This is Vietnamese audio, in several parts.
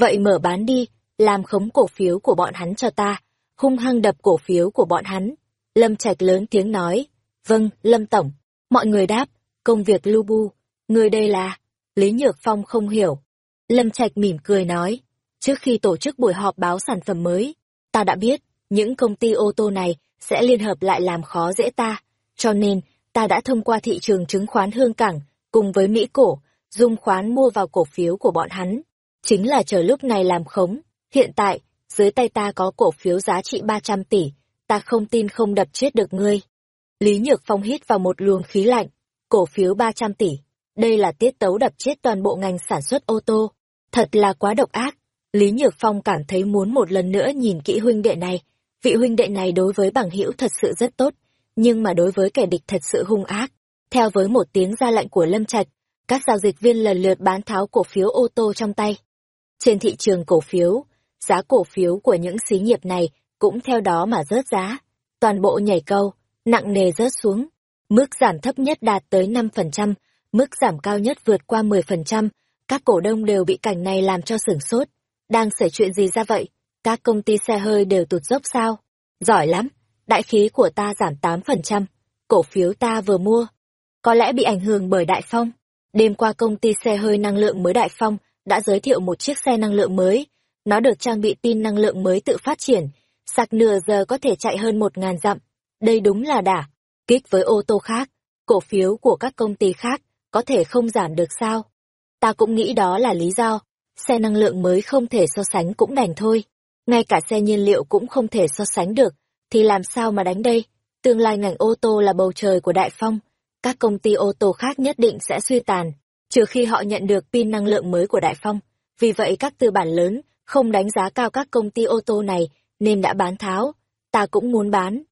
Vậy mở bán đi, làm khống cổ phiếu của bọn hắn cho ta, hung hăng đập cổ phiếu của bọn hắn. Lâm Trạch lớn tiếng nói, vâng, Lâm Tổng. Mọi người đáp, công việc lưu bu, người đây là... Lý Nhược Phong không hiểu. Lâm Trạch mỉm cười nói, trước khi tổ chức buổi họp báo sản phẩm mới, ta đã biết, những công ty ô tô này sẽ liên hợp lại làm khó dễ ta, cho nên ta đã thông qua thị trường chứng khoán Hương Cảng, cùng với Mỹ Cổ, dung khoán mua vào cổ phiếu của bọn hắn. Chính là chờ lúc này làm khống. Hiện tại, dưới tay ta có cổ phiếu giá trị 300 tỷ, ta không tin không đập chết được ngươi. Lý Nhược Phong hít vào một luồng khí lạnh, cổ phiếu 300 tỷ. Đây là tiết tấu đập chết toàn bộ ngành sản xuất ô tô. Thật là quá độc ác. Lý Nhược Phong cảm thấy muốn một lần nữa nhìn kỹ huynh đệ này. Vị huynh đệ này đối với bằng hữu thật sự rất tốt, nhưng mà đối với kẻ địch thật sự hung ác. Theo với một tiếng ra lệnh của Lâm Trạch, các giao dịch viên lần lượt bán tháo cổ phiếu ô tô trong tay. Trên thị trường cổ phiếu, giá cổ phiếu của những xí nghiệp này cũng theo đó mà rớt giá. Toàn bộ nhảy câu, nặng nề rớt xuống. Mức giảm thấp nhất đạt tới 5%, mức giảm cao nhất vượt qua 10%. Các cổ đông đều bị cảnh này làm cho sửng sốt. Đang xảy chuyện gì ra vậy? Các công ty xe hơi đều tụt dốc sao? Giỏi lắm, đại khí của ta giảm 8%, cổ phiếu ta vừa mua. Có lẽ bị ảnh hưởng bởi đại phong. Đêm qua công ty xe hơi năng lượng mới Đại Phong đã giới thiệu một chiếc xe năng lượng mới. Nó được trang bị pin năng lượng mới tự phát triển, sạc nửa giờ có thể chạy hơn một ngàn dặm. Đây đúng là đả, kích với ô tô khác, cổ phiếu của các công ty khác có thể không giảm được sao. Ta cũng nghĩ đó là lý do, xe năng lượng mới không thể so sánh cũng đành thôi. Ngay cả xe nhiên liệu cũng không thể so sánh được, thì làm sao mà đánh đây? Tương lai ngành ô tô là bầu trời của Đại Phong các công ty ô tô khác nhất định sẽ suy tàn, trừ khi họ nhận được pin năng lượng mới của Đại Phong. Vì vậy các tư bản lớn không đánh giá cao các công ty ô tô này nên đã bán tháo. Ta cũng muốn bán.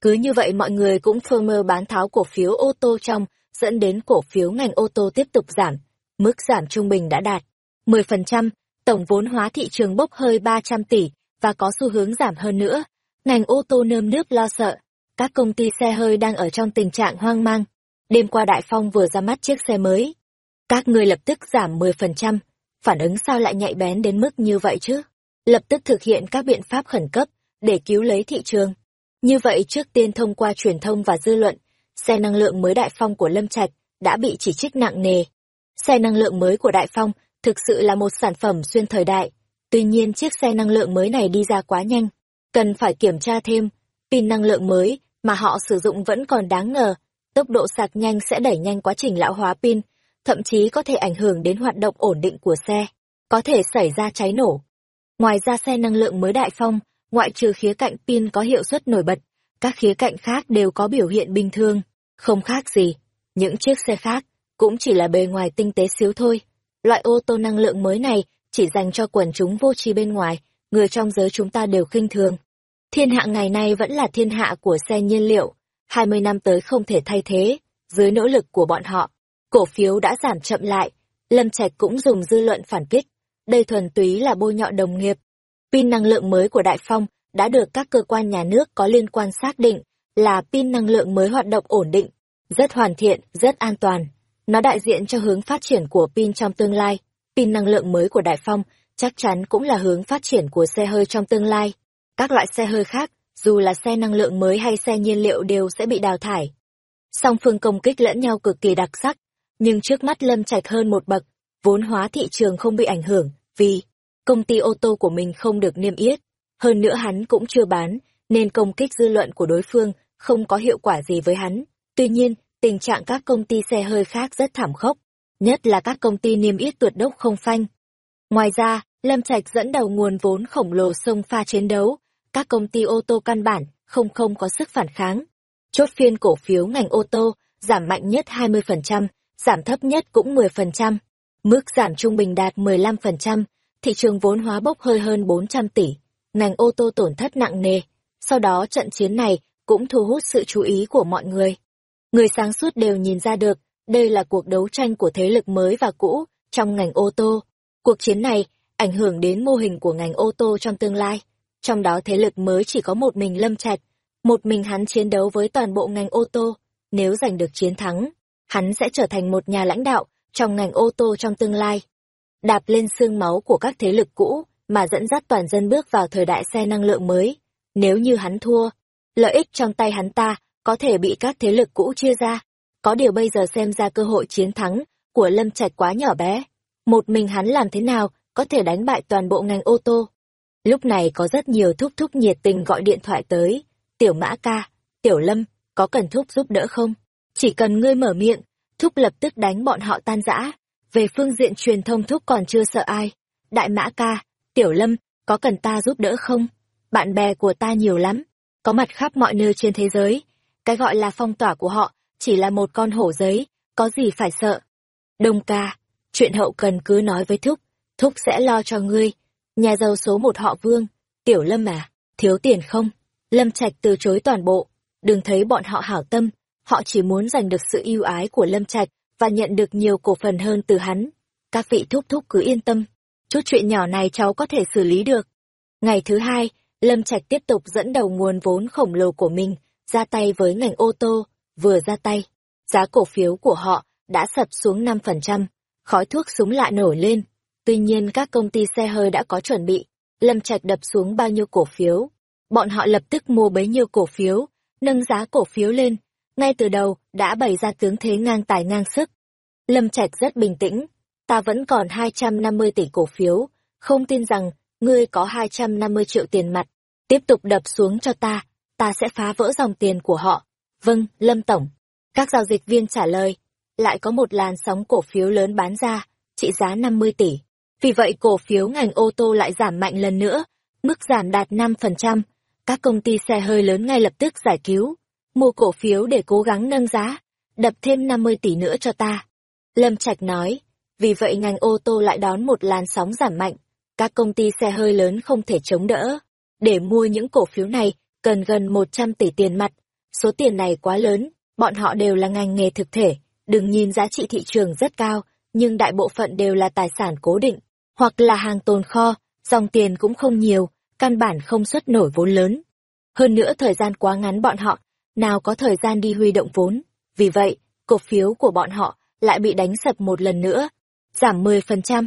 Cứ như vậy mọi người cũng phơ mơ bán tháo cổ phiếu ô tô trong, dẫn đến cổ phiếu ngành ô tô tiếp tục giảm. Mức giảm trung bình đã đạt 10%, tổng vốn hóa thị trường bốc hơi 300 tỷ và có xu hướng giảm hơn nữa. Ngành ô tô nơm nước lo sợ. Các công ty xe hơi đang ở trong tình trạng hoang mang. Đêm qua Đại Phong vừa ra mắt chiếc xe mới. Các ngươi lập tức giảm 10%, phản ứng sao lại nhạy bén đến mức như vậy chứ? Lập tức thực hiện các biện pháp khẩn cấp để cứu lấy thị trường. Như vậy trước tiên thông qua truyền thông và dư luận, xe năng lượng mới Đại Phong của Lâm Trạch đã bị chỉ trích nặng nề. Xe năng lượng mới của Đại Phong thực sự là một sản phẩm xuyên thời đại. Tuy nhiên chiếc xe năng lượng mới này đi ra quá nhanh, cần phải kiểm tra thêm. Pin năng lượng mới mà họ sử dụng vẫn còn đáng ngờ, tốc độ sạc nhanh sẽ đẩy nhanh quá trình lão hóa pin, thậm chí có thể ảnh hưởng đến hoạt động ổn định của xe, có thể xảy ra cháy nổ. Ngoài ra xe năng lượng mới đại phong, ngoại trừ khía cạnh pin có hiệu suất nổi bật, các khía cạnh khác đều có biểu hiện bình thường, không khác gì. Những chiếc xe khác cũng chỉ là bề ngoài tinh tế xíu thôi. Loại ô tô năng lượng mới này chỉ dành cho quần chúng vô tri bên ngoài, người trong giới chúng ta đều khinh thường. Thiên hạ ngày nay vẫn là thiên hạ của xe nhiên liệu, 20 năm tới không thể thay thế, dưới nỗ lực của bọn họ, cổ phiếu đã giảm chậm lại, Lâm Trạch cũng dùng dư luận phản kích, đây thuần túy là bôi nhọ đồng nghiệp. Pin năng lượng mới của Đại Phong đã được các cơ quan nhà nước có liên quan xác định là pin năng lượng mới hoạt động ổn định, rất hoàn thiện, rất an toàn. Nó đại diện cho hướng phát triển của pin trong tương lai. Pin năng lượng mới của Đại Phong chắc chắn cũng là hướng phát triển của xe hơi trong tương lai. Các loại xe hơi khác dù là xe năng lượng mới hay xe nhiên liệu đều sẽ bị đào thải. Song phương công kích lẫn nhau cực kỳ đặc sắc, nhưng trước mắt Lâm Trạch hơn một bậc, vốn hóa thị trường không bị ảnh hưởng, vì công ty ô tô của mình không được niêm yết. Hơn nữa hắn cũng chưa bán, nên công kích dư luận của đối phương không có hiệu quả gì với hắn. Tuy nhiên, tình trạng các công ty xe hơi khác rất thảm khốc, nhất là các công ty niêm yết tuột đốc không phanh. Ngoài ra, Lâm Trạch dẫn đầu nguồn vốn khổng lồ sông pha chiến đấu, các công ty ô tô căn bản không không có sức phản kháng. Chốt phiên cổ phiếu ngành ô tô giảm mạnh nhất 20%, giảm thấp nhất cũng 10%. Mức giảm trung bình đạt 15%, thị trường vốn hóa bốc hơi hơn 400 tỷ, ngành ô tô tổn thất nặng nề. Sau đó trận chiến này cũng thu hút sự chú ý của mọi người. Người sáng suốt đều nhìn ra được, đây là cuộc đấu tranh của thế lực mới và cũ trong ngành ô tô. Cuộc chiến này ảnh hưởng đến mô hình của ngành ô tô trong tương lai trong đó thế lực mới chỉ có một mình Lâm Trạch, một mình hắn chiến đấu với toàn bộ ngành ô tô, nếu giành được chiến thắng, hắn sẽ trở thành một nhà lãnh đạo trong ngành ô tô trong tương lai. đạp lên xương máu của các thế lực cũ, mà dẫn dắt toàn dân bước vào thời đại xe năng lượng mới. Nếu như hắn thua, lợi ích trong tay hắn ta có thể bị các thế lực cũ chia ra. Có điều bây giờ xem ra cơ hội chiến thắng của Lâm Trạch quá nhỏ bé. Một mình hắn làm thế nào có thể đánh bại toàn bộ ngành ô tô. Lúc này có rất nhiều thúc thúc nhiệt tình gọi điện thoại tới. Tiểu Mã Ca, Tiểu Lâm, có cần thúc giúp đỡ không? Chỉ cần ngươi mở miệng, thúc lập tức đánh bọn họ tan rã. Về phương diện truyền thông thúc còn chưa sợ ai. Đại Mã Ca, Tiểu Lâm, có cần ta giúp đỡ không? Bạn bè của ta nhiều lắm, có mặt khắp mọi nơi trên thế giới. Cái gọi là phong tỏa của họ, chỉ là một con hổ giấy, có gì phải sợ. Đông ca, chuyện hậu cần cứ nói với Thúc, Thúc sẽ lo cho ngươi. Nhà giàu số một họ Vương, Tiểu Lâm à, thiếu tiền không? Lâm Trạch từ chối toàn bộ, đừng thấy bọn họ hảo tâm, họ chỉ muốn giành được sự yêu ái của Lâm Trạch và nhận được nhiều cổ phần hơn từ hắn. Các vị thúc thúc cứ yên tâm, chút chuyện nhỏ này cháu có thể xử lý được. Ngày thứ hai, Lâm Trạch tiếp tục dẫn đầu nguồn vốn khổng lồ của mình, ra tay với ngành ô tô, vừa ra tay. Giá cổ phiếu của họ đã sập xuống 5%, khói thuốc súng lạ nổi lên. Tuy nhiên các công ty xe hơi đã có chuẩn bị, Lâm Trạch đập xuống bao nhiêu cổ phiếu. Bọn họ lập tức mua bấy nhiêu cổ phiếu, nâng giá cổ phiếu lên, ngay từ đầu đã bày ra tướng thế ngang tài ngang sức. Lâm Trạch rất bình tĩnh, ta vẫn còn 250 tỷ cổ phiếu, không tin rằng ngươi có 250 triệu tiền mặt, tiếp tục đập xuống cho ta, ta sẽ phá vỡ dòng tiền của họ. Vâng, Lâm Tổng. Các giao dịch viên trả lời, lại có một làn sóng cổ phiếu lớn bán ra, trị giá 50 tỷ. Vì vậy cổ phiếu ngành ô tô lại giảm mạnh lần nữa, mức giảm đạt 5%. Các công ty xe hơi lớn ngay lập tức giải cứu, mua cổ phiếu để cố gắng nâng giá, đập thêm 50 tỷ nữa cho ta. Lâm Trạch nói, vì vậy ngành ô tô lại đón một làn sóng giảm mạnh, các công ty xe hơi lớn không thể chống đỡ. Để mua những cổ phiếu này, cần gần 100 tỷ tiền mặt. Số tiền này quá lớn, bọn họ đều là ngành nghề thực thể, đừng nhìn giá trị thị trường rất cao, nhưng đại bộ phận đều là tài sản cố định, hoặc là hàng tồn kho, dòng tiền cũng không nhiều, căn bản không xuất nổi vốn lớn. Hơn nữa thời gian quá ngắn bọn họ, nào có thời gian đi huy động vốn. Vì vậy, cổ phiếu của bọn họ lại bị đánh sập một lần nữa, giảm 10%.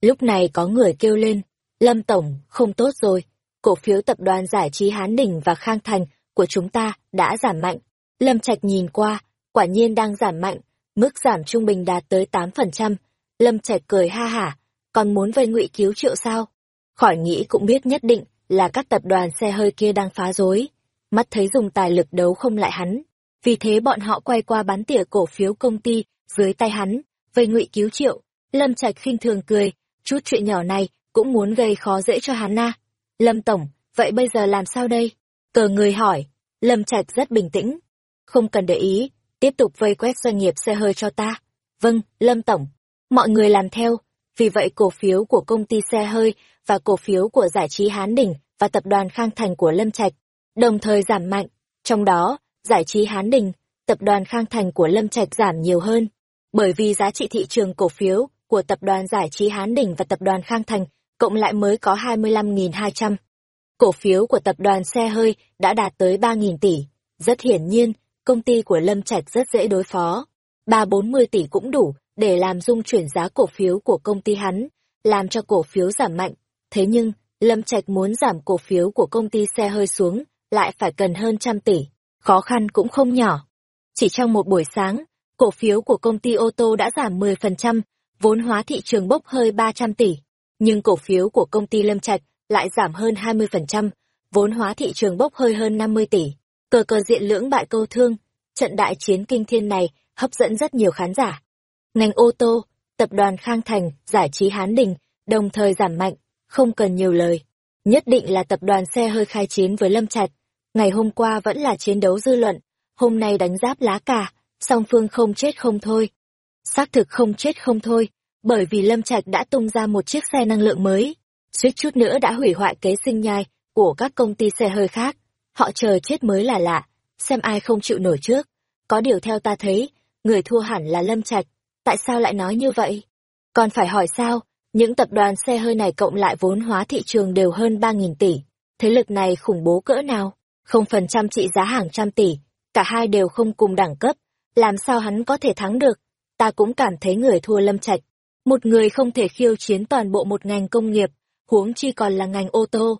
Lúc này có người kêu lên, Lâm Tổng, không tốt rồi, cổ phiếu tập đoàn giải trí Hán Đình và Khang Thành của chúng ta đã giảm mạnh. Lâm Trạch nhìn qua, quả nhiên đang giảm mạnh, mức giảm trung bình đạt tới 8%. Lâm Trạch cười ha hả, còn muốn vay ngụy cứu triệu sao? Khỏi nghĩ cũng biết nhất định là các tập đoàn xe hơi kia đang phá rối. Mắt thấy dùng tài lực đấu không lại hắn. Vì thế bọn họ quay qua bán tỉa cổ phiếu công ty dưới tay hắn, vây ngụy cứu triệu. Lâm Trạch khinh thường cười, chút chuyện nhỏ này cũng muốn gây khó dễ cho hắn na. Lâm Tổng, vậy bây giờ làm sao đây? Cờ người hỏi, Lâm Trạch rất bình tĩnh. Không cần để ý, tiếp tục vây quét doanh nghiệp xe hơi cho ta. Vâng, Lâm Tổng. Mọi người làm theo, vì vậy cổ phiếu của công ty xe hơi và cổ phiếu của giải trí Hán Đỉnh và tập đoàn Khang Thành của Lâm Trạch đồng thời giảm mạnh. Trong đó, giải trí Hán Đình, tập đoàn Khang Thành của Lâm Trạch giảm nhiều hơn. Bởi vì giá trị thị trường cổ phiếu của tập đoàn giải trí Hán Đình và tập đoàn Khang Thành cộng lại mới có 25.200. Cổ phiếu của tập đoàn xe hơi đã đạt tới 3.000 tỷ. Rất hiển nhiên, công ty của Lâm Trạch rất dễ đối phó. 3-40 tỷ cũng đủ để làm dung chuyển giá cổ phiếu của công ty hắn, làm cho cổ phiếu giảm mạnh. Thế nhưng, Lâm Trạch muốn giảm cổ phiếu của công ty xe hơi xuống, lại phải cần hơn trăm tỷ. Khó khăn cũng không nhỏ. Chỉ trong một buổi sáng, cổ phiếu của công ty ô tô đã giảm 10%, vốn hóa thị trường bốc hơi 300 tỷ. Nhưng cổ phiếu của công ty Lâm Trạch lại giảm hơn 20%, vốn hóa thị trường bốc hơi hơn 50 tỷ. Cờ cờ diện lưỡng bại câu thương, trận đại chiến kinh thiên này hấp dẫn rất nhiều khán giả. Ngành ô tô, tập đoàn Khang Thành, giải trí Hán Đình, đồng thời giảm mạnh, không cần nhiều lời. Nhất định là tập đoàn xe hơi khai chiến với Lâm Trạch. Ngày hôm qua vẫn là chiến đấu dư luận, hôm nay đánh giáp lá cà, song phương không chết không thôi. Xác thực không chết không thôi, bởi vì Lâm Trạch đã tung ra một chiếc xe năng lượng mới, suýt chút nữa đã hủy hoại kế sinh nhai của các công ty xe hơi khác. Họ chờ chết mới là lạ, xem ai không chịu nổi trước. Có điều theo ta thấy, người thua hẳn là Lâm Trạch, tại sao lại nói như vậy? Còn phải hỏi sao, những tập đoàn xe hơi này cộng lại vốn hóa thị trường đều hơn 3.000 tỷ, thế lực này khủng bố cỡ nào? Không phần trăm trị giá hàng trăm tỷ, cả hai đều không cùng đẳng cấp, làm sao hắn có thể thắng được? Ta cũng cảm thấy người thua Lâm Trạch Một người không thể khiêu chiến toàn bộ một ngành công nghiệp, huống chi còn là ngành ô tô.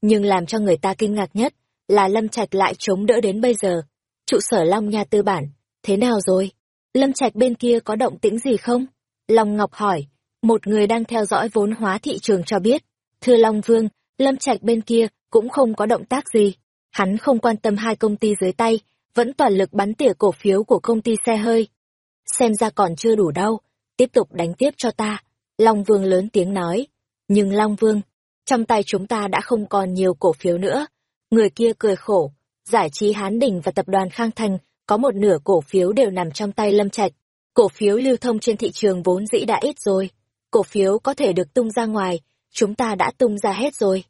Nhưng làm cho người ta kinh ngạc nhất là Lâm Trạch lại chống đỡ đến bây giờ. Trụ sở Long Nha tư bản, thế nào rồi? Lâm Trạch bên kia có động tĩnh gì không? Long Ngọc hỏi, một người đang theo dõi vốn hóa thị trường cho biết. Thưa Long Vương, Lâm Trạch bên kia cũng không có động tác gì. Hắn không quan tâm hai công ty dưới tay, vẫn toàn lực bắn tỉa cổ phiếu của công ty xe hơi. Xem ra còn chưa đủ đâu, tiếp tục đánh tiếp cho ta. Long Vương lớn tiếng nói. Nhưng Long Vương, trong tay chúng ta đã không còn nhiều cổ phiếu nữa. Người kia cười khổ, giải trí Hán Đình và tập đoàn Khang Thành có một nửa cổ phiếu đều nằm trong tay Lâm Trạch. Cổ phiếu lưu thông trên thị trường vốn dĩ đã ít rồi. Cổ phiếu có thể được tung ra ngoài, chúng ta đã tung ra hết rồi.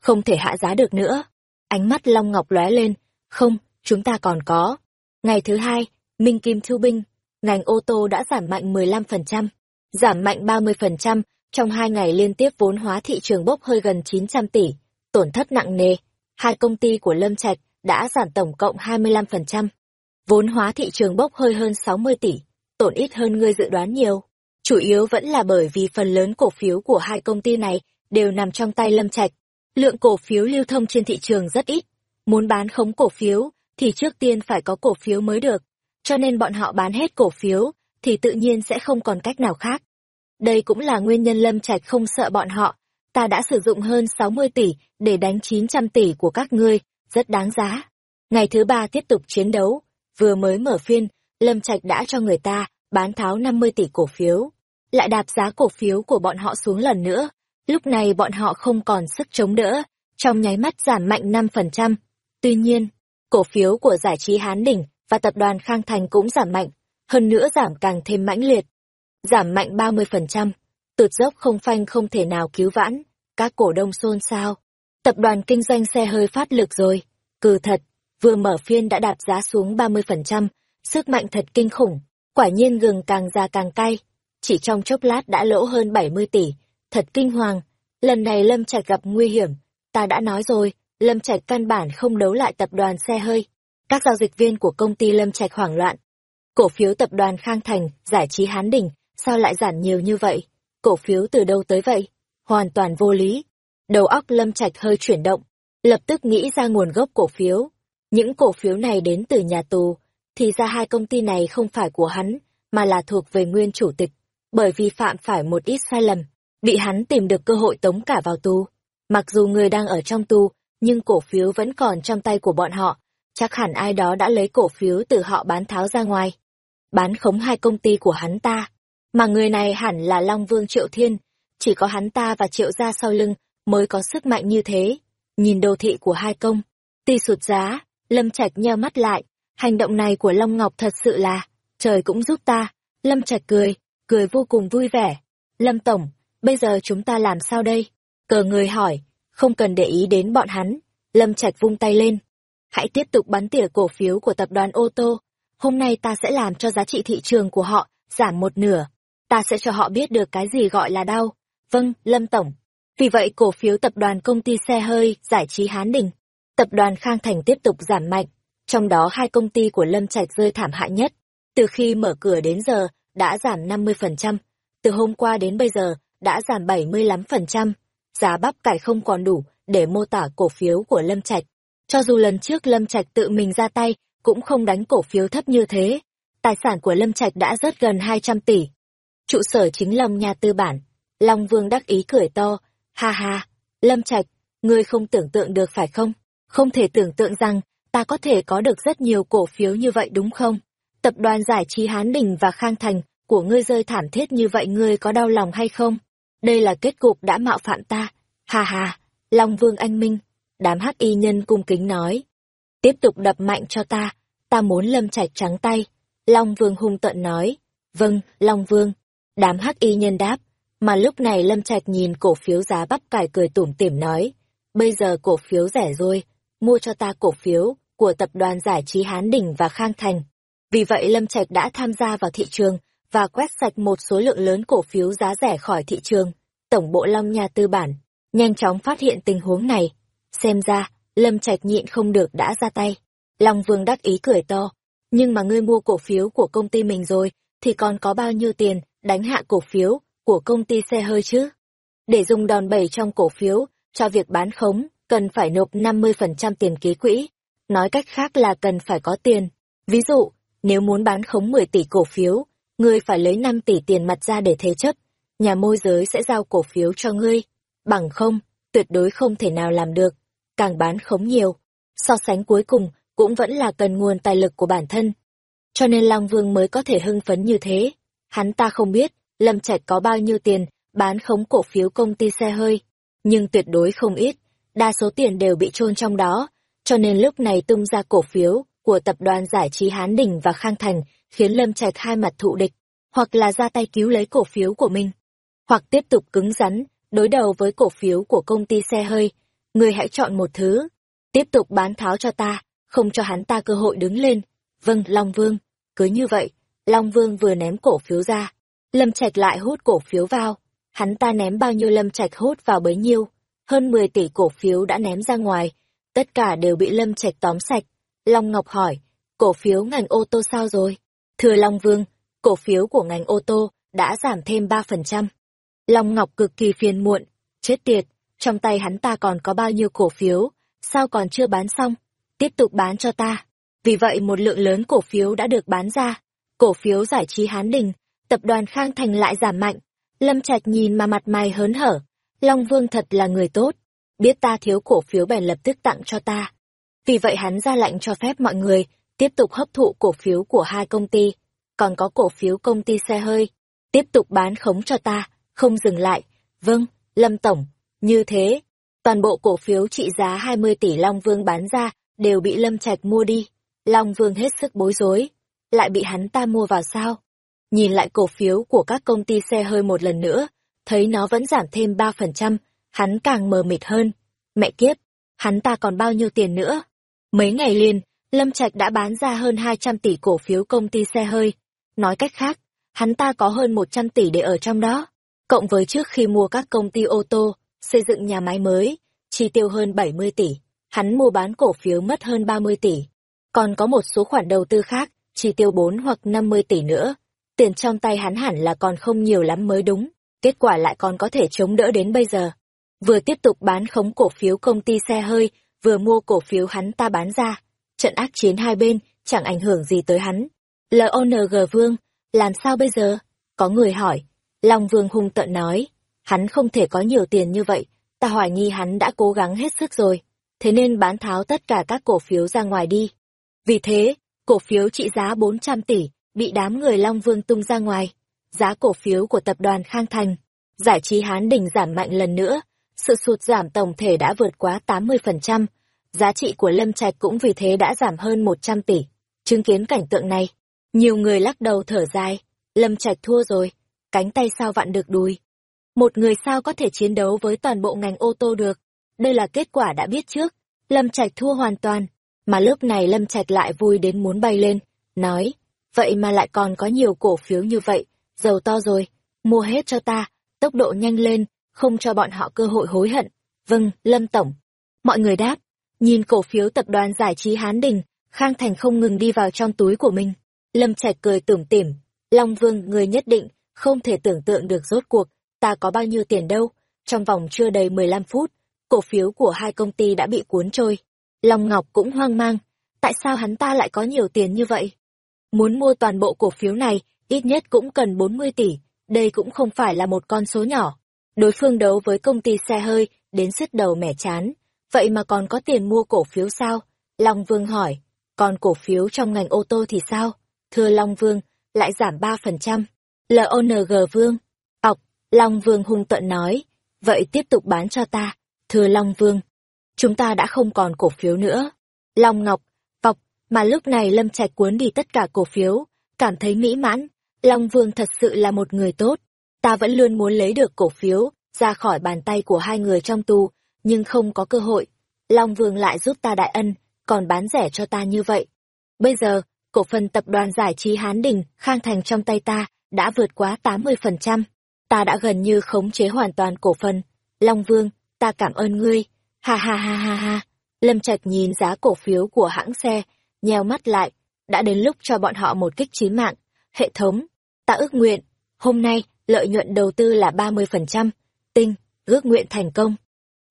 Không thể hạ giá được nữa. Ánh mắt Long Ngọc lóe lên. Không, chúng ta còn có. Ngày thứ hai, Minh Kim Thu Binh, ngành ô tô đã giảm mạnh 15%, giảm mạnh 30%, trong hai ngày liên tiếp vốn hóa thị trường bốc hơi gần 900 tỷ, tổn thất nặng nề. Hai công ty của Lâm Trạch đã giảm tổng cộng 25%. Vốn hóa thị trường bốc hơi hơn 60 tỷ, tổn ít hơn ngươi dự đoán nhiều. Chủ yếu vẫn là bởi vì phần lớn cổ phiếu của hai công ty này đều nằm trong tay Lâm Trạch. Lượng cổ phiếu lưu thông trên thị trường rất ít. Muốn bán khống cổ phiếu thì trước tiên phải có cổ phiếu mới được. Cho nên bọn họ bán hết cổ phiếu thì tự nhiên sẽ không còn cách nào khác. Đây cũng là nguyên nhân Lâm Trạch không sợ bọn họ. Ta đã sử dụng hơn 60 tỷ để đánh 900 tỷ của các ngươi, rất đáng giá. Ngày thứ ba tiếp tục chiến đấu. Vừa mới mở phiên, Lâm Trạch đã cho người ta bán tháo 50 tỷ cổ phiếu. Lại đạp giá cổ phiếu của bọn họ xuống lần nữa. Lúc này bọn họ không còn sức chống đỡ, trong nháy mắt giảm mạnh 5%. Tuy nhiên, cổ phiếu của giải trí Hán Đỉnh và tập đoàn Khang Thành cũng giảm mạnh, hơn nữa giảm càng thêm mãnh liệt giảm mạnh 30%, tụt dốc không phanh không thể nào cứu vãn, các cổ đông xôn xao. Tập đoàn kinh doanh xe hơi phát lực rồi, cừ thật, vừa mở phiên đã đạp giá xuống 30%, sức mạnh thật kinh khủng, quả nhiên gừng càng già càng cay, chỉ trong chốc lát đã lỗ hơn 70 tỷ, thật kinh hoàng, lần này Lâm Trạch gặp nguy hiểm, ta đã nói rồi, Lâm Trạch căn bản không đấu lại tập đoàn xe hơi. Các giao dịch viên của công ty Lâm Trạch hoảng loạn. Cổ phiếu tập đoàn Khang Thành, giải trí Hán Đình, sao lại giảm nhiều như vậy? Cổ phiếu từ đâu tới vậy? Hoàn toàn vô lý. Đầu óc Lâm Trạch hơi chuyển động, lập tức nghĩ ra nguồn gốc cổ phiếu. Những cổ phiếu này đến từ nhà tù, thì ra hai công ty này không phải của hắn, mà là thuộc về nguyên chủ tịch, bởi vì phạm phải một ít sai lầm, bị hắn tìm được cơ hội tống cả vào tù. Mặc dù người đang ở trong tù, nhưng cổ phiếu vẫn còn trong tay của bọn họ, chắc hẳn ai đó đã lấy cổ phiếu từ họ bán tháo ra ngoài. Bán khống hai công ty của hắn ta, mà người này hẳn là Long Vương Triệu Thiên, chỉ có hắn ta và Triệu gia sau lưng mới có sức mạnh như thế. Nhìn đồ thị của hai công, ti sụt giá, Lâm Trạch nheo mắt lại, hành động này của Long Ngọc thật sự là, trời cũng giúp ta. Lâm Trạch cười, cười vô cùng vui vẻ. Lâm Tổng, bây giờ chúng ta làm sao đây? Cờ người hỏi, không cần để ý đến bọn hắn. Lâm Trạch vung tay lên. Hãy tiếp tục bắn tỉa cổ phiếu của tập đoàn ô tô. Hôm nay ta sẽ làm cho giá trị thị trường của họ giảm một nửa ta sẽ cho họ biết được cái gì gọi là đau. Vâng, Lâm Tổng. Vì vậy cổ phiếu tập đoàn công ty xe hơi, giải trí Hán Đình, tập đoàn Khang Thành tiếp tục giảm mạnh, trong đó hai công ty của Lâm Trạch rơi thảm hại nhất. Từ khi mở cửa đến giờ, đã giảm 50%, từ hôm qua đến bây giờ, đã giảm 75%. Giá bắp cải không còn đủ để mô tả cổ phiếu của Lâm Trạch. Cho dù lần trước Lâm Trạch tự mình ra tay, cũng không đánh cổ phiếu thấp như thế. Tài sản của Lâm Trạch đã rớt gần 200 tỷ, trụ sở chính Long nhà tư bản. Long Vương đắc ý cười to, ha ha, Lâm Trạch, ngươi không tưởng tượng được phải không? Không thể tưởng tượng rằng ta có thể có được rất nhiều cổ phiếu như vậy đúng không? Tập đoàn giải trí Hán Đình và Khang Thành của ngươi rơi thảm thiết như vậy ngươi có đau lòng hay không? Đây là kết cục đã mạo phạm ta. Ha ha, Long Vương anh minh, đám hắc y nhân cung kính nói. Tiếp tục đập mạnh cho ta, ta muốn Lâm Trạch trắng tay. Long Vương hung tận nói. Vâng, Long Vương. Đám hắc y nhân đáp, mà lúc này Lâm Trạch nhìn cổ phiếu giá bắp cải cười tủm tỉm nói, bây giờ cổ phiếu rẻ rồi, mua cho ta cổ phiếu của tập đoàn giải trí Hán Đình và Khang Thành. Vì vậy Lâm Trạch đã tham gia vào thị trường và quét sạch một số lượng lớn cổ phiếu giá rẻ khỏi thị trường. Tổng bộ Long Nha Tư bản nhanh chóng phát hiện tình huống này. Xem ra, Lâm Trạch nhịn không được đã ra tay. Long Vương đắc ý cười to. Nhưng mà ngươi mua cổ phiếu của công ty mình rồi, thì còn có bao nhiêu tiền đánh hạ cổ phiếu của công ty xe hơi chứ? Để dùng đòn bẩy trong cổ phiếu, cho việc bán khống, cần phải nộp 50% tiền ký quỹ. Nói cách khác là cần phải có tiền. Ví dụ, nếu muốn bán khống 10 tỷ cổ phiếu, ngươi phải lấy 5 tỷ tiền mặt ra để thế chấp. Nhà môi giới sẽ giao cổ phiếu cho ngươi. Bằng không, tuyệt đối không thể nào làm được. Càng bán khống nhiều. So sánh cuối cùng, cũng vẫn là cần nguồn tài lực của bản thân. Cho nên Long Vương mới có thể hưng phấn như thế. Hắn ta không biết, Lâm Trạch có bao nhiêu tiền, bán khống cổ phiếu công ty xe hơi. Nhưng tuyệt đối không ít, đa số tiền đều bị chôn trong đó. Cho nên lúc này tung ra cổ phiếu của tập đoàn giải trí Hán Đình và Khang Thành khiến Lâm Trạch hai mặt thụ địch, hoặc là ra tay cứu lấy cổ phiếu của mình, hoặc tiếp tục cứng rắn, đối đầu với cổ phiếu của công ty xe hơi. Người hãy chọn một thứ, tiếp tục bán tháo cho ta, không cho hắn ta cơ hội đứng lên. Vâng, Long Vương. Cứ như vậy, Long Vương vừa ném cổ phiếu ra, Lâm Trạch lại hút cổ phiếu vào. Hắn ta ném bao nhiêu Lâm Trạch hút vào bấy nhiêu, hơn 10 tỷ cổ phiếu đã ném ra ngoài, tất cả đều bị Lâm Trạch tóm sạch. Long Ngọc hỏi, cổ phiếu ngành ô tô sao rồi? Thưa Long Vương, cổ phiếu của ngành ô tô đã giảm thêm 3%. Long Ngọc cực kỳ phiền muộn, chết tiệt, trong tay hắn ta còn có bao nhiêu cổ phiếu, sao còn chưa bán xong? Tiếp tục bán cho ta. Vì vậy một lượng lớn cổ phiếu đã được bán ra. Cổ phiếu giải trí Hán Đình, tập đoàn Khang Thành lại giảm mạnh. Lâm Trạch nhìn mà mặt mày hớn hở. Long Vương thật là người tốt. Biết ta thiếu cổ phiếu bèn lập tức tặng cho ta. Vì vậy hắn ra lệnh cho phép mọi người tiếp tục hấp thụ cổ phiếu của hai công ty. Còn có cổ phiếu công ty xe hơi. Tiếp tục bán khống cho ta, không dừng lại. Vâng, Lâm Tổng. Như thế, toàn bộ cổ phiếu trị giá 20 tỷ Long Vương bán ra đều bị Lâm Trạch mua đi. Long Vương hết sức bối rối, lại bị hắn ta mua vào sao? Nhìn lại cổ phiếu của các công ty xe hơi một lần nữa, thấy nó vẫn giảm thêm 3%, hắn càng mờ mịt hơn. Mẹ kiếp, hắn ta còn bao nhiêu tiền nữa? Mấy ngày liền, Lâm Trạch đã bán ra hơn 200 tỷ cổ phiếu công ty xe hơi. Nói cách khác, hắn ta có hơn 100 tỷ để ở trong đó. Cộng với trước khi mua các công ty ô tô, xây dựng nhà máy mới, chi tiêu hơn 70 tỷ hắn mua bán cổ phiếu mất hơn 30 tỷ. Còn có một số khoản đầu tư khác, chi tiêu 4 hoặc 50 tỷ nữa. Tiền trong tay hắn hẳn là còn không nhiều lắm mới đúng, kết quả lại còn có thể chống đỡ đến bây giờ. Vừa tiếp tục bán khống cổ phiếu công ty xe hơi, vừa mua cổ phiếu hắn ta bán ra. Trận ác chiến hai bên, chẳng ảnh hưởng gì tới hắn. LONG Vương, làm sao bây giờ? Có người hỏi. Long Vương hung tợn nói, hắn không thể có nhiều tiền như vậy, ta hoài nghi hắn đã cố gắng hết sức rồi thế nên bán tháo tất cả các cổ phiếu ra ngoài đi. Vì thế, cổ phiếu trị giá 400 tỷ, bị đám người Long Vương tung ra ngoài. Giá cổ phiếu của tập đoàn Khang Thành, giải trí Hán Đình giảm mạnh lần nữa, sự sụt giảm tổng thể đã vượt quá 80%, giá trị của Lâm Trạch cũng vì thế đã giảm hơn 100 tỷ. Chứng kiến cảnh tượng này, nhiều người lắc đầu thở dài, Lâm Trạch thua rồi, cánh tay sao vặn được đùi. Một người sao có thể chiến đấu với toàn bộ ngành ô tô được, đây là kết quả đã biết trước. Lâm Trạch thua hoàn toàn, mà lúc này Lâm Trạch lại vui đến muốn bay lên, nói, vậy mà lại còn có nhiều cổ phiếu như vậy, giàu to rồi, mua hết cho ta, tốc độ nhanh lên, không cho bọn họ cơ hội hối hận. Vâng, Lâm Tổng. Mọi người đáp, nhìn cổ phiếu tập đoàn giải trí Hán Đình, Khang Thành không ngừng đi vào trong túi của mình. Lâm Trạch cười tủm tỉm, Long Vương người nhất định, không thể tưởng tượng được rốt cuộc, ta có bao nhiêu tiền đâu. Trong vòng chưa đầy 15 phút, cổ phiếu của hai công ty đã bị cuốn trôi. Long Ngọc cũng hoang mang, tại sao hắn ta lại có nhiều tiền như vậy? Muốn mua toàn bộ cổ phiếu này, ít nhất cũng cần 40 tỷ, đây cũng không phải là một con số nhỏ. Đối phương đấu với công ty xe hơi, đến sứt đầu mẻ chán, vậy mà còn có tiền mua cổ phiếu sao? Long Vương hỏi, còn cổ phiếu trong ngành ô tô thì sao? Thưa Long Vương, lại giảm 3%. LONG Vương. Ọc, Long Vương hung tận nói, vậy tiếp tục bán cho ta, Thưa Long Vương, chúng ta đã không còn cổ phiếu nữa. Long Ngọc, Vọc, mà lúc này Lâm Trạch cuốn đi tất cả cổ phiếu, cảm thấy mỹ mãn. Long Vương thật sự là một người tốt. Ta vẫn luôn muốn lấy được cổ phiếu, ra khỏi bàn tay của hai người trong tù, nhưng không có cơ hội. Long Vương lại giúp ta đại ân, còn bán rẻ cho ta như vậy. Bây giờ, cổ phần tập đoàn giải trí Hán Đình, Khang Thành trong tay ta, đã vượt quá 80%. Ta đã gần như khống chế hoàn toàn cổ phần. Long Vương, ta cảm ơn ngươi. Ha ha ha ha ha. Lâm Trạch nhìn giá cổ phiếu của hãng xe, nheo mắt lại, đã đến lúc cho bọn họ một kích chí mạng. Hệ thống, ta ước nguyện, hôm nay lợi nhuận đầu tư là 30%, tinh, ước nguyện thành công.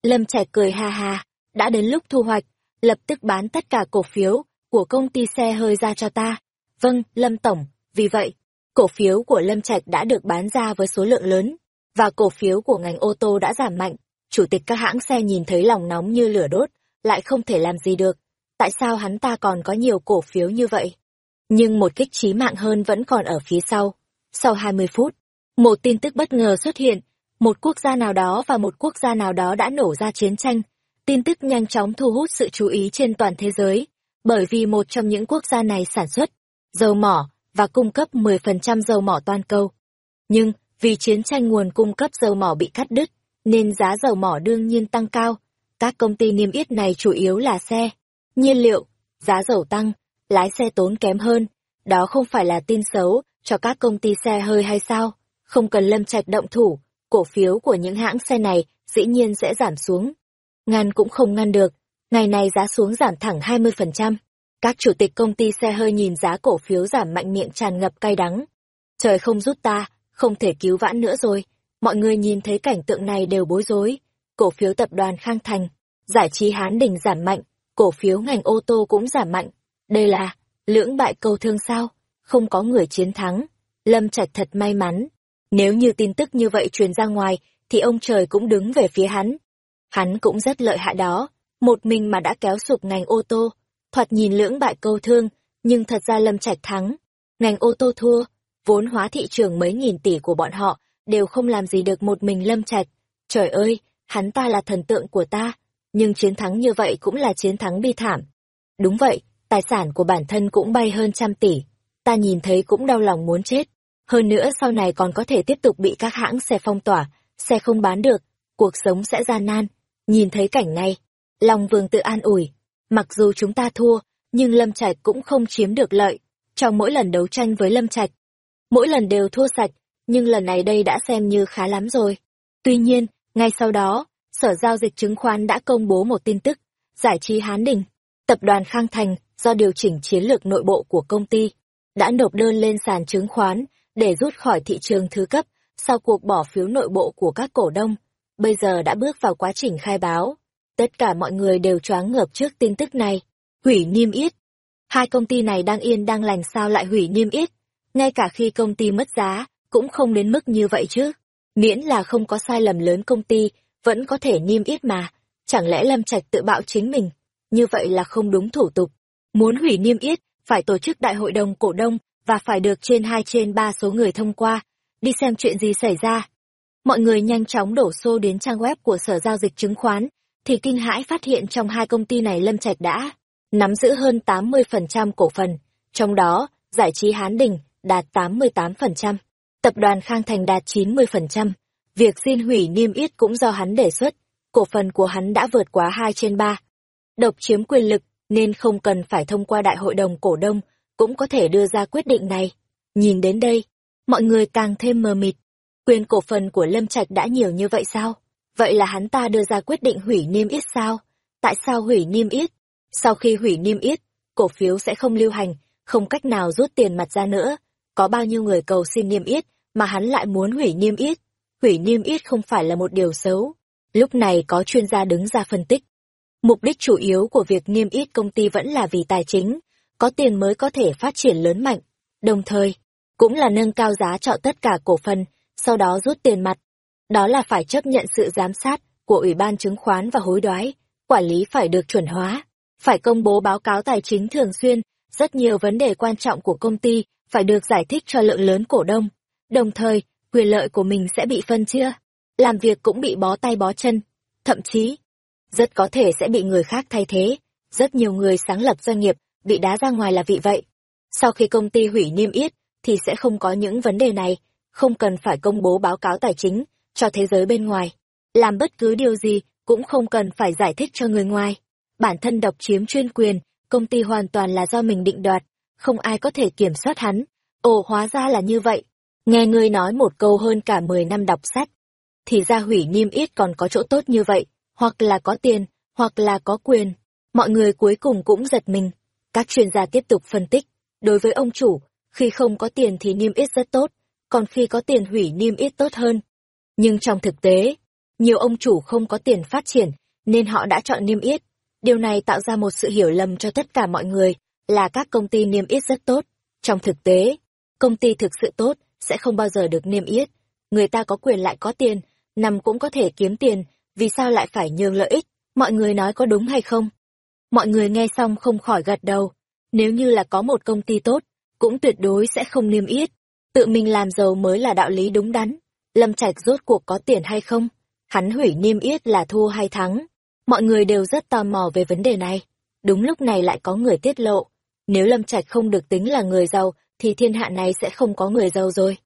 Lâm Trạch cười ha ha, đã đến lúc thu hoạch, lập tức bán tất cả cổ phiếu của công ty xe hơi ra cho ta. Vâng, Lâm Tổng, vì vậy, cổ phiếu của Lâm Trạch đã được bán ra với số lượng lớn, và cổ phiếu của ngành ô tô đã giảm mạnh. Chủ tịch các hãng xe nhìn thấy lòng nóng như lửa đốt, lại không thể làm gì được. Tại sao hắn ta còn có nhiều cổ phiếu như vậy? Nhưng một kích trí mạng hơn vẫn còn ở phía sau. Sau 20 phút, một tin tức bất ngờ xuất hiện. Một quốc gia nào đó và một quốc gia nào đó đã nổ ra chiến tranh. Tin tức nhanh chóng thu hút sự chú ý trên toàn thế giới, bởi vì một trong những quốc gia này sản xuất dầu mỏ và cung cấp 10% dầu mỏ toàn cầu. Nhưng, vì chiến tranh nguồn cung cấp dầu mỏ bị cắt đứt, nên giá dầu mỏ đương nhiên tăng cao. Các công ty niêm yết này chủ yếu là xe, nhiên liệu, giá dầu tăng, lái xe tốn kém hơn. Đó không phải là tin xấu cho các công ty xe hơi hay sao? Không cần lâm trạch động thủ, cổ phiếu của những hãng xe này dĩ nhiên sẽ giảm xuống. Ngăn cũng không ngăn được, ngày này giá xuống giảm thẳng 20%. Các chủ tịch công ty xe hơi nhìn giá cổ phiếu giảm mạnh miệng tràn ngập cay đắng. Trời không rút ta, không thể cứu vãn nữa rồi. Mọi người nhìn thấy cảnh tượng này đều bối rối. Cổ phiếu tập đoàn Khang Thành, giải trí Hán Đình giảm mạnh, cổ phiếu ngành ô tô cũng giảm mạnh. Đây là lưỡng bại câu thương sao? Không có người chiến thắng. Lâm Trạch thật may mắn. Nếu như tin tức như vậy truyền ra ngoài, thì ông trời cũng đứng về phía hắn. Hắn cũng rất lợi hại đó. Một mình mà đã kéo sụp ngành ô tô. Thoạt nhìn lưỡng bại câu thương, nhưng thật ra Lâm Trạch thắng. Ngành ô tô thua, vốn hóa thị trường mấy nghìn tỷ của bọn họ đều không làm gì được một mình Lâm Trạch. Trời ơi, hắn ta là thần tượng của ta, nhưng chiến thắng như vậy cũng là chiến thắng bi thảm. Đúng vậy, tài sản của bản thân cũng bay hơn trăm tỷ, ta nhìn thấy cũng đau lòng muốn chết. Hơn nữa sau này còn có thể tiếp tục bị các hãng xe phong tỏa, xe không bán được, cuộc sống sẽ gian nan. Nhìn thấy cảnh này, long vương tự an ủi, mặc dù chúng ta thua, nhưng Lâm Trạch cũng không chiếm được lợi. Trong mỗi lần đấu tranh với Lâm Trạch, mỗi lần đều thua sạch, nhưng lần này đây đã xem như khá lắm rồi. Tuy nhiên, ngay sau đó, Sở Giao dịch Chứng khoán đã công bố một tin tức, giải trí Hán Đình, tập đoàn Khang Thành, do điều chỉnh chiến lược nội bộ của công ty, đã nộp đơn lên sàn chứng khoán để rút khỏi thị trường thứ cấp sau cuộc bỏ phiếu nội bộ của các cổ đông. Bây giờ đã bước vào quá trình khai báo. Tất cả mọi người đều choáng ngợp trước tin tức này. Hủy niêm yết. Hai công ty này đang yên đang lành sao lại hủy niêm yết. Ngay cả khi công ty mất giá, cũng không đến mức như vậy chứ. Miễn là không có sai lầm lớn công ty, vẫn có thể niêm yết mà. Chẳng lẽ Lâm Trạch tự bạo chính mình? Như vậy là không đúng thủ tục. Muốn hủy niêm yết, phải tổ chức đại hội đồng cổ đông và phải được trên hai trên ba số người thông qua. Đi xem chuyện gì xảy ra. Mọi người nhanh chóng đổ xô đến trang web của Sở Giao dịch Chứng khoán, thì kinh hãi phát hiện trong hai công ty này Lâm Trạch đã nắm giữ hơn 80% cổ phần, trong đó, giải trí Hán Đình đạt 88%, tập đoàn Khang Thành đạt 90%. Việc xin hủy niêm yết cũng do hắn đề xuất, cổ phần của hắn đã vượt quá 2 trên 3. Độc chiếm quyền lực, nên không cần phải thông qua đại hội đồng cổ đông, cũng có thể đưa ra quyết định này. Nhìn đến đây, mọi người càng thêm mờ mịt. Quyền cổ phần của Lâm Trạch đã nhiều như vậy sao? Vậy là hắn ta đưa ra quyết định hủy niêm yết sao? Tại sao hủy niêm yết? Sau khi hủy niêm yết, cổ phiếu sẽ không lưu hành, không cách nào rút tiền mặt ra nữa. Có bao nhiêu người cầu xin niêm yết, mà hắn lại muốn hủy niêm yết? Hủy niêm yết không phải là một điều xấu. Lúc này có chuyên gia đứng ra phân tích. Mục đích chủ yếu của việc niêm yết công ty vẫn là vì tài chính, có tiền mới có thể phát triển lớn mạnh. Đồng thời, cũng là nâng cao giá cho tất cả cổ phần, sau đó rút tiền mặt. Đó là phải chấp nhận sự giám sát của Ủy ban chứng khoán và hối đoái, quản lý phải được chuẩn hóa, phải công bố báo cáo tài chính thường xuyên, rất nhiều vấn đề quan trọng của công ty phải được giải thích cho lượng lớn cổ đông. Đồng thời, quyền lợi của mình sẽ bị phân chia, làm việc cũng bị bó tay bó chân, thậm chí rất có thể sẽ bị người khác thay thế. Rất nhiều người sáng lập doanh nghiệp bị đá ra ngoài là vì vậy. Sau khi công ty hủy niêm yết, thì sẽ không có những vấn đề này, không cần phải công bố báo cáo tài chính cho thế giới bên ngoài. Làm bất cứ điều gì cũng không cần phải giải thích cho người ngoài. Bản thân độc chiếm chuyên quyền, công ty hoàn toàn là do mình định đoạt, không ai có thể kiểm soát hắn. Ồ hóa ra là như vậy. Nghe ngươi nói một câu hơn cả 10 năm đọc sách. Thì ra hủy niêm yết còn có chỗ tốt như vậy, hoặc là có tiền, hoặc là có quyền. Mọi người cuối cùng cũng giật mình. Các chuyên gia tiếp tục phân tích. Đối với ông chủ, khi không có tiền thì niêm yết rất tốt, còn khi có tiền hủy niêm yết tốt hơn. Nhưng trong thực tế, nhiều ông chủ không có tiền phát triển, nên họ đã chọn niêm yết. Điều này tạo ra một sự hiểu lầm cho tất cả mọi người, là các công ty niêm yết rất tốt. Trong thực tế, công ty thực sự tốt sẽ không bao giờ được niêm yết. Người ta có quyền lại có tiền, nằm cũng có thể kiếm tiền, vì sao lại phải nhường lợi ích? Mọi người nói có đúng hay không? Mọi người nghe xong không khỏi gật đầu. Nếu như là có một công ty tốt, cũng tuyệt đối sẽ không niêm yết. Tự mình làm giàu mới là đạo lý đúng đắn. Lâm Trạch rốt cuộc có tiền hay không? Hắn hủy niêm yết là thua hay thắng? Mọi người đều rất tò mò về vấn đề này. Đúng lúc này lại có người tiết lộ. Nếu Lâm Trạch không được tính là người giàu, thì thiên hạ này sẽ không có người giàu rồi.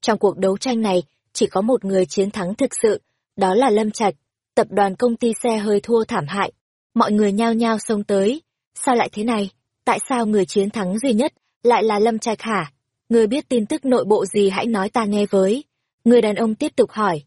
Trong cuộc đấu tranh này, chỉ có một người chiến thắng thực sự, đó là Lâm Trạch. Tập đoàn công ty xe hơi thua thảm hại. Mọi người nhao nhao xông tới. Sao lại thế này? Tại sao người chiến thắng duy nhất lại là Lâm Trạch hả? Người biết tin tức nội bộ gì hãy nói ta nghe với. Người đàn ông tiếp tục hỏi.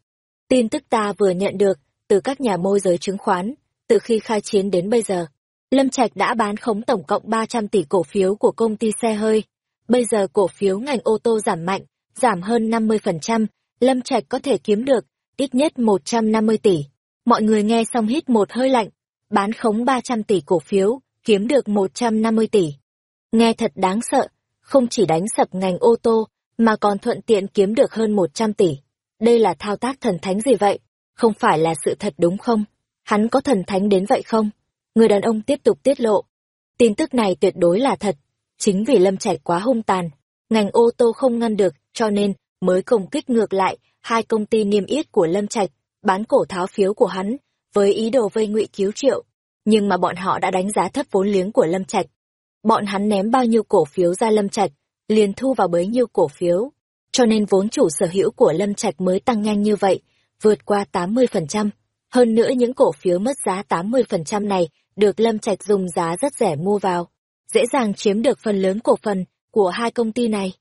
Tin tức ta vừa nhận được từ các nhà môi giới chứng khoán, từ khi khai chiến đến bây giờ. Lâm Trạch đã bán khống tổng cộng 300 tỷ cổ phiếu của công ty xe hơi. Bây giờ cổ phiếu ngành ô tô giảm mạnh, giảm hơn 50%, Lâm Trạch có thể kiếm được ít nhất 150 tỷ. Mọi người nghe xong hít một hơi lạnh, bán khống 300 tỷ cổ phiếu, kiếm được 150 tỷ. Nghe thật đáng sợ, không chỉ đánh sập ngành ô tô, mà còn thuận tiện kiếm được hơn 100 tỷ. Đây là thao tác thần thánh gì vậy? Không phải là sự thật đúng không? Hắn có thần thánh đến vậy không? Người đàn ông tiếp tục tiết lộ. Tin tức này tuyệt đối là thật. Chính vì Lâm Trạch quá hung tàn, ngành ô tô không ngăn được, cho nên mới công kích ngược lại hai công ty niêm yết của Lâm Trạch, bán cổ tháo phiếu của hắn, với ý đồ vây ngụy cứu triệu. Nhưng mà bọn họ đã đánh giá thấp vốn liếng của Lâm Trạch. Bọn hắn ném bao nhiêu cổ phiếu ra Lâm Trạch, liền thu vào bấy nhiêu cổ phiếu. Cho nên vốn chủ sở hữu của Lâm Trạch mới tăng nhanh như vậy, vượt qua 80%. Hơn nữa những cổ phiếu mất giá 80% này được Lâm Trạch dùng giá rất rẻ mua vào, dễ dàng chiếm được phần lớn cổ phần của hai công ty này.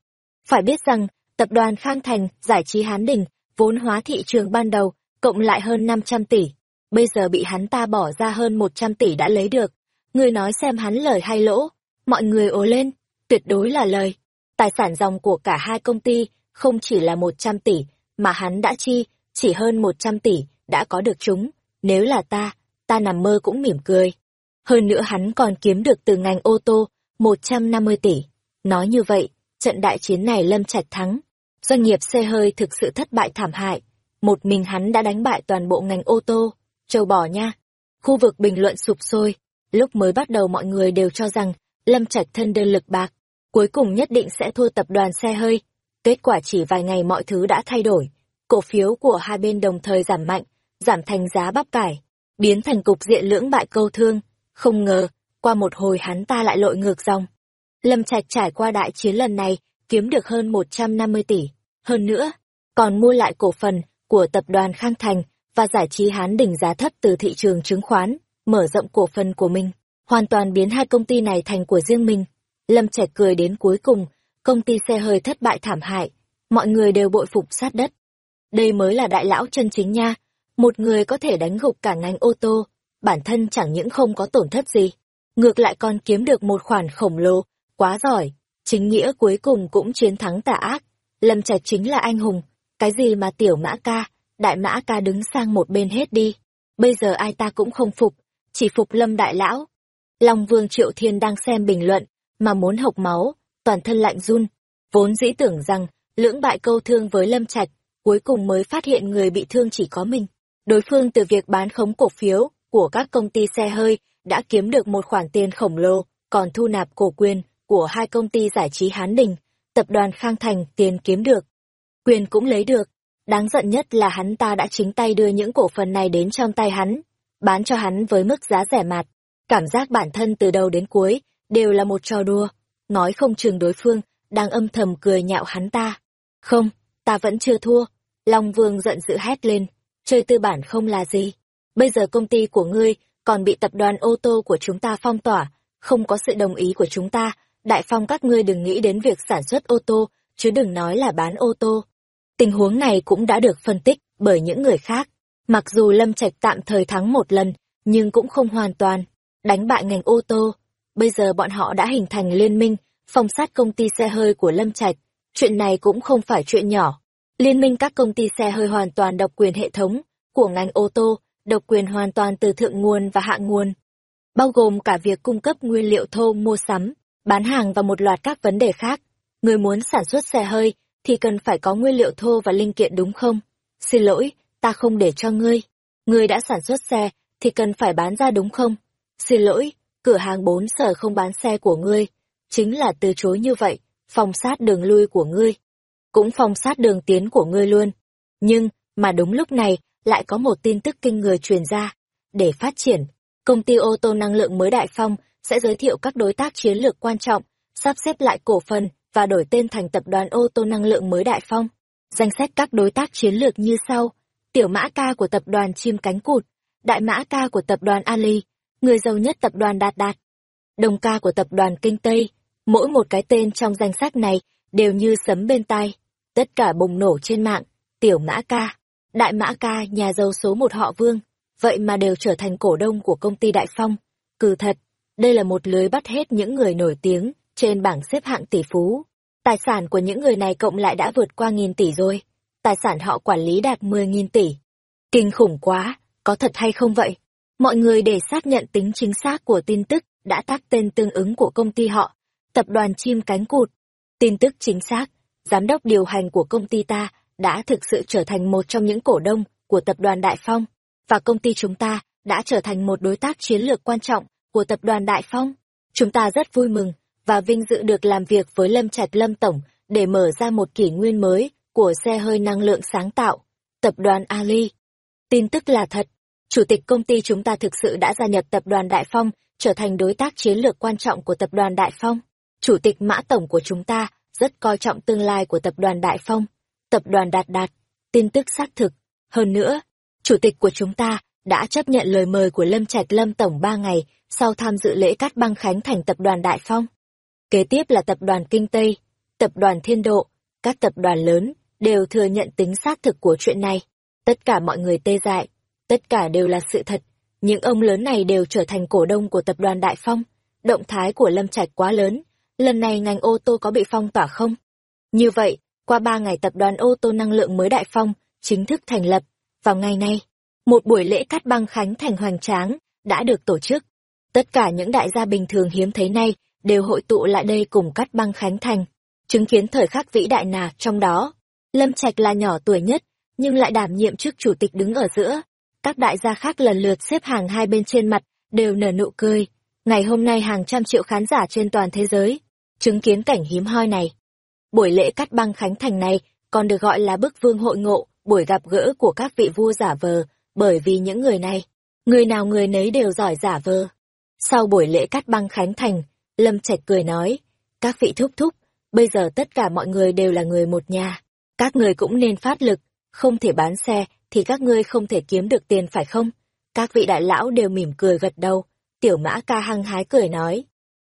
Phải biết rằng, tập đoàn Khang Thành, giải trí Hán Đình, vốn hóa thị trường ban đầu, cộng lại hơn 500 tỷ. Bây giờ bị hắn ta bỏ ra hơn 100 tỷ đã lấy được. Người nói xem hắn lời hay lỗ. Mọi người ố lên, tuyệt đối là lời. Tài sản dòng của cả hai công ty không chỉ là 100 tỷ, mà hắn đã chi, chỉ hơn 100 tỷ, đã có được chúng. Nếu là ta, ta nằm mơ cũng mỉm cười. Hơn nữa hắn còn kiếm được từ ngành ô tô, 150 tỷ. Nói như vậy, trận đại chiến này Lâm Trạch thắng. Doanh nghiệp xe hơi thực sự thất bại thảm hại. Một mình hắn đã đánh bại toàn bộ ngành ô tô. Châu bò nha. Khu vực bình luận sụp sôi. Lúc mới bắt đầu mọi người đều cho rằng Lâm Trạch thân đơn lực bạc. Cuối cùng nhất định sẽ thua tập đoàn xe hơi. Kết quả chỉ vài ngày mọi thứ đã thay đổi. Cổ phiếu của hai bên đồng thời giảm mạnh, giảm thành giá bắp cải, biến thành cục diện lưỡng bại câu thương. Không ngờ, qua một hồi hắn ta lại lội ngược dòng. Lâm Trạch trải qua đại chiến lần này, kiếm được hơn 150 tỷ. Hơn nữa, còn mua lại cổ phần của tập đoàn Khang Thành và giải trí Hán đỉnh giá thấp từ thị trường chứng khoán, mở rộng cổ phần của mình, hoàn toàn biến hai công ty này thành của riêng mình. Lâm Trạch cười đến cuối cùng, công ty xe hơi thất bại thảm hại, mọi người đều bội phục sát đất. Đây mới là đại lão chân chính nha, một người có thể đánh gục cả ngành ô tô, bản thân chẳng những không có tổn thất gì, ngược lại còn kiếm được một khoản khổng lồ, quá giỏi, chính nghĩa cuối cùng cũng chiến thắng tà ác. Lâm Trạch chính là anh hùng, cái gì mà tiểu mã ca, đại mã ca đứng sang một bên hết đi. Bây giờ ai ta cũng không phục, chỉ phục Lâm đại lão. Long Vương Triệu Thiên đang xem bình luận, mà muốn hộc máu, toàn thân lạnh run, vốn dĩ tưởng rằng lưỡng bại câu thương với Lâm Trạch, cuối cùng mới phát hiện người bị thương chỉ có mình. Đối phương từ việc bán khống cổ phiếu của các công ty xe hơi đã kiếm được một khoản tiền khổng lồ, còn thu nạp cổ quyền của hai công ty giải trí Hán Đình, tập đoàn Khang Thành tiền kiếm được. Quyền cũng lấy được. Đáng giận nhất là hắn ta đã chính tay đưa những cổ phần này đến trong tay hắn, bán cho hắn với mức giá rẻ mạt. Cảm giác bản thân từ đầu đến cuối đều là một trò đùa, nói không chừng đối phương đang âm thầm cười nhạo hắn ta. Không, ta vẫn chưa thua. Long Vương giận dữ hét lên, chơi tư bản không là gì. Bây giờ công ty của ngươi còn bị tập đoàn ô tô của chúng ta phong tỏa, không có sự đồng ý của chúng ta, đại phong các ngươi đừng nghĩ đến việc sản xuất ô tô, chứ đừng nói là bán ô tô. Tình huống này cũng đã được phân tích bởi những người khác. Mặc dù Lâm Trạch tạm thời thắng một lần, nhưng cũng không hoàn toàn. Đánh bại ngành ô tô, bây giờ bọn họ đã hình thành liên minh, phong sát công ty xe hơi của Lâm Trạch. Chuyện này cũng không phải chuyện nhỏ. Liên minh các công ty xe hơi hoàn toàn độc quyền hệ thống của ngành ô tô, độc quyền hoàn toàn từ thượng nguồn và hạ nguồn. Bao gồm cả việc cung cấp nguyên liệu thô mua sắm, bán hàng và một loạt các vấn đề khác. Người muốn sản xuất xe hơi thì cần phải có nguyên liệu thô và linh kiện đúng không? Xin lỗi, ta không để cho ngươi. Ngươi đã sản xuất xe thì cần phải bán ra đúng không? Xin lỗi, cửa hàng bốn sở không bán xe của ngươi. Chính là từ chối như vậy, phòng sát đường lui của ngươi. Cũng phòng sát đường tiến của ngươi luôn. Nhưng, mà đúng lúc này, lại có một tin tức kinh người truyền ra. Để phát triển, công ty ô tô năng lượng mới Đại Phong sẽ giới thiệu các đối tác chiến lược quan trọng, sắp xếp lại cổ phần và đổi tên thành tập đoàn ô tô năng lượng mới Đại Phong. Danh sách các đối tác chiến lược như sau: Tiểu Mã Ca của tập đoàn Chim Cánh Cụt, Đại Mã Ca của tập đoàn Ali, người giàu nhất tập đoàn Đạt Đạt, Đồng Ca của tập đoàn Kinh Tây. Mỗi một cái tên trong danh sách này đều như sấm bên tai. Tất cả bùng nổ trên mạng, Tiểu Mã Ca, Đại Mã Ca nhà giàu số một họ Vương, vậy mà đều trở thành cổ đông của công ty Đại Phong. Cừ thật, đây là một lưới bắt hết những người nổi tiếng trên bảng xếp hạng tỷ phú. Tài sản của những người này cộng lại đã vượt qua nghìn tỷ rồi. Tài sản họ quản lý đạt mười nghìn tỷ. Kinh khủng quá, có thật hay không vậy? Mọi người để xác nhận tính chính xác của tin tức đã tác tên tương ứng của công ty họ, tập đoàn chim cánh cụt. Tin tức chính xác, giám đốc điều hành của công ty ta đã thực sự trở thành một trong những cổ đông của tập đoàn Đại Phong, và công ty chúng ta đã trở thành một đối tác chiến lược quan trọng của tập đoàn Đại Phong. Chúng ta rất vui mừng và vinh dự được làm việc với Lâm Trạch Lâm Tổng để mở ra một kỷ nguyên mới của xe hơi năng lượng sáng tạo, tập đoàn Ali. Tin tức là thật, chủ tịch công ty chúng ta thực sự đã gia nhập tập đoàn Đại Phong, trở thành đối tác chiến lược quan trọng của tập đoàn Đại Phong. Chủ tịch Mã Tổng của chúng ta rất coi trọng tương lai của tập đoàn Đại Phong, tập đoàn Đạt Đạt, tin tức xác thực. Hơn nữa, chủ tịch của chúng ta đã chấp nhận lời mời của Lâm Trạch Lâm Tổng ba ngày sau tham dự lễ cắt băng khánh thành tập đoàn Đại Phong. Kế tiếp là tập đoàn Kinh Tây, tập đoàn Thiên Độ, các tập đoàn lớn đều thừa nhận tính xác thực của chuyện này. Tất cả mọi người tê dại, tất cả đều là sự thật. Những ông lớn này đều trở thành cổ đông của tập đoàn Đại Phong. Động thái của Lâm Trạch quá lớn. Lần này ngành ô tô có bị phong tỏa không? Như vậy, qua ba ngày tập đoàn ô tô năng lượng mới Đại Phong chính thức thành lập. Vào ngày nay, một buổi lễ cắt băng khánh thành hoành tráng đã được tổ chức. Tất cả những đại gia bình thường hiếm thấy nay đều hội tụ lại đây cùng cắt băng khánh thành, chứng kiến thời khắc vĩ đại nào trong đó. Lâm Trạch là nhỏ tuổi nhất, nhưng lại đảm nhiệm chức chủ tịch đứng ở giữa. Các đại gia khác lần lượt xếp hàng hai bên trên mặt, đều nở nụ cười. Ngày hôm nay hàng trăm triệu khán giả trên toàn thế giới, chứng kiến cảnh hiếm hoi này. Buổi lễ cắt băng khánh thành này còn được gọi là bức vương hội ngộ, buổi gặp gỡ của các vị vua giả vờ, bởi vì những người này, người nào người nấy đều giỏi giả vờ. Sau buổi lễ cắt băng khánh thành, Lâm Trạch cười nói, các vị thúc thúc, bây giờ tất cả mọi người đều là người một nhà. Các người cũng nên phát lực, không thể bán xe thì các ngươi không thể kiếm được tiền phải không? Các vị đại lão đều mỉm cười gật đầu, tiểu mã ca hăng hái cười nói.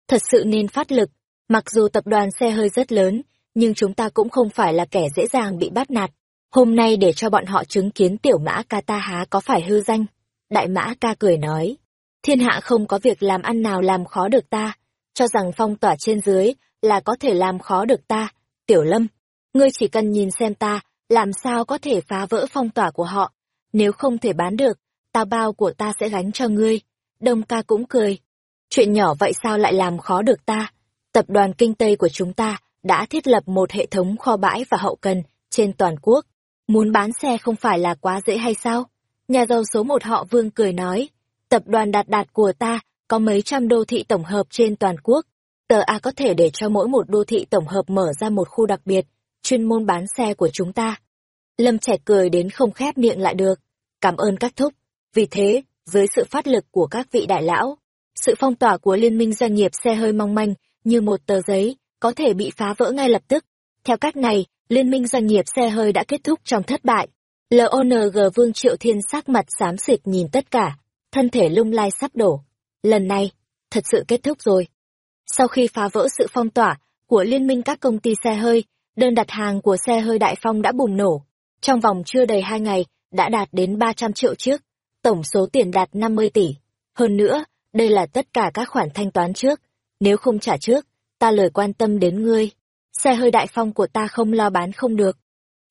Thật sự nên phát lực, mặc dù tập đoàn xe hơi rất lớn, nhưng chúng ta cũng không phải là kẻ dễ dàng bị bắt nạt. Hôm nay để cho bọn họ chứng kiến tiểu mã ca ta há có phải hư danh. Đại mã ca cười nói, thiên hạ không có việc làm ăn nào làm khó được ta, cho rằng phong tỏa trên dưới là có thể làm khó được ta. Tiểu Lâm, ngươi chỉ cần nhìn xem ta, làm sao có thể phá vỡ phong tỏa của họ. Nếu không thể bán được, tao bao của ta sẽ gánh cho ngươi. Đông ca cũng cười. Chuyện nhỏ vậy sao lại làm khó được ta? Tập đoàn Kinh Tây của chúng ta đã thiết lập một hệ thống kho bãi và hậu cần trên toàn quốc. Muốn bán xe không phải là quá dễ hay sao? Nhà giàu số một họ Vương cười nói, tập đoàn đạt đạt của ta có mấy trăm đô thị tổng hợp trên toàn quốc. Tờ A có thể để cho mỗi một đô thị tổng hợp mở ra một khu đặc biệt, chuyên môn bán xe của chúng ta. Lâm Trạch cười đến không khép miệng lại được. Cảm ơn các thúc. Vì thế, dưới sự phát lực của các vị đại lão, sự phong tỏa của liên minh doanh nghiệp xe hơi mong manh như một tờ giấy, có thể bị phá vỡ ngay lập tức. Theo cách này, liên minh doanh nghiệp xe hơi đã kết thúc trong thất bại. LONG Vương Triệu Thiên sắc mặt xám xịt nhìn tất cả, thân thể lung lai sắp đổ. Lần này, thật sự kết thúc rồi. Sau khi phá vỡ sự phong tỏa của liên minh các công ty xe hơi, đơn đặt hàng của xe hơi Đại Phong đã bùng nổ. Trong vòng chưa đầy hai ngày, đã đạt đến 300 triệu trước, tổng số tiền đạt 50 tỷ. Hơn nữa, đây là tất cả các khoản thanh toán trước. Nếu không trả trước, ta lời quan tâm đến ngươi. xe hơi đại phong của ta không lo bán không được.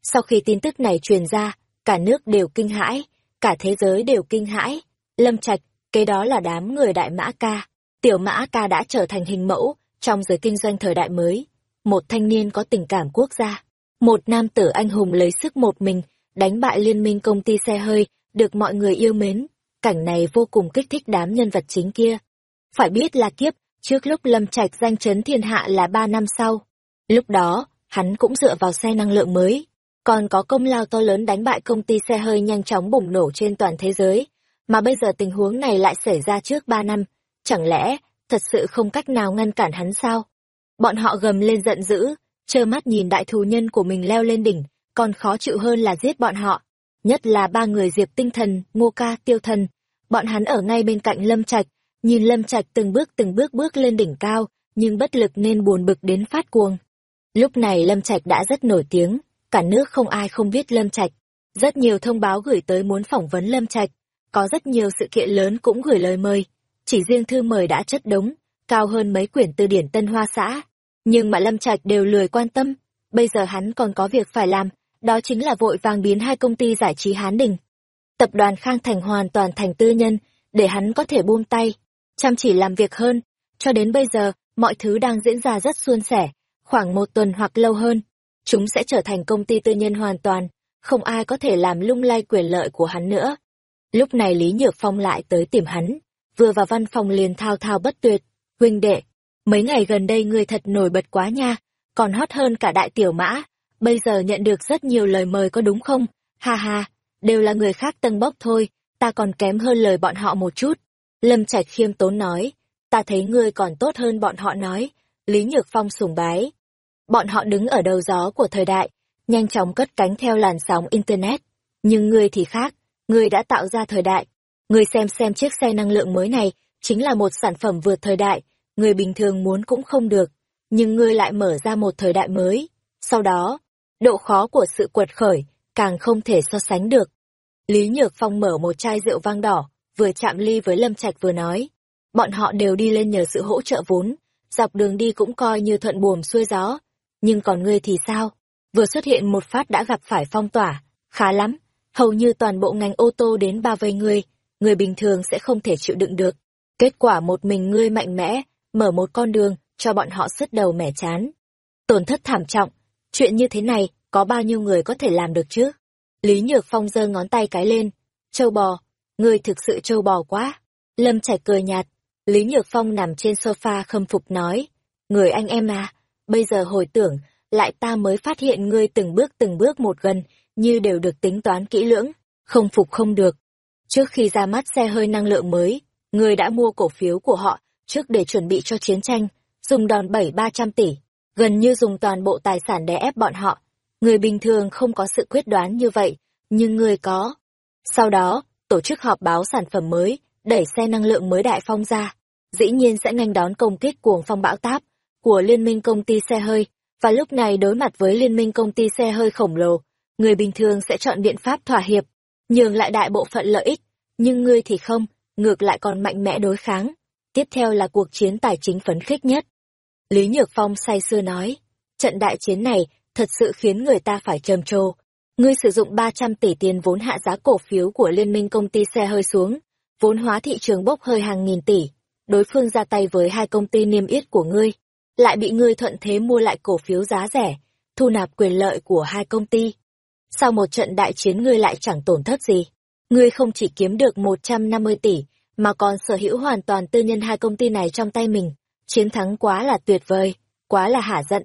Sau khi tin tức này truyền ra, cả nước đều kinh hãi, cả thế giới đều kinh hãi. Lâm Trạch, kế đó là đám người đại mã ca. Tiểu mã ca đã trở thành hình mẫu trong giới kinh doanh thời đại mới. Một thanh niên có tình cảm quốc gia. Một nam tử anh hùng lấy sức một mình, đánh bại liên minh công ty xe hơi, được mọi người yêu mến. Cảnh này vô cùng kích thích đám nhân vật chính kia. Phải biết là kiếp, trước lúc Lâm Trạch danh chấn thiên hạ là ba năm sau. Lúc đó, hắn cũng dựa vào xe năng lượng mới, còn có công lao to lớn đánh bại công ty xe hơi nhanh chóng bùng nổ trên toàn thế giới. Mà bây giờ tình huống này lại xảy ra trước ba năm, chẳng lẽ thật sự không cách nào ngăn cản hắn sao? Bọn họ gầm lên giận dữ, trơ mắt nhìn đại thù nhân của mình leo lên đỉnh, còn khó chịu hơn là giết bọn họ. Nhất là ba người Diệp Tinh Thần, Ngô Ca, Tiêu Thần. Bọn hắn ở ngay bên cạnh Lâm Trạch, nhìn Lâm Trạch từng bước từng bước bước lên đỉnh cao, nhưng bất lực nên buồn bực đến phát cuồng. Lúc này Lâm Trạch đã rất nổi tiếng, cả nước không ai không biết Lâm Trạch. Rất nhiều thông báo gửi tới muốn phỏng vấn Lâm Trạch, có rất nhiều sự kiện lớn cũng gửi lời mời. Chỉ riêng thư mời đã chất đống, cao hơn mấy quyển từ điển Tân Hoa xã. Nhưng mà Lâm Trạch đều lười quan tâm, bây giờ hắn còn có việc phải làm, đó chính là vội vàng biến hai công ty giải trí Hán Đình. Tập đoàn Khang Thành hoàn toàn thành tư nhân, để hắn có thể buông tay, chăm chỉ làm việc hơn. Cho đến bây giờ, mọi thứ đang diễn ra rất suôn sẻ, khoảng một tuần hoặc lâu hơn, chúng sẽ trở thành công ty tư nhân hoàn toàn, không ai có thể làm lung lay quyền lợi của hắn nữa. Lúc này Lý Nhược Phong lại tới tìm hắn, vừa vào văn phòng liền thao thao bất tuyệt, huynh đệ, mấy ngày gần đây ngươi thật nổi bật quá nha, còn hot hơn cả đại tiểu mã, bây giờ nhận được rất nhiều lời mời có đúng không? Ha ha, đều là người khác tân bốc thôi, ta còn kém hơn lời bọn họ một chút. Lâm Trạch khiêm tốn nói, ta thấy ngươi còn tốt hơn bọn họ nói, Lý Nhược Phong sùng bái. Bọn họ đứng ở đầu gió của thời đại, nhanh chóng cất cánh theo làn sóng Internet. Nhưng ngươi thì khác, ngươi đã tạo ra thời đại. Ngươi xem xem chiếc xe năng lượng mới này, chính là một sản phẩm vượt thời đại, người bình thường muốn cũng không được. Nhưng ngươi lại mở ra một thời đại mới. Sau đó, độ khó của sự quật khởi, càng không thể so sánh được. Lý Nhược Phong mở một chai rượu vang đỏ, vừa chạm ly với Lâm Trạch vừa nói. Bọn họ đều đi lên nhờ sự hỗ trợ vốn, dọc đường đi cũng coi như thuận buồm xuôi gió. Nhưng còn ngươi thì sao? Vừa xuất hiện một phát đã gặp phải phong tỏa, khá lắm, hầu như toàn bộ ngành ô tô đến bao vây ngươi, người bình thường sẽ không thể chịu đựng được. Kết quả một mình ngươi mạnh mẽ, mở một con đường, cho bọn họ sứt đầu mẻ chán. Tổn thất thảm trọng, chuyện như thế này, có bao nhiêu người có thể làm được chứ? Lý Nhược Phong giơ ngón tay cái lên, châu bò, ngươi thực sự châu bò quá. Lâm Trạch cười nhạt, Lý Nhược Phong nằm trên sofa khâm phục nói, người anh em à, bây giờ hồi tưởng, lại ta mới phát hiện ngươi từng bước từng bước một gần, như đều được tính toán kỹ lưỡng, không phục không được. Trước khi ra mắt xe hơi năng lượng mới, người đã mua cổ phiếu của họ, trước để chuẩn bị cho chiến tranh, dùng đòn bẩy ba trăm tỷ, gần như dùng toàn bộ tài sản để ép bọn họ. Người bình thường không có sự quyết đoán như vậy, nhưng người có. Sau đó, tổ chức họp báo sản phẩm mới, đẩy xe năng lượng mới đại phong ra, dĩ nhiên sẽ nghênh đón công kích cuồng phong bão táp của liên minh công ty xe hơi, và lúc này đối mặt với liên minh công ty xe hơi khổng lồ, người bình thường sẽ chọn biện pháp thỏa hiệp, nhường lại đại bộ phận lợi ích, nhưng ngươi thì không, ngược lại còn mạnh mẽ đối kháng. Tiếp theo là cuộc chiến tài chính phấn khích nhất. Lý Nhược Phong say sưa nói, trận đại chiến này thật sự khiến người ta phải trầm trồ. Ngươi sử dụng 300 tỷ tiền vốn hạ giá cổ phiếu của liên minh công ty xe hơi xuống, vốn hóa thị trường bốc hơi hàng nghìn tỷ. Đối phương ra tay với hai công ty niêm yết của ngươi, lại bị ngươi thuận thế mua lại cổ phiếu giá rẻ, thu nạp quyền lợi của hai công ty. Sau một trận đại chiến ngươi lại chẳng tổn thất gì. Ngươi không chỉ kiếm được 150 tỷ, mà còn sở hữu hoàn toàn tư nhân hai công ty này trong tay mình. Chiến thắng quá là tuyệt vời, quá là hả giận.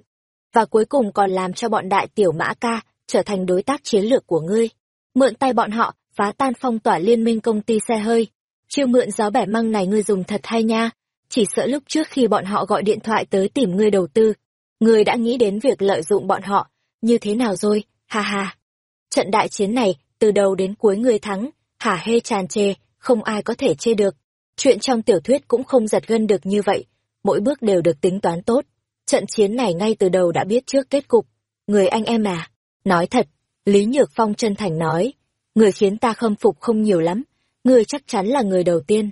Và cuối cùng còn làm cho bọn đại tiểu mã ca trở thành đối tác chiến lược của ngươi. Mượn tay bọn họ, phá tan phong tỏa liên minh công ty xe hơi. Chiêu mượn gió bẻ măng này ngươi dùng thật hay nha, chỉ sợ lúc trước khi bọn họ gọi điện thoại tới tìm ngươi đầu tư, ngươi đã nghĩ đến việc lợi dụng bọn họ, như thế nào rồi, ha ha. Trận đại chiến này, từ đầu đến cuối người thắng, hả hê tràn trề, không ai có thể chê được. Chuyện trong tiểu thuyết cũng không giật gân được như vậy, mỗi bước đều được tính toán tốt. Trận chiến này ngay từ đầu đã biết trước kết cục. Người anh em à, nói thật, Lý Nhược Phong chân thành nói, người khiến ta khâm phục không nhiều lắm, người chắc chắn là người đầu tiên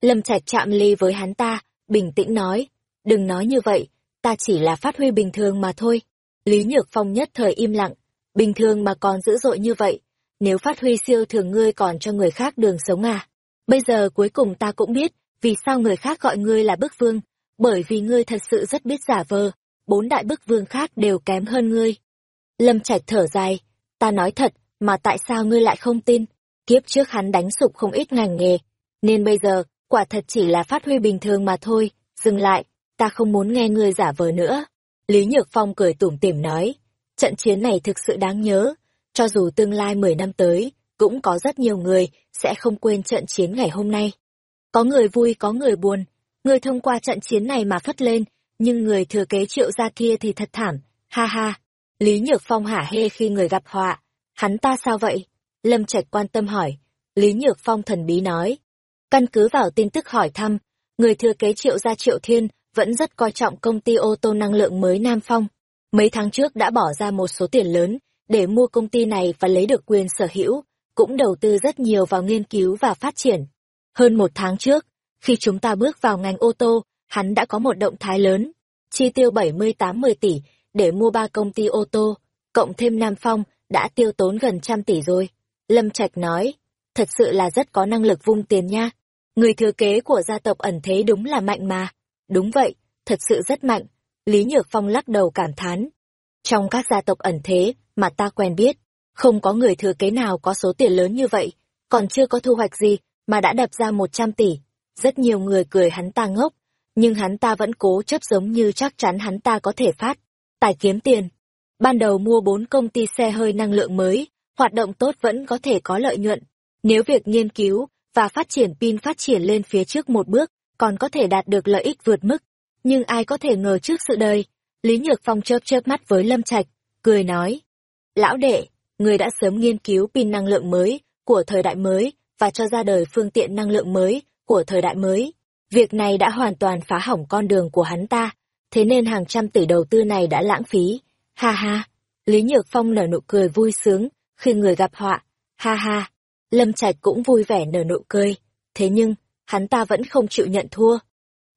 Lâm Trạch chạm ly với hắn ta, bình tĩnh nói, đừng nói như vậy, ta chỉ là phát huy bình thường mà thôi. Lý Nhược Phong nhất thời im lặng, bình thường mà còn dữ dội như vậy, nếu phát huy siêu thường ngươi còn cho người khác đường sống à. Bây giờ cuối cùng ta cũng biết, vì sao người khác gọi ngươi là bức vương, bởi vì ngươi thật sự rất biết giả vờ, bốn đại bức vương khác đều kém hơn ngươi. Lâm Trạch thở dài, ta nói thật, mà tại sao ngươi lại không tin? Kiếp trước hắn đánh sụp không ít ngành nghề, nên bây giờ, quả thật chỉ là phát huy bình thường mà thôi, dừng lại, ta không muốn nghe ngươi giả vờ nữa. Lý Nhược Phong cười tủm tỉm nói, trận chiến này thực sự đáng nhớ, cho dù tương lai 10 năm tới, cũng có rất nhiều người sẽ không quên trận chiến ngày hôm nay. Có người vui có người buồn, người thông qua trận chiến này mà phất lên, nhưng người thừa kế triệu gia kia thì thật thảm, ha ha. Lý Nhược Phong hả hê khi người gặp họa, hắn ta sao vậy? Lâm Trạch quan tâm hỏi, Lý Nhược Phong thần bí nói. Căn cứ vào tin tức hỏi thăm, người thừa kế triệu gia triệu thiên vẫn rất coi trọng công ty ô tô năng lượng mới Nam Phong. Mấy tháng trước đã bỏ ra một số tiền lớn để mua công ty này và lấy được quyền sở hữu, cũng đầu tư rất nhiều vào nghiên cứu và phát triển. Hơn một tháng trước, khi chúng ta bước vào ngành ô tô, hắn đã có một động thái lớn, chi tiêu 70-80 tỷ để mua ba công ty ô tô, cộng thêm Nam Phong đã tiêu tốn gần trăm tỷ rồi. Lâm Trạch nói, thật sự là rất có năng lực vung tiền nha. Người thừa kế của gia tộc ẩn thế đúng là mạnh mà. Đúng vậy, thật sự rất mạnh. Lý Nhược Phong lắc đầu cảm thán. Trong các gia tộc ẩn thế mà ta quen biết, không có người thừa kế nào có số tiền lớn như vậy, còn chưa có thu hoạch gì mà đã đập ra 100 tỷ. Rất nhiều người cười hắn ta ngốc, nhưng hắn ta vẫn cố chấp giống như chắc chắn hắn ta có thể phát, tài kiếm tiền. Ban đầu mua bốn công ty xe hơi năng lượng mới, hoạt động tốt vẫn có thể có lợi nhuận. Nếu việc nghiên cứu và phát triển pin phát triển lên phía trước một bước, còn có thể đạt được lợi ích vượt mức. Nhưng ai có thể ngờ trước sự đời? Lý Nhược Phong chớp chớp mắt với Lâm Trạch, cười nói. Lão đệ, người đã sớm nghiên cứu pin năng lượng mới của thời đại mới và cho ra đời phương tiện năng lượng mới của thời đại mới. Việc này đã hoàn toàn phá hỏng con đường của hắn ta, thế nên hàng trăm tỷ đầu tư này đã lãng phí. Ha ha, Lý Nhược Phong nở nụ cười vui sướng khi người gặp họa. Ha ha, Lâm Trạch cũng vui vẻ nở nụ cười. Thế nhưng, hắn ta vẫn không chịu nhận thua.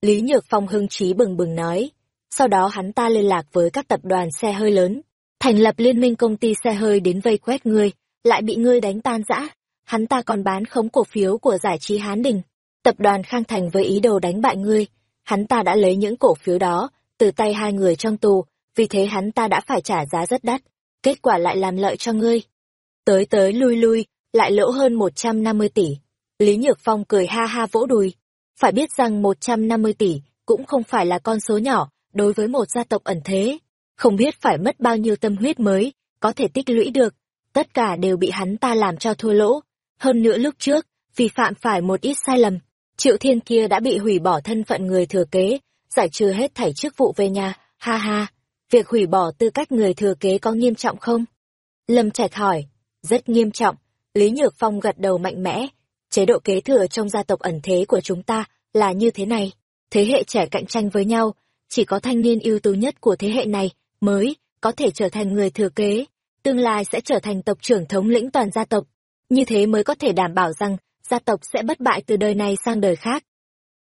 Lý Nhược Phong hưng trí bừng bừng nói. Sau đó hắn ta liên lạc với các tập đoàn xe hơi lớn, thành lập liên minh công ty xe hơi đến vây quét ngươi, lại bị ngươi đánh tan rã. Hắn ta còn bán khống cổ phiếu của giải trí Hán Đình, tập đoàn Khang Thành với ý đồ đánh bại ngươi. Hắn ta đã lấy những cổ phiếu đó từ tay hai người trong tù, vì thế hắn ta đã phải trả giá rất đắt. Kết quả lại làm lợi cho ngươi. Tới tới lui lui, lại lỗ hơn 150 tỷ. Lý Nhược Phong cười ha ha vỗ đùi. Phải biết rằng 150 tỷ cũng không phải là con số nhỏ đối với một gia tộc ẩn thế. Không biết phải mất bao nhiêu tâm huyết mới, có thể tích lũy được. Tất cả đều bị hắn ta làm cho thua lỗ. Hơn nữa lúc trước, vì phạm phải một ít sai lầm, triệu thiên kia đã bị hủy bỏ thân phận người thừa kế, giải trừ hết thảy chức vụ về nhà, ha ha. Việc hủy bỏ tư cách người thừa kế có nghiêm trọng không? Lâm Trạch hỏi, rất nghiêm trọng. Lý Nhược Phong gật đầu mạnh mẽ. Chế độ kế thừa trong gia tộc ẩn thế của chúng ta là như thế này. Thế hệ trẻ cạnh tranh với nhau, chỉ có thanh niên ưu tú nhất của thế hệ này mới có thể trở thành người thừa kế, tương lai sẽ trở thành tộc trưởng thống lĩnh toàn gia tộc. Như thế mới có thể đảm bảo rằng gia tộc sẽ bất bại từ đời này sang đời khác.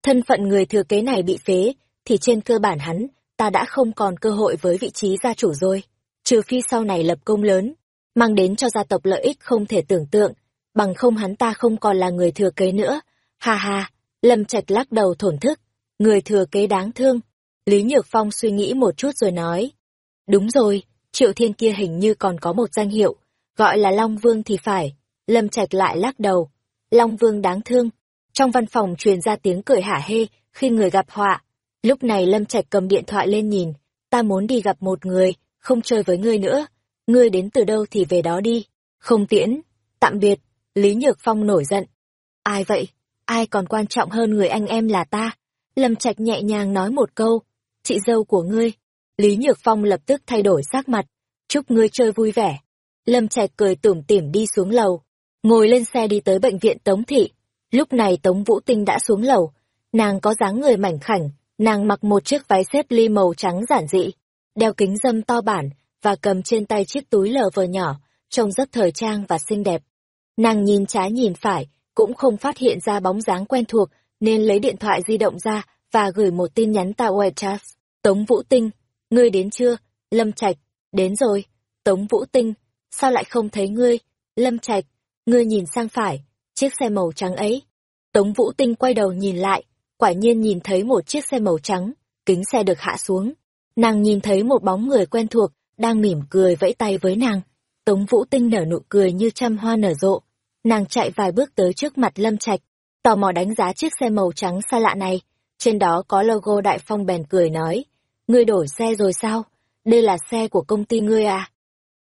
Thân phận người thừa kế này bị phế, thì trên cơ bản hắn, ta đã không còn cơ hội với vị trí gia chủ rồi. Trừ phi sau này lập công lớn, mang đến cho gia tộc lợi ích không thể tưởng tượng, bằng không hắn ta không còn là người thừa kế nữa. Ha ha, Lâm Trạch lắc đầu thổn thức, người thừa kế đáng thương. Lý Nhược Phong suy nghĩ một chút rồi nói. Đúng rồi, Triệu Thiên kia hình như còn có một danh hiệu, gọi là Long Vương thì phải. Lâm Trạch lại lắc đầu. Long Vương đáng thương. Trong văn phòng truyền ra tiếng cười hả hê khi người gặp họa. Lúc này Lâm Trạch cầm điện thoại lên nhìn, ta muốn đi gặp một người, không chơi với ngươi nữa. Ngươi đến từ đâu thì về đó đi. Không tiễn. Tạm biệt. Lý Nhược Phong nổi giận. Ai vậy? Ai còn quan trọng hơn người anh em là ta? Lâm Trạch nhẹ nhàng nói một câu. Chị dâu của ngươi. Lý Nhược Phong lập tức thay đổi sắc mặt. Chúc ngươi chơi vui vẻ. Lâm Trạch cười tủm tỉm đi xuống lầu. Ngồi lên xe đi tới bệnh viện Tống Thị. Lúc này Tống Vũ Tinh đã xuống lầu. Nàng có dáng người mảnh khảnh, nàng mặc một chiếc váy xếp ly màu trắng giản dị, đeo kính dâm to bản và cầm trên tay chiếc túi lờ vờ nhỏ, trông rất thời trang và xinh đẹp. Nàng nhìn trái nhìn phải, cũng không phát hiện ra bóng dáng quen thuộc, nên lấy điện thoại di động ra và gửi một tin nhắn tạo WeChat Tống Vũ Tinh, ngươi đến chưa? Lâm Trạch, đến rồi. Tống Vũ Tinh, sao lại không thấy ngươi? Lâm Trạch, ngươi nhìn sang phải, chiếc xe màu trắng ấy. Tống Vũ Tinh quay đầu nhìn lại, quả nhiên nhìn thấy một chiếc xe màu trắng, kính xe được hạ xuống. Nàng nhìn thấy một bóng người quen thuộc, đang mỉm cười vẫy tay với nàng. Tống Vũ Tinh nở nụ cười như trăm hoa nở rộ. Nàng chạy vài bước tới trước mặt Lâm Trạch, tò mò đánh giá chiếc xe màu trắng xa lạ này. Trên đó có logo Đại Phong bèn cười nói, ngươi đổi xe rồi sao? Đây là xe của công ty ngươi à?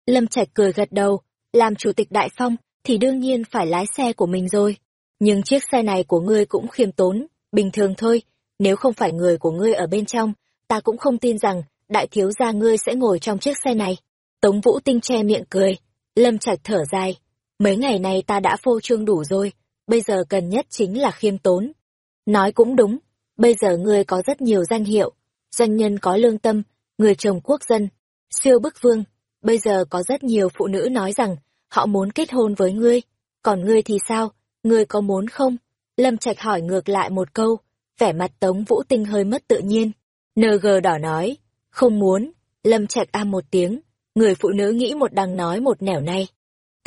Lâm Trạch cười gật đầu, làm chủ tịch Đại Phong thì đương nhiên phải lái xe của mình rồi. Nhưng chiếc xe này của ngươi cũng khiêm tốn, bình thường thôi, nếu không phải người của ngươi ở bên trong, ta cũng không tin rằng đại thiếu gia ngươi sẽ ngồi trong chiếc xe này. Tống Vũ Tinh che miệng cười, Lâm Trạch thở dài, mấy ngày này ta đã phô trương đủ rồi, bây giờ cần nhất chính là khiêm tốn. Nói cũng đúng, bây giờ ngươi có rất nhiều danh hiệu, doanh nhân có lương tâm, người chồng quốc dân, siêu bức vương, bây giờ có rất nhiều phụ nữ nói rằng họ muốn kết hôn với ngươi, còn ngươi thì sao, ngươi có muốn không? Lâm Trạch hỏi ngược lại một câu, vẻ mặt Tống Vũ Tinh hơi mất tự nhiên. NG đỏ nói, không muốn, Lâm Trạch a một tiếng, người phụ nữ nghĩ một đằng nói một nẻo này.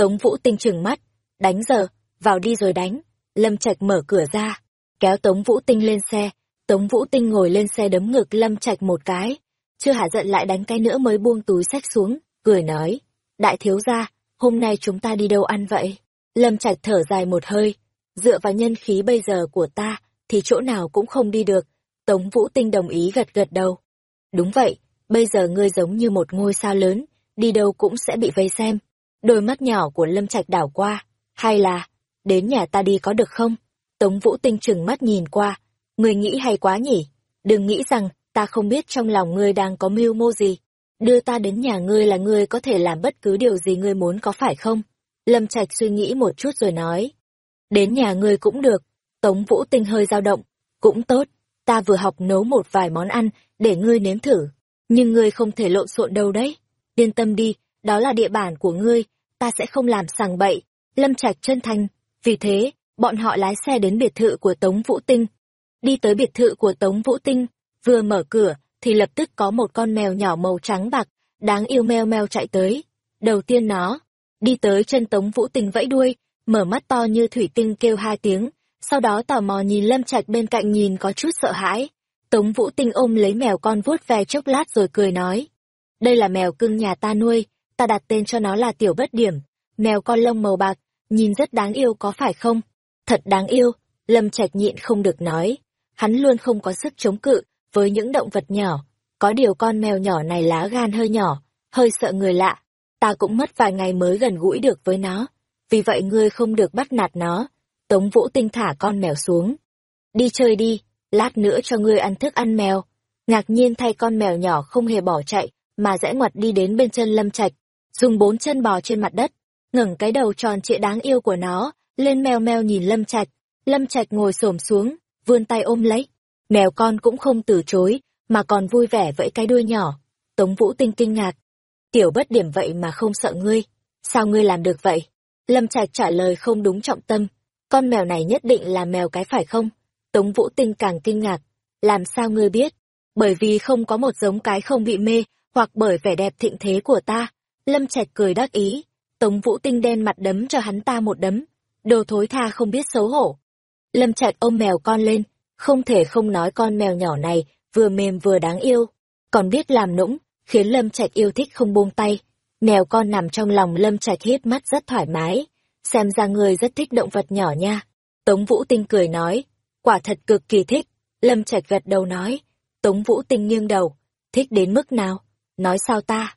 Tống Vũ Tinh trừng mắt, đánh giờ, vào đi rồi đánh. Lâm Trạch mở cửa ra, kéo Tống Vũ Tinh lên xe, Tống Vũ Tinh ngồi lên xe đấm ngực Lâm Trạch một cái, chưa hả giận lại đánh cái nữa mới buông túi sách xuống, cười nói, đại thiếu gia, hôm nay chúng ta đi đâu ăn vậy? Lâm Trạch thở dài một hơi, dựa vào nhân khí bây giờ của ta, thì chỗ nào cũng không đi được. Tống Vũ Tinh đồng ý gật gật đầu. Đúng vậy, bây giờ ngươi giống như một ngôi sao lớn, đi đâu cũng sẽ bị vây xem. Đôi mắt nhỏ của Lâm Trạch đảo qua, hay là, đến nhà ta đi có được không? Tống Vũ Tinh trừng mắt nhìn qua, người nghĩ hay quá nhỉ? Đừng nghĩ rằng, ta không biết trong lòng ngươi đang có mưu mô gì. Đưa ta đến nhà ngươi là ngươi có thể làm bất cứ điều gì ngươi muốn có phải không? Lâm Trạch suy nghĩ một chút rồi nói. Đến nhà ngươi cũng được. Tống Vũ Tinh hơi dao động. Cũng tốt. Ta vừa học nấu một vài món ăn để ngươi nếm thử. Nhưng ngươi không thể lộn xộn đâu đấy. Yên tâm đi, đó là địa bàn của ngươi. Ta sẽ không làm sàng bậy. Lâm Trạch chân thành. Vì thế, bọn họ lái xe đến biệt thự của Tống Vũ Tinh. Đi tới biệt thự của Tống Vũ Tinh, vừa mở cửa, thì lập tức có một con mèo nhỏ màu trắng bạc, đáng yêu meo meo chạy tới. Đầu tiên nó, đi tới chân Tống Vũ Tinh vẫy đuôi, mở mắt to như thủy tinh kêu hai tiếng, sau đó tò mò nhìn Lâm Trạch bên cạnh nhìn có chút sợ hãi. Tống Vũ Tinh ôm lấy mèo con vuốt ve chốc lát rồi cười nói. Đây là mèo cưng nhà ta nuôi, ta đặt tên cho nó là Tiểu Bất Điểm, mèo con lông màu bạc, nhìn rất đáng yêu có phải không? Thật đáng yêu, Lâm Trạch nhịn không được nói. Hắn luôn không có sức chống cự với những động vật nhỏ. Có điều con mèo nhỏ này lá gan hơi nhỏ, hơi sợ người lạ. Ta cũng mất vài ngày mới gần gũi được với nó. Vì vậy ngươi không được bắt nạt nó. Tống Vũ Tinh thả con mèo xuống. Đi chơi đi, lát nữa cho ngươi ăn thức ăn mèo. Ngạc nhiên thay con mèo nhỏ không hề bỏ chạy, mà rẽ ngoặt đi đến bên chân lâm trạch, dùng bốn chân bò trên mặt đất, ngẩng cái đầu tròn trịa đáng yêu của nó, lên meo meo nhìn lâm trạch. Lâm trạch ngồi xổm xuống, vươn tay ôm lấy. Mèo con cũng không từ chối, mà còn vui vẻ vẫy cái đuôi nhỏ. Tống Vũ Tinh kinh ngạc. Tiểu bất điểm vậy mà không sợ ngươi. Sao ngươi làm được vậy? Lâm Trạch trả lời không đúng trọng tâm. Con mèo này nhất định là mèo cái phải không? Tống Vũ Tinh càng kinh ngạc. Làm sao ngươi biết? Bởi vì không có một giống cái không bị mê, hoặc bởi vẻ đẹp thịnh thế của ta. Lâm Trạch cười đắc ý. Tống Vũ Tinh đen mặt đấm cho hắn ta một đấm. Đồ thối tha không biết xấu hổ. Lâm Trạch ôm mèo con lên, không thể không nói con mèo nhỏ này vừa mềm vừa đáng yêu, còn biết làm nũng, khiến Lâm Trạch yêu thích không buông tay. Mèo con nằm trong lòng Lâm Trạch hít mắt rất thoải mái, xem ra người rất thích động vật nhỏ nha. Tống Vũ Tinh cười nói, quả thật cực kỳ thích. Lâm Trạch gật đầu nói, Tống Vũ Tinh nghiêng đầu, thích đến mức nào? Nói sao ta?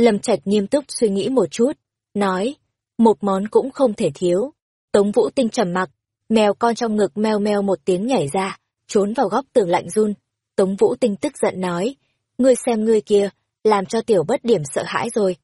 Lâm Trạch nghiêm túc suy nghĩ một chút, nói, một món cũng không thể thiếu. Tống Vũ Tinh trầm mặc, mèo con trong ngực meo meo một tiếng nhảy ra, trốn vào góc tường lạnh run. Tống Vũ Tinh tức giận nói, ngươi xem ngươi kia, làm cho tiểu bất điểm sợ hãi rồi.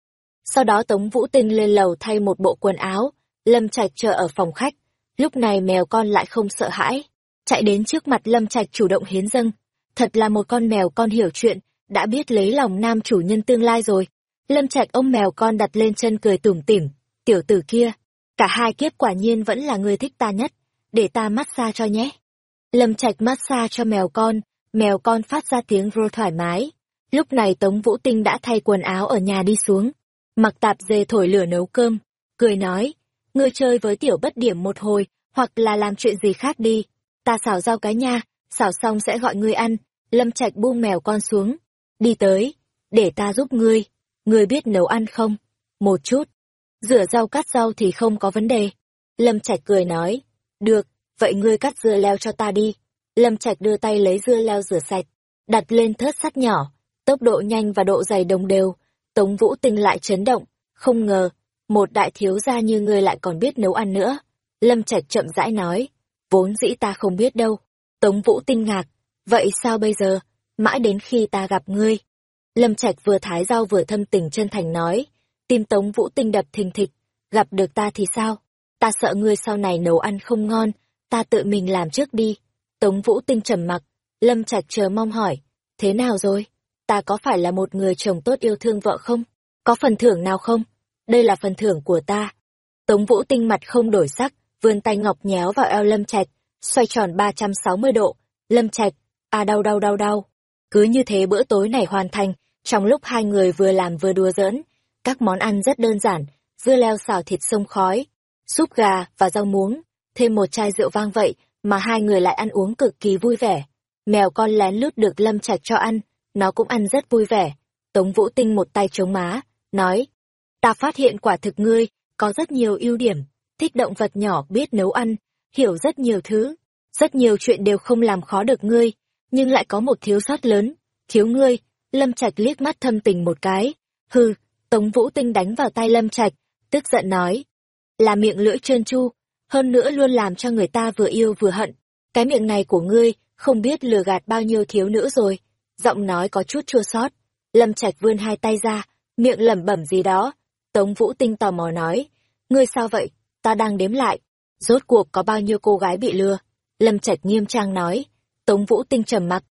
Sau đó Tống Vũ Tinh lên lầu thay một bộ quần áo, Lâm Trạch chờ ở phòng khách. Lúc này mèo con lại không sợ hãi, chạy đến trước mặt Lâm Trạch chủ động hiến dâng. Thật là một con mèo con hiểu chuyện, đã biết lấy lòng nam chủ nhân tương lai rồi. Lâm Trạch ôm mèo con đặt lên chân cười tủm tỉm, tiểu tử kia, cả hai kiếp quả nhiên vẫn là người thích ta nhất, để ta massage cho nhé. Lâm Trạch massage cho mèo con, mèo con phát ra tiếng rô thoải mái, Lúc này Tống Vũ Tinh đã thay quần áo ở nhà đi xuống, mặc tạp dề thổi lửa nấu cơm, cười nói, ngươi chơi với tiểu bất điểm một hồi, hoặc là làm chuyện gì khác đi, ta xào rau cái nha, xào xong sẽ gọi ngươi ăn, Lâm Trạch buông mèo con xuống, đi tới, để ta giúp ngươi, ngươi biết nấu ăn không? Một chút, rửa rau cắt rau thì không có vấn đề. Lâm Trạch cười nói, được, vậy ngươi cắt dưa leo cho ta đi. Lâm Trạch đưa tay lấy dưa leo rửa sạch, đặt lên thớt sắt nhỏ, tốc độ nhanh và độ dày đồng đều. Tống Vũ Tinh lại chấn động, không ngờ, một đại thiếu gia như ngươi lại còn biết nấu ăn nữa. Lâm Trạch chậm rãi nói, vốn dĩ ta không biết đâu. Tống Vũ Tinh ngạc, vậy sao bây giờ, mãi đến khi ta gặp ngươi. Lâm Trạch vừa thái rau vừa thâm tình chân thành nói, tim Tống Vũ Tinh đập thình thịch, gặp được ta thì sao? Ta sợ ngươi sau này nấu ăn không ngon, ta tự mình làm trước đi. Tống Vũ Tinh trầm mặc, Lâm Trạch chờ mong hỏi, thế nào rồi? Ta có phải là một người chồng tốt yêu thương vợ không? Có phần thưởng nào không? Đây là phần thưởng của ta. Tống Vũ Tinh mặt không đổi sắc, vươn tay ngọc nhéo vào eo Lâm Trạch, xoay tròn 360 độ. Lâm Trạch, à đau đau đau đau. Cứ như thế bữa tối này hoàn thành, trong lúc hai người vừa làm vừa đùa giỡn. Các món ăn rất đơn giản, dưa leo xào thịt sông khói, súp gà và rau muống, thêm một chai rượu vang vậy mà hai người lại ăn uống cực kỳ vui vẻ. Mèo con lén lút được Lâm Trạch cho ăn, nó cũng ăn rất vui vẻ. Tống Vũ Tinh một tay chống má, nói, ta phát hiện quả thực ngươi, có rất nhiều ưu điểm, thích động vật nhỏ biết nấu ăn, hiểu rất nhiều thứ, rất nhiều chuyện đều không làm khó được ngươi, nhưng lại có một thiếu sót lớn, thiếu ngươi, Lâm Trạch liếc mắt thâm tình một cái, hừ, Tống Vũ Tinh đánh vào tay Lâm Trạch, tức giận nói, là miệng lưỡi trơn chu, hơn nữa luôn làm cho người ta vừa yêu vừa hận, cái miệng này của ngươi, không biết lừa gạt bao nhiêu thiếu nữ rồi, giọng nói có chút chua xót. Lâm Trạch vươn hai tay ra, miệng lẩm bẩm gì đó. Tống Vũ Tinh tò mò nói, ngươi sao vậy? Ta đang đếm lại. Rốt cuộc có bao nhiêu cô gái bị lừa? Lâm Trạch nghiêm trang nói. Tống Vũ Tinh trầm mặc.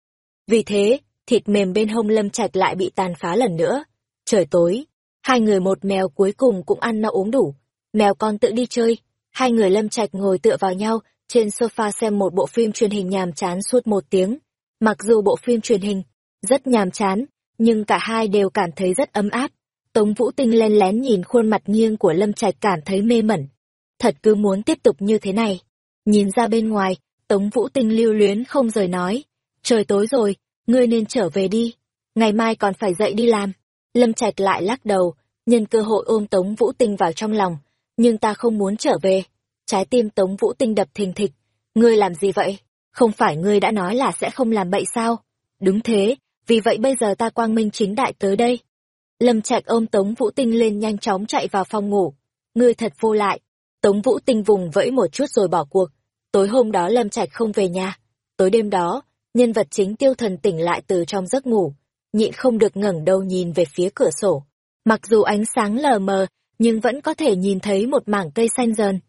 Vì thế, thịt mềm bên hông Lâm Trạch lại bị tàn phá lần nữa. Trời tối, hai người một mèo cuối cùng cũng ăn no uống đủ. Mèo con tự đi chơi. Hai người Lâm Trạch ngồi tựa vào nhau, trên sofa xem một bộ phim truyền hình nhàm chán suốt một tiếng. Mặc dù bộ phim truyền hình rất nhàm chán, nhưng cả hai đều cảm thấy rất ấm áp. Tống Vũ Tinh len lén nhìn khuôn mặt nghiêng của Lâm Trạch cảm thấy mê mẩn. Thật cứ muốn tiếp tục như thế này. Nhìn ra bên ngoài, Tống Vũ Tinh lưu luyến không rời nói. Trời tối rồi, ngươi nên trở về đi. Ngày mai còn phải dậy đi làm. Lâm Trạch lại lắc đầu, nhân cơ hội ôm Tống Vũ Tinh vào trong lòng. Nhưng ta không muốn trở về. Trái tim Tống Vũ Tinh đập thình thịch. Ngươi làm gì vậy? Không phải ngươi đã nói là sẽ không làm bậy sao? Đúng thế, vì vậy bây giờ ta quang minh chính đại tới đây. Lâm Trạch ôm Tống Vũ Tinh lên nhanh chóng chạy vào phòng ngủ. Ngươi thật vô lại. Tống Vũ Tinh vùng vẫy một chút rồi bỏ cuộc. Tối hôm đó Lâm Trạch không về nhà. Tối đêm đó, nhân vật chính tiêu thần tỉnh lại từ trong giấc ngủ. Nhịn không được ngẩng đầu nhìn về phía cửa sổ. Mặc dù ánh sáng lờ mờ, nhưng vẫn có thể nhìn thấy một mảng cây xanh dần.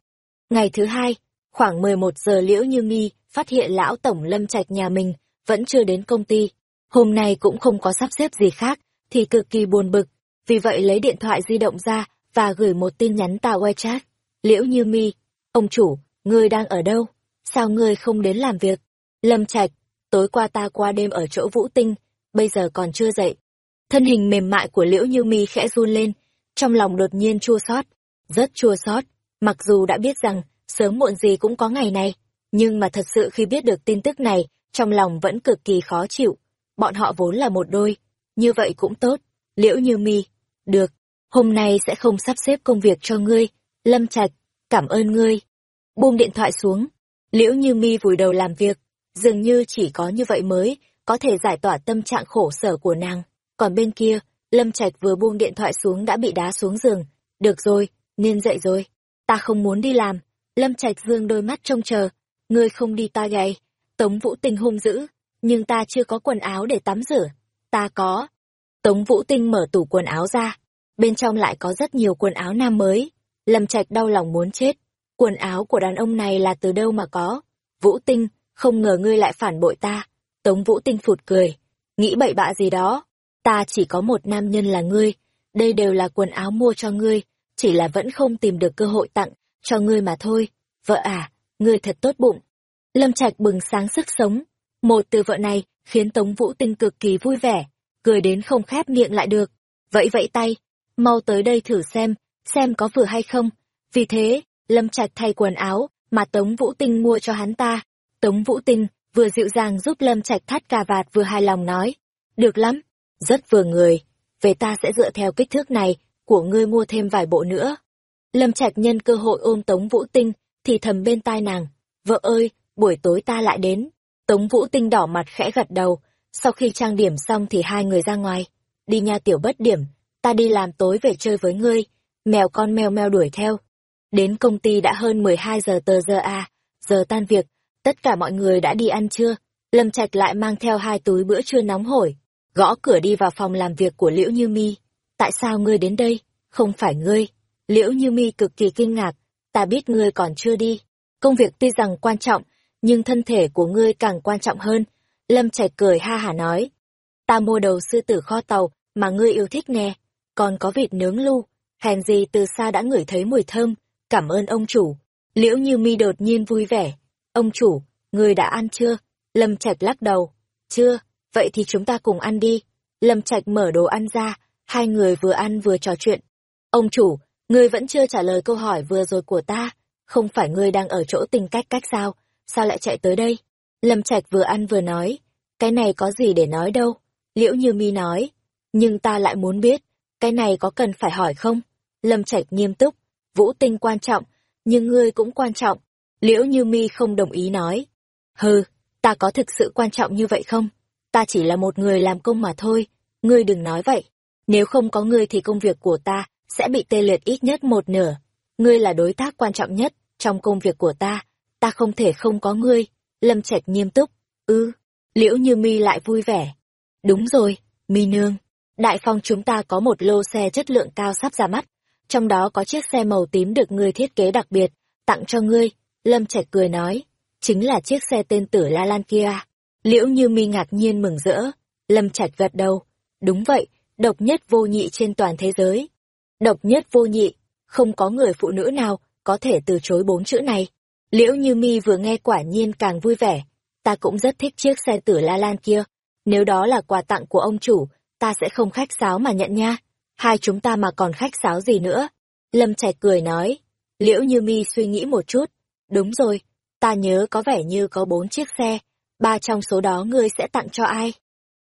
Ngày thứ hai, khoảng 11 giờ Liễu Như Nghi phát hiện lão tổng Lâm Trạch nhà mình vẫn chưa đến công ty hôm nay cũng không có sắp xếp gì khác, thì cực kỳ buồn bực, vì vậy lấy điện thoại di động ra và gửi một tin nhắn tào WeChat. Liễu Như Mi, ông chủ, ngươi đang ở đâu? Sao ngươi không đến làm việc? Lâm Trạch, tối qua ta qua đêm ở chỗ Vũ Tinh, bây giờ còn chưa dậy. Thân hình mềm mại của Liễu Như Mi khẽ run lên, trong lòng đột nhiên chua xót, rất chua xót, mặc dù đã biết rằng sớm muộn gì cũng có ngày này, nhưng mà thật sự khi biết được tin tức này, trong lòng vẫn cực kỳ khó chịu bọn họ vốn là một đôi, như vậy cũng tốt. Liễu Như Mi, được, hôm nay sẽ không sắp xếp công việc cho ngươi, Lâm Trạch, cảm ơn ngươi. Buông điện thoại xuống, Liễu Như Mi vùi đầu làm việc, dường như chỉ có như vậy mới có thể giải tỏa tâm trạng khổ sở của nàng. Còn bên kia, Lâm Trạch vừa buông điện thoại xuống đã bị đá xuống giường. Được rồi, nên dậy rồi. Ta không muốn đi làm. Lâm Trạch dương đôi mắt trông chờ. Ngươi không đi ta gầy. Tống Vũ tinh hung dữ nhưng ta chưa có quần áo để tắm rửa. Ta có. Tống Vũ Tinh mở tủ quần áo ra, bên trong lại có rất nhiều quần áo nam mới. Lâm Trạch đau lòng muốn chết. Quần áo của đàn ông này là từ đâu mà có? Vũ Tinh, không ngờ ngươi lại phản bội ta. Tống Vũ Tinh phụt cười. Nghĩ bậy bạ gì đó. Ta chỉ có một nam nhân là ngươi. Đây đều là quần áo mua cho ngươi. Chỉ là vẫn không tìm được cơ hội tặng cho ngươi mà thôi. Vợ à, ngươi thật tốt bụng. Lâm Trạch bừng sáng sức sống, một từ vợ này khiến Tống Vũ Tinh cực kỳ vui vẻ. cười đến không khép miệng lại được. vậy vậy tay, mau tới đây thử xem, xem có vừa hay không. Vì thế, Lâm Trạch thay quần áo mà Tống Vũ Tinh mua cho hắn ta. Tống Vũ Tinh vừa dịu dàng giúp Lâm Trạch thắt cà vạt vừa hài lòng nói. Được lắm, rất vừa người. Về ta sẽ dựa theo kích thước này, của ngươi mua thêm vài bộ nữa. Lâm Trạch nhân cơ hội ôm Tống Vũ Tinh, thì thầm bên tai nàng. Vợ ơi, buổi tối ta lại đến. Tống Vũ Tinh đỏ mặt khẽ gật đầu. Sau khi trang điểm xong thì hai người ra ngoài. Đi nha tiểu bất điểm, ta đi làm tối về chơi với ngươi. Mèo con mèo mèo đuổi theo. Đến công ty đã hơn 12 giờ tờ giờ a, giờ tan việc, tất cả mọi người đã đi ăn trưa. Lâm Trạch lại mang theo hai túi bữa trưa nóng hổi, gõ cửa đi vào phòng làm việc của Liễu Như Mi. Tại sao ngươi đến đây? Không phải ngươi. Liễu Như Mi cực kỳ kinh ngạc, ta biết ngươi còn chưa đi. Công việc tuy rằng quan trọng, nhưng thân thể của ngươi càng quan trọng hơn. Lâm Trạch cười ha hả nói. Ta mua đầu sư tử kho tàu mà ngươi yêu thích nè, còn có vịt nướng lu, hèn gì từ xa đã ngửi thấy mùi thơm, cảm ơn ông chủ. Liễu Như Mi đột nhiên vui vẻ. Ông chủ, người đã ăn chưa? Lâm Trạch lắc đầu. Chưa, vậy thì chúng ta cùng ăn đi. Lâm Trạch mở đồ ăn ra, hai người vừa ăn vừa trò chuyện. Ông chủ, ngươi vẫn chưa trả lời câu hỏi vừa rồi của ta. Không phải ngươi đang ở chỗ tình cách cách sao? Sao lại chạy tới đây? Lâm Trạch vừa ăn vừa nói. Cái này có gì để nói đâu? Liễu Như Mi nói. Nhưng ta lại muốn biết, cái này có cần phải hỏi không? Lâm Trạch nghiêm túc. Vũ tinh quan trọng, nhưng ngươi cũng quan trọng. Liễu Như Mi không đồng ý nói. Hừ, ta có thực sự quan trọng như vậy không? Ta chỉ là một người làm công mà thôi, ngươi đừng nói vậy. Nếu không có ngươi thì công việc của ta sẽ bị tê liệt ít nhất một nửa. Ngươi là đối tác quan trọng nhất trong công việc của ta, ta không thể không có ngươi. Lâm Trạch nghiêm túc. Ư, Liễu Như Mi lại vui vẻ. Đúng rồi, Mi nương. Đại phong chúng ta có một lô xe chất lượng cao sắp ra mắt trong đó có chiếc xe màu tím được ngươi thiết kế đặc biệt, tặng cho ngươi, Lâm Trạch cười nói, chính là chiếc xe tên tử La Lan kia. Liễu Như Mi ngạc nhiên mừng rỡ, Lâm Trạch gật đầu, đúng vậy, độc nhất vô nhị trên toàn thế giới. Độc nhất vô nhị, không có người phụ nữ nào có thể từ chối bốn chữ này. Liễu Như Mi vừa nghe quả nhiên càng vui vẻ, ta cũng rất thích chiếc xe tử La Lan kia, nếu đó là quà tặng của ông chủ, ta sẽ không khách sáo mà nhận nha hai chúng ta mà còn khách sáo gì nữa. Lâm Trạch cười nói, liễu như mi suy nghĩ một chút, đúng rồi, ta nhớ có vẻ như có bốn chiếc xe, ba trong số đó ngươi sẽ tặng cho ai?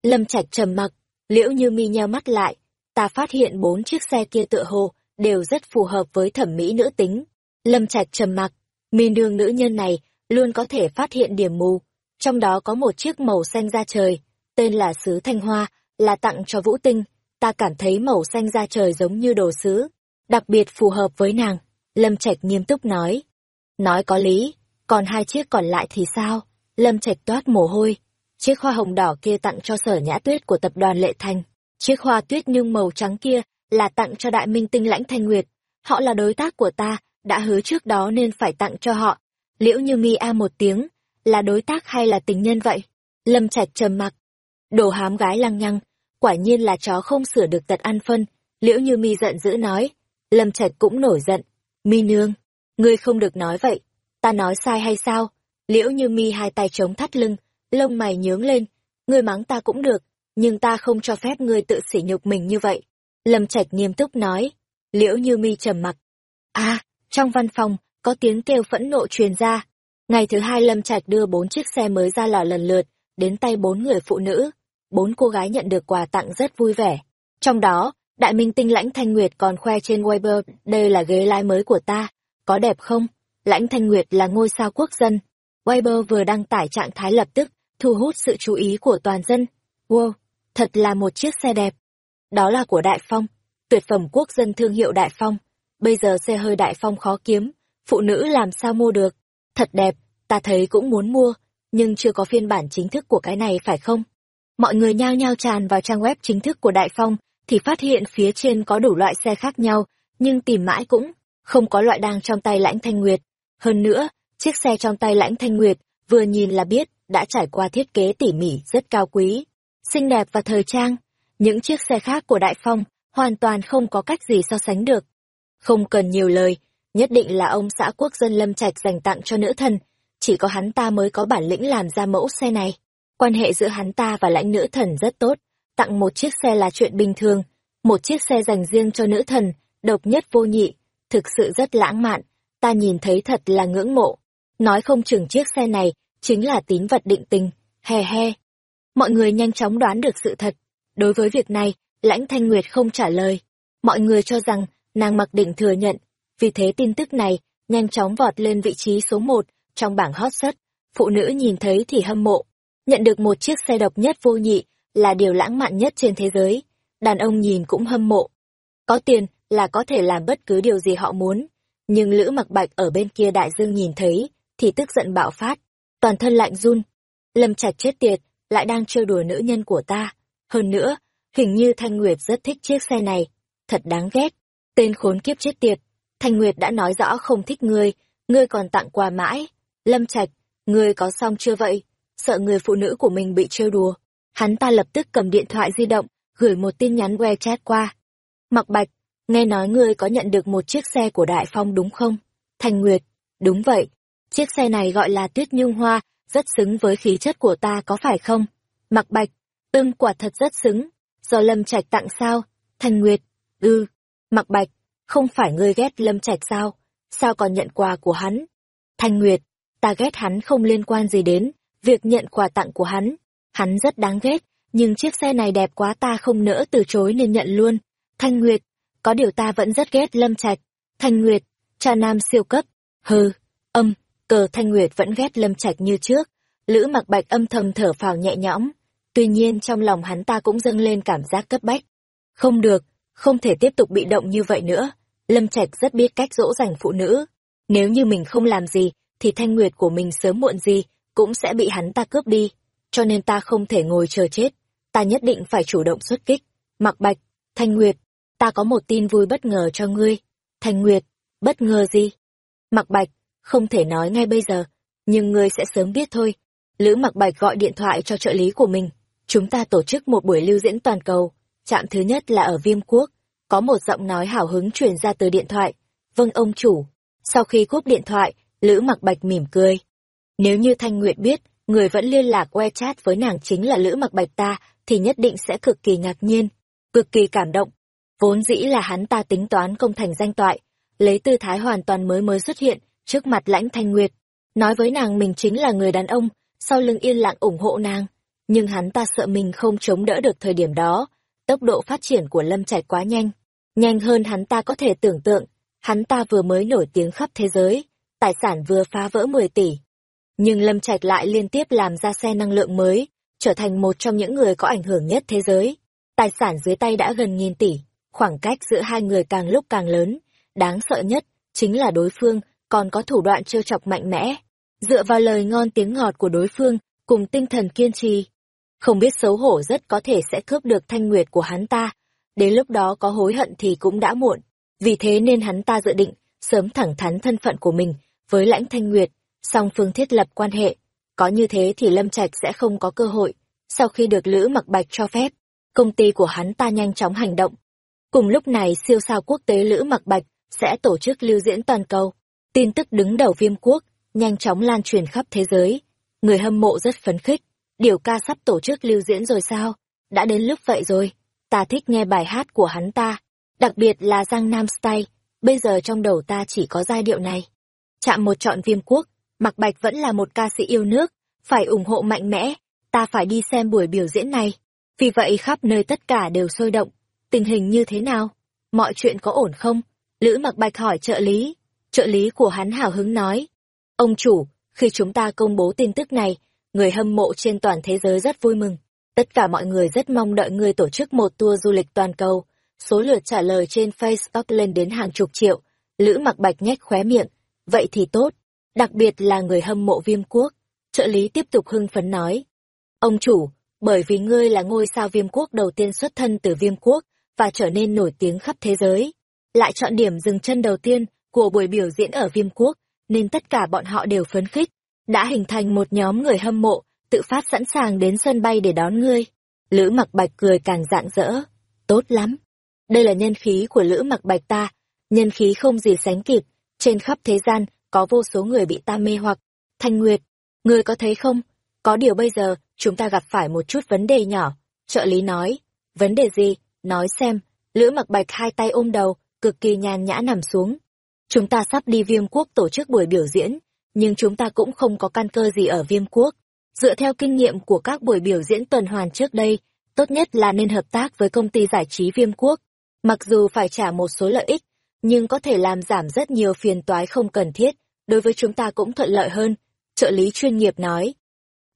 Lâm Trạch trầm mặc, liễu như mi nheo mắt lại, ta phát hiện bốn chiếc xe kia tựa hồ, đều rất phù hợp với thẩm mỹ nữ tính. Lâm Trạch trầm mặc, mi nương nữ nhân này, luôn có thể phát hiện điểm mù, trong đó có một chiếc màu xanh da trời, tên là Sứ Thanh Hoa, là tặng cho Vũ Tinh, ta cảm thấy màu xanh da trời giống như đồ sứ, đặc biệt phù hợp với nàng. Lâm Trạch nghiêm túc nói. Nói có lý, còn hai chiếc còn lại thì sao? Lâm Trạch toát mồ hôi. Chiếc hoa hồng đỏ kia tặng cho sở nhã tuyết của tập đoàn Lệ Thành. Chiếc hoa tuyết nhung màu trắng kia là tặng cho đại minh tinh lãnh thanh nguyệt. Họ là đối tác của ta, đã hứa trước đó nên phải tặng cho họ. Liễu như mi a một tiếng, là đối tác hay là tình nhân vậy? Lâm Trạch trầm mặc. Đồ hám gái lăng nhăng, quả nhiên là chó không sửa được tật ăn phân liễu như mi giận dữ nói lâm trạch cũng nổi giận mi nương ngươi không được nói vậy. Ta nói sai hay sao? Liễu như mi hai tay chống thắt lưng lông mày nhướng lên. Ngươi mắng ta cũng được nhưng ta không cho phép ngươi tự sỉ nhục mình như vậy. Lâm trạch nghiêm túc nói. Liễu như mi trầm mặc. A trong văn phòng có tiếng kêu phẫn nộ truyền ra. Ngày thứ hai lâm trạch đưa bốn chiếc xe mới ra lò lần lượt đến tay bốn người phụ nữ. Bốn cô gái nhận được quà tặng rất vui vẻ. Trong đó, đại minh tinh lãnh thanh nguyệt còn khoe trên Weibo, đây là ghế lái mới của ta, có đẹp không? Lãnh thanh nguyệt là ngôi sao quốc dân. Weibo vừa đăng tải trạng thái lập tức, thu hút sự chú ý của toàn dân. Wow, thật là một chiếc xe đẹp. Đó là của Đại Phong, tuyệt phẩm quốc dân thương hiệu Đại Phong. Bây giờ xe hơi Đại Phong khó kiếm, phụ nữ làm sao mua được. Thật đẹp, ta thấy cũng muốn mua, nhưng chưa có phiên bản chính thức của cái này phải không? mọi người nhao nhao tràn vào trang web chính thức của Đại Phong, thì phát hiện phía trên có đủ loại xe khác nhau, nhưng tìm mãi cũng không có loại đang trong tay Lãnh Thanh Nguyệt. Hơn nữa, chiếc xe trong tay Lãnh Thanh Nguyệt, vừa nhìn là biết, đã trải qua thiết kế tỉ mỉ rất cao quý, xinh đẹp và thời trang. Những chiếc xe khác của Đại Phong hoàn toàn không có cách gì so sánh được. Không cần nhiều lời, nhất định là ông xã quốc dân Lâm Trạch dành tặng cho nữ thần, chỉ có hắn ta mới có bản lĩnh làm ra mẫu xe này. Quan hệ giữa hắn ta và lãnh nữ thần rất tốt, tặng một chiếc xe là chuyện bình thường, một chiếc xe dành riêng cho nữ thần, độc nhất vô nhị, thực sự rất lãng mạn, ta nhìn thấy thật là ngưỡng mộ. Nói không chừng chiếc xe này chính là tín vật định tình, he he. Mọi người nhanh chóng đoán được sự thật. Đối với việc này, Lãnh Thanh Nguyệt không trả lời. Mọi người cho rằng nàng mặc định thừa nhận, vì thế tin tức này nhanh chóng vọt lên vị trí số một trong bảng hot search. Phụ nữ nhìn thấy thì hâm mộ. Nhận được một chiếc xe độc nhất vô nhị là điều lãng mạn nhất trên thế giới. Đàn ông nhìn cũng hâm mộ. Có tiền là có thể làm bất cứ điều gì họ muốn. Nhưng Lữ mặc bạch ở bên kia đại dương nhìn thấy, thì tức giận bạo phát. Toàn thân lạnh run. Lâm Trạch chết tiệt, lại đang trêu đùa nữ nhân của ta. Hơn nữa, hình như Thanh Nguyệt rất thích chiếc xe này. Thật đáng ghét. Tên khốn kiếp chết tiệt. Thanh Nguyệt đã nói rõ không thích ngươi, ngươi còn tặng quà mãi. Lâm Trạch, ngươi có xong chưa vậy? Sợ người phụ nữ của mình bị trêu đùa. Hắn ta lập tức cầm điện thoại di động, gửi một tin nhắn WeChat qua. Mặc Bạch, nghe nói ngươi có nhận được một chiếc xe của Đại Phong đúng không? Thanh Nguyệt, đúng vậy. Chiếc xe này gọi là Tuyết Nhung Hoa, rất xứng với khí chất của ta có phải không? Mặc Bạch, ưng quả thật rất xứng. Do Lâm Trạch tặng sao? Thanh Nguyệt, ư. Mặc Bạch, không phải ngươi ghét Lâm Trạch sao? Sao còn nhận quà của hắn? Thanh Nguyệt, ta ghét hắn không liên quan gì đến việc nhận quà tặng của hắn. Hắn rất đáng ghét, nhưng chiếc xe này đẹp quá ta không nỡ từ chối nên nhận luôn. Thanh Nguyệt, có điều ta vẫn rất ghét Lâm Trạch. Thanh Nguyệt, cha nam siêu cấp. Hừ, âm, cờ Thanh Nguyệt vẫn ghét Lâm Trạch như trước. Lữ mặc bạch âm thầm thở phào nhẹ nhõm. Tuy nhiên trong lòng hắn ta cũng dâng lên cảm giác cấp bách. Không được, không thể tiếp tục bị động như vậy nữa. Lâm Trạch rất biết cách dỗ dành phụ nữ. Nếu như mình không làm gì, thì thanh nguyệt của mình sớm muộn gì cũng sẽ bị hắn ta cướp đi. Cho nên ta không thể ngồi chờ chết. Ta nhất định phải chủ động xuất kích. Mặc bạch, thanh nguyệt, ta có một tin vui bất ngờ cho ngươi. thành nguyệt, bất ngờ gì? Mặc bạch, không thể nói ngay bây giờ, nhưng ngươi sẽ sớm biết thôi. Lữ Mặc Bạch gọi điện thoại cho trợ lý của mình. Chúng ta tổ chức một buổi lưu diễn toàn cầu. Trạm thứ nhất là ở Viêm Quốc. Có một giọng nói hào hứng truyền ra từ điện thoại. Vâng ông chủ. Sau khi cúp điện thoại, Lữ Mặc Bạch mỉm cười. Nếu như Thanh Nguyệt biết, người vẫn liên lạc wechat với nàng chính là Lữ Mặc Bạch ta, thì nhất định sẽ cực kỳ ngạc nhiên, cực kỳ cảm động. Vốn dĩ là hắn ta tính toán công thành danh toại, lấy tư thái hoàn toàn mới mới xuất hiện, trước mặt lãnh Thanh Nguyệt. Nói với nàng mình chính là người đàn ông, sau lưng yên lặng ủng hộ nàng. Nhưng hắn ta sợ mình không chống đỡ được thời điểm đó, tốc độ phát triển của Lâm Trạch quá nhanh. Nhanh hơn hắn ta có thể tưởng tượng, hắn ta vừa mới nổi tiếng khắp thế giới, tài sản vừa phá vỡ 10 tỷ. Nhưng Lâm Trạch lại liên tiếp làm ra xe năng lượng mới, trở thành một trong những người có ảnh hưởng nhất thế giới. Tài sản dưới tay đã gần nghìn tỷ, khoảng cách giữa hai người càng lúc càng lớn. Đáng sợ nhất, chính là đối phương, còn có thủ đoạn trêu chọc mạnh mẽ. Dựa vào lời ngon tiếng ngọt của đối phương, cùng tinh thần kiên trì. Không biết xấu hổ rất có thể sẽ cướp được thanh nguyệt của hắn ta. Đến lúc đó có hối hận thì cũng đã muộn. Vì thế nên hắn ta dự định, sớm thẳng thắn thân phận của mình, với lãnh thanh nguyệt, song phương thiết lập quan hệ. Có như thế thì Lâm Trạch sẽ không có cơ hội. Sau khi được Lữ Mặc Bạch cho phép, công ty của hắn ta nhanh chóng hành động. Cùng lúc này siêu sao quốc tế Lữ Mặc Bạch sẽ tổ chức lưu diễn toàn cầu. Tin tức đứng đầu viêm quốc, nhanh chóng lan truyền khắp thế giới. Người hâm mộ rất phấn khích. Điều ca sắp tổ chức lưu diễn rồi sao? Đã đến lúc vậy rồi. Ta thích nghe bài hát của hắn ta. Đặc biệt là Giang Nam Style. Bây giờ trong đầu ta chỉ có giai điệu này. Chạm một chọn viêm quốc, mặc Bạch vẫn là một ca sĩ yêu nước, phải ủng hộ mạnh mẽ, ta phải đi xem buổi biểu diễn này. Vì vậy khắp nơi tất cả đều sôi động. Tình hình như thế nào? Mọi chuyện có ổn không? Lữ Mặc Bạch hỏi trợ lý. Trợ lý của hắn hào hứng nói. Ông chủ, khi chúng ta công bố tin tức này, người hâm mộ trên toàn thế giới rất vui mừng. Tất cả mọi người rất mong đợi người tổ chức một tour du lịch toàn cầu. Số lượt trả lời trên Facebook lên đến hàng chục triệu. Lữ Mặc Bạch nhếch khóe miệng, Vậy thì tốt, đặc biệt là người hâm mộ viêm quốc. Trợ lý tiếp tục hưng phấn nói. Ông chủ, bởi vì ngươi là ngôi sao viêm quốc đầu tiên xuất thân từ viêm quốc và trở nên nổi tiếng khắp thế giới. Lại chọn điểm dừng chân đầu tiên của buổi biểu diễn ở viêm quốc, nên tất cả bọn họ đều phấn khích, đã hình thành một nhóm người hâm mộ, tự phát sẵn sàng đến sân bay để đón ngươi. Lữ mặc bạch cười càng rạng rỡ. Tốt lắm. Đây là nhân khí của Lữ mặc bạch ta, nhân khí không gì sánh kịp, trên khắp thế gian, có vô số người bị ta mê hoặc. Thanh Nguyệt, ngươi có thấy không? Có điều bây giờ, chúng ta gặp phải một chút vấn đề nhỏ. Trợ lý nói, vấn đề gì, nói xem, Lữ mặc bạch hai tay ôm đầu, cực kỳ nhàn nhã nằm xuống. Chúng ta sắp đi viêm quốc tổ chức buổi biểu diễn, nhưng chúng ta cũng không có căn cơ gì ở viêm quốc. Dựa theo kinh nghiệm của các buổi biểu diễn tuần hoàn trước đây, tốt nhất là nên hợp tác với công ty giải trí viêm quốc. Mặc dù phải trả một số lợi ích, nhưng có thể làm giảm rất nhiều phiền toái không cần thiết, đối với chúng ta cũng thuận lợi hơn, trợ lý chuyên nghiệp nói.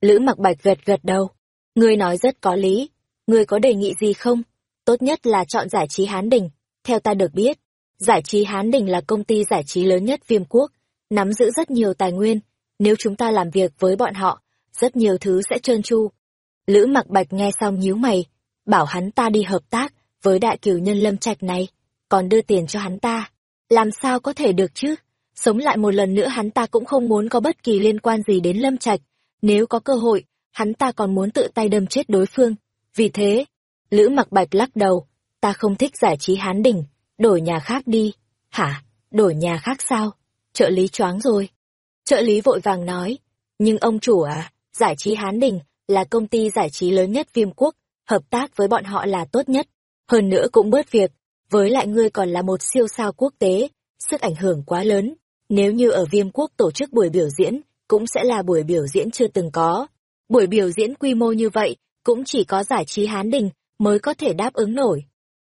Lữ mặc bạch gật gật đầu. Ngươi nói rất có lý. Ngươi có đề nghị gì không? Tốt nhất là chọn giải trí Hán Đình. Theo ta được biết, giải trí Hán Đình là công ty giải trí lớn nhất viêm quốc, nắm giữ rất nhiều tài nguyên. Nếu chúng ta làm việc với bọn họ, rất nhiều thứ sẽ trơn tru. Lữ mặc bạch nghe xong nhíu mày, bảo hắn ta đi hợp tác với đại cửu nhân lâm trạch này, còn đưa tiền cho hắn ta. Làm sao có thể được chứ? Sống lại một lần nữa hắn ta cũng không muốn có bất kỳ liên quan gì đến lâm trạch. Nếu có cơ hội, hắn ta còn muốn tự tay đâm chết đối phương. Vì thế, Lữ mặc bạch lắc đầu, ta không thích giải trí hán đỉnh, đổi nhà khác đi. Hả? Đổi nhà khác sao? Trợ lý choáng rồi. Trợ lý vội vàng nói, nhưng ông chủ à, giải trí hán đỉnh là công ty giải trí lớn nhất viêm quốc, hợp tác với bọn họ là tốt nhất. Hơn nữa cũng bớt việc, với lại ngươi còn là một siêu sao quốc tế, sức ảnh hưởng quá lớn. Nếu như ở viêm quốc tổ chức buổi biểu diễn, cũng sẽ là buổi biểu diễn chưa từng có. Buổi biểu diễn quy mô như vậy, cũng chỉ có giải trí hán đình mới có thể đáp ứng nổi.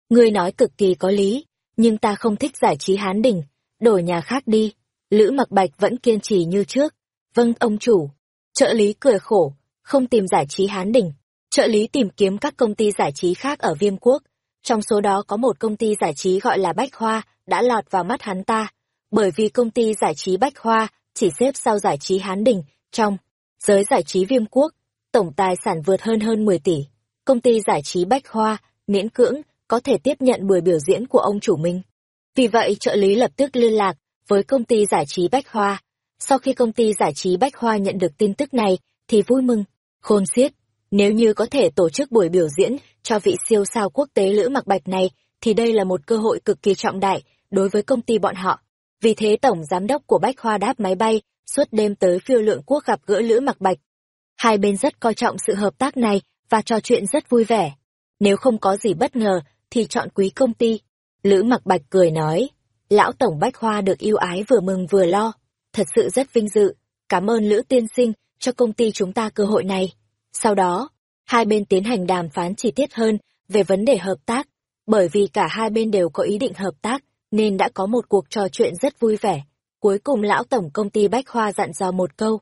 Ngươi nói cực kỳ có lý, nhưng ta không thích giải trí hán đình, đổi nhà khác đi. Lữ mặc bạch vẫn kiên trì như trước. Vâng ông chủ. Trợ lý cười khổ, không tìm giải trí hán đình. Trợ lý tìm kiếm các công ty giải trí khác ở viêm quốc. Trong số đó có một công ty giải trí gọi là Bách Hoa, đã lọt vào mắt hắn ta. Bởi vì công ty giải trí Bách Hoa chỉ xếp sau giải trí Hán Đình, trong giới giải trí viêm quốc, tổng tài sản vượt hơn hơn 10 tỷ. Công ty giải trí Bách Hoa, miễn cưỡng, có thể tiếp nhận buổi biểu diễn của ông chủ mình. Vì vậy trợ lý lập tức liên lạc với công ty giải trí Bách Hoa. Sau khi công ty giải trí Bách Hoa nhận được tin tức này, thì vui mừng, khôn xiết. Nếu như có thể tổ chức buổi biểu diễn cho vị siêu sao quốc tế Lữ Mặc Bạch này, thì đây là một cơ hội cực kỳ trọng đại đối với công ty bọn họ. Vì thế Tổng Giám đốc của Bách Hoa đáp máy bay, suốt đêm tới phiêu lượng quốc gặp gỡ Lữ Mặc Bạch. Hai bên rất coi trọng sự hợp tác này và trò chuyện rất vui vẻ. Nếu không có gì bất ngờ, thì chọn quý công ty. Lữ Mặc Bạch cười nói, Lão Tổng Bách Hoa được yêu ái vừa mừng vừa lo. Thật sự rất vinh dự, cảm ơn Lữ Tiên Sinh cho công ty chúng ta cơ hội này. Sau đó, hai bên tiến hành đàm phán chi tiết hơn về vấn đề hợp tác, bởi vì cả hai bên đều có ý định hợp tác, nên đã có một cuộc trò chuyện rất vui vẻ. Cuối cùng lão tổng công ty Bách Hoa dặn dò một câu.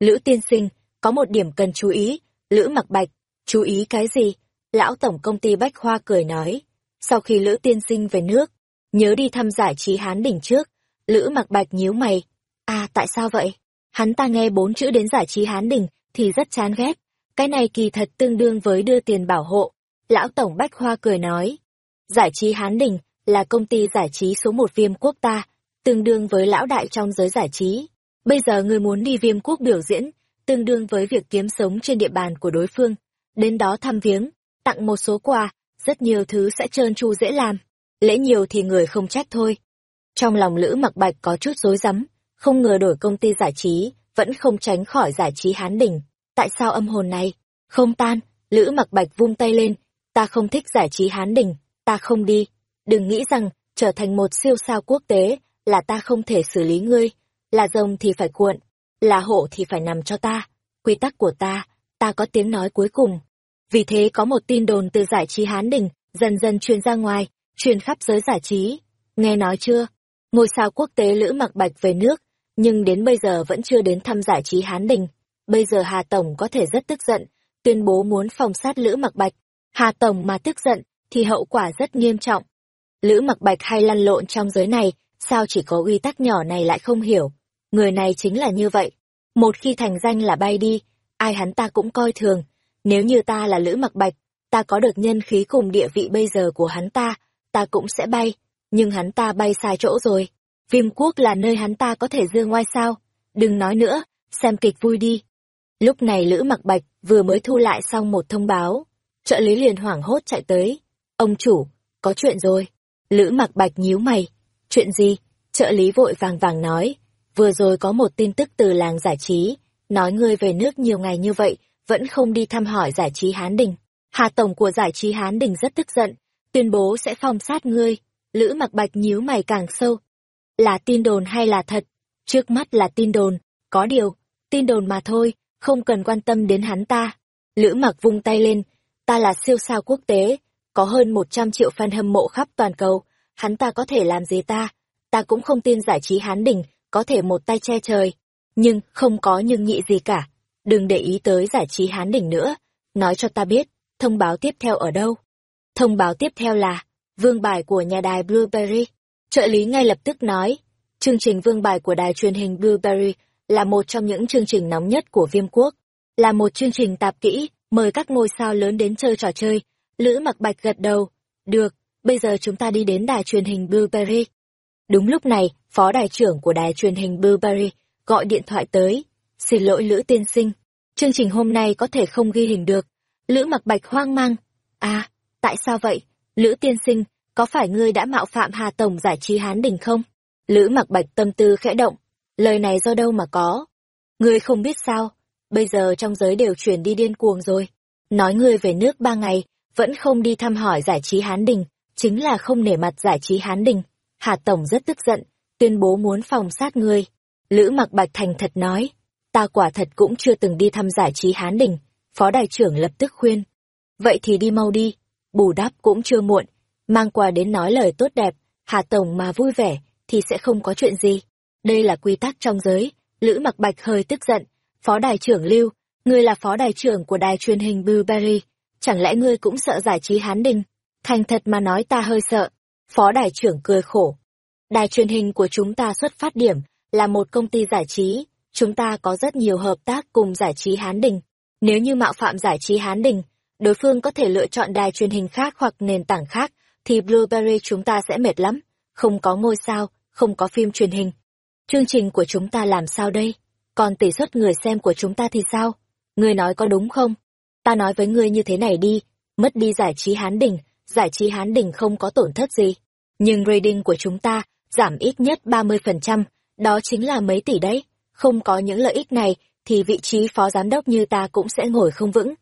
Lữ tiên sinh, có một điểm cần chú ý. Lữ mặc bạch, chú ý cái gì? Lão tổng công ty Bách Hoa cười nói. Sau khi Lữ tiên sinh về nước, nhớ đi thăm giải trí Hán đỉnh trước. Lữ mặc bạch nhíu mày. À tại sao vậy? Hắn ta nghe bốn chữ đến giải trí Hán đỉnh thì rất chán ghét. Cái này kỳ thật tương đương với đưa tiền bảo hộ. Lão tổng Bách Hoa cười nói. Giải trí Hán đỉnh là công ty giải trí số một viêm quốc ta, tương đương với lão đại trong giới giải trí. Bây giờ người muốn đi viêm quốc biểu diễn, tương đương với việc kiếm sống trên địa bàn của đối phương. Đến đó thăm viếng, tặng một số quà, rất nhiều thứ sẽ trơn tru dễ làm. Lễ nhiều thì người không trách thôi. Trong lòng Lữ mặc bạch có chút rối rắm, không ngờ đổi công ty giải trí, vẫn không tránh khỏi giải trí hán đỉnh. Tại sao âm hồn này? Không tan, Lữ mặc bạch vung tay lên, ta không thích giải trí hán đỉnh, ta không đi. Đừng nghĩ rằng, trở thành một siêu sao quốc tế, là ta không thể xử lý ngươi, là rồng thì phải cuộn, là hộ thì phải nằm cho ta. Quy tắc của ta, ta có tiếng nói cuối cùng. Vì thế có một tin đồn từ giải trí Hán Đình, dần dần truyền ra ngoài, truyền khắp giới giải trí. Nghe nói chưa? Ngôi sao quốc tế Lữ Mặc Bạch về nước, nhưng đến bây giờ vẫn chưa đến thăm giải trí Hán Đình. Bây giờ Hà Tổng có thể rất tức giận, tuyên bố muốn phòng sát Lữ Mặc Bạch. Hà Tổng mà tức giận, thì hậu quả rất nghiêm trọng. Lữ mặc bạch hay lăn lộn trong giới này, sao chỉ có uy tắc nhỏ này lại không hiểu. Người này chính là như vậy. Một khi thành danh là bay đi, ai hắn ta cũng coi thường. Nếu như ta là Lữ mặc bạch, ta có được nhân khí cùng địa vị bây giờ của hắn ta, ta cũng sẽ bay. Nhưng hắn ta bay sai chỗ rồi. Viêm quốc là nơi hắn ta có thể dương ngoai sao. Đừng nói nữa, xem kịch vui đi. Lúc này Lữ mặc bạch vừa mới thu lại xong một thông báo. Trợ lý liền hoảng hốt chạy tới. Ông chủ, có chuyện rồi. Lữ mặc bạch nhíu mày. Chuyện gì? Trợ lý vội vàng vàng nói. Vừa rồi có một tin tức từ làng giải trí, nói ngươi về nước nhiều ngày như vậy, vẫn không đi thăm hỏi giải trí Hán Đình. Hà Tổng của giải trí Hán Đình rất tức giận, tuyên bố sẽ phong sát ngươi. Lữ mặc bạch nhíu mày càng sâu. Là tin đồn hay là thật? Trước mắt là tin đồn, có điều, tin đồn mà thôi, không cần quan tâm đến hắn ta. Lữ mặc vung tay lên, ta là siêu sao quốc tế, có hơn 100 triệu fan hâm mộ khắp toàn cầu, hắn ta có thể làm gì ta? Ta cũng không tin giải trí Hán Đình có thể một tay che trời. Nhưng không có nhưng nhị gì cả. Đừng để ý tới giải trí Hán đỉnh nữa. Nói cho ta biết, thông báo tiếp theo ở đâu? Thông báo tiếp theo là, vương bài của nhà đài Blueberry. Trợ lý ngay lập tức nói, chương trình vương bài của đài truyền hình Blueberry là một trong những chương trình nóng nhất của viêm quốc. Là một chương trình tạp kỹ, mời các ngôi sao lớn đến chơi trò chơi. Lữ mặc bạch gật đầu. Được, bây giờ chúng ta đi đến đài truyền hình Blueberry. Đúng lúc này, phó đài trưởng của đài truyền hình Blueberry gọi điện thoại tới. Xin lỗi Lữ tiên sinh, chương trình hôm nay có thể không ghi hình được. Lữ mặc bạch hoang mang. À, tại sao vậy? Lữ tiên sinh, có phải ngươi đã mạo phạm Hà Tổng giải trí Hán Đình không? Lữ mặc bạch tâm tư khẽ động. Lời này do đâu mà có? Ngươi không biết sao? Bây giờ trong giới đều chuyển đi điên cuồng rồi. Nói ngươi về nước ba ngày, vẫn không đi thăm hỏi giải trí Hán Đình, chính là không nể mặt giải trí Hán Đình. Hà Tổng rất tức giận, tuyên bố muốn phòng sát ngươi. Lữ mặc bạch thành thật nói, ta quả thật cũng chưa từng đi thăm giải trí Hán Đình. Phó đại trưởng lập tức khuyên. Vậy thì đi mau đi, bù đắp cũng chưa muộn, mang quà đến nói lời tốt đẹp, Hà Tổng mà vui vẻ, thì sẽ không có chuyện gì. Đây là quy tắc trong giới, Lữ mặc bạch hơi tức giận. Phó đại trưởng Lưu, ngươi là phó đại trưởng của đài truyền hình Blueberry, chẳng lẽ ngươi cũng sợ giải trí Hán Đình? Thành thật mà nói ta hơi sợ. Phó đại trưởng cười khổ. Đài truyền hình của chúng ta xuất phát điểm là một công ty giải trí, chúng ta có rất nhiều hợp tác cùng giải trí Hán Đình. Nếu như mạo phạm giải trí Hán Đình, đối phương có thể lựa chọn đài truyền hình khác hoặc nền tảng khác, thì Blueberry chúng ta sẽ mệt lắm. Không có ngôi sao, không có phim truyền hình. Chương trình của chúng ta làm sao đây? Còn tỷ suất người xem của chúng ta thì sao? Ngươi nói có đúng không? Ta nói với ngươi như thế này đi, mất đi giải trí Hán Đình, giải trí Hán Đình không có tổn thất gì. Nhưng rating của chúng ta giảm ít nhất 30%, đó chính là mấy tỷ đấy. Không có những lợi ích này, thì vị trí phó giám đốc như ta cũng sẽ ngồi không vững.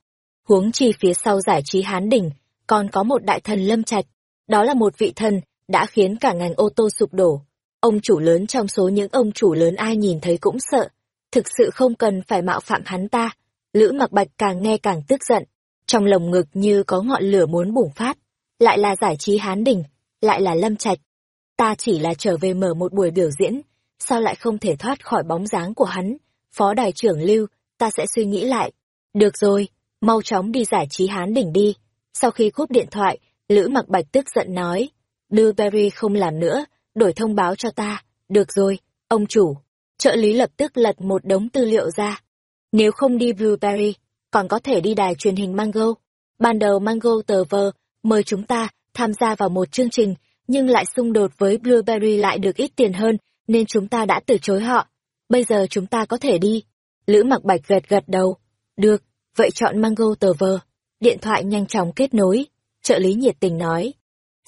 Huống chi phía sau giải trí Hán đỉnh còn có một đại thần lâm trạch. Đó là một vị thần, đã khiến cả ngành ô tô sụp đổ. Ông chủ lớn trong số những ông chủ lớn ai nhìn thấy cũng sợ. Thực sự không cần phải mạo phạm hắn ta. Lữ mặc bạch càng nghe càng tức giận. Trong lồng ngực như có ngọn lửa muốn bùng phát. Lại là giải trí Hán đỉnh, lại là lâm trạch. Ta chỉ là trở về mở một buổi biểu diễn, sao lại không thể thoát khỏi bóng dáng của hắn? Phó đài trưởng Lưu, ta sẽ suy nghĩ lại. Được rồi, mau chóng đi giải trí hán đỉnh đi. Sau khi cúp điện thoại, Lữ mặc bạch tức giận nói. Blueberry không làm nữa, đổi thông báo cho ta. Được rồi, ông chủ. Trợ lý lập tức lật một đống tư liệu ra. Nếu không đi Blueberry, còn có thể đi đài truyền hình Mango. Ban đầu Mango tờ vờ, mời chúng ta tham gia vào một chương trình, nhưng lại xung đột với Blueberry lại được ít tiền hơn, nên chúng ta đã từ chối họ. Bây giờ chúng ta có thể đi. Lữ mặc bạch gật gật đầu. Được, vậy chọn Mango tờ vờ. Điện thoại nhanh chóng kết nối. Trợ lý nhiệt tình nói.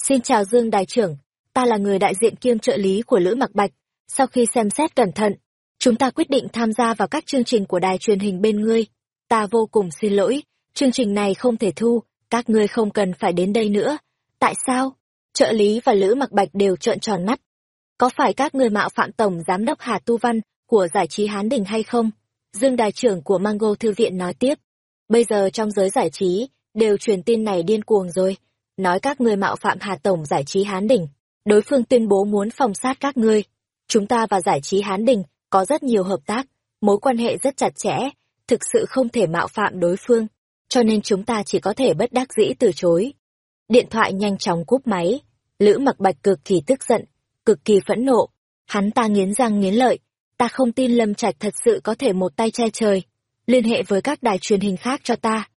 Xin chào Dương Đại trưởng, ta là người đại diện kiêm trợ lý của Lữ Mặc Bạch. Sau khi xem xét cẩn thận, chúng ta quyết định tham gia vào các chương trình của đài truyền hình bên ngươi. Ta vô cùng xin lỗi, chương trình này không thể thu, các ngươi không cần phải đến đây nữa. Tại sao? Trợ lý và Lữ Mặc Bạch đều trợn tròn mắt. Có phải các người mạo phạm Tổng Giám đốc Hà Tu Văn của giải trí Hán Đình hay không? Dương Đài trưởng của Mango Thư viện nói tiếp. Bây giờ trong giới giải trí, đều truyền tin này điên cuồng rồi. Nói các người mạo phạm Hà Tổng giải trí Hán Đình. Đối phương tuyên bố muốn phòng sát các ngươi. Chúng ta và giải trí Hán Đình có rất nhiều hợp tác, mối quan hệ rất chặt chẽ, thực sự không thể mạo phạm đối phương. Cho nên chúng ta chỉ có thể bất đắc dĩ từ chối. Điện thoại nhanh chóng cúp máy. Lữ mặc bạch cực kỳ tức giận, cực kỳ phẫn nộ. Hắn ta nghiến răng nghiến lợi. Ta không tin Lâm Trạch thật sự có thể một tay che trời. Liên hệ với các đài truyền hình khác cho ta.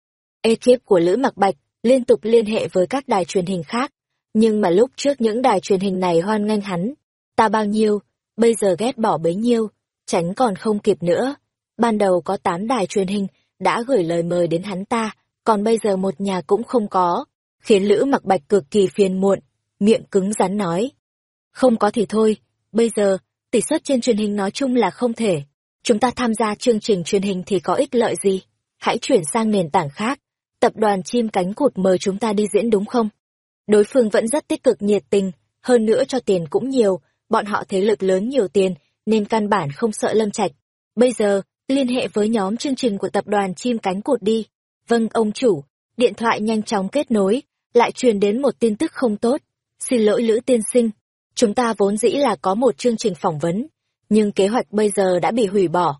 Ekip của Lữ mặc bạch liên tục liên hệ với các đài truyền hình khác. Nhưng mà lúc trước những đài truyền hình này hoan nghênh hắn. Ta bao nhiêu, bây giờ ghét bỏ bấy nhiêu, tránh còn không kịp nữa. Ban đầu có tám đài truyền hình đã gửi lời mời đến hắn ta, còn bây giờ một nhà cũng không có khiến Lữ mặc bạch cực kỳ phiền muộn, miệng cứng rắn nói. Không có thì thôi, bây giờ, tỷ suất trên truyền hình nói chung là không thể. Chúng ta tham gia chương trình truyền hình thì có ích lợi gì? Hãy chuyển sang nền tảng khác. tập đoàn chim cánh cụt mời chúng ta đi diễn đúng không? Đối phương vẫn rất tích cực nhiệt tình, hơn nữa cho tiền cũng nhiều, bọn họ thế lực lớn nhiều tiền, nên căn bản không sợ lâm trạch. Bây giờ, liên hệ với nhóm chương trình của tập đoàn chim cánh cụt đi. Vâng, ông chủ, điện thoại nhanh chóng kết nối, lại truyền đến một tin tức không tốt. Xin lỗi Lữ Tiên Sinh, chúng ta vốn dĩ là có một chương trình phỏng vấn, nhưng kế hoạch bây giờ đã bị hủy bỏ.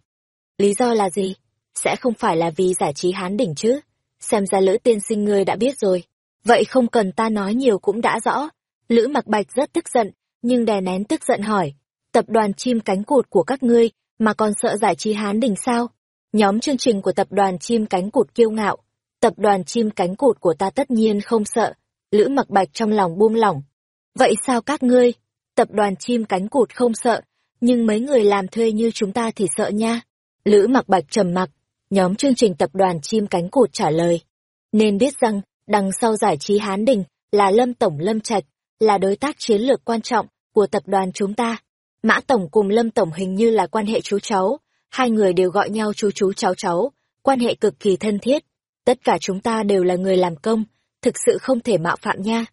Lý do là gì? Sẽ không phải là vì giải trí hán đỉnh chứ? Xem ra Lữ Tiên Sinh ngươi đã biết rồi. Vậy không cần ta nói nhiều cũng đã rõ. Lữ Mặc Bạch rất tức giận, nhưng đè nén tức giận hỏi. Tập đoàn chim cánh cụt của các ngươi mà còn sợ giải trí hán đỉnh sao? Nhóm chương trình của tập đoàn chim cánh cụt kiêu ngạo. Tập đoàn chim cánh cụt của ta tất nhiên không sợ. Lữ Mặc Bạch trong lòng buông lỏng. Vậy sao các ngươi? Tập đoàn chim cánh cụt không sợ, nhưng mấy người làm thuê như chúng ta thì sợ nha. Lữ Mặc Bạch trầm mặc, nhóm chương trình tập đoàn chim cánh cụt trả lời. Nên biết rằng, đằng sau giải trí Hán Đình là Lâm Tổng Lâm Trạch, là đối tác chiến lược quan trọng của tập đoàn chúng ta. Mã Tổng cùng Lâm Tổng hình như là quan hệ chú cháu, hai người đều gọi nhau chú chú cháu cháu, quan hệ cực kỳ thân thiết. Tất cả chúng ta đều là người làm công, thực sự không thể mạo phạm nha.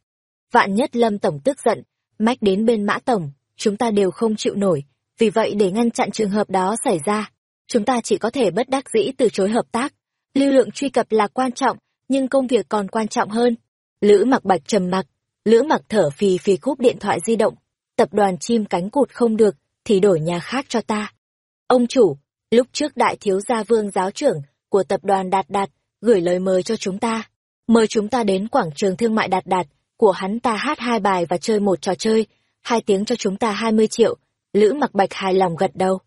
Vạn nhất Lâm Tổng tức giận, mách đến bên Mã Tổng, chúng ta đều không chịu nổi, vì vậy để ngăn chặn trường hợp đó xảy ra, chúng ta chỉ có thể bất đắc dĩ từ chối hợp tác. Lưu lượng truy cập là quan trọng, nhưng công việc còn quan trọng hơn. Lữ mặc bạch trầm mặc, lữ mặc thở phì phì cúp điện thoại di động. Tập đoàn chim cánh cụt không được, thì đổi nhà khác cho ta. Ông chủ, lúc trước đại thiếu gia vương giáo trưởng của tập đoàn Đạt Đạt gửi lời mời cho chúng ta. Mời chúng ta đến quảng trường thương mại Đạt Đạt, của hắn ta hát hai bài và chơi một trò chơi, hai tiếng cho chúng ta hai mươi triệu. Lữ mặc bạch hài lòng gật đầu.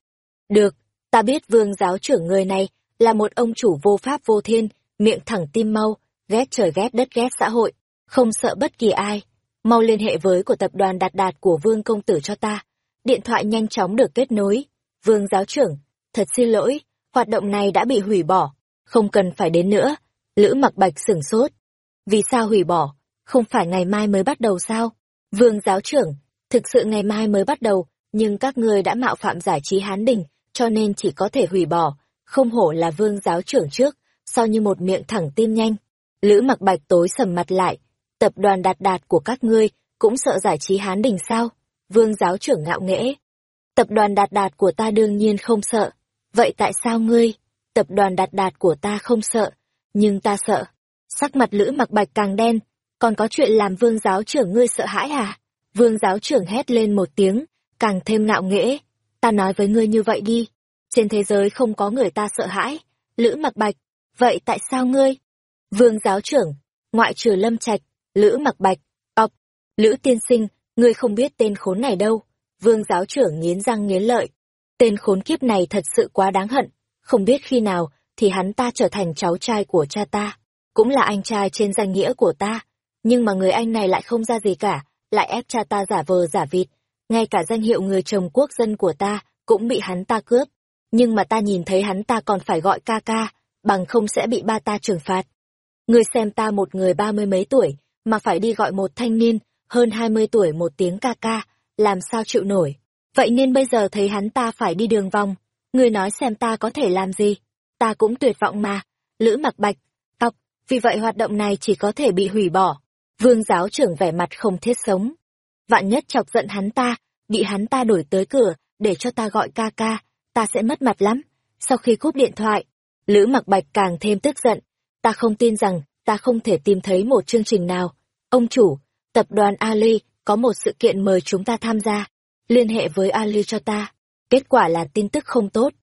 Được, ta biết vương giáo trưởng người này là một ông chủ vô pháp vô thiên, miệng thẳng tim mau, ghét trời ghét đất ghét xã hội, không sợ bất kỳ ai. Mau liên hệ với của tập đoàn đạt đạt của vương công tử cho ta. Điện thoại nhanh chóng được kết nối. Vương giáo trưởng, thật xin lỗi, hoạt động này đã bị hủy bỏ, không cần phải đến nữa. Lữ mặc bạch sửng sốt. Vì sao hủy bỏ? Không phải ngày mai mới bắt đầu sao? Vương giáo trưởng, thực sự ngày mai mới bắt đầu, nhưng các ngươi đã mạo phạm giải trí hán đình, cho nên chỉ có thể hủy bỏ, không hổ là vương giáo trưởng trước, sau như một miệng thẳng tim nhanh. Lữ mặc bạch tối sầm mặt lại, tập đoàn đạt đạt của các ngươi cũng sợ giải trí hán đình sao? Vương giáo trưởng ngạo nghễ. Tập đoàn đạt đạt của ta đương nhiên không sợ. Vậy tại sao ngươi? Tập đoàn đạt đạt của ta không sợ, nhưng ta sợ. Sắc mặt lữ mặc bạch càng đen, còn có chuyện làm vương giáo trưởng ngươi sợ hãi à? Vương giáo trưởng hét lên một tiếng, càng thêm ngạo nghễ. Ta nói với ngươi như vậy đi. Trên thế giới không có người ta sợ hãi. Lữ mặc bạch, vậy tại sao ngươi? Vương giáo trưởng, ngoại trừ lâm trạch, Lữ mặc bạch, ọc, Lữ tiên sinh, ngươi không biết tên khốn này đâu. Vương giáo trưởng nghiến răng nghiến lợi. Tên khốn kiếp này thật sự quá đáng hận. Không biết khi nào thì hắn ta trở thành cháu trai của cha ta. Cũng là anh trai trên danh nghĩa của ta. Nhưng mà người anh này lại không ra gì cả, lại ép cha ta giả vờ giả vịt. Ngay cả danh hiệu người chồng quốc dân của ta cũng bị hắn ta cướp. Nhưng mà ta nhìn thấy hắn ta còn phải gọi ca ca, bằng không sẽ bị ba ta trừng phạt. Ngươi xem ta một người ba mươi mấy tuổi, mà phải đi gọi một thanh niên, hơn hai mươi tuổi một tiếng ca ca, làm sao chịu nổi. Vậy nên bây giờ thấy hắn ta phải đi đường vòng, ngươi nói xem ta có thể làm gì. Ta cũng tuyệt vọng mà, lữ mặc bạch, tóc, vì vậy hoạt động này chỉ có thể bị hủy bỏ. Vương giáo trưởng vẻ mặt không thiết sống. Vạn nhất chọc giận hắn ta, bị hắn ta đổi tới cửa, để cho ta gọi ca ca, ta sẽ mất mặt lắm. Sau khi cúp điện thoại, Lữ mặc bạch càng thêm tức giận. Ta không tin rằng ta không thể tìm thấy một chương trình nào. Ông chủ, tập đoàn Ali có một sự kiện mời chúng ta tham gia. Liên hệ với Ali cho ta. Kết quả là tin tức không tốt.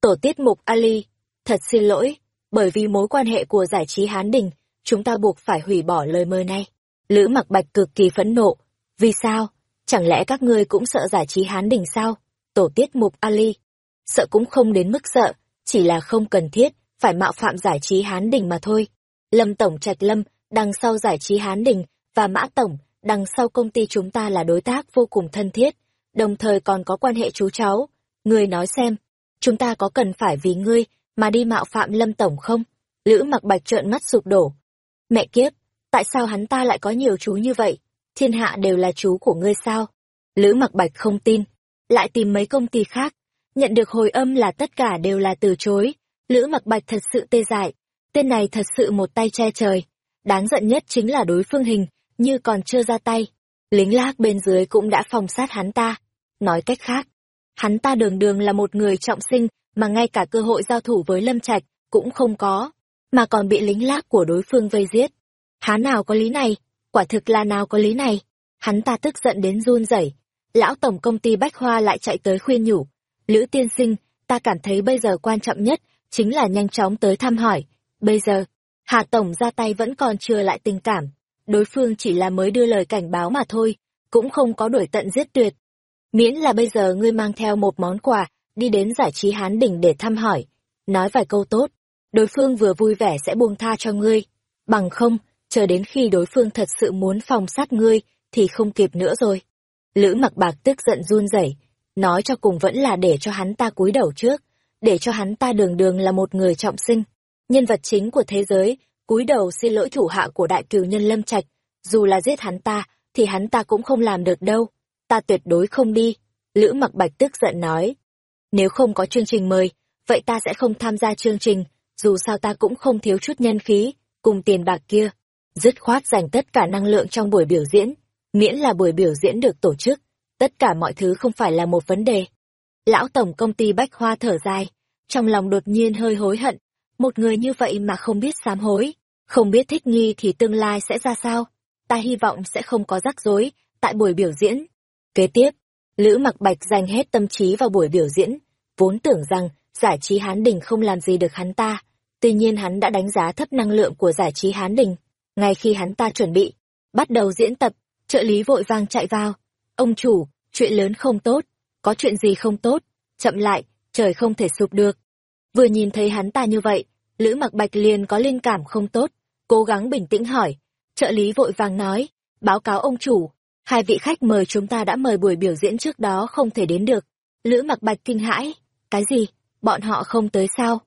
Tổ tiết mục Ali, thật xin lỗi, bởi vì mối quan hệ của giải trí Hán Đình, chúng ta buộc phải hủy bỏ lời mời này. Lữ mặc bạch cực kỳ phẫn nộ. Vì sao? Chẳng lẽ các ngươi cũng sợ giải trí Hán Đình sao? Tổ tiết mục Ali. Sợ cũng không đến mức sợ, chỉ là không cần thiết, phải mạo phạm giải trí Hán Đình mà thôi. Lâm Tổng Trạch Lâm, đằng sau giải trí Hán Đình, và Mã Tổng, đằng sau công ty chúng ta là đối tác vô cùng thân thiết, đồng thời còn có quan hệ chú cháu. Ngươi nói xem, chúng ta có cần phải vì ngươi mà đi mạo phạm Lâm Tổng không? Lữ mặc bạch trợn mắt sụp đổ. Mẹ kiếp, tại sao hắn ta lại có nhiều chú như vậy? Thiên hạ đều là chú của ngươi sao? Lữ mặc bạch không tin, lại tìm mấy công ty khác, nhận được hồi âm là tất cả đều là từ chối. Lữ mặc bạch thật sự tê dại. Tên này thật sự một tay che trời. Đáng giận nhất chính là đối phương hình, như còn chưa ra tay. Lính lác bên dưới cũng đã phòng sát hắn ta. Nói cách khác, hắn ta đường đường là một người trọng sinh mà ngay cả cơ hội giao thủ với Lâm Trạch cũng không có, mà còn bị lính lác của đối phương vây giết. Há nào có lý này, quả thực là nào có lý này. Hắn ta tức giận đến run rẩy. Lão tổng công ty Bách Hoa lại chạy tới khuyên nhủ. Lữ tiên sinh, ta cảm thấy bây giờ quan trọng nhất chính là nhanh chóng tới thăm hỏi. Bây giờ, Hà Tổng ra tay vẫn còn chưa lại tình cảm. Đối phương chỉ là mới đưa lời cảnh báo mà thôi, cũng không có đuổi tận giết tuyệt. Miễn là bây giờ ngươi mang theo một món quà, đi đến giải trí hán đỉnh để thăm hỏi. Nói vài câu tốt, đối phương vừa vui vẻ sẽ buông tha cho ngươi. Bằng không, chờ đến khi đối phương thật sự muốn phòng sát ngươi, thì không kịp nữa rồi. Lữ mặc bạc tức giận run rẩy, nói cho cùng vẫn là để cho hắn ta cúi đầu trước, để cho hắn ta đường đường là một người trọng sinh, nhân vật chính của thế giới, cúi đầu xin lỗi thủ hạ của đại cừu nhân Lâm Trạch, dù là giết hắn ta, thì hắn ta cũng không làm được đâu, ta tuyệt đối không đi. Lữ mặc bạch tức giận nói, nếu không có chương trình mời, vậy ta sẽ không tham gia chương trình, dù sao ta cũng không thiếu chút nhân khí, cùng tiền bạc kia. Dứt khoát dành tất cả năng lượng trong buổi biểu diễn, miễn là buổi biểu diễn được tổ chức, tất cả mọi thứ không phải là một vấn đề. Lão tổng công ty Bách Hoa thở dài, trong lòng đột nhiên hơi hối hận, một người như vậy mà không biết sám hối, không biết thích nghi thì tương lai sẽ ra sao. Ta hy vọng sẽ không có rắc rối tại buổi biểu diễn. Kế tiếp, Lữ Mặc Bạch dành hết tâm trí vào buổi biểu diễn, vốn tưởng rằng giải trí Hán Đình không làm gì được hắn ta, tuy nhiên hắn đã đánh giá thấp năng lượng của giải trí Hán Đình. Ngay khi hắn ta chuẩn bị, bắt đầu diễn tập, trợ lý vội vang chạy vào. Ông chủ, chuyện lớn không tốt, có chuyện gì không tốt, chậm lại, trời không thể sụp được. Vừa nhìn thấy hắn ta như vậy, Lữ Mặc Bạch liền có linh cảm không tốt, cố gắng bình tĩnh hỏi. Trợ lý vội vàng nói, báo cáo ông chủ, hai vị khách mời chúng ta đã mời buổi biểu diễn trước đó không thể đến được. Lữ Mặc Bạch kinh hãi, cái gì, bọn họ không tới sao?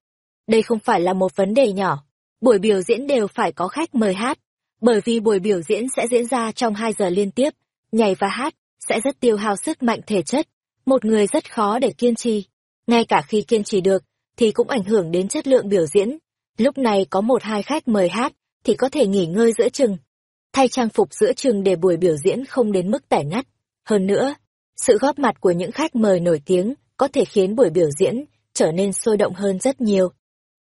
Đây không phải là một vấn đề nhỏ, buổi biểu diễn đều phải có khách mời hát, bởi vì buổi biểu diễn sẽ diễn ra trong hai giờ liên tiếp, nhảy và hát sẽ rất tiêu hao sức mạnh thể chất, một người rất khó để kiên trì. Ngay cả khi kiên trì được, thì cũng ảnh hưởng đến chất lượng biểu diễn. Lúc này có một hai khách mời hát, thì có thể nghỉ ngơi giữa chừng. Thay trang phục giữa chừng để buổi biểu diễn không đến mức tẻ ngắt. Hơn nữa, sự góp mặt của những khách mời nổi tiếng có thể khiến buổi biểu diễn trở nên sôi động hơn rất nhiều.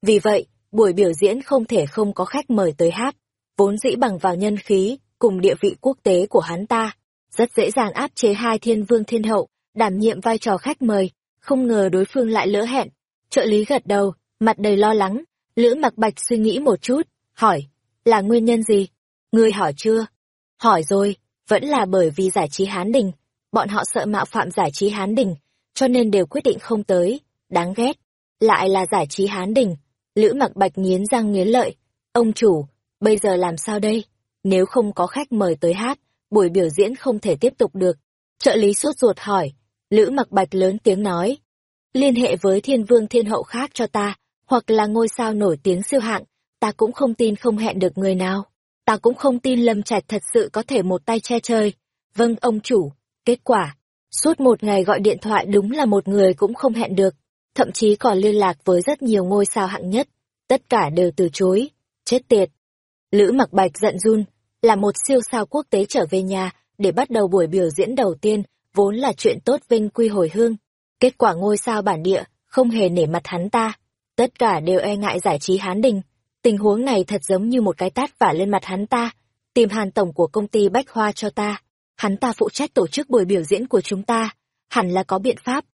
Vì vậy, buổi biểu diễn không thể không có khách mời tới hát, vốn dĩ bằng vào nhân khí cùng địa vị quốc tế của hắn ta, rất dễ dàng áp chế hai thiên vương thiên hậu, đảm nhiệm vai trò khách mời, không ngờ đối phương lại lỡ hẹn. Trợ lý gật đầu, mặt đầy lo lắng, Lữ Mặc Bạch suy nghĩ một chút, hỏi, là nguyên nhân gì? Ngươi hỏi chưa? Hỏi rồi, vẫn là bởi vì giải trí Hán Đình, bọn họ sợ mạo phạm giải trí Hán Đình, cho nên đều quyết định không tới, đáng ghét. Lại là giải trí Hán Đình, Lữ Mặc Bạch nghiến răng nghiến lợi, ông chủ, bây giờ làm sao đây? Nếu không có khách mời tới hát, buổi biểu diễn không thể tiếp tục được. Trợ lý sốt ruột hỏi, Lữ mặc bạch lớn tiếng nói. Liên hệ với thiên vương thiên hậu khác cho ta, hoặc là ngôi sao nổi tiếng siêu hạng, ta cũng không tin không hẹn được người nào. Ta cũng không tin Lâm Trạch thật sự có thể một tay che trời. Vâng ông chủ, kết quả, suốt một ngày gọi điện thoại đúng là một người cũng không hẹn được, thậm chí còn liên lạc với rất nhiều ngôi sao hạng nhất, tất cả đều từ chối, chết tiệt. Lữ mặc bạch giận run, là một siêu sao quốc tế trở về nhà để bắt đầu buổi biểu diễn đầu tiên vốn là chuyện tốt vinh quy hồi hương. Kết quả ngôi sao bản địa, không hề nể mặt hắn ta. Tất cả đều e ngại giải trí hán đình. Tình huống này thật giống như một cái tát vả lên mặt hắn ta. Tìm hàn tổng của công ty Bách Hoa cho ta. Hắn ta phụ trách tổ chức buổi biểu diễn của chúng ta. Hẳn là có biện pháp.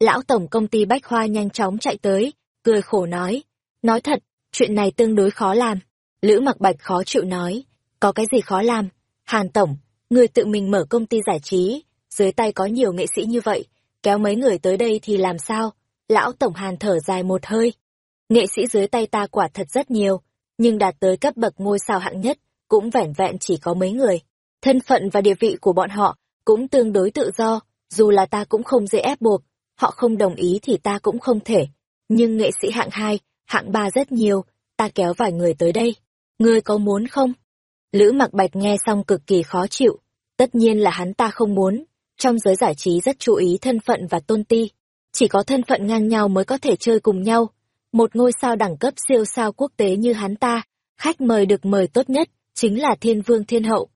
Lão tổng công ty Bách Hoa nhanh chóng chạy tới, cười khổ nói. Nói thật, chuyện này tương đối khó làm. Lữ mặc bạch khó chịu nói. Có cái gì khó làm? Hàn tổng, người tự mình mở công ty giải trí, dưới tay có nhiều nghệ sĩ như vậy, kéo mấy người tới đây thì làm sao? Lão Tổng Hàn thở dài một hơi. Nghệ sĩ dưới tay ta quả thật rất nhiều, nhưng đạt tới cấp bậc ngôi sao hạng nhất, cũng vẻn vẹn chỉ có mấy người. Thân phận và địa vị của bọn họ cũng tương đối tự do, dù là ta cũng không dễ ép buộc, họ không đồng ý thì ta cũng không thể. Nhưng nghệ sĩ hạng hai, hạng ba rất nhiều, ta kéo vài người tới đây. Ngươi có muốn không? Lữ mặc bạch nghe xong cực kỳ khó chịu. Tất nhiên là hắn ta không muốn, trong giới giải trí rất chú ý thân phận và tôn ti. Chỉ có thân phận ngang nhau mới có thể chơi cùng nhau. một ngôi sao đẳng cấp siêu sao quốc tế như hắn ta, khách mời được mời tốt nhất, chính là thiên vương thiên hậu.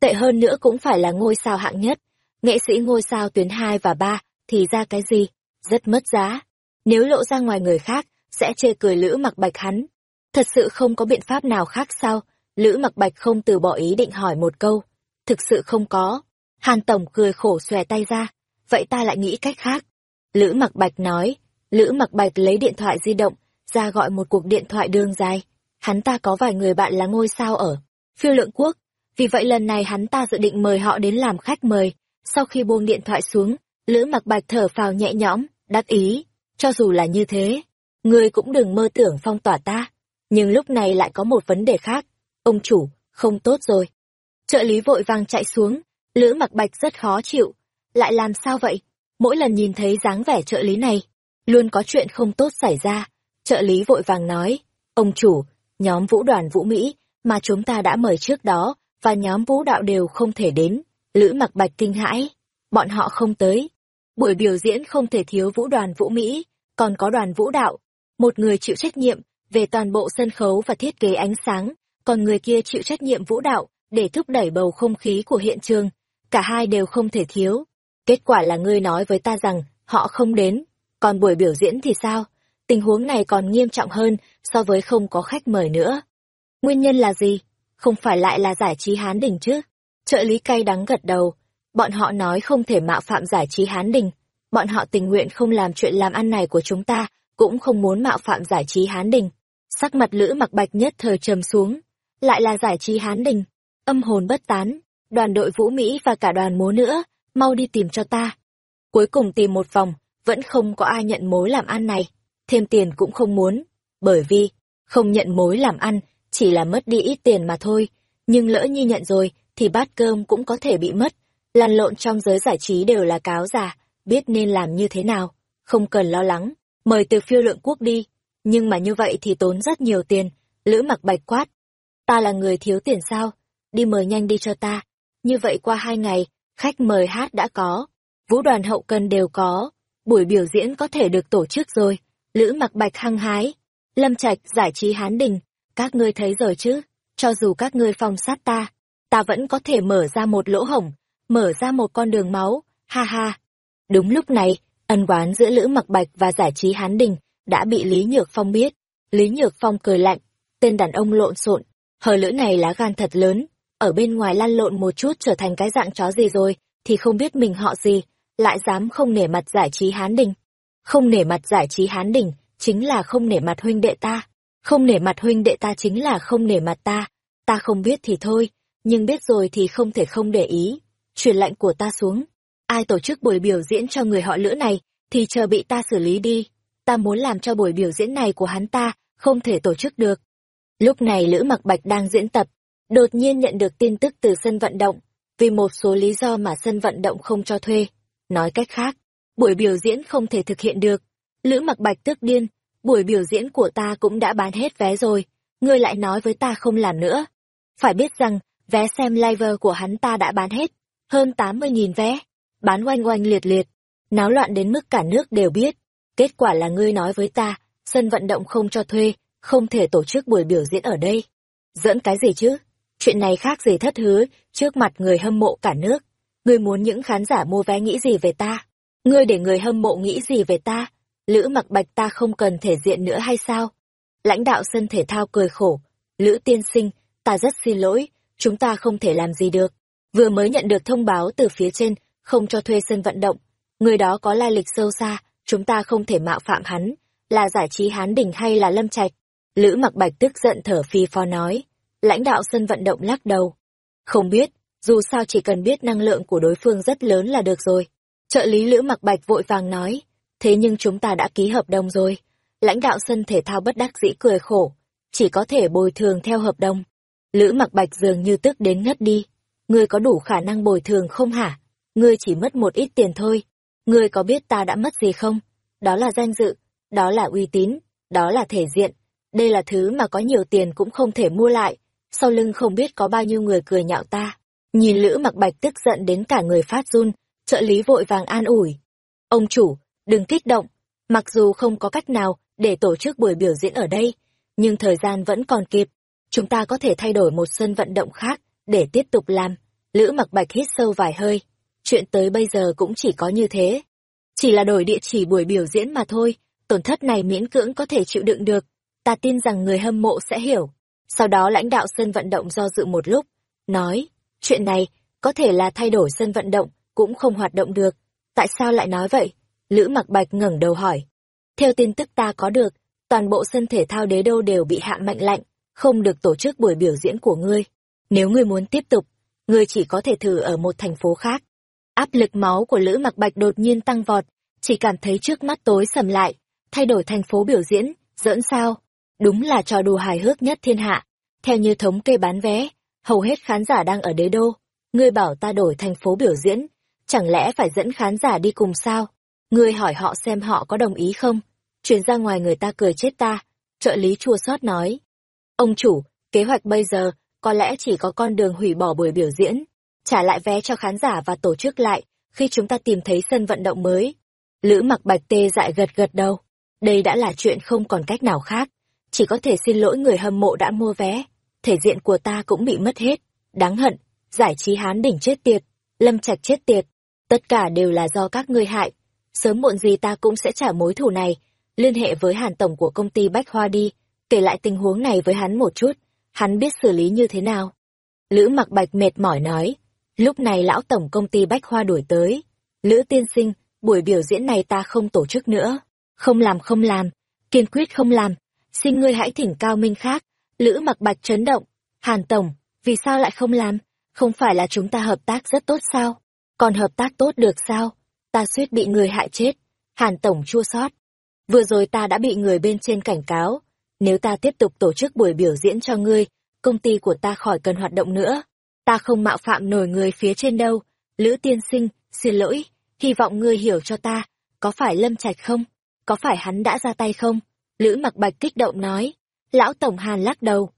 Tệ hơn nữa cũng phải là ngôi sao hạng nhất, nghệ sĩ ngôi sao tuyến 2 và 3, thì ra cái gì? Rất mất giá. Nếu lộ ra ngoài người khác, sẽ chê cười Lữ mặc bạch hắn. Thật sự không có biện pháp nào khác sao? Lữ mặc bạch không từ bỏ ý định hỏi một câu. Thực sự không có. Hàn Tổng cười khổ xòe tay ra. Vậy ta lại nghĩ cách khác. Lữ mặc bạch nói. Lữ mặc bạch lấy điện thoại di động, ra gọi một cuộc điện thoại đường dài. Hắn ta có vài người bạn là ngôi sao ở phiêu lượng quốc. Vì vậy lần này hắn ta dự định mời họ đến làm khách mời. Sau khi buông điện thoại xuống, Lữ mặc bạch thở phào nhẹ nhõm, đắc ý. Cho dù là như thế, ngươi cũng đừng mơ tưởng phong tỏa ta. Nhưng lúc này lại có một vấn đề khác. Ông chủ, không tốt rồi. Trợ lý vội vàng chạy xuống, Lữ mặc bạch rất khó chịu. Lại làm sao vậy? Mỗi lần nhìn thấy dáng vẻ trợ lý này, luôn có chuyện không tốt xảy ra. Trợ lý vội vàng nói, ông chủ, nhóm vũ đoàn vũ Mỹ mà chúng ta đã mời trước đó và nhóm vũ đạo đều không thể đến. Lữ mặc bạch kinh hãi, bọn họ không tới. Buổi biểu diễn không thể thiếu vũ đoàn vũ Mỹ, còn có đoàn vũ đạo. Một người chịu trách nhiệm về toàn bộ sân khấu và thiết kế ánh sáng, còn người kia chịu trách nhiệm vũ đạo để thúc đẩy bầu không khí của hiện trường. Cả hai đều không thể thiếu. Kết quả là ngươi nói với ta rằng họ không đến, còn buổi biểu diễn thì sao? Tình huống này còn nghiêm trọng hơn so với không có khách mời nữa. Nguyên nhân là gì? Không phải lại là giải trí Hán Đình chứ? Trợ lý cay đắng gật đầu. Bọn họ nói không thể mạo phạm giải trí Hán Đình. Bọn họ tình nguyện không làm chuyện làm ăn này của chúng ta, cũng không muốn mạo phạm giải trí Hán Đình. Sắc mặt Lữ mặc bạch nhất thời trầm xuống. Lại là giải trí Hán Đình. Âm hồn bất tán. Đoàn đội Vũ Mỹ và cả đoàn múa nữa, mau đi tìm cho ta. Cuối cùng tìm một vòng, vẫn không có ai nhận mối làm ăn này. Thêm tiền cũng không muốn. Bởi vì, không nhận mối làm ăn, chỉ là mất đi ít tiền mà thôi. Nhưng lỡ như nhận rồi, thì bát cơm cũng có thể bị mất. Lăn lộn trong giới giải trí đều là cáo già, biết nên làm như thế nào. Không cần lo lắng, mời từ phiêu lượng quốc đi. Nhưng mà như vậy thì tốn rất nhiều tiền. Lữ mặc bạch quát. Ta là người thiếu tiền sao? Đi mời nhanh đi cho ta. Như vậy qua hai ngày, khách mời hát đã có. Vũ đoàn hậu cần đều có. Buổi biểu diễn có thể được tổ chức rồi. Lữ mặc bạch hăng hái. Lâm Trạch giải trí hán đình. Các ngươi thấy rồi chứ? Cho dù các ngươi phong sát ta, ta vẫn có thể mở ra một lỗ hổng, mở ra một con đường máu. Ha ha. Đúng lúc này, ân oán giữa Lữ mặc bạch và giải trí hán đình đã bị Lý Nhược Phong biết. Lý Nhược Phong cười lạnh. Tên đàn ông lộn xộn. Hờ lữ này lá gan thật lớn. Ở bên ngoài lăn lộn một chút trở thành cái dạng chó gì rồi, thì không biết mình họ gì, lại dám không nể mặt giải trí hán đình. Không nể mặt giải trí hán đình, chính là không nể mặt huynh đệ ta. Không nể mặt huynh đệ ta chính là không nể mặt ta. Ta không biết thì thôi, nhưng biết rồi thì không thể không để ý. Truyền lệnh của ta xuống. Ai tổ chức buổi biểu diễn cho người họ lữ này, thì chờ bị ta xử lý đi. Ta muốn làm cho buổi biểu diễn này của hắn ta, không thể tổ chức được. Lúc này Lữ Mặc Bạch đang diễn tập, đột nhiên nhận được tin tức từ sân vận động, vì một số lý do mà sân vận động không cho thuê. Nói cách khác, buổi biểu diễn không thể thực hiện được. Lữ mặc bạch tức điên, buổi biểu diễn của ta cũng đã bán hết vé rồi, ngươi lại nói với ta không làm nữa. Phải biết rằng, vé xem live của hắn ta đã bán hết, hơn 80.000 vé, bán oanh oanh liệt liệt, náo loạn đến mức cả nước đều biết. Kết quả là ngươi nói với ta, sân vận động không cho thuê, không thể tổ chức buổi biểu diễn ở đây. Dẫn cái gì chứ? Chuyện này khác gì thất hứa, trước mặt người hâm mộ cả nước. Ngươi muốn những khán giả mua vé nghĩ gì về ta? Ngươi để người hâm mộ nghĩ gì về ta? Lữ mặc bạch ta không cần thể diện nữa hay sao? Lãnh đạo sân thể thao cười khổ. Lữ tiên sinh, ta rất xin lỗi, chúng ta không thể làm gì được. Vừa mới nhận được thông báo từ phía trên, không cho thuê sân vận động. Người đó có lai lịch sâu xa, chúng ta không thể mạo phạm hắn, là giải trí hán đỉnh hay là lâm trạch. Lữ mặc bạch tức giận thở phi phò nói. Lãnh đạo sân vận động lắc đầu. Không biết, dù sao chỉ cần biết năng lượng của đối phương rất lớn là được rồi. Trợ lý Lữ mặc bạch vội vàng nói. Thế nhưng chúng ta đã ký hợp đồng rồi. Lãnh đạo sân thể thao bất đắc dĩ cười khổ. Chỉ có thể bồi thường theo hợp đồng. Lữ mặc bạch dường như tức đến ngất đi. Ngươi có đủ khả năng bồi thường không hả? Ngươi chỉ mất một ít tiền thôi. Ngươi có biết ta đã mất gì không? Đó là danh dự, đó là uy tín, đó là thể diện. Đây là thứ mà có nhiều tiền cũng không thể mua lại. Sau lưng không biết có bao nhiêu người cười nhạo ta. Nhìn Lữ mặc bạch tức giận đến cả người phát run, trợ lý vội vàng an ủi. Ông chủ, đừng kích động, mặc dù không có cách nào để tổ chức buổi biểu diễn ở đây, nhưng thời gian vẫn còn kịp. Chúng ta có thể thay đổi một sân vận động khác để tiếp tục làm. Lữ mặc bạch hít sâu vài hơi. Chuyện tới bây giờ cũng chỉ có như thế. Chỉ là đổi địa chỉ buổi biểu diễn mà thôi, tổn thất này miễn cưỡng có thể chịu đựng được. Ta tin rằng người hâm mộ sẽ hiểu. Sau đó lãnh đạo sân vận động do dự một lúc, nói, chuyện này, có thể là thay đổi sân vận động, cũng không hoạt động được. Tại sao lại nói vậy? Lữ mặc bạch ngẩng đầu hỏi. Theo tin tức ta có được, toàn bộ sân thể thao đế đô đều bị hạ mạnh lạnh, không được tổ chức buổi biểu diễn của ngươi. Nếu ngươi muốn tiếp tục, ngươi chỉ có thể thử ở một thành phố khác. Áp lực máu của Lữ mặc bạch đột nhiên tăng vọt, chỉ cảm thấy trước mắt tối sầm lại, thay đổi thành phố biểu diễn, dỡn sao? Đúng là trò đùa hài hước nhất thiên hạ. Theo như thống kê bán vé, hầu hết khán giả đang ở đế đô. Ngươi bảo ta đổi thành phố biểu diễn, chẳng lẽ phải dẫn khán giả đi cùng sao? Ngươi hỏi họ xem họ có đồng ý không? Chuyển ra ngoài người ta cười chết ta. Trợ lý chua xót nói. Ông chủ, kế hoạch bây giờ, có lẽ chỉ có con đường hủy bỏ buổi biểu diễn, trả lại vé cho khán giả và tổ chức lại, khi chúng ta tìm thấy sân vận động mới. Lữ mặc bạch tê dại gật gật đầu. Đây đã là chuyện không còn cách nào khác. Chỉ có thể xin lỗi người hâm mộ đã mua vé. Thể diện của ta cũng bị mất hết. Đáng hận, giải trí hán đỉnh chết tiệt, lâm trạch chết tiệt. Tất cả đều là do các ngươi hại. Sớm muộn gì ta cũng sẽ trả mối thù này. Liên hệ với hàn tổng của công ty Bách Hoa đi, kể lại tình huống này với hắn một chút. Hắn biết xử lý như thế nào. Lữ mặc bạch mệt mỏi nói. Lúc này lão tổng công ty Bách Hoa đuổi tới. Lữ tiên sinh, buổi biểu diễn này ta không tổ chức nữa. Không làm không làm, kiên quyết không làm. Xin ngươi hãy thỉnh cao minh khác. Lữ mặc bạch chấn động. Hàn Tổng, vì sao lại không làm? Không phải là chúng ta hợp tác rất tốt sao? Còn hợp tác tốt được sao? Ta suýt bị người hại chết. Hàn Tổng chua xót. Vừa rồi ta đã bị người bên trên cảnh cáo. Nếu ta tiếp tục tổ chức buổi biểu diễn cho ngươi, công ty của ta khỏi cần hoạt động nữa. Ta không mạo phạm nổi người phía trên đâu. Lữ tiên sinh, xin lỗi, hy vọng ngươi hiểu cho ta, có phải Lâm Trạch không? Có phải hắn đã ra tay không? Lữ mặc bạch kích động nói. Lão Tổng Hàn lắc đầu.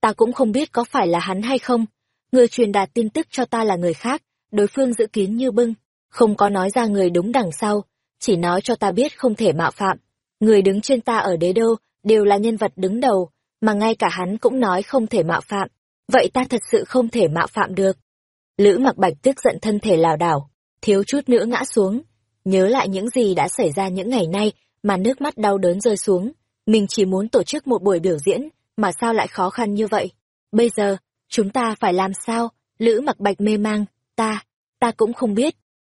Ta cũng không biết có phải là hắn hay không. Người truyền đạt tin tức cho ta là người khác, đối phương giữ kín như bưng, không có nói ra người đúng đằng sau, chỉ nói cho ta biết không thể mạo phạm. Người đứng trên ta ở đế đô, đều là nhân vật đứng đầu, mà ngay cả hắn cũng nói không thể mạo phạm. Vậy ta thật sự không thể mạo phạm được. Lữ mặc bạch tức giận thân thể lảo đảo, thiếu chút nữa ngã xuống. Nhớ lại những gì đã xảy ra những ngày nay mà nước mắt đau đớn rơi xuống. Mình chỉ muốn tổ chức một buổi biểu diễn, mà sao lại khó khăn như vậy? Bây giờ, chúng ta phải làm sao? Lữ mặc bạch mê mang, ta, ta cũng không biết.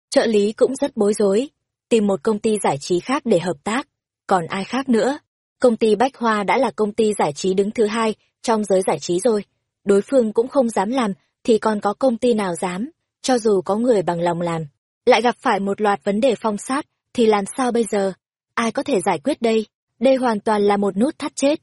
Trợ lý cũng rất bối rối, tìm một công ty giải trí khác để hợp tác. Còn ai khác nữa? Công ty Bách Hoa đã là công ty giải trí đứng thứ hai trong giới giải trí rồi. Đối phương cũng không dám làm, thì còn có công ty nào dám, cho dù có người bằng lòng làm. Lại gặp phải một loạt vấn đề phong sát, thì làm sao bây giờ? Ai có thể giải quyết đây? Đây hoàn toàn là một nút thắt chết.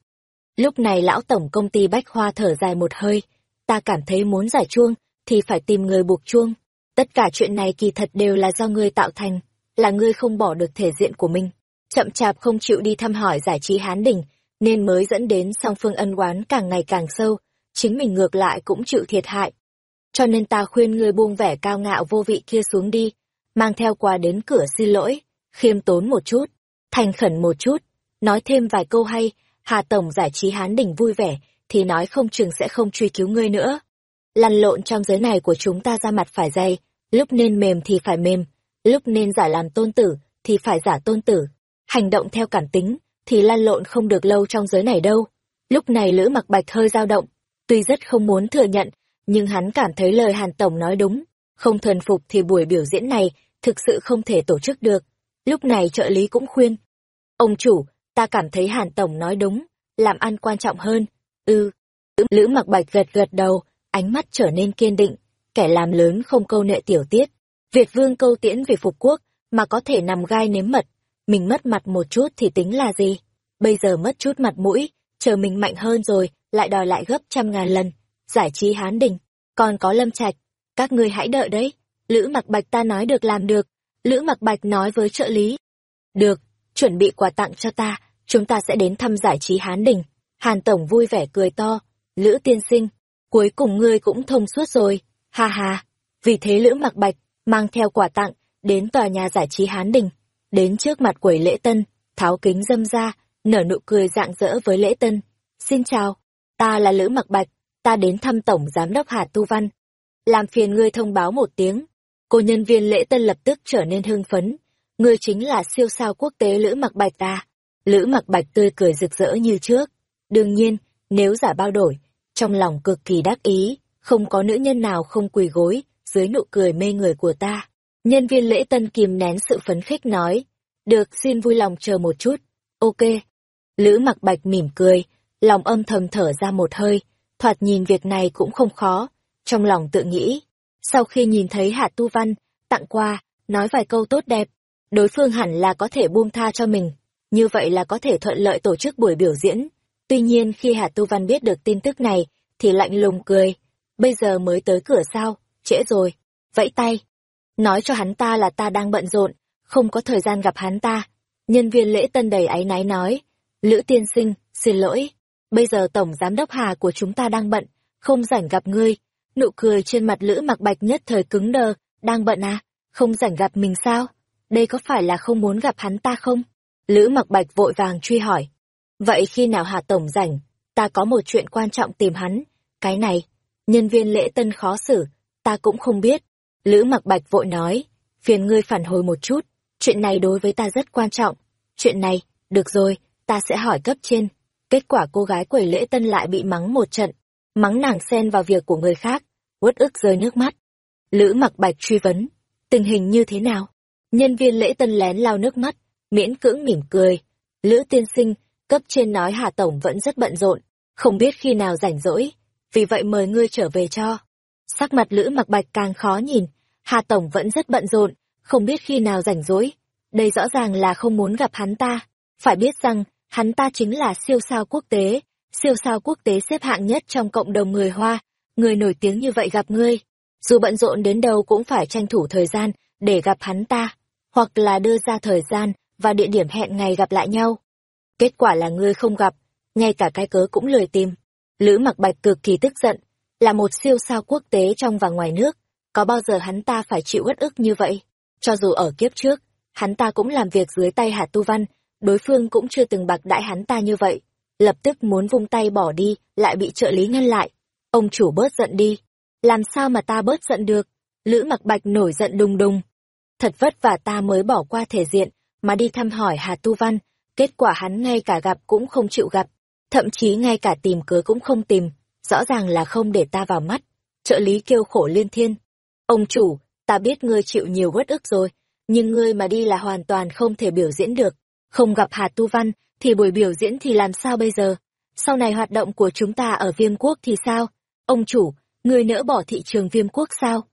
Lúc này lão tổng công ty Bách Hoa thở dài một hơi. Ta cảm thấy muốn giải chuông, thì phải tìm người buộc chuông. Tất cả chuyện này kỳ thật đều là do ngươi tạo thành, là ngươi không bỏ được thể diện của mình. Chậm chạp không chịu đi thăm hỏi giải trí hán đỉnh, nên mới dẫn đến song phương ân oán càng ngày càng sâu, chính mình ngược lại cũng chịu thiệt hại. Cho nên ta khuyên ngươi buông vẻ cao ngạo vô vị kia xuống đi, mang theo quà đến cửa xin lỗi, khiêm tốn một chút, thành khẩn một chút, nói thêm vài câu hay, Hà Tổng giải trí hán đỉnh vui vẻ, thì nói không chừng sẽ không truy cứu ngươi nữa. Lăn lộn trong giới này của chúng ta ra mặt phải dày, lúc nên mềm thì phải mềm, lúc nên giả làm tôn tử thì phải giả tôn tử. Hành động theo cảm tính thì lăn lộn không được lâu trong giới này đâu. Lúc này Lữ Mặc Bạch hơi dao động, tuy rất không muốn thừa nhận, nhưng hắn cảm thấy lời Hàn Tổng nói đúng, không thuần phục thì buổi biểu diễn này thực sự không thể tổ chức được. Lúc này trợ lý cũng khuyên, ông chủ, ta cảm thấy Hàn Tổng nói đúng, làm ăn quan trọng hơn. Ừ, Lữ Mặc Bạch gật gật đầu, ánh mắt trở nên kiên định, kẻ làm lớn không câu nệ tiểu tiết. Việt vương câu tiễn về phục quốc, mà có thể nằm gai nếm mật, mình mất mặt một chút thì tính là gì? Bây giờ mất chút mặt mũi, chờ mình mạnh hơn rồi, lại đòi lại gấp trăm ngàn lần. Giải trí hán đình, còn có lâm trạch, các ngươi hãy đợi đấy. Lữ mặc bạch ta nói được làm được. Lữ mặc bạch nói với trợ lý. Được, chuẩn bị quà tặng cho ta, chúng ta sẽ đến thăm giải trí hán đình. Hàn Tổng vui vẻ cười to. Lữ tiên sinh, cuối cùng ngươi cũng thông suốt rồi. Ha ha. Vì thế Lữ mặc bạch, mang theo quà tặng, đến tòa nhà giải trí hán đình. Đến trước mặt quầy lễ tân, tháo kính dâm ra, nở nụ cười rạng rỡ với lễ tân. Xin chào, ta là Lữ Mặc Bạch, ta đến thăm Tổng Giám đốc Hà Tu Văn. Làm phiền ngươi thông báo một tiếng. Cô nhân viên lễ tân lập tức trở nên hưng phấn. Ngươi chính là siêu sao quốc tế Lữ Mặc Bạch ta. Lữ Mặc Bạch tươi cười rực rỡ như trước. Đương nhiên, nếu giả bao đổi, trong lòng cực kỳ đắc ý, không có nữ nhân nào không quỳ gối dưới nụ cười mê người của ta. Nhân viên lễ tân kìm nén sự phấn khích nói, được xin vui lòng chờ một chút, ok. Lữ mặc bạch mỉm cười, lòng âm thầm thở ra một hơi, thoạt nhìn việc này cũng không khó, trong lòng tự nghĩ. Sau khi nhìn thấy Hạ Tu Văn, tặng qua, nói vài câu tốt đẹp, đối phương hẳn là có thể buông tha cho mình, như vậy là có thể thuận lợi tổ chức buổi biểu diễn. Tuy nhiên khi Hạ Tu Văn biết được tin tức này, thì lạnh lùng cười, bây giờ mới tới cửa sao, trễ rồi, vẫy tay. Nói cho hắn ta là ta đang bận rộn, không có thời gian gặp hắn ta. Nhân viên lễ tân đầy áy náy nói, Lữ tiên sinh, xin lỗi, bây giờ tổng giám đốc Hà của chúng ta đang bận, không rảnh gặp ngươi. Nụ cười trên mặt Lữ mặc bạch nhất thời cứng đờ, đang bận à, không rảnh gặp mình sao? Đây có phải là không muốn gặp hắn ta không? Lữ mặc bạch vội vàng truy hỏi. Vậy khi nào Hà Tổng rảnh, ta có một chuyện quan trọng tìm hắn, cái này, nhân viên lễ tân khó xử, ta cũng không biết. Lữ mặc bạch vội nói, phiền ngươi phản hồi một chút, chuyện này đối với ta rất quan trọng. Chuyện này, được rồi, ta sẽ hỏi cấp trên. Kết quả cô gái quẩy lễ tân lại bị mắng một trận, mắng nàng xen vào việc của người khác, uất ức rơi nước mắt. Lữ mặc bạch truy vấn, tình hình như thế nào? Nhân viên lễ tân lén lau nước mắt, miễn cưỡng mỉm cười. Lữ tiên sinh, cấp trên nói Hà Tổng vẫn rất bận rộn, không biết khi nào rảnh rỗi, vì vậy mời ngươi trở về cho. Sắc mặt Lữ mặc bạch càng khó nhìn, Hà Tổng vẫn rất bận rộn, không biết khi nào rảnh rỗi. Đây rõ ràng là không muốn gặp hắn ta. Phải biết rằng, hắn ta chính là siêu sao quốc tế, siêu sao quốc tế xếp hạng nhất trong cộng đồng người Hoa, người nổi tiếng như vậy gặp ngươi. Dù bận rộn đến đâu cũng phải tranh thủ thời gian để gặp hắn ta, hoặc là đưa ra thời gian và địa điểm hẹn ngày gặp lại nhau. Kết quả là ngươi không gặp, ngay cả cái cớ cũng lười tìm. Lữ mặc bạch cực kỳ tức giận, là một siêu sao quốc tế trong và ngoài nước, có bao giờ hắn ta phải chịu uất ức như vậy? Cho dù ở kiếp trước, hắn ta cũng làm việc dưới tay Hà Tu Văn, đối phương cũng chưa từng bạc đại hắn ta như vậy. Lập tức muốn vung tay bỏ đi, lại bị trợ lý ngăn lại. Ông chủ bớt giận đi. Làm sao mà ta bớt giận được? Lữ mặc bạch nổi giận đùng đùng. Thật vất vả ta mới bỏ qua thể diện, mà đi thăm hỏi Hà Tu Văn, kết quả hắn ngay cả gặp cũng không chịu gặp, thậm chí ngay cả tìm cớ cũng không tìm, rõ ràng là không để ta vào mắt. Trợ lý kêu khổ liên thiên. Ông chủ, ta biết ngươi chịu nhiều uất ức rồi, nhưng ngươi mà đi là hoàn toàn không thể biểu diễn được. Không gặp Hà Tu Văn, thì buổi biểu diễn thì làm sao bây giờ? Sau này hoạt động của chúng ta ở viêm quốc thì sao? Ông chủ, người nỡ bỏ thị trường viêm quốc sao?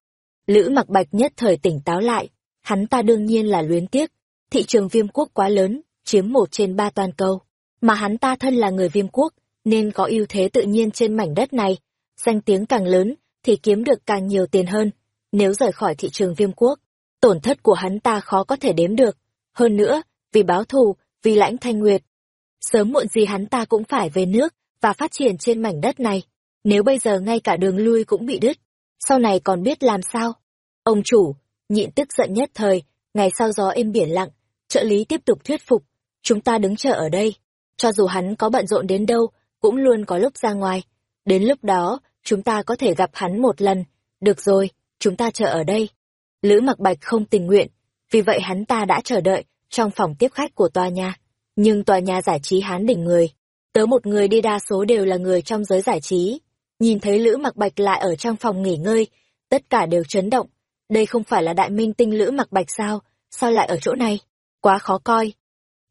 Lữ mặc bạch nhất thời tỉnh táo lại, hắn ta đương nhiên là luyến tiếc. Thị trường viêm quốc quá lớn, chiếm một trên ba toàn cầu. Mà hắn ta thân là người viêm quốc, nên có ưu thế tự nhiên trên mảnh đất này. Danh tiếng càng lớn, thì kiếm được càng nhiều tiền hơn. Nếu rời khỏi thị trường viêm quốc, tổn thất của hắn ta khó có thể đếm được. Hơn nữa, vì báo thù, vì lãnh thanh nguyệt. Sớm muộn gì hắn ta cũng phải về nước và phát triển trên mảnh đất này. Nếu bây giờ ngay cả đường lui cũng bị đứt, sau này còn biết làm sao? Ông chủ, nhịn tức giận nhất thời, ngày sau gió êm biển lặng, trợ lý tiếp tục thuyết phục, chúng ta đứng chờ ở đây. Cho dù hắn có bận rộn đến đâu, cũng luôn có lúc ra ngoài. Đến lúc đó, chúng ta có thể gặp hắn một lần. Được rồi, chúng ta chờ ở đây. Lữ mặc bạch không tình nguyện, vì vậy hắn ta đã chờ đợi trong phòng tiếp khách của tòa nhà. Nhưng tòa nhà giải trí hán đỉnh người. Tớ một người đi đa số đều là người trong giới giải trí. Nhìn thấy Lữ mặc bạch lại ở trong phòng nghỉ ngơi, tất cả đều chấn động. Đây không phải là đại minh tinh Lữ mặc bạch sao, sao lại ở chỗ này? Quá khó coi.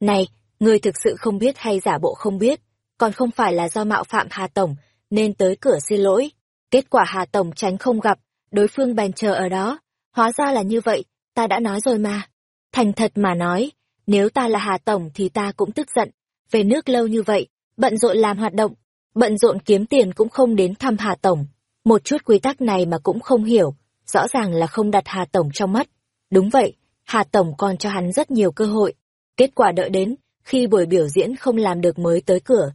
Này, người thực sự không biết hay giả bộ không biết, còn không phải là do mạo phạm Hà Tổng, nên tới cửa xin lỗi. Kết quả Hà Tổng tránh không gặp, đối phương bèn chờ ở đó. Hóa ra là như vậy, ta đã nói rồi mà. Thành thật mà nói, nếu ta là Hà Tổng thì ta cũng tức giận. Về nước lâu như vậy, bận rộn làm hoạt động, bận rộn kiếm tiền cũng không đến thăm Hà Tổng. Một chút quy tắc này mà cũng không hiểu, rõ ràng là không đặt Hà Tổng trong mắt. Đúng vậy, Hà Tổng còn cho hắn rất nhiều cơ hội. Kết quả đợi đến, khi buổi biểu diễn không làm được mới tới cửa.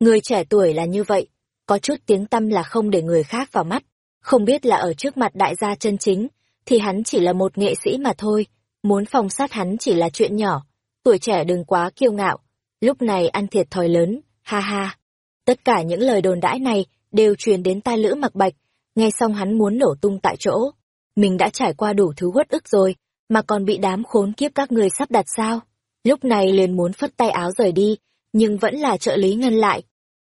Người trẻ tuổi là như vậy, có chút tiếng tâm là không để người khác vào mắt. Không biết là ở trước mặt đại gia chân chính, thì hắn chỉ là một nghệ sĩ mà thôi, muốn phòng sát hắn chỉ là chuyện nhỏ. Tuổi trẻ đừng quá kiêu ngạo. lúc này ăn thiệt thòi lớn, ha ha. Tất cả những lời đồn đãi này đều truyền đến tai Lữ Mặc Bạch, nghe xong hắn muốn nổ tung tại chỗ. Mình đã trải qua đủ thứ uất ức rồi, mà còn bị đám khốn kiếp các người sắp đặt sao? Lúc này liền muốn phất tay áo rời đi, nhưng vẫn là trợ lý ngăn lại.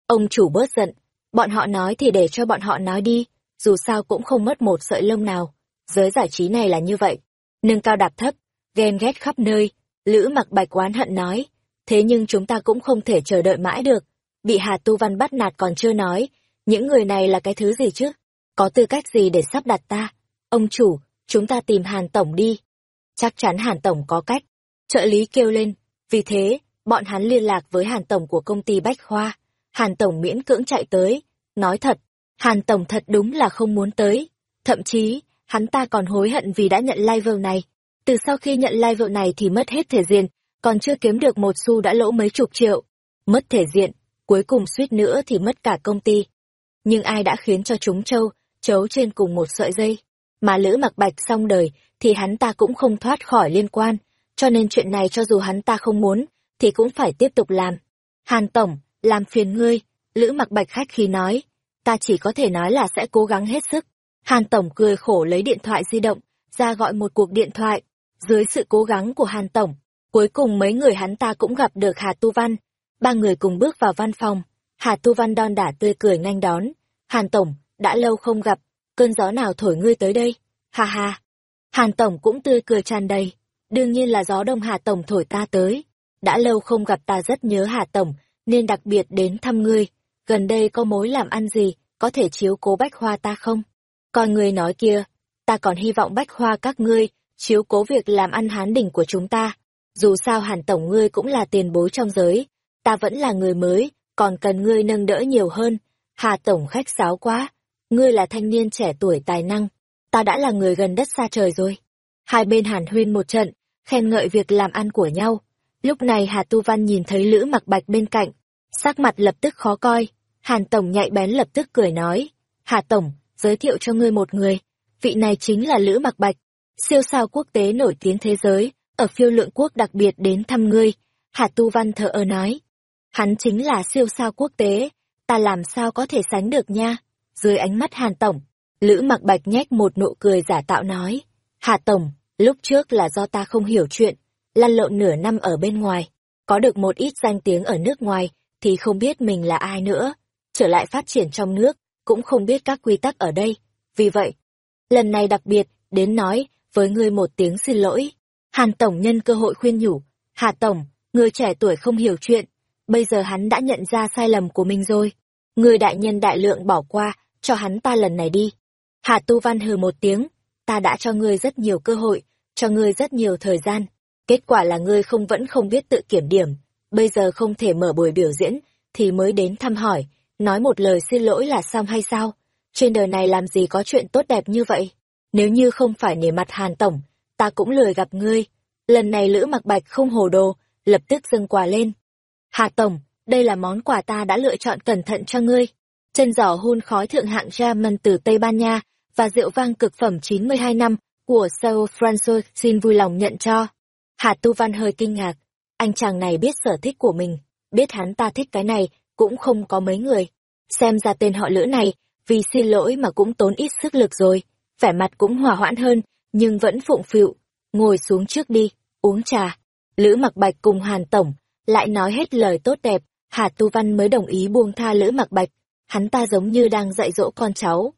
Ông chủ bớt giận, bọn họ nói thì để cho bọn họ nói đi, dù sao cũng không mất một sợi lông nào. Giới giải trí này là như vậy, nâng cao đạp thấp, ghen ghét khắp nơi, Lữ mặc bạch oán hận nói, thế nhưng chúng ta cũng không thể chờ đợi mãi được. Bị Hà Tu Văn bắt nạt còn chưa nói, những người này là cái thứ gì chứ? Có tư cách gì để sắp đặt ta? Ông chủ, chúng ta tìm Hàn Tổng đi. Chắc chắn Hàn Tổng có cách. Trợ lý kêu lên, vì thế, bọn hắn liên lạc với Hàn Tổng của công ty Bách Khoa. Hàn Tổng miễn cưỡng chạy tới. Nói thật, Hàn Tổng thật đúng là không muốn tới. Thậm chí, hắn ta còn hối hận vì đã nhận live này. Từ sau khi nhận lai vợ này thì mất hết thể diện, còn chưa kiếm được một xu đã lỗ mấy chục triệu. Mất thể diện, cuối cùng suýt nữa thì mất cả công ty. Nhưng ai đã khiến cho chúng châu, chấu trên cùng một sợi dây? Mà Lữ mặc bạch xong đời, thì hắn ta cũng không thoát khỏi liên quan, cho nên chuyện này cho dù hắn ta không muốn, thì cũng phải tiếp tục làm. Hàn Tổng, làm phiền ngươi, Lữ mặc bạch khách khi nói, ta chỉ có thể nói là sẽ cố gắng hết sức. Hàn Tổng cười khổ lấy điện thoại di động, ra gọi một cuộc điện thoại. Dưới sự cố gắng của Hàn Tổng, cuối cùng mấy người hắn ta cũng gặp được Hà Tu Văn. Ba người cùng bước vào văn phòng. Hà Tu Văn đon đả tươi cười nhanh đón. Hàn Tổng, đã lâu không gặp, cơn gió nào thổi ngươi tới đây? Ha ha. Hàn Tổng cũng tươi cười tràn đầy. Đương nhiên là gió đông Hà Tổng thổi ta tới. Đã lâu không gặp ta rất nhớ Hà Tổng, nên đặc biệt đến thăm ngươi. Gần đây có mối làm ăn gì, có thể chiếu cố bách hoa ta không? Còn người nói kia, ta còn hy vọng bách hoa các ngươi, chiếu cố việc làm ăn hán đỉnh của chúng ta. Dù sao hàn tổng ngươi cũng là tiền bối trong giới, ta vẫn là người mới, còn cần ngươi nâng đỡ nhiều hơn. Hà tổng khách sáo quá, ngươi là thanh niên trẻ tuổi tài năng, ta đã là người gần đất xa trời rồi. Hai bên hàn huyên một trận, khen ngợi việc làm ăn của nhau. Lúc này Hà Tu Văn nhìn thấy Lữ mặc bạch bên cạnh, sắc mặt lập tức khó coi. Hàn Tổng nhạy bén lập tức cười nói, Hà Tổng, giới thiệu cho ngươi một người, vị này chính là Lữ Mặc Bạch, siêu sao quốc tế nổi tiếng thế giới, ở phiêu lượng quốc đặc biệt đến thăm ngươi. Hà Tu Văn thở ơ nói, hắn chính là siêu sao quốc tế, ta làm sao có thể sánh được nha. Dưới ánh mắt Hàn Tổng, Lữ Mặc Bạch nhếch một nụ cười giả tạo nói, Hà Tổng, lúc trước là do ta không hiểu chuyện, lăn lộn nửa năm ở bên ngoài, có được một ít danh tiếng ở nước ngoài, thì không biết mình là ai nữa. Trở lại phát triển trong nước, cũng không biết các quy tắc ở đây. Vì vậy, lần này đặc biệt, đến nói với ngươi một tiếng xin lỗi. Hàn Tổng nhân cơ hội khuyên nhủ, Hà Tổng, người trẻ tuổi không hiểu chuyện, bây giờ hắn đã nhận ra sai lầm của mình rồi. Người đại nhân đại lượng bỏ qua, cho hắn ta lần này đi. Hà Tu Văn hừ một tiếng, ta đã cho ngươi rất nhiều cơ hội, cho ngươi rất nhiều thời gian. Kết quả là ngươi không vẫn không biết tự kiểm điểm, bây giờ không thể mở buổi biểu diễn, thì mới đến thăm hỏi, nói một lời xin lỗi là xong hay sao? Trên đời này làm gì có chuyện tốt đẹp như vậy? Nếu như không phải nể mặt Hàn Tổng, ta cũng lười gặp ngươi. Lần này Lữ mặc bạch không hồ đồ, lập tức dâng quà lên. Hà Tổng, đây là món quà ta đã lựa chọn cẩn thận cho ngươi. Chân giỏ hun khói thượng hạng German từ Tây Ban Nha và rượu vang cực phẩm 92 năm của Sao Francois xin vui lòng nhận cho. Hà Tu Văn hơi kinh ngạc. Anh chàng này biết sở thích của mình, biết hắn ta thích cái này cũng không có mấy người. Xem ra tên họ lữ này, vì xin lỗi mà cũng tốn ít sức lực rồi, vẻ mặt cũng hòa hoãn hơn, nhưng vẫn phụng phịu. Ngồi xuống trước đi, uống trà. Lữ mặc bạch cùng Hàn Tổng, lại nói hết lời tốt đẹp, Hà Tu Văn mới đồng ý buông tha Lữ mặc bạch. Hắn ta giống như đang dạy dỗ con cháu.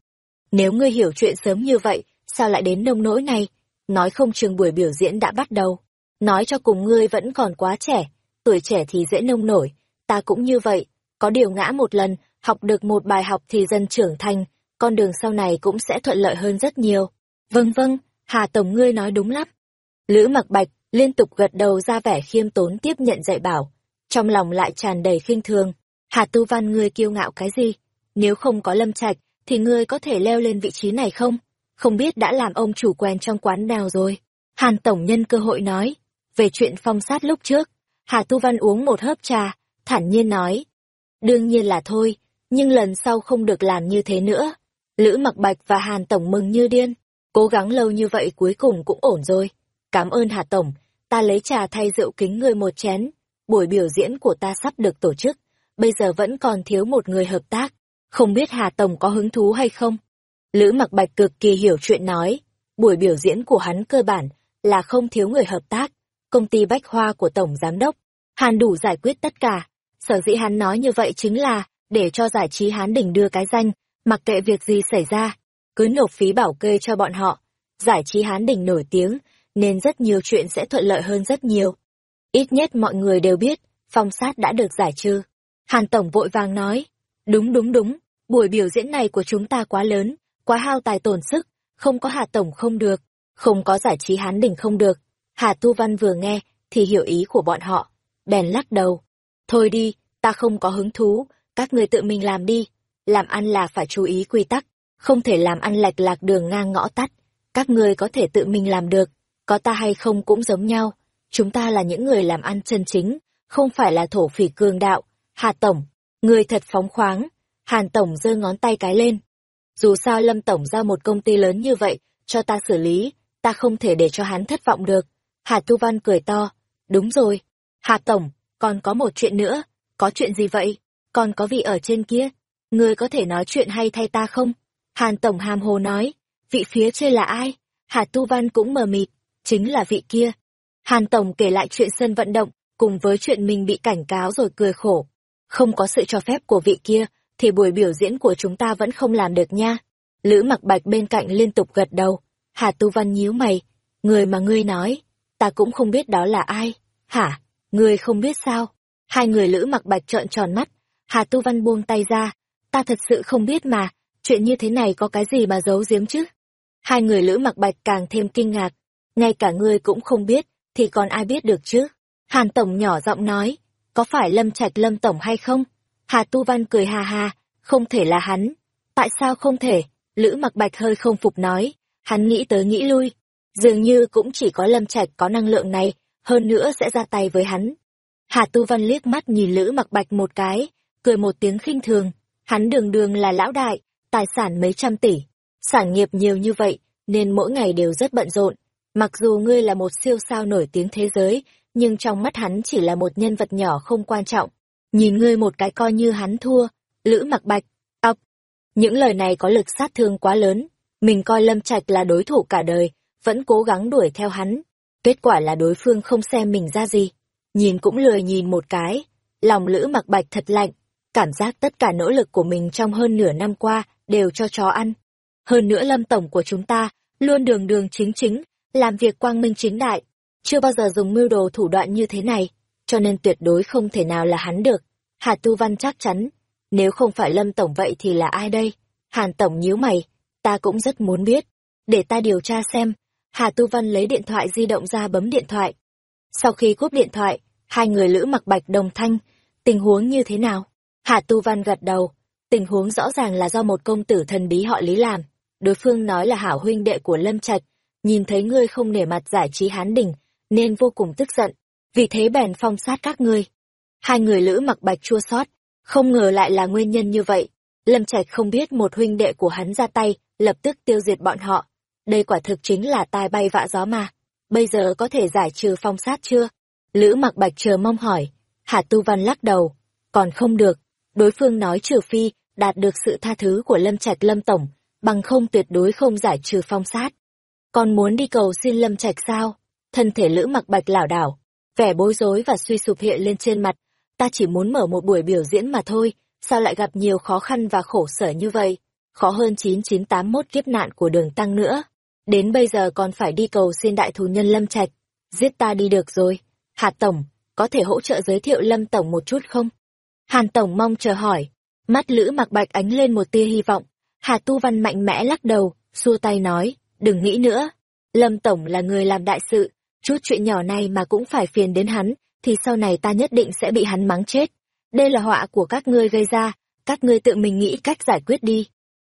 Nếu ngươi hiểu chuyện sớm như vậy, sao lại đến nông nỗi này? Nói không trường buổi biểu diễn đã bắt đầu. Nói cho cùng ngươi vẫn còn quá trẻ, tuổi trẻ thì dễ nông nổi, ta cũng như vậy, có điều ngã một lần, học được một bài học thì dần trưởng thành, con đường sau này cũng sẽ thuận lợi hơn rất nhiều. Vâng vâng, Hà Tổng ngươi nói đúng lắm. Lữ mặc bạch liên tục gật đầu ra vẻ khiêm tốn tiếp nhận dạy bảo, trong lòng lại tràn đầy khinh thường. Hà Tu Văn ngươi kiêu ngạo cái gì? Nếu không có lâm trạch, thì ngươi có thể leo lên vị trí này không? Không biết đã làm ông chủ quen trong quán nào rồi? Hàn Tổng nhân cơ hội nói, về chuyện phong sát lúc trước. Hà Tu Văn uống một hớp trà, thản nhiên nói, Đương nhiên là thôi, nhưng lần sau không được làm như thế nữa. Lữ Mặc Bạch và Hàn Tổng mừng như điên, cố gắng lâu như vậy cuối cùng cũng ổn rồi. Cảm ơn Hà Tổng, ta lấy trà thay rượu kính người một chén. buổi biểu diễn của ta sắp được tổ chức, bây giờ vẫn còn thiếu một người hợp tác, không biết Hà Tổng có hứng thú hay không? Lữ mặc bạch cực kỳ hiểu chuyện nói, buổi biểu diễn của hắn cơ bản là không thiếu người hợp tác, công ty bách hoa của Tổng Giám Đốc, Hàn đủ giải quyết tất cả. Sở dĩ hắn nói như vậy chính là để cho giải trí Hán đỉnh đưa cái danh, mặc kệ việc gì xảy ra, cứ nộp phí bảo kê cho bọn họ. Giải trí Hán đỉnh nổi tiếng, nên rất nhiều chuyện sẽ thuận lợi hơn rất nhiều. Ít nhất mọi người đều biết, phong sát đã được giải trừ. Hàn Tổng vội vàng nói, đúng đúng đúng, buổi biểu diễn này của chúng ta quá lớn, quá hao tài tổn sức, không có Hà Tổng không được, không có giải trí Hán đỉnh không được. Hà Tu Văn vừa nghe, thì hiểu ý của bọn họ, bèn lắc đầu. Thôi đi, ta không có hứng thú, các người tự mình làm đi. Làm ăn là phải chú ý quy tắc, không thể làm ăn lệch lạc đường ngang ngõ tắt. Các người có thể tự mình làm được, có ta hay không cũng giống nhau. Chúng ta là những người làm ăn chân chính, không phải là thổ phỉ cường đạo. Hà Tổng, người thật phóng khoáng. Hàn Tổng giơ ngón tay cái lên. Dù sao Lâm Tổng ra một công ty lớn như vậy, cho ta xử lý, ta không thể để cho hắn thất vọng được. Hà Tu Văn cười to. Đúng rồi. Hà Tổng, còn có một chuyện nữa. Có chuyện gì vậy? Còn có vị ở trên kia. Ngươi có thể nói chuyện hay thay ta không? Hàn Tổng hàm hồ nói. Vị phía trên là ai? Hà Tu Văn cũng mờ mịt. Chính là vị kia. Hàn Tổng kể lại chuyện sân vận động, cùng với chuyện mình bị cảnh cáo rồi cười khổ. Không có sự cho phép của vị kia, thì buổi biểu diễn của chúng ta vẫn không làm được nha. Lữ mặc bạch bên cạnh liên tục gật đầu. Hà Tu Văn nhíu mày. Người mà ngươi nói, ta cũng không biết đó là ai. Hả? Ngươi không biết sao? Hai người lữ mặc bạch trợn tròn mắt. Hà Tu Văn buông tay ra. Ta thật sự không biết mà, chuyện như thế này có cái gì mà giấu giếm chứ? Hai người lữ mặc bạch càng thêm kinh ngạc. Ngay cả ngươi cũng không biết, thì còn ai biết được chứ? Hàn Tổng nhỏ giọng nói, có phải Lâm Trạch Lâm Tổng hay không? Hà Tu Văn cười hà hà, không thể là hắn. Tại sao không thể? Lữ mặc bạch hơi không phục nói, hắn nghĩ tới nghĩ lui. Dường như cũng chỉ có Lâm Trạch có năng lượng này, hơn nữa sẽ ra tay với hắn. Hà Tu Văn liếc mắt nhìn Lữ mặc bạch một cái, cười một tiếng khinh thường. Hắn đường đường là lão đại, tài sản mấy trăm tỷ. Sản nghiệp nhiều như vậy, nên mỗi ngày đều rất bận rộn. Mặc dù ngươi là một siêu sao nổi tiếng thế giới, nhưng trong mắt hắn chỉ là một nhân vật nhỏ không quan trọng. Nhìn ngươi một cái coi như hắn thua, Lữ mặc bạch, ọc. Những lời này có lực sát thương quá lớn. Mình coi Lâm Trạch là đối thủ cả đời, vẫn cố gắng đuổi theo hắn. Kết quả là đối phương không xem mình ra gì. Nhìn cũng lười nhìn một cái. Lòng Lữ mặc bạch thật lạnh. Cảm giác tất cả nỗ lực của mình trong hơn nửa năm qua đều cho chó ăn. Hơn nữa Lâm Tổng của chúng ta, luôn đường đường chính chính, làm việc quang minh chính đại. Chưa bao giờ dùng mưu đồ thủ đoạn như thế này, cho nên tuyệt đối không thể nào là hắn được. Hà Tu Văn chắc chắn, nếu không phải Lâm Tổng vậy thì là ai đây? Hàn Tổng nhíu mày, ta cũng rất muốn biết. Để ta điều tra xem. Hà Tu Văn lấy điện thoại di động ra bấm điện thoại. Sau khi cúp điện thoại, hai người lữ mặc bạch đồng thanh, tình huống như thế nào? Hà Tu Văn gật đầu, tình huống rõ ràng là do một công tử thần bí họ Lý làm. Đối phương nói là hảo huynh đệ của Lâm Trạch, nhìn thấy ngươi không nể mặt giải trí hán đình, nên vô cùng tức giận, vì thế bèn phong sát các ngươi. Hai người lữ mặc bạch chua xót, không ngờ lại là nguyên nhân như vậy. Lâm Trạch không biết một huynh đệ của hắn ra tay, lập tức tiêu diệt bọn họ. Đây quả thực chính là tai bay vạ gió mà. Bây giờ có thể giải trừ phong sát chưa? Lữ mặc bạch chờ mong hỏi. Hà Tu Văn lắc đầu. Còn không được. Đối phương nói trừ phi, đạt được sự tha thứ của Lâm Trạch Lâm Tổng, bằng không tuyệt đối không giải trừ phong sát. Còn muốn đi cầu xin Lâm Trạch sao? Thân thể Lữ mặc bạch lảo đảo, vẻ bối rối và suy sụp hiện lên trên mặt. Ta chỉ muốn mở một buổi biểu diễn mà thôi, sao lại gặp nhiều khó khăn và khổ sở như vậy? Khó hơn 9981 kiếp nạn của đường tăng nữa. Đến bây giờ còn phải đi cầu xin đại thù nhân Lâm Trạch. Giết ta đi được rồi. Hạt Tổng, có thể hỗ trợ giới thiệu Lâm Tổng một chút không? Hàn Tổng mong chờ hỏi. Mắt Lữ mặc bạch ánh lên một tia hy vọng. Hà Tu Văn mạnh mẽ lắc đầu, xua tay nói, đừng nghĩ nữa. Lâm Tổng là người làm đại sự, chút chuyện nhỏ này mà cũng phải phiền đến hắn, thì sau này ta nhất định sẽ bị hắn mắng chết. Đây là họa của các ngươi gây ra, các ngươi tự mình nghĩ cách giải quyết đi.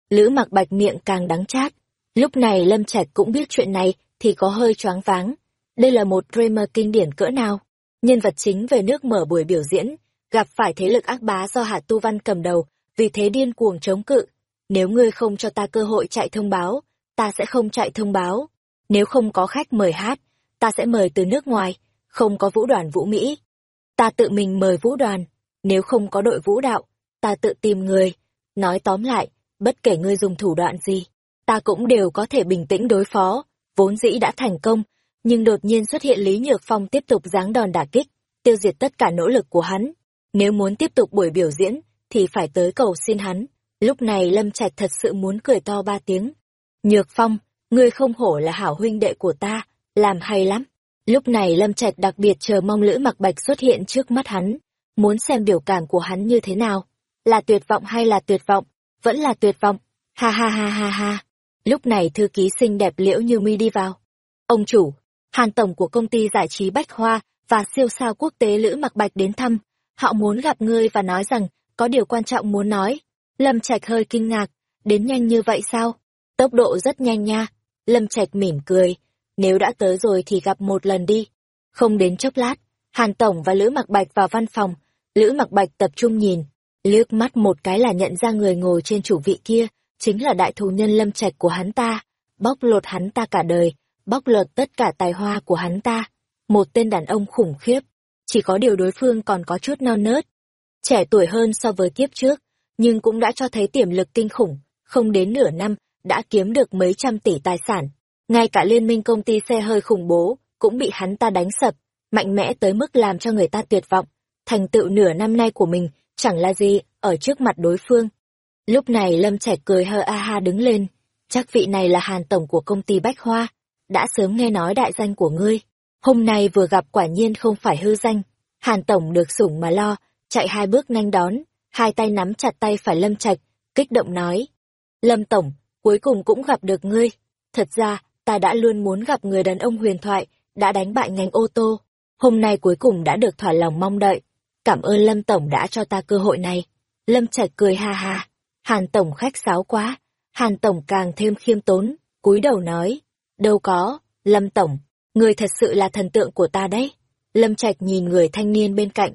Lữ mặc bạch miệng càng đắng chát. Lúc này Lâm Trạch cũng biết chuyện này thì có hơi choáng váng. Đây là một dreamer kinh điển cỡ nào. Nhân vật chính về nước mở buổi biểu diễn, gặp phải thế lực ác bá do Hạ Tu Văn cầm đầu, vì thế điên cuồng chống cự. Nếu ngươi không cho ta cơ hội chạy thông báo, ta sẽ không chạy thông báo. Nếu không có khách mời hát, ta sẽ mời từ nước ngoài, không có vũ đoàn vũ Mỹ. ta tự mình mời vũ đoàn, nếu không có đội vũ đạo, ta tự tìm người. Nói tóm lại, bất kể ngươi dùng thủ đoạn gì, ta cũng đều có thể bình tĩnh đối phó, vốn dĩ đã thành công, nhưng đột nhiên xuất hiện Lý Nhược Phong tiếp tục giáng đòn đả kích, tiêu diệt tất cả nỗ lực của hắn. Nếu muốn tiếp tục buổi biểu diễn, thì phải tới cầu xin hắn. Lúc này Lâm Trạch thật sự muốn cười to ba tiếng. Nhược Phong, ngươi không hổ là hảo huynh đệ của ta, làm hay lắm. Lúc này Lâm Trạch đặc biệt chờ mong Lữ Mặc Bạch xuất hiện trước mắt hắn, muốn xem biểu cảm của hắn như thế nào. Là tuyệt vọng hay là tuyệt vọng? Vẫn là tuyệt vọng. Ha ha ha ha ha. Lúc này thư ký xinh đẹp liễu như mi đi vào. Ông chủ, Hàn Tổng của công ty giải trí Bách Hoa và siêu sao quốc tế Lữ Mặc Bạch đến thăm. Họ muốn gặp ngươi và nói rằng có điều quan trọng muốn nói. Lâm Trạch hơi kinh ngạc, đến nhanh như vậy sao? Tốc độ rất nhanh nha. Lâm Trạch mỉm cười, nếu đã tới rồi thì gặp một lần đi. Không đến chốc lát, Hàn Tổng và Lữ Mặc Bạch vào văn phòng, Lữ Mặc Bạch tập trung nhìn, liếc mắt một cái là nhận ra người ngồi trên chủ vị kia, chính là đại thù nhân Lâm Trạch của hắn ta, bóc lột hắn ta cả đời, bóc lột tất cả tài hoa của hắn ta. Một tên đàn ông khủng khiếp, chỉ có điều đối phương còn có chút non nớt. Trẻ tuổi hơn so với kiếp trước, nhưng cũng đã cho thấy tiềm lực kinh khủng, không đến nửa năm, đã kiếm được mấy trăm tỷ tài sản. Ngay cả liên minh công ty xe hơi khủng bố, cũng bị hắn ta đánh sập, mạnh mẽ tới mức làm cho người ta tuyệt vọng. Thành tựu nửa năm nay của mình, chẳng là gì, ở trước mặt đối phương. Lúc này Lâm trẻ cười hơ a ha đứng lên, chắc vị này là Hàn Tổng của công ty Bách Hoa, đã sớm nghe nói đại danh của ngươi. Hôm nay vừa gặp quả nhiên không phải hư danh. Hàn Tổng được sủng mà lo, chạy hai bước nhanh đón, hai tay nắm chặt tay phải Lâm Trạch, kích động nói. Lâm Tổng, cuối cùng cũng gặp được ngươi. Thật ra, ta đã luôn muốn gặp người đàn ông huyền thoại, đã đánh bại ngành ô tô. Hôm nay cuối cùng đã được thỏa lòng mong đợi. Cảm ơn Lâm Tổng đã cho ta cơ hội này. Lâm Trạch cười ha ha. Hàn Tổng khách sáo quá. Hàn Tổng càng thêm khiêm tốn, cúi đầu nói. Đâu có, Lâm Tổng, người thật sự là thần tượng của ta đấy. Lâm Trạch nhìn người thanh niên bên cạnh.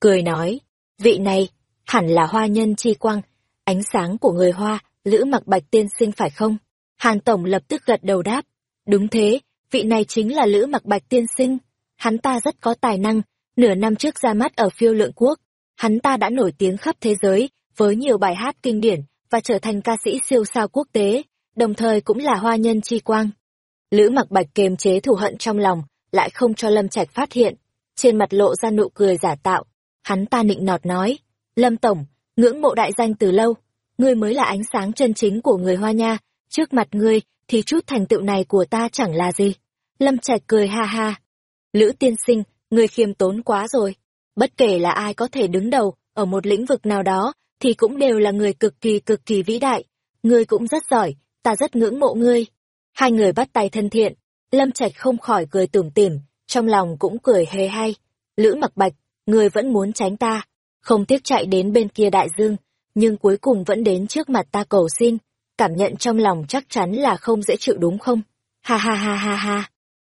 Cười nói, vị này, hẳn là hoa nhân chi quang, ánh sáng của người hoa, lữ mặc bạch tiên sinh phải không? Hàn Tổng lập tức gật đầu đáp. Đúng thế, vị này chính là Lữ Mặc Bạch tiên sinh. Hắn ta rất có tài năng, nửa năm trước ra mắt ở phiêu lượng quốc. Hắn ta đã nổi tiếng khắp thế giới, với nhiều bài hát kinh điển, và trở thành ca sĩ siêu sao quốc tế, đồng thời cũng là hoa nhân chi quang. Lữ Mặc Bạch kiềm chế thù hận trong lòng, lại không cho Lâm Trạch phát hiện. Trên mặt lộ ra nụ cười giả tạo, hắn ta nịnh nọt nói, Lâm Tổng, ngưỡng mộ đại danh từ lâu, ngươi mới là ánh sáng chân chính của người Hoa Nha, trước mặt ngươi thì chút thành tựu này của ta chẳng là gì. Lâm Trạch cười ha ha. Lữ tiên sinh, ngươi khiêm tốn quá rồi. Bất kể là ai có thể đứng đầu ở một lĩnh vực nào đó, thì cũng đều là người cực kỳ cực kỳ vĩ đại. Ngươi cũng rất giỏi, ta rất ngưỡng mộ ngươi. Hai người bắt tay thân thiện, Lâm Trạch không khỏi cười tủm tỉm, trong lòng cũng cười hề hay. Lữ mặc bạch, người vẫn muốn tránh ta, không tiếc chạy đến bên kia đại dương, nhưng cuối cùng vẫn đến trước mặt ta cầu xin cảm nhận trong lòng chắc chắn là không dễ chịu đúng không? Ha ha ha ha ha.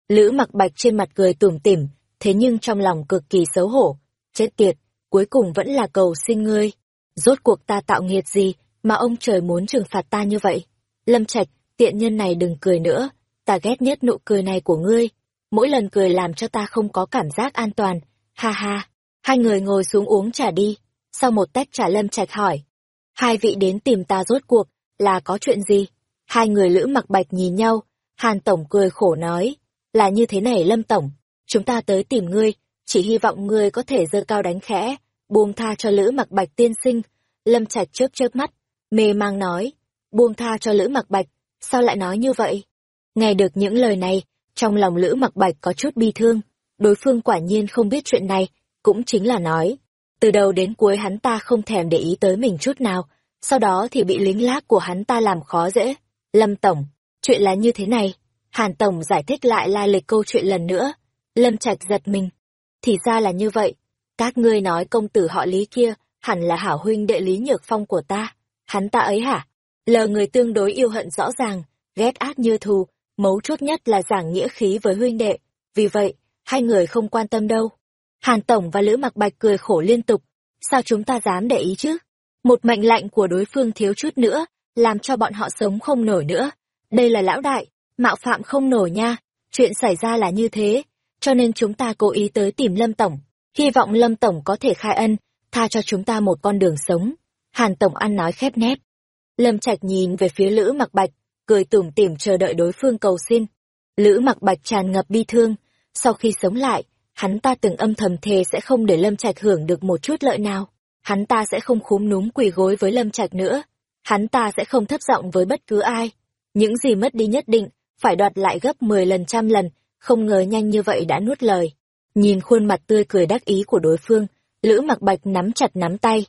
Lữ mặc bạch trên mặt cười tủm tỉm, thế nhưng trong lòng cực kỳ xấu hổ. Chết tiệt, cuối cùng vẫn là cầu xin ngươi. Rốt cuộc ta tạo nghiệt gì mà ông trời muốn trừng phạt ta như vậy? Lâm Trạch, tiện nhân này đừng cười nữa, ta ghét nhất nụ cười này của ngươi. Mỗi lần cười làm cho ta không có cảm giác an toàn. Ha ha, hai người ngồi xuống uống trà đi. Sau một tách trà Lâm Trạch hỏi. Hai vị đến tìm ta rốt cuộc, là có chuyện gì? Hai người lữ mặc bạch nhìn nhau, Hàn Tổng cười khổ nói, là như thế này Lâm Tổng, chúng ta tới tìm ngươi, chỉ hy vọng ngươi có thể dơ cao đánh khẽ, buông tha cho lữ mặc bạch tiên sinh. Lâm Trạch chớp chớp mắt, mê mang nói, buông tha cho lữ mặc bạch, sao lại nói như vậy? Nghe được những lời này, trong lòng lữ mặc bạch có chút bi thương, đối phương quả nhiên không biết chuyện này, cũng chính là nói. Từ đầu đến cuối hắn ta không thèm để ý tới mình chút nào, sau đó thì bị lính lác của hắn ta làm khó dễ. Lâm Tổng, chuyện là như thế này. Hàn Tổng giải thích lại lai lịch câu chuyện lần nữa. Lâm Trạch giật mình. Thì ra là như vậy. Các ngươi nói công tử họ Lý kia, hẳn là hảo huynh đệ Lý Nhược Phong của ta. Hắn ta ấy hả? Lờ người tương đối yêu hận rõ ràng, ghét ác như thù, mấu chốt nhất là giảng nghĩa khí với huynh đệ. Vì vậy, hai người không quan tâm đâu. Hàn Tổng và Lữ Mặc Bạch cười khổ liên tục. Sao chúng ta dám để ý chứ? Một mệnh lệnh của đối phương thiếu chút nữa, làm cho bọn họ sống không nổi nữa. Đây là lão đại, mạo phạm không nổi nha. Chuyện xảy ra là như thế, cho nên chúng ta cố ý tới tìm Lâm Tổng. Hy vọng Lâm Tổng có thể khai ân, tha cho chúng ta một con đường sống. Hàn Tổng ăn nói khép nép. Lâm Trạch nhìn về phía Lữ Mặc Bạch, cười tủm tỉm chờ đợi đối phương cầu xin. Lữ Mặc Bạch tràn ngập bi thương, sau khi sống lại, hắn ta từng âm thầm thề sẽ không để Lâm Trạch hưởng được một chút lợi nào. Hắn ta sẽ không khúm núm quỳ gối với Lâm Trạch nữa. Hắn ta sẽ không thấp giọng với bất cứ ai. Những gì mất đi nhất định, phải đoạt lại gấp 10 lần trăm lần, không ngờ nhanh như vậy đã nuốt lời. Nhìn khuôn mặt tươi cười đắc ý của đối phương, Lữ Mặc Bạch nắm chặt nắm tay.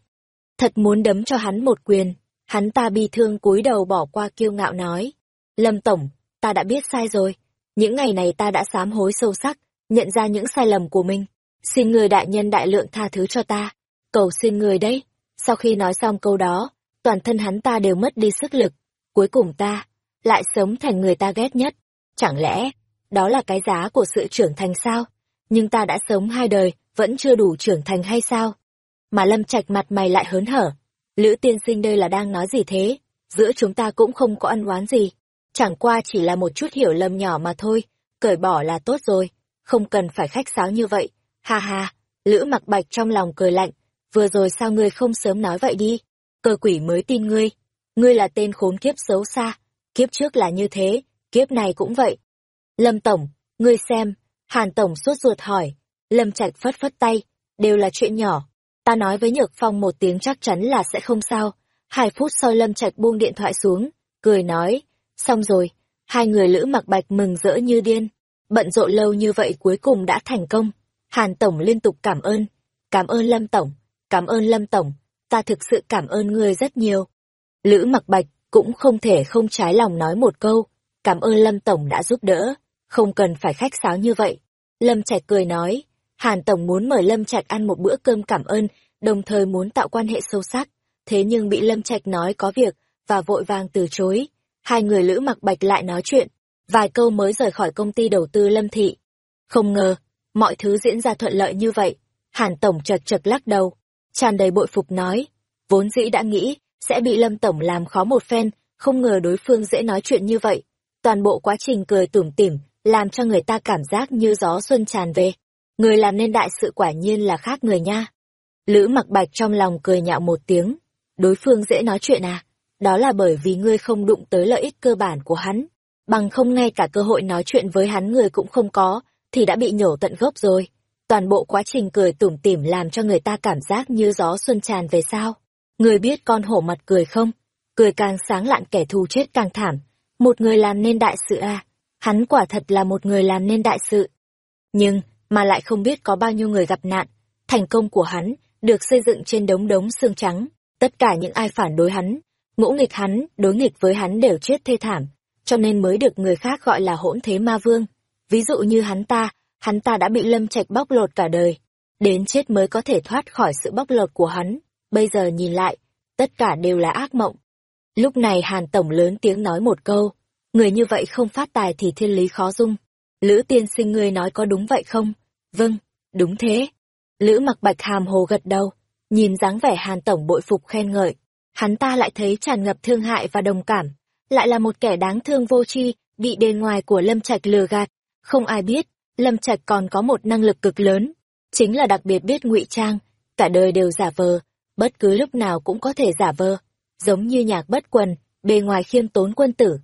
Thật muốn đấm cho hắn một quyền, hắn ta bi thương cúi đầu bỏ qua kiêu ngạo nói. Lâm Tổng, ta đã biết sai rồi. Những ngày này ta đã sám hối sâu sắc, nhận ra những sai lầm của mình. Xin người đại nhân đại lượng tha thứ cho ta. Cầu xin người đấy. Sau khi nói xong câu đó, toàn thân hắn ta đều mất đi sức lực. Cuối cùng ta, lại sống thành người ta ghét nhất. Chẳng lẽ, đó là cái giá của sự trưởng thành sao? Nhưng ta đã sống hai đời, vẫn chưa đủ trưởng thành hay sao? Mà lâm trạch mặt mày lại hớn hở. Lữ tiên sinh đây là đang nói gì thế? Giữa chúng ta cũng không có ân oán gì. Chẳng qua chỉ là một chút hiểu lầm nhỏ mà thôi. Cởi bỏ là tốt rồi. Không cần phải khách sáo như vậy. Ha ha, Lữ mặc bạch trong lòng cười lạnh. Vừa rồi sao ngươi không sớm nói vậy đi? Cơ quỷ mới tin ngươi. Ngươi là tên khốn kiếp xấu xa. Kiếp trước là như thế, kiếp này cũng vậy. Lâm Tổng, ngươi xem, Hàn Tổng suốt ruột hỏi. Lâm Trạch phất phất tay, đều là chuyện nhỏ. Ta nói với Nhược Phong một tiếng chắc chắn là sẽ không sao. Hai phút sau Lâm Trạch buông điện thoại xuống, cười nói, xong rồi. Hai người lữ mặc bạch mừng rỡ như điên. Bận rộn lâu như vậy cuối cùng đã thành công. Hàn Tổng liên tục cảm ơn. Cảm ơn Lâm Tổng, cảm ơn Lâm Tổng, ta thực sự cảm ơn ngươi rất nhiều. Lữ mặc bạch cũng không thể không trái lòng nói một câu, cảm ơn Lâm Tổng đã giúp đỡ, không cần phải khách sáo như vậy. Lâm Trạch cười nói, Hàn Tổng muốn mời Lâm Trạch ăn một bữa cơm cảm ơn, đồng thời muốn tạo quan hệ sâu sắc, thế nhưng bị Lâm Trạch nói có việc, và vội vàng từ chối. Hai người Lữ mặc bạch lại nói chuyện, vài câu mới rời khỏi công ty đầu tư Lâm Thị. Không ngờ, mọi thứ diễn ra thuận lợi như vậy. Hàn Tổng chật chật lắc đầu, tràn đầy bội phục nói, vốn dĩ đã nghĩ, sẽ bị Lâm Tổng làm khó một phen, không ngờ đối phương dễ nói chuyện như vậy. Toàn bộ quá trình cười tủm tỉm, làm cho người ta cảm giác như gió xuân tràn về. Người làm nên đại sự quả nhiên là khác người nha. Lữ mặc bạch trong lòng cười nhạo một tiếng. Đối phương dễ nói chuyện à? Đó là bởi vì ngươi không đụng tới lợi ích cơ bản của hắn. Bằng không ngay cả cơ hội nói chuyện với hắn người cũng không có, thì đã bị nhổ tận gốc rồi. Toàn bộ quá trình cười tủm tỉm làm cho người ta cảm giác như gió xuân tràn về sao. Người biết con hổ mặt cười không? Cười càng sáng lạn kẻ thù chết càng thảm. Một người làm nên đại sự à? Hắn quả thật là một người làm nên đại sự. Nhưng, mà lại không biết có bao nhiêu người gặp nạn. Thành công của hắn, được xây dựng trên đống đống xương trắng. Tất cả những ai phản đối hắn, ngỗ nghịch hắn, đối nghịch với hắn đều chết thê thảm. Cho nên mới được người khác gọi là hỗn thế ma vương. Ví dụ như hắn ta, hắn ta đã bị lâm trạch bóc lột cả đời. Đến chết mới có thể thoát khỏi sự bóc lột của hắn bây giờ nhìn lại, tất cả đều là ác mộng. Lúc này Hàn Tổng lớn tiếng nói một câu, người như vậy không phát tài thì thiên lý khó dung. Lữ tiên sinh ngươi nói có đúng vậy không? Vâng, đúng thế. Lữ mặc bạch hàm hồ gật đầu, nhìn dáng vẻ Hàn Tổng bội phục khen ngợi. Hắn ta lại thấy tràn ngập thương hại và đồng cảm, lại là một kẻ đáng thương vô tri, bị bề ngoài của Lâm Trạch lừa gạt. Không ai biết, Lâm Trạch còn có một năng lực cực lớn, chính là đặc biệt biết ngụy trang, cả đời đều giả vờ, bất cứ lúc nào cũng có thể giả vờ, giống như nhạc bất quần, bề ngoài khiêm tốn quân tử.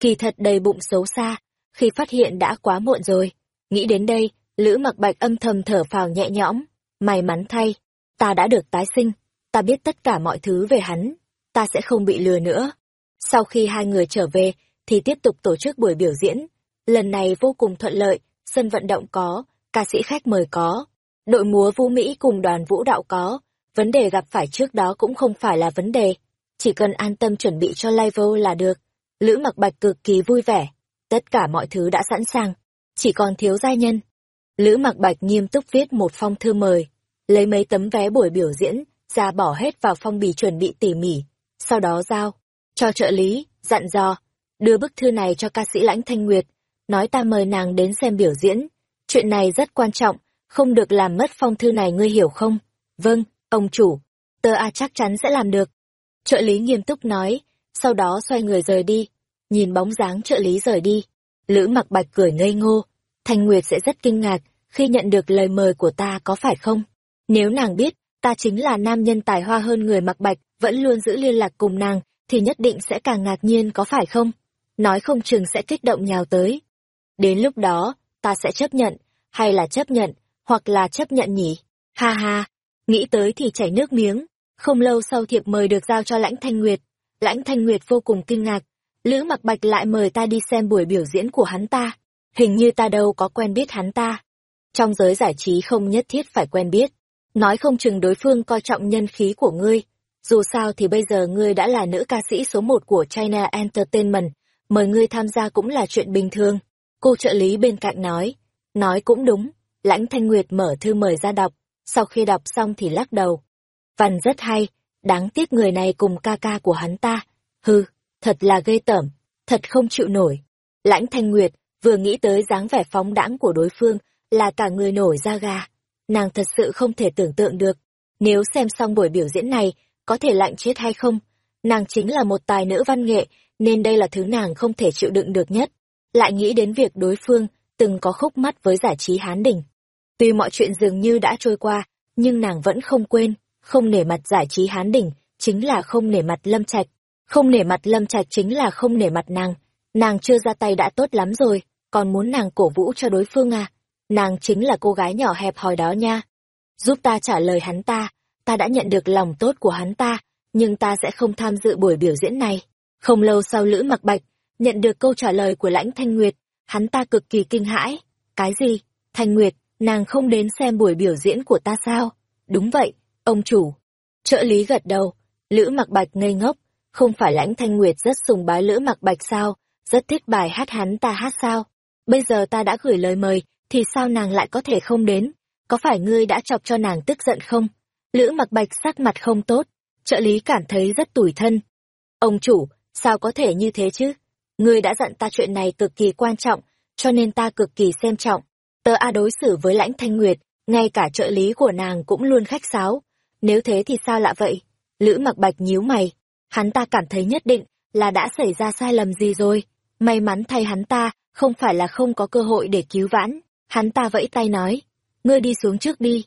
Kỳ thật đầy bụng xấu xa, khi phát hiện đã quá muộn rồi. Nghĩ đến đây, Lữ mặc bạch âm thầm thở phào nhẹ nhõm, may mắn thay, ta đã được tái sinh, ta biết tất cả mọi thứ về hắn, ta sẽ không bị lừa nữa. Sau khi hai người trở về, thì tiếp tục tổ chức buổi biểu diễn. Lần này vô cùng thuận lợi, sân vận động có, ca sĩ khách mời có, đội múa vũ Mỹ cùng đoàn vũ đạo có, Vấn đề gặp phải trước đó cũng không phải là vấn đề, chỉ cần an tâm chuẩn bị cho live là được. Lữ mặc bạch cực kỳ vui vẻ, tất cả mọi thứ đã sẵn sàng, chỉ còn thiếu giai nhân. Lữ mặc bạch nghiêm túc viết một phong thư mời, lấy mấy tấm vé buổi biểu diễn, ra bỏ hết vào phong bì chuẩn bị tỉ mỉ, sau đó giao, cho trợ lý, dặn dò, đưa bức thư này cho ca sĩ Lãnh Thanh Nguyệt, nói ta mời nàng đến xem biểu diễn. Chuyện này rất quan trọng, không được làm mất phong thư này ngươi hiểu không? Vâng, Ông chủ, tơ A chắc chắn sẽ làm được. Trợ lý nghiêm túc nói, sau đó xoay người rời đi. Nhìn bóng dáng trợ lý rời đi. Lữ mặc bạch cười ngây ngô. Thanh Nguyệt sẽ rất kinh ngạc khi nhận được lời mời của ta có phải không? Nếu nàng biết, ta chính là nam nhân tài hoa hơn người mặc bạch, vẫn luôn giữ liên lạc cùng nàng, thì nhất định sẽ càng ngạc nhiên có phải không? Nói không chừng sẽ kích động nhào tới. Đến lúc đó, ta sẽ chấp nhận, hay là chấp nhận, hoặc là chấp nhận nhỉ? Ha ha, nghĩ tới thì chảy nước miếng. Không lâu sau thiệp mời được giao cho Lãnh Thanh Nguyệt. Lãnh Thanh Nguyệt vô cùng kinh ngạc. Lữ mặc bạch lại mời ta đi xem buổi biểu diễn của hắn ta. Hình như ta đâu có quen biết hắn ta. Trong giới giải trí không nhất thiết phải quen biết. Nói không chừng đối phương coi trọng nhân khí của ngươi. Dù sao thì bây giờ ngươi đã là nữ ca sĩ số một của China Entertainment, mời ngươi tham gia cũng là chuyện bình thường. Cô trợ lý bên cạnh nói, nói cũng đúng, lãnh thanh nguyệt mở thư mời ra đọc, sau khi đọc xong thì lắc đầu. Văn rất hay, đáng tiếc người này cùng ca ca của hắn ta, hư, thật là ghê tởm, thật không chịu nổi. Lãnh thanh nguyệt vừa nghĩ tới dáng vẻ phóng đãng của đối phương là cả người nổi da gà. Nàng thật sự không thể tưởng tượng được, nếu xem xong buổi biểu diễn này, có thể lạnh chết hay không. Nàng chính là một tài nữ văn nghệ, nên đây là thứ nàng không thể chịu đựng được nhất. Lại nghĩ đến việc đối phương từng có khúc mắt với giải trí hán đỉnh. Tuy mọi chuyện dường như đã trôi qua, nhưng nàng vẫn không quên, không nể mặt giải trí hán đỉnh, chính là không nể mặt lâm trạch. Không nể mặt lâm trạch chính là không nể mặt nàng. Nàng chưa ra tay đã tốt lắm rồi, còn muốn nàng cổ vũ cho đối phương à. Nàng chính là cô gái nhỏ hẹp hòi đó nha. Giúp ta trả lời hắn ta, ta đã nhận được lòng tốt của hắn ta, nhưng ta sẽ không tham dự buổi biểu diễn này. Không lâu sau Lữ Mặc Bạch, nhận được câu trả lời của Lãnh Thanh Nguyệt, hắn ta cực kỳ kinh hãi. Cái gì? Thanh Nguyệt, nàng không đến xem buổi biểu diễn của ta sao? Đúng vậy, ông chủ. Trợ lý gật đầu, Lữ Mặc Bạch ngây ngốc, không phải Lãnh Thanh Nguyệt rất sùng bái Lữ Mặc Bạch sao? Rất thích bài hát hắn ta hát sao? Bây giờ ta đã gửi lời mời, thì sao nàng lại có thể không đến? Có phải ngươi đã chọc cho nàng tức giận không? Lữ mặc bạch sắc mặt không tốt, trợ lý cảm thấy rất tủi thân. Ông chủ, sao có thể như thế chứ? Ngươi đã dặn ta chuyện này cực kỳ quan trọng, cho nên ta cực kỳ xem trọng. Tớ A đối xử với lãnh thanh nguyệt, ngay cả trợ lý của nàng cũng luôn khách sáo. Nếu thế thì sao lạ vậy? Lữ mặc bạch nhíu mày. Hắn ta cảm thấy nhất định là đã xảy ra sai lầm gì rồi. May mắn thay hắn ta, không phải là không có cơ hội để cứu vãn. Hắn ta vẫy tay nói, ngươi đi xuống trước đi.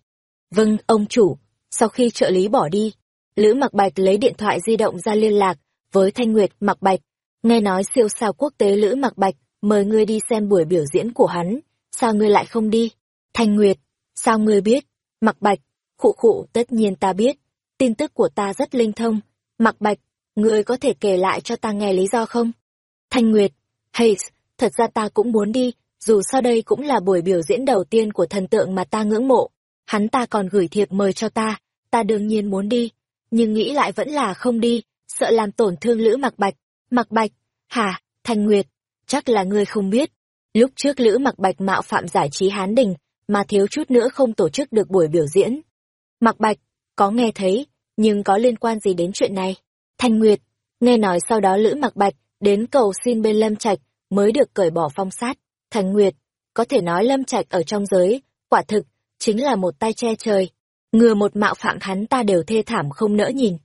Vâng, ông chủ. Sau khi trợ lý bỏ đi, Lữ Mặc Bạch lấy điện thoại di động ra liên lạc với Thanh Nguyệt Mặc Bạch. Nghe nói siêu sao quốc tế Lữ Mặc Bạch mời ngươi đi xem buổi biểu diễn của hắn, sao ngươi lại không đi? Thanh Nguyệt, sao ngươi biết? Mặc Bạch, khụ khụ tất nhiên ta biết, tin tức của ta rất linh thông. Mặc Bạch, ngươi có thể kể lại cho ta nghe lý do không? Thanh Nguyệt, Hayes, thật ra ta cũng muốn đi, dù sao đây cũng là buổi biểu diễn đầu tiên của thần tượng mà ta ngưỡng mộ. Hắn ta còn gửi thiệp mời cho ta, ta đương nhiên muốn đi, nhưng nghĩ lại vẫn là không đi, sợ làm tổn thương Lữ Mặc Bạch. Mặc Bạch, hả, Thanh Nguyệt, chắc là ngươi không biết. Lúc trước Lữ Mặc Bạch mạo phạm giải trí Hán Đình, mà thiếu chút nữa không tổ chức được buổi biểu diễn. Mặc Bạch, có nghe thấy, nhưng có liên quan gì đến chuyện này? Thanh Nguyệt, nghe nói sau đó Lữ Mặc Bạch đến cầu xin bên Lâm Trạch mới được cởi bỏ phong sát. Thanh Nguyệt, có thể nói Lâm Trạch ở trong giới, quả thực, chính là một tay che trời. Ngừa một mạo phạm hắn ta đều thê thảm không nỡ nhìn.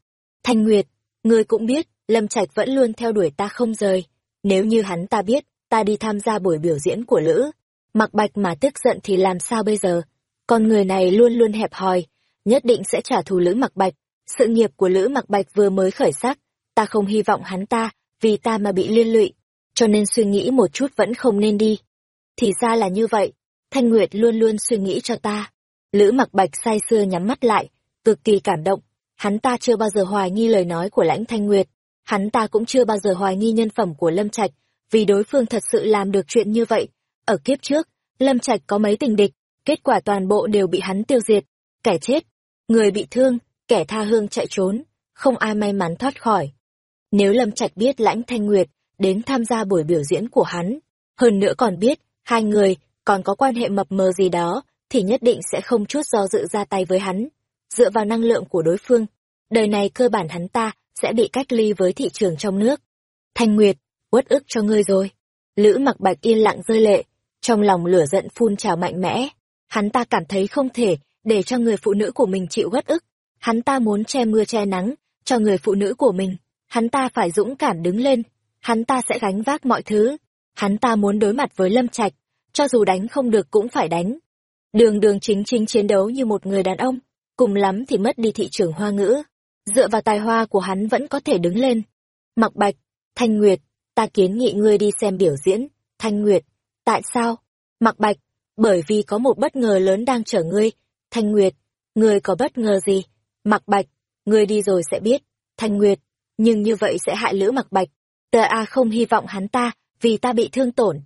Thanh Nguyệt, ngươi cũng biết, Lâm Trạch vẫn luôn theo đuổi ta không rời. Nếu như hắn ta biết, ta đi tham gia buổi biểu diễn của Lữ. Mặc bạch mà tức giận thì làm sao bây giờ? Con người này luôn luôn hẹp hòi, nhất định sẽ trả thù Lữ Mặc Bạch. Sự nghiệp của Lữ Mặc Bạch vừa mới khởi sắc, ta không hy vọng hắn ta, vì ta mà bị liên lụy, cho nên suy nghĩ một chút vẫn không nên đi. Thì ra là như vậy, Thanh Nguyệt luôn luôn suy nghĩ cho ta. Lữ mặc bạch say sưa nhắm mắt lại, cực kỳ cảm động. Hắn ta chưa bao giờ hoài nghi lời nói của lãnh Thanh Nguyệt. Hắn ta cũng chưa bao giờ hoài nghi nhân phẩm của Lâm Trạch, vì đối phương thật sự làm được chuyện như vậy. Ở kiếp trước, Lâm Trạch có mấy tình địch, kết quả toàn bộ đều bị hắn tiêu diệt. Kẻ chết, người bị thương, kẻ tha hương chạy trốn, không ai may mắn thoát khỏi. Nếu Lâm Trạch biết lãnh Thanh Nguyệt đến tham gia buổi biểu diễn của hắn, hơn nữa còn biết hai người còn có quan hệ mập mờ gì đó, thì nhất định sẽ không chút do dự ra tay với hắn. Dựa vào năng lượng của đối phương, đời này cơ bản hắn ta sẽ bị cách ly với thị trường trong nước. Thanh Nguyệt, uất ức cho ngươi rồi. Lữ mặc bạch yên lặng rơi lệ, trong lòng lửa giận phun trào mạnh mẽ. Hắn ta cảm thấy không thể để cho người phụ nữ của mình chịu uất ức. Hắn ta muốn che mưa che nắng cho người phụ nữ của mình. Hắn ta phải dũng cảm đứng lên. Hắn ta sẽ gánh vác mọi thứ. Hắn ta muốn đối mặt với Lâm Trạch, cho dù đánh không được cũng phải đánh. Đường đường chính chính chiến đấu như một người đàn ông, cùng lắm thì mất đi thị trường hoa ngữ. Dựa vào tài hoa của hắn vẫn có thể đứng lên. Mặc bạch, Thanh Nguyệt, ta kiến nghị ngươi đi xem biểu diễn. Thanh Nguyệt, tại sao? Mặc bạch, bởi vì có một bất ngờ lớn đang chở ngươi. Thanh Nguyệt, ngươi có bất ngờ gì? Mặc bạch, ngươi đi rồi sẽ biết. Thanh Nguyệt, nhưng như vậy sẽ hại Lữ Mặc Bạch. Tờ A không hy vọng hắn ta, vì ta bị thương tổn.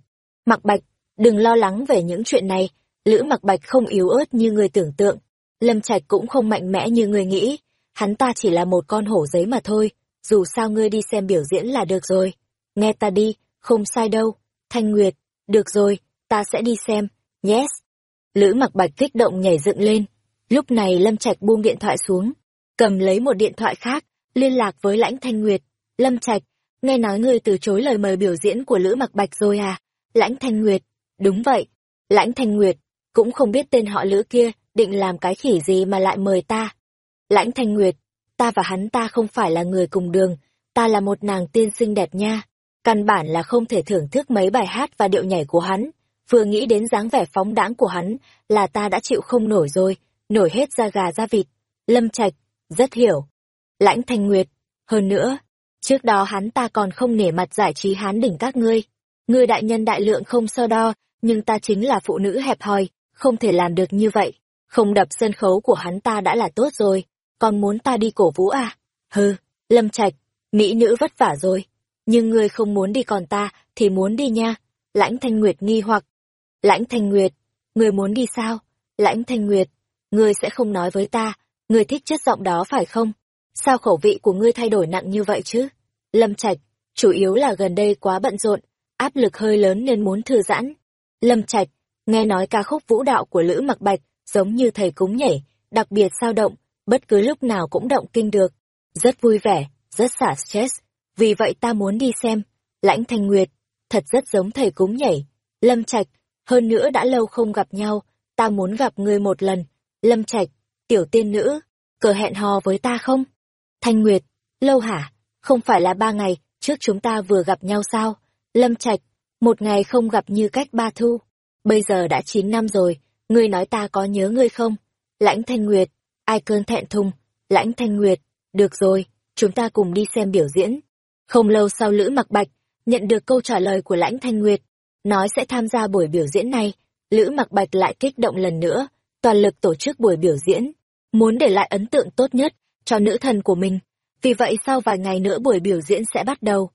Mặc Bạch, đừng lo lắng về những chuyện này, Lữ Mặc Bạch không yếu ớt như người tưởng tượng. Lâm Trạch cũng không mạnh mẽ như người nghĩ, hắn ta chỉ là một con hổ giấy mà thôi, dù sao ngươi đi xem biểu diễn là được rồi. Nghe ta đi, không sai đâu. Thanh Nguyệt, được rồi, ta sẽ đi xem, yes. Lữ Mặc Bạch kích động nhảy dựng lên. Lúc này Lâm Trạch buông điện thoại xuống, cầm lấy một điện thoại khác, liên lạc với Lãnh Thanh Nguyệt. Lâm Trạch, nghe nói ngươi từ chối lời mời biểu diễn của Lữ Mặc Bạch rồi à? Lãnh Thanh Nguyệt, đúng vậy. Lãnh Thanh Nguyệt, cũng không biết tên họ Lữ kia định làm cái khỉ gì mà lại mời ta. Lãnh Thanh Nguyệt, ta và hắn ta không phải là người cùng đường, ta là một nàng tiên xinh đẹp nha. Căn bản là không thể thưởng thức mấy bài hát và điệu nhảy của hắn. Vừa nghĩ đến dáng vẻ phóng đãng của hắn là ta đã chịu không nổi rồi, nổi hết da gà da vịt. Lâm Trạch, rất hiểu. Lãnh Thanh Nguyệt, hơn nữa, trước đó hắn ta còn không nể mặt giải trí hán đỉnh các ngươi. Ngươi đại nhân đại lượng không so đo, nhưng ta chính là phụ nữ hẹp hòi, không thể làm được như vậy. Không đập sân khấu của hắn ta đã là tốt rồi, còn muốn ta đi cổ vũ à? Hừ, Lâm Trạch, mỹ nữ vất vả rồi, nhưng ngươi không muốn đi còn ta thì muốn đi nha. Lãnh Thanh Nguyệt nghi hoặc. Lãnh Thanh Nguyệt, ngươi muốn đi sao? Lãnh Thanh Nguyệt, ngươi sẽ không nói với ta, ngươi thích chất giọng đó phải không? Sao khẩu vị của ngươi thay đổi nặng như vậy chứ? Lâm Trạch, chủ yếu là gần đây quá bận rộn, áp lực hơi lớn nên muốn thư giãn. Lâm Trạch, nghe nói ca khúc vũ đạo của Lữ Mặc Bạch giống như thầy cúng nhảy, đặc biệt sao động, bất cứ lúc nào cũng động kinh được. Rất vui vẻ, rất xả stress, vì vậy ta muốn đi xem. Lãnh Thanh Nguyệt, thật rất giống thầy cúng nhảy. Lâm Trạch, hơn nữa đã lâu không gặp nhau, ta muốn gặp ngươi một lần. Lâm Trạch, tiểu tiên nữ, cờ hẹn hò với ta không? Thanh Nguyệt, lâu hả? Không phải là ba ngày, trước chúng ta vừa gặp nhau sao? Lâm Trạch, một ngày không gặp như cách ba thu. Bây giờ đã chín năm rồi, ngươi nói ta có nhớ ngươi không? Lãnh Thanh Nguyệt, ai cơn thẹn thùng, Lãnh Thanh Nguyệt, được rồi, chúng ta cùng đi xem biểu diễn. Không lâu sau Lữ Mặc Bạch, nhận được câu trả lời của Lãnh Thanh Nguyệt, nói sẽ tham gia buổi biểu diễn này. Lữ Mặc Bạch lại kích động lần nữa, toàn lực tổ chức buổi biểu diễn, muốn để lại ấn tượng tốt nhất cho nữ thần của mình. Vì vậy sau vài ngày nữa buổi biểu diễn sẽ bắt đầu.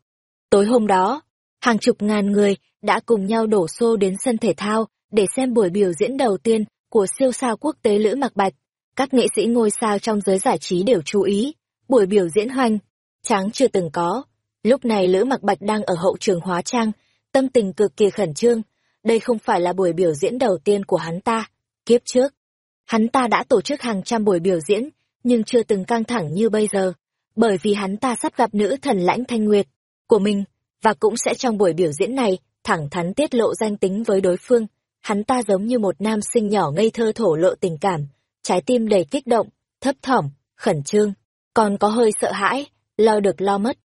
Tối hôm đó, hàng chục ngàn người đã cùng nhau đổ xô đến sân thể thao để xem buổi biểu diễn đầu tiên của siêu sao quốc tế Lữ Mặc Bạch. Các nghệ sĩ ngôi sao trong giới giải trí đều chú ý, buổi biểu diễn hoành, tráng chưa từng có. Lúc này Lữ Mặc Bạch đang ở hậu trường hóa trang, tâm tình cực kỳ khẩn trương. Đây không phải là buổi biểu diễn đầu tiên của hắn ta. Kiếp trước, hắn ta đã tổ chức hàng trăm buổi biểu diễn, nhưng chưa từng căng thẳng như bây giờ, bởi vì hắn ta sắp gặp nữ thần lãnh thanh nguyệt của mình, và cũng sẽ trong buổi biểu diễn này thẳng thắn tiết lộ danh tính với đối phương. Hắn ta giống như một nam sinh nhỏ ngây thơ thổ lộ tình cảm, trái tim đầy kích động, thấp thỏm, khẩn trương, còn có hơi sợ hãi, lo được lo mất.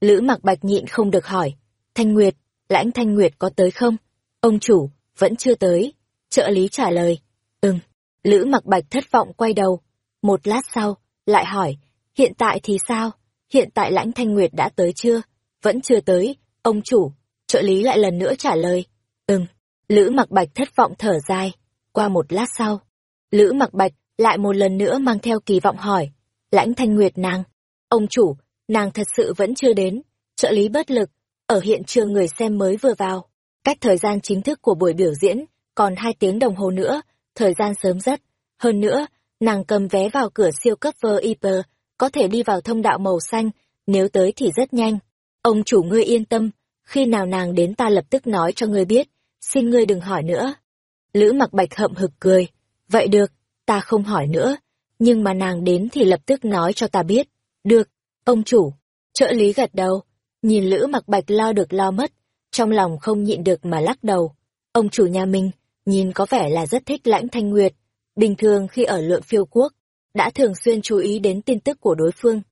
Lữ mặc bạch nhịn không được hỏi, Thanh Nguyệt, lãnh Thanh Nguyệt có tới không? Ông chủ, vẫn chưa tới. Trợ lý trả lời, ừm. Lữ mặc bạch thất vọng quay đầu. Một lát sau, lại hỏi, hiện tại thì sao? Hiện tại lãnh Thanh Nguyệt đã tới chưa? Vẫn chưa tới, ông chủ. Trợ lý lại lần nữa trả lời, ừm. Lữ mặc bạch thất vọng thở dài. Qua một lát sau, Lữ mặc bạch lại một lần nữa mang theo kỳ vọng hỏi, lãnh Thanh Nguyệt nàng. Ông chủ, nàng thật sự vẫn chưa đến. Trợ lý bất lực, ở hiện trường người xem mới vừa vào. Cách thời gian chính thức của buổi biểu diễn, còn hai tiếng đồng hồ nữa, thời gian sớm rất. Hơn nữa, nàng cầm vé vào cửa siêu cấp VIP, có thể đi vào thông đạo màu xanh, nếu tới thì rất nhanh. Ông chủ ngươi yên tâm, khi nào nàng đến ta lập tức nói cho ngươi biết, xin ngươi đừng hỏi nữa. Lữ mặc bạch hậm hực cười, vậy được, ta không hỏi nữa, nhưng mà nàng đến thì lập tức nói cho ta biết. Được, ông chủ, trợ lý gật đầu, nhìn Lữ mặc bạch lo được lo mất, trong lòng không nhịn được mà lắc đầu. Ông chủ nhà mình, nhìn có vẻ là rất thích lãnh thanh nguyệt, bình thường khi ở lượng phiêu quốc, đã thường xuyên chú ý đến tin tức của đối phương.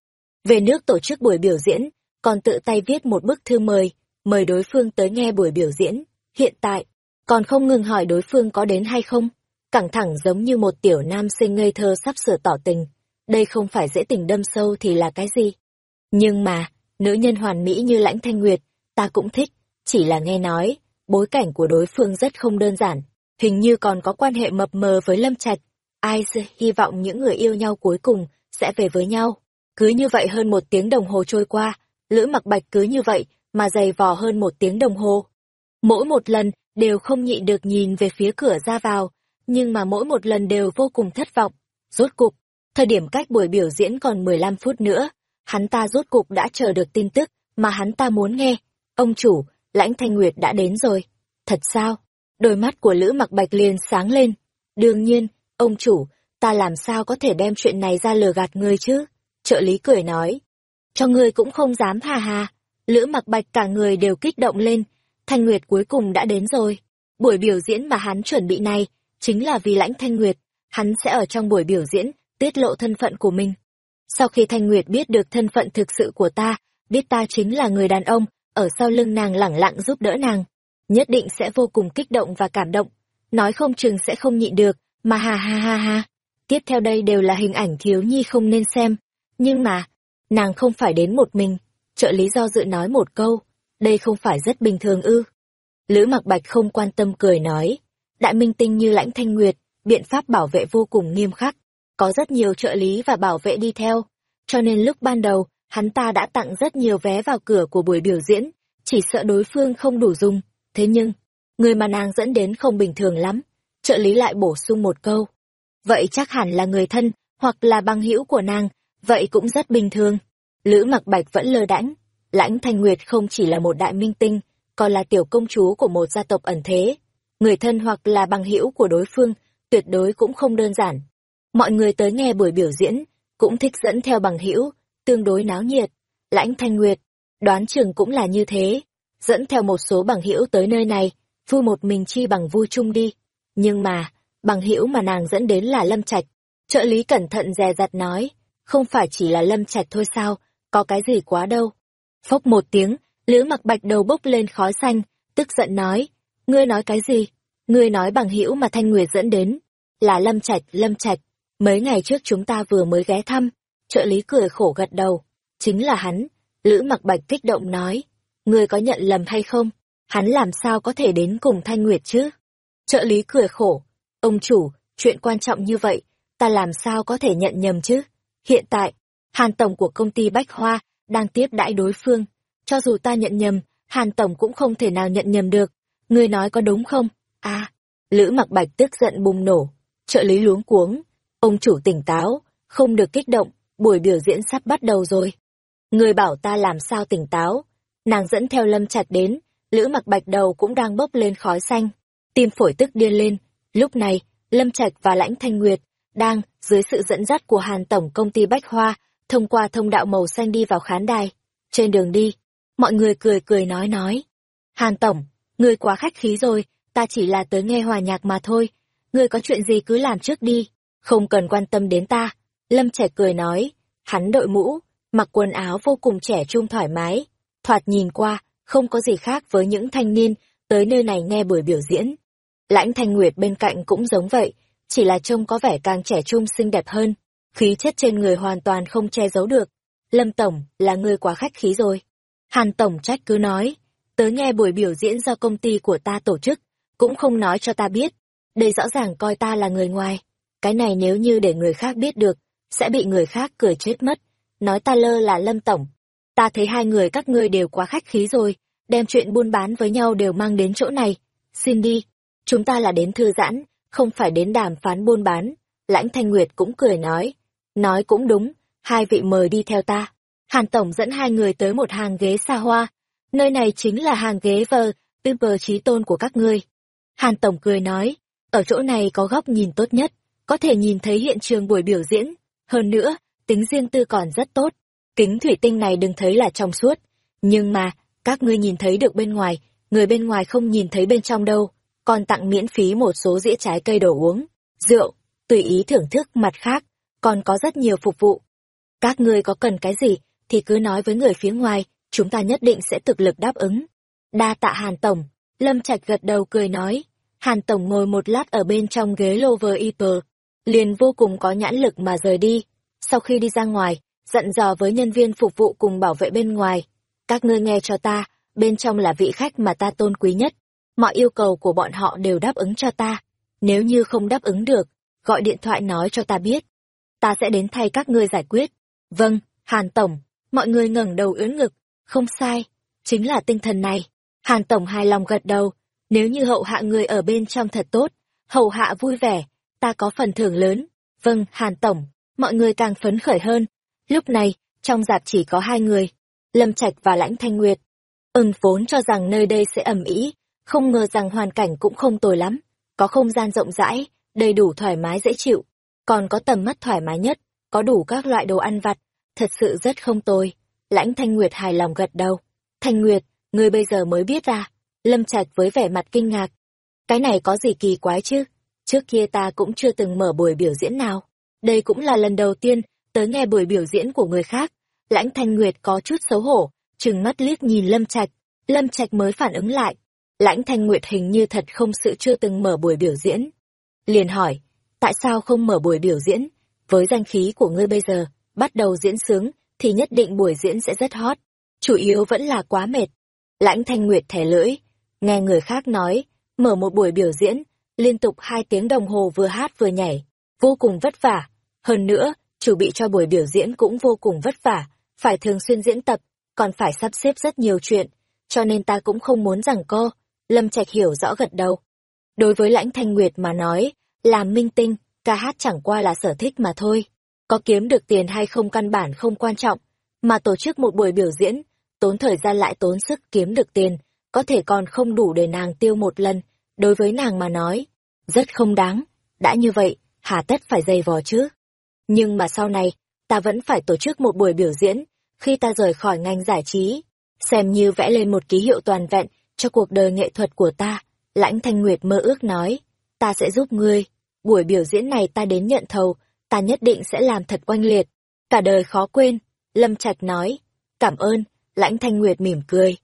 Về nước tổ chức buổi biểu diễn, còn tự tay viết một bức thư mời, mời đối phương tới nghe buổi biểu diễn. Hiện tại, còn không ngừng hỏi đối phương có đến hay không. cẳng thẳng giống như một tiểu nam sinh ngây thơ sắp sửa tỏ tình. Đây không phải dễ tình đâm sâu thì là cái gì? Nhưng mà, nữ nhân hoàn mỹ như lãnh thanh nguyệt, ta cũng thích, chỉ là nghe nói, bối cảnh của đối phương rất không đơn giản, hình như còn có quan hệ mập mờ với Lâm Trạch. Ai hy vọng những người yêu nhau cuối cùng sẽ về với nhau. Cứ như vậy hơn một tiếng đồng hồ trôi qua, Lữ mặc bạch cứ như vậy mà dày vò hơn một tiếng đồng hồ. Mỗi một lần đều không nhịn được nhìn về phía cửa ra vào, nhưng mà mỗi một lần đều vô cùng thất vọng. Rốt cục, thời điểm cách buổi biểu diễn còn 15 phút nữa, hắn ta rốt cục đã chờ được tin tức mà hắn ta muốn nghe. Ông chủ, lãnh thanh nguyệt đã đến rồi. Thật sao? Đôi mắt của Lữ mặc bạch liền sáng lên. Đương nhiên, ông chủ, ta làm sao có thể đem chuyện này ra lừa gạt ngươi chứ? Trợ lý cười nói. Cho ngươi cũng không dám hà hà. Lữ mặc bạch cả người đều kích động lên. Thanh Nguyệt cuối cùng đã đến rồi. Buổi biểu diễn mà hắn chuẩn bị này, chính là vì lãnh Thanh Nguyệt. Hắn sẽ ở trong buổi biểu diễn, tiết lộ thân phận của mình. Sau khi Thanh Nguyệt biết được thân phận thực sự của ta, biết ta chính là người đàn ông, ở sau lưng nàng lẳng lặng giúp đỡ nàng, nhất định sẽ vô cùng kích động và cảm động. Nói không chừng sẽ không nhịn được, mà ha ha ha ha. Tiếp theo đây đều là hình ảnh thiếu nhi không nên xem. Nhưng mà, nàng không phải đến một mình. Trợ lý do dự nói một câu, đây không phải rất bình thường ư. Lữ mặc bạch không quan tâm cười nói, đại minh tinh như lãnh thanh nguyệt, biện pháp bảo vệ vô cùng nghiêm khắc. Có rất nhiều trợ lý và bảo vệ đi theo. Cho nên lúc ban đầu, hắn ta đã tặng rất nhiều vé vào cửa của buổi biểu diễn, chỉ sợ đối phương không đủ dùng. Thế nhưng, người mà nàng dẫn đến không bình thường lắm. Trợ lý lại bổ sung một câu. Vậy chắc hẳn là người thân, hoặc là băng hữu của nàng, vậy cũng rất bình thường. Lữ mặc bạch vẫn lơ đãng. Lãnh Thanh Nguyệt không chỉ là một đại minh tinh, còn là tiểu công chúa của một gia tộc ẩn thế. Người thân hoặc là băng hữu của đối phương, tuyệt đối cũng không đơn giản. Mọi người tới nghe buổi biểu diễn, cũng thích dẫn theo bằng hữu, tương đối náo nhiệt. Lãnh Thanh Nguyệt, đoán chừng cũng là như thế, dẫn theo một số bằng hữu tới nơi này, vui một mình chi bằng vui chung đi. Nhưng mà, bằng hữu mà nàng dẫn đến là Lâm Trạch. Trợ lý cẩn thận dè dặt nói, không phải chỉ là Lâm Trạch thôi sao, có cái gì quá đâu. Phốc một tiếng, Lữ mặc bạch đầu bốc lên khói xanh, tức giận nói, ngươi nói cái gì? Ngươi nói bằng hữu mà Thanh Nguyệt dẫn đến, là Lâm Trạch, Lâm Trạch, mấy ngày trước chúng ta vừa mới ghé thăm, trợ lý cười khổ gật đầu, chính là hắn, Lữ mặc bạch kích động nói, ngươi có nhận lầm hay không? Hắn làm sao có thể đến cùng Thanh Nguyệt chứ? Trợ lý cười khổ, ông chủ, chuyện quan trọng như vậy, ta làm sao có thể nhận nhầm chứ? Hiện tại, Hàn Tổng của công ty Bách Hoa đang tiếp đãi đối phương. Cho dù ta nhận nhầm, Hàn Tổng cũng không thể nào nhận nhầm được. Ngươi nói có đúng không? À, Lữ mặc bạch tức giận bùng nổ. Trợ lý luống cuống. Ông chủ tỉnh táo, không được kích động, buổi biểu diễn sắp bắt đầu rồi. Người bảo ta làm sao tỉnh táo. Nàng dẫn theo lâm chặt đến, Lữ mặc bạch đầu cũng đang bốc lên khói xanh. Tim phổi tức điên lên. Lúc này, Lâm Trạch và Lãnh Thanh Nguyệt đang, dưới sự dẫn dắt của Hàn Tổng công ty Bách Hoa, thông qua thông đạo màu xanh đi vào khán đài. Trên đường đi, mọi người cười cười nói nói. Hàn Tổng, ngươi quá khách khí rồi, ta chỉ là tới nghe hòa nhạc mà thôi. Ngươi có chuyện gì cứ làm trước đi, không cần quan tâm đến ta. Lâm trạch cười nói, hắn đội mũ, mặc quần áo vô cùng trẻ trung thoải mái. Thoạt nhìn qua, không có gì khác với những thanh niên tới nơi này nghe buổi biểu diễn. Lãnh Thanh Nguyệt bên cạnh cũng giống vậy, chỉ là trông có vẻ càng trẻ trung xinh đẹp hơn khí chất trên người hoàn toàn không che giấu được. Lâm Tổng, là người quá khách khí rồi. Hàn Tổng trách cứ nói, tớ nghe buổi biểu diễn do công ty của ta tổ chức, cũng không nói cho ta biết. Đây rõ ràng coi ta là người ngoài. Cái này nếu như để người khác biết được, sẽ bị người khác cười chết mất. Nói ta lơ là Lâm Tổng. Ta thấy hai người các ngươi đều quá khách khí rồi, đem chuyện buôn bán với nhau đều mang đến chỗ này. Xin đi, chúng ta là đến thư giãn, không phải đến đàm phán buôn bán. Lãnh Thanh Nguyệt cũng cười nói, Nói cũng đúng, hai vị mời đi theo ta. Hàn Tổng dẫn hai người tới một hàng ghế xa hoa. Nơi này chính là hàng ghế vờ, tư bờ trí tôn của các ngươi. Hàn Tổng cười nói, ở chỗ này có góc nhìn tốt nhất, có thể nhìn thấy hiện trường buổi biểu diễn. Hơn nữa, tính riêng tư còn rất tốt. Kính thủy tinh này đừng thấy là trong suốt. Nhưng mà, các ngươi nhìn thấy được bên ngoài, người bên ngoài không nhìn thấy bên trong đâu. Còn tặng miễn phí một số dĩa trái cây đồ uống, rượu, tùy ý thưởng thức mặt khác còn có rất nhiều phục vụ. Các ngươi có cần cái gì, thì cứ nói với người phía ngoài, chúng ta nhất định sẽ thực lực đáp ứng. Đa tạ Hàn Tổng, Lâm Trạch gật đầu cười nói. Hàn Tổng ngồi một lát ở bên trong ghế Lover iper liền vô cùng có nhãn lực mà rời đi. Sau khi đi ra ngoài, dặn dò với nhân viên phục vụ cùng bảo vệ bên ngoài. Các ngươi nghe cho ta, bên trong là vị khách mà ta tôn quý nhất. Mọi yêu cầu của bọn họ đều đáp ứng cho ta. Nếu như không đáp ứng được, gọi điện thoại nói cho ta biết. Ta sẽ đến thay các ngươi giải quyết. Vâng, Hàn Tổng, mọi người ngẩng đầu ưỡn ngực. Không sai, chính là tinh thần này. Hàn Tổng hài lòng gật đầu. Nếu như hậu hạ người ở bên trong thật tốt, hậu hạ vui vẻ, ta có phần thưởng lớn. Vâng, Hàn Tổng, mọi người càng phấn khởi hơn. Lúc này, trong dạp chỉ có hai người, Lâm Trạch và Lãnh Thanh Nguyệt. Ưng vốn cho rằng nơi đây sẽ ẩm ý, không ngờ rằng hoàn cảnh cũng không tồi lắm. Có không gian rộng rãi, đầy đủ thoải mái dễ chịu, còn có tầm mắt thoải mái nhất, có đủ các loại đồ ăn vặt, thật sự rất không tồi. Lãnh Thanh Nguyệt hài lòng gật đầu. Thanh Nguyệt, ngươi bây giờ mới biết ra. Lâm Trạch với vẻ mặt kinh ngạc. Cái này có gì kỳ quái chứ? Trước kia ta cũng chưa từng mở buổi biểu diễn nào. Đây cũng là lần đầu tiên tới nghe buổi biểu diễn của người khác. Lãnh Thanh Nguyệt có chút xấu hổ, trừng mắt liếc nhìn Lâm Trạch. Lâm Trạch mới phản ứng lại. Lãnh Thanh Nguyệt hình như thật không sự chưa từng mở buổi biểu diễn. Liền hỏi, tại sao không mở buổi biểu diễn? Với danh khí của ngươi bây giờ, bắt đầu diễn sướng, thì nhất định buổi diễn sẽ rất hot. Chủ yếu vẫn là quá mệt. Lãnh Thanh Nguyệt thẻ lưỡi, nghe người khác nói, mở một buổi biểu diễn, liên tục hai tiếng đồng hồ vừa hát vừa nhảy, vô cùng vất vả. Hơn nữa, chuẩn bị cho buổi biểu diễn cũng vô cùng vất vả, phải thường xuyên diễn tập, còn phải sắp xếp rất nhiều chuyện, cho nên ta cũng không muốn rằng co. Lâm Trạch hiểu rõ gật đầu. Đối với Lãnh Thanh Nguyệt mà nói, làm minh tinh, ca hát chẳng qua là sở thích mà thôi. Có kiếm được tiền hay không căn bản không quan trọng, mà tổ chức một buổi biểu diễn, tốn thời gian lại tốn sức kiếm được tiền, có thể còn không đủ để nàng tiêu một lần, đối với nàng mà nói, rất không đáng. Đã như vậy, hà tất phải dày vò chứ. Nhưng mà sau này, ta vẫn phải tổ chức một buổi biểu diễn, khi ta rời khỏi ngành giải trí, xem như vẽ lên một ký hiệu toàn vẹn cho cuộc đời nghệ thuật của ta. Lãnh Thanh Nguyệt mơ ước nói, ta sẽ giúp ngươi, buổi biểu diễn này ta đến nhận thầu, ta nhất định sẽ làm thật oanh liệt, cả đời khó quên. Lâm Trạch nói, cảm ơn, Lãnh Thanh Nguyệt mỉm cười.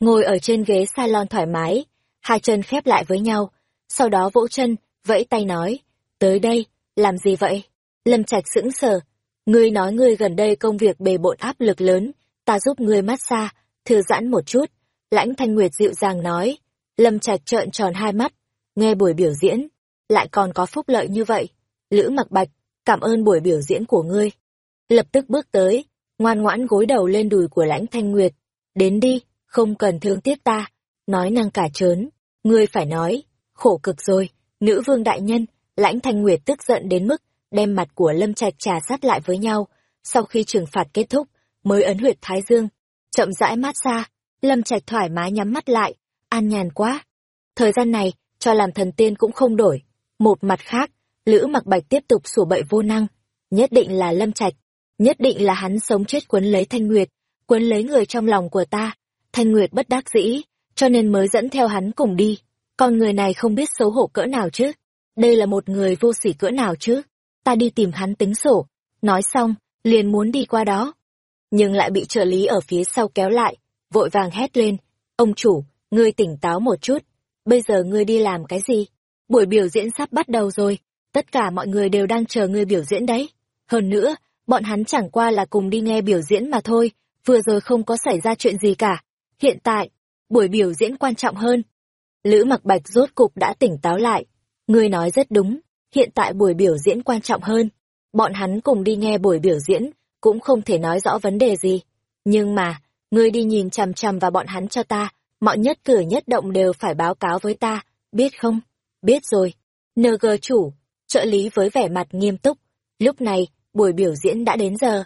Ngồi ở trên ghế salon thoải mái, hai chân khép lại với nhau, sau đó vỗ chân, vẫy tay nói, tới đây, làm gì vậy? Lâm Trạch sững sờ, ngươi nói ngươi gần đây công việc bề bộn áp lực lớn, ta giúp ngươi massage, thư giãn một chút. Lãnh Thanh Nguyệt dịu dàng nói, Lâm Trạch trợn tròn hai mắt, nghe buổi biểu diễn, lại còn có phúc lợi như vậy. Lữ mặc bạch, cảm ơn buổi biểu diễn của ngươi. Lập tức bước tới, ngoan ngoãn gối đầu lên đùi của lãnh thanh nguyệt. Đến đi, không cần thương tiếc ta. Nói năng cả trớn, ngươi phải nói, khổ cực rồi, nữ vương đại nhân, lãnh thanh nguyệt tức giận đến mức đem mặt của lâm trạch trà sát lại với nhau. Sau khi trừng phạt kết thúc, mới ấn huyệt thái dương, chậm rãi mát xa, lâm trạch thoải mái nhắm mắt lại, an nhàn quá. Thời gian này, cho làm thần tiên cũng không đổi. Một mặt khác, Lữ mặc bạch tiếp tục sủa bậy vô năng. Nhất định là lâm trạch. Nhất định là hắn sống chết quấn lấy Thanh Nguyệt, quấn lấy người trong lòng của ta. Thanh Nguyệt bất đắc dĩ, cho nên mới dẫn theo hắn cùng đi. Con người này không biết xấu hổ cỡ nào chứ. Đây là một người vô sỉ cỡ nào chứ. Ta đi tìm hắn tính sổ. Nói xong, liền muốn đi qua đó. Nhưng lại bị trợ lý ở phía sau kéo lại, vội vàng hét lên. Ông chủ, ngươi tỉnh táo một chút. Bây giờ ngươi đi làm cái gì? Buổi biểu diễn sắp bắt đầu rồi, tất cả mọi người đều đang chờ ngươi biểu diễn đấy. Hơn nữa, bọn hắn chẳng qua là cùng đi nghe biểu diễn mà thôi, vừa rồi không có xảy ra chuyện gì cả. Hiện tại, buổi biểu diễn quan trọng hơn. Lữ mặc bạch rốt cục đã tỉnh táo lại. Ngươi nói rất đúng, hiện tại buổi biểu diễn quan trọng hơn. Bọn hắn cùng đi nghe buổi biểu diễn, cũng không thể nói rõ vấn đề gì. Nhưng mà, ngươi đi nhìn chằm chằm vào bọn hắn cho ta, mọi nhất cử nhất động đều phải báo cáo với ta, biết không? Biết rồi. NG chủ, trợ lý với vẻ mặt nghiêm túc. Lúc này, buổi biểu diễn đã đến giờ.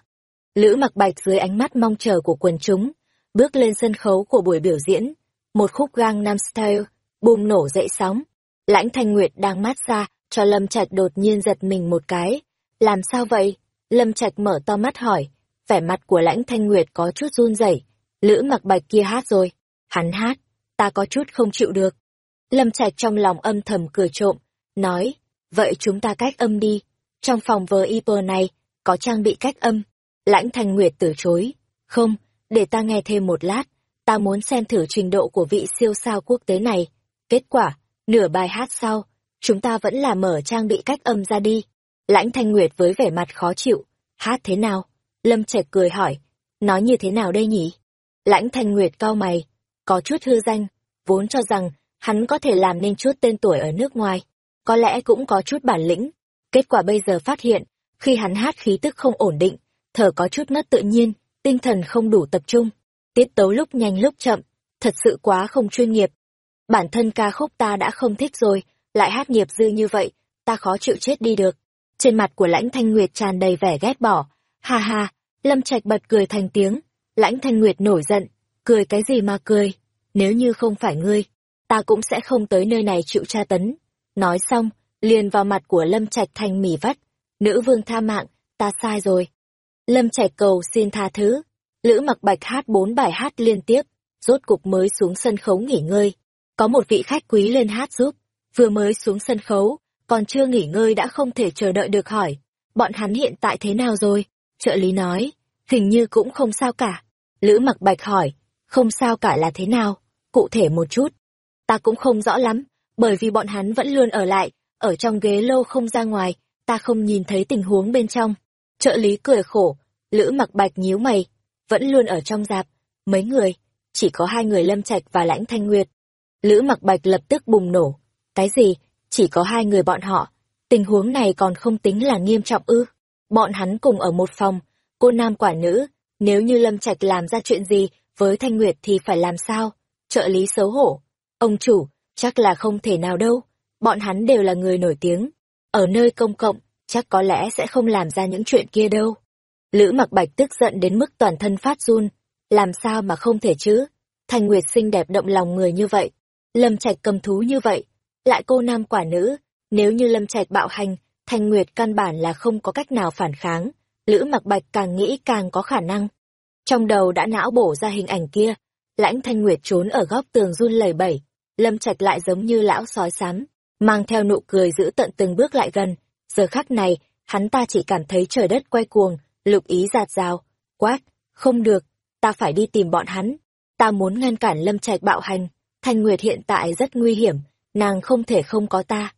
Lữ mặc bạch dưới ánh mắt mong chờ của quần chúng, bước lên sân khấu của buổi biểu diễn. Một khúc gang Nam Style, bùng nổ dậy sóng. Lãnh Thanh Nguyệt đang mát xa, cho Lâm Trạch đột nhiên giật mình một cái. Làm sao vậy? Lâm Trạch mở to mắt hỏi. Vẻ mặt của Lãnh Thanh Nguyệt có chút run rẩy. Lữ mặc bạch kia hát rồi. Hắn hát, ta có chút không chịu được. Lâm Trạch trong lòng âm thầm cười trộm, nói, vậy chúng ta cách âm đi. Trong phòng vờ Iper này, có trang bị cách âm. Lãnh Thanh Nguyệt từ chối. Không, để ta nghe thêm một lát. Ta muốn xem thử trình độ của vị siêu sao quốc tế này. Kết quả, Nửa bài hát sau, chúng ta vẫn là mở trang bị cách âm ra đi. Lãnh Thanh Nguyệt với vẻ mặt khó chịu. Hát thế nào? Lâm Trạch cười hỏi. Nói như thế nào đây nhỉ? Lãnh Thanh Nguyệt cau mày. Có chút hư danh, vốn cho rằng hắn có thể làm nên chút tên tuổi ở nước ngoài. Có lẽ cũng có chút bản lĩnh. Kết quả bây giờ phát hiện, khi hắn hát khí tức không ổn định, thở có chút mất tự nhiên, tinh thần không đủ tập trung. Tiết tấu lúc nhanh lúc chậm, thật sự quá không chuyên nghiệp. Bản thân ca khúc ta đã không thích rồi, lại hát nghiệp dư như vậy, ta khó chịu chết đi được. Trên mặt của lãnh thanh nguyệt tràn đầy vẻ ghét bỏ. Ha ha, lâm trạch bật cười thành tiếng. Lãnh thanh nguyệt nổi giận, cười cái gì mà cười, nếu như không phải ngươi, ta cũng sẽ không tới nơi này chịu tra tấn. Nói xong, liền vào mặt của lâm trạch thành mỉ vắt. Nữ vương tha mạng, ta sai rồi. Lâm trạch cầu xin tha thứ. Lữ mặc bạch hát bốn bài hát liên tiếp, rốt cục mới xuống sân khấu nghỉ ngơi. Có một vị khách quý lên hát giúp, vừa mới xuống sân khấu, còn chưa nghỉ ngơi đã không thể chờ đợi được hỏi. Bọn hắn hiện tại thế nào rồi? Trợ lý nói, hình như cũng không sao cả. Lữ mặc bạch hỏi, không sao cả là thế nào? Cụ thể một chút. Ta cũng không rõ lắm, bởi vì bọn hắn vẫn luôn ở lại, ở trong ghế lâu không ra ngoài, ta không nhìn thấy tình huống bên trong. Trợ lý cười khổ, Lữ mặc bạch nhíu mày, vẫn luôn ở trong dạp, mấy người, chỉ có hai người Lâm Trạch và Lãnh Thanh Nguyệt. Lữ mặc bạch lập tức bùng nổ, cái gì, chỉ có hai người bọn họ, tình huống này còn không tính là nghiêm trọng ư. Bọn hắn cùng ở một phòng, cô nam quả nữ, nếu như Lâm Trạch làm ra chuyện gì với Thanh Nguyệt thì phải làm sao? Trợ lý xấu hổ. Ông chủ, chắc là không thể nào đâu. Bọn hắn đều là người nổi tiếng. Ở nơi công cộng, chắc có lẽ sẽ không làm ra những chuyện kia đâu. Lữ mặc bạch tức giận đến mức toàn thân phát run. Làm sao mà không thể chứ? Thanh Nguyệt xinh đẹp động lòng người như vậy. Lâm Trạch cầm thú như vậy. Lại cô nam quả nữ. Nếu như Lâm Trạch bạo hành, Thanh Nguyệt căn bản là không có cách nào phản kháng. Lữ mặc bạch càng nghĩ càng có khả năng. Trong đầu đã não bổ ra hình ảnh kia. Lãnh Thanh Nguyệt trốn ở góc tường run lẩy bẩy. Lâm Trạch lại giống như lão sói xám, mang theo nụ cười giữ tận từng bước lại gần. Giờ khắc này, hắn ta chỉ cảm thấy trời đất quay cuồng, lục ý giạt rào. Quát, không được, ta phải đi tìm bọn hắn. Ta muốn ngăn cản Lâm Trạch bạo hành. Thanh Nguyệt hiện tại rất nguy hiểm, nàng không thể không có ta.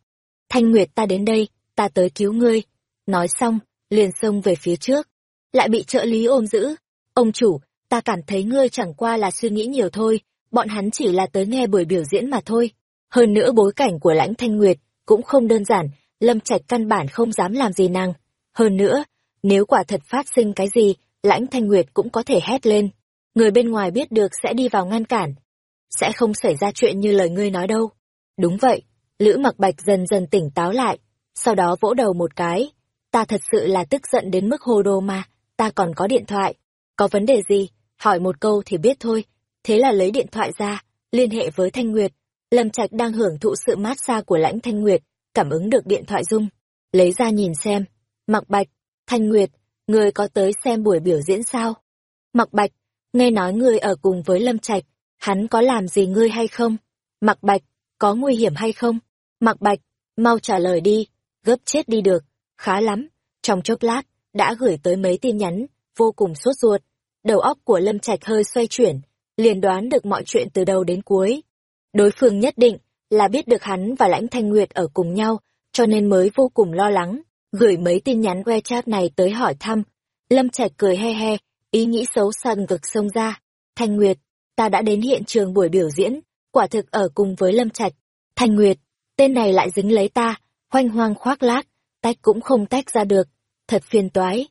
Thanh Nguyệt ta đến đây, ta tới cứu ngươi. Nói xong, liền xông về phía trước. Lại bị trợ lý ôm giữ. Ông chủ, ta cảm thấy ngươi chẳng qua là suy nghĩ nhiều thôi, bọn hắn chỉ là tới nghe buổi biểu diễn mà thôi. Hơn nữa bối cảnh của lãnh thanh nguyệt cũng không đơn giản, lâm trạch căn bản không dám làm gì nàng. Hơn nữa, nếu quả thật phát sinh cái gì, lãnh thanh nguyệt cũng có thể hét lên. Người bên ngoài biết được sẽ đi vào ngăn cản. Sẽ không xảy ra chuyện như lời ngươi nói đâu. Đúng vậy, Lữ mặc bạch dần dần tỉnh táo lại, sau đó vỗ đầu một cái. Ta thật sự là tức giận đến mức hô đô mà, ta còn có điện thoại. Có vấn đề gì, hỏi một câu thì biết thôi. Thế là lấy điện thoại ra, liên hệ với Thanh Nguyệt. Lâm Trạch đang hưởng thụ sự mát xa của lãnh Thanh Nguyệt, cảm ứng được điện thoại rung. Lấy ra nhìn xem. Mặc Bạch, Thanh Nguyệt, người có tới xem buổi biểu diễn sao? Mặc Bạch, nghe nói người ở cùng với Lâm Trạch, hắn có làm gì ngươi hay không? Mặc Bạch, có nguy hiểm hay không? Mặc Bạch, mau trả lời đi, gấp chết đi được, khá lắm. Trong chốc lát, đã gửi tới mấy tin nhắn, vô cùng sốt ruột. Đầu óc của Lâm Trạch hơi xoay chuyển, liền đoán được mọi chuyện từ đầu đến cuối. Đối phương nhất định là biết được hắn và Lãnh Thanh Nguyệt ở cùng nhau, cho nên mới vô cùng lo lắng, gửi mấy tin nhắn WeChat này tới hỏi thăm. Lâm Trạch cười he he, ý nghĩ xấu xa ngực sông ra. Thanh Nguyệt, ta đã đến hiện trường buổi biểu diễn, quả thực ở cùng với Lâm Trạch. Thanh Nguyệt, tên này lại dính lấy ta, hoanh hoang khoác lác, tách cũng không tách ra được, thật phiền toái.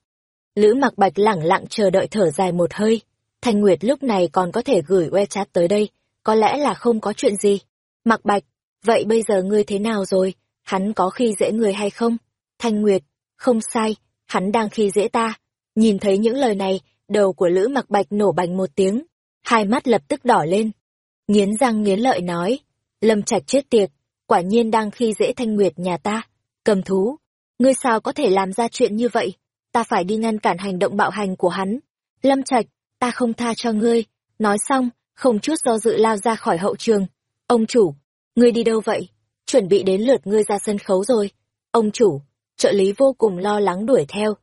Lữ mặc bạch lẳng lặng chờ đợi thở dài một hơi. Thanh Nguyệt lúc này còn có thể gửi WeChat tới đây, có lẽ là không có chuyện gì. Mặc bạch, vậy bây giờ ngươi thế nào rồi? Hắn có khi dễ người hay không? Thanh Nguyệt, không sai, hắn đang khi dễ ta. Nhìn thấy những lời này, đầu của Lữ mặc bạch nổ bành một tiếng, hai mắt lập tức đỏ lên. Nghiến răng nghiến lợi nói, Lâm Trạch chết tiệt, quả nhiên đang khi dễ Thanh Nguyệt nhà ta. Cầm thú, ngươi sao có thể làm ra chuyện như vậy? Ta phải đi ngăn cản hành động bạo hành của hắn. Lâm Trạch, ta không tha cho ngươi. Nói xong, không chút do dự lao ra khỏi hậu trường. Ông chủ, ngươi đi đâu vậy? Chuẩn bị đến lượt ngươi ra sân khấu rồi. Ông chủ, trợ lý vô cùng lo lắng đuổi theo.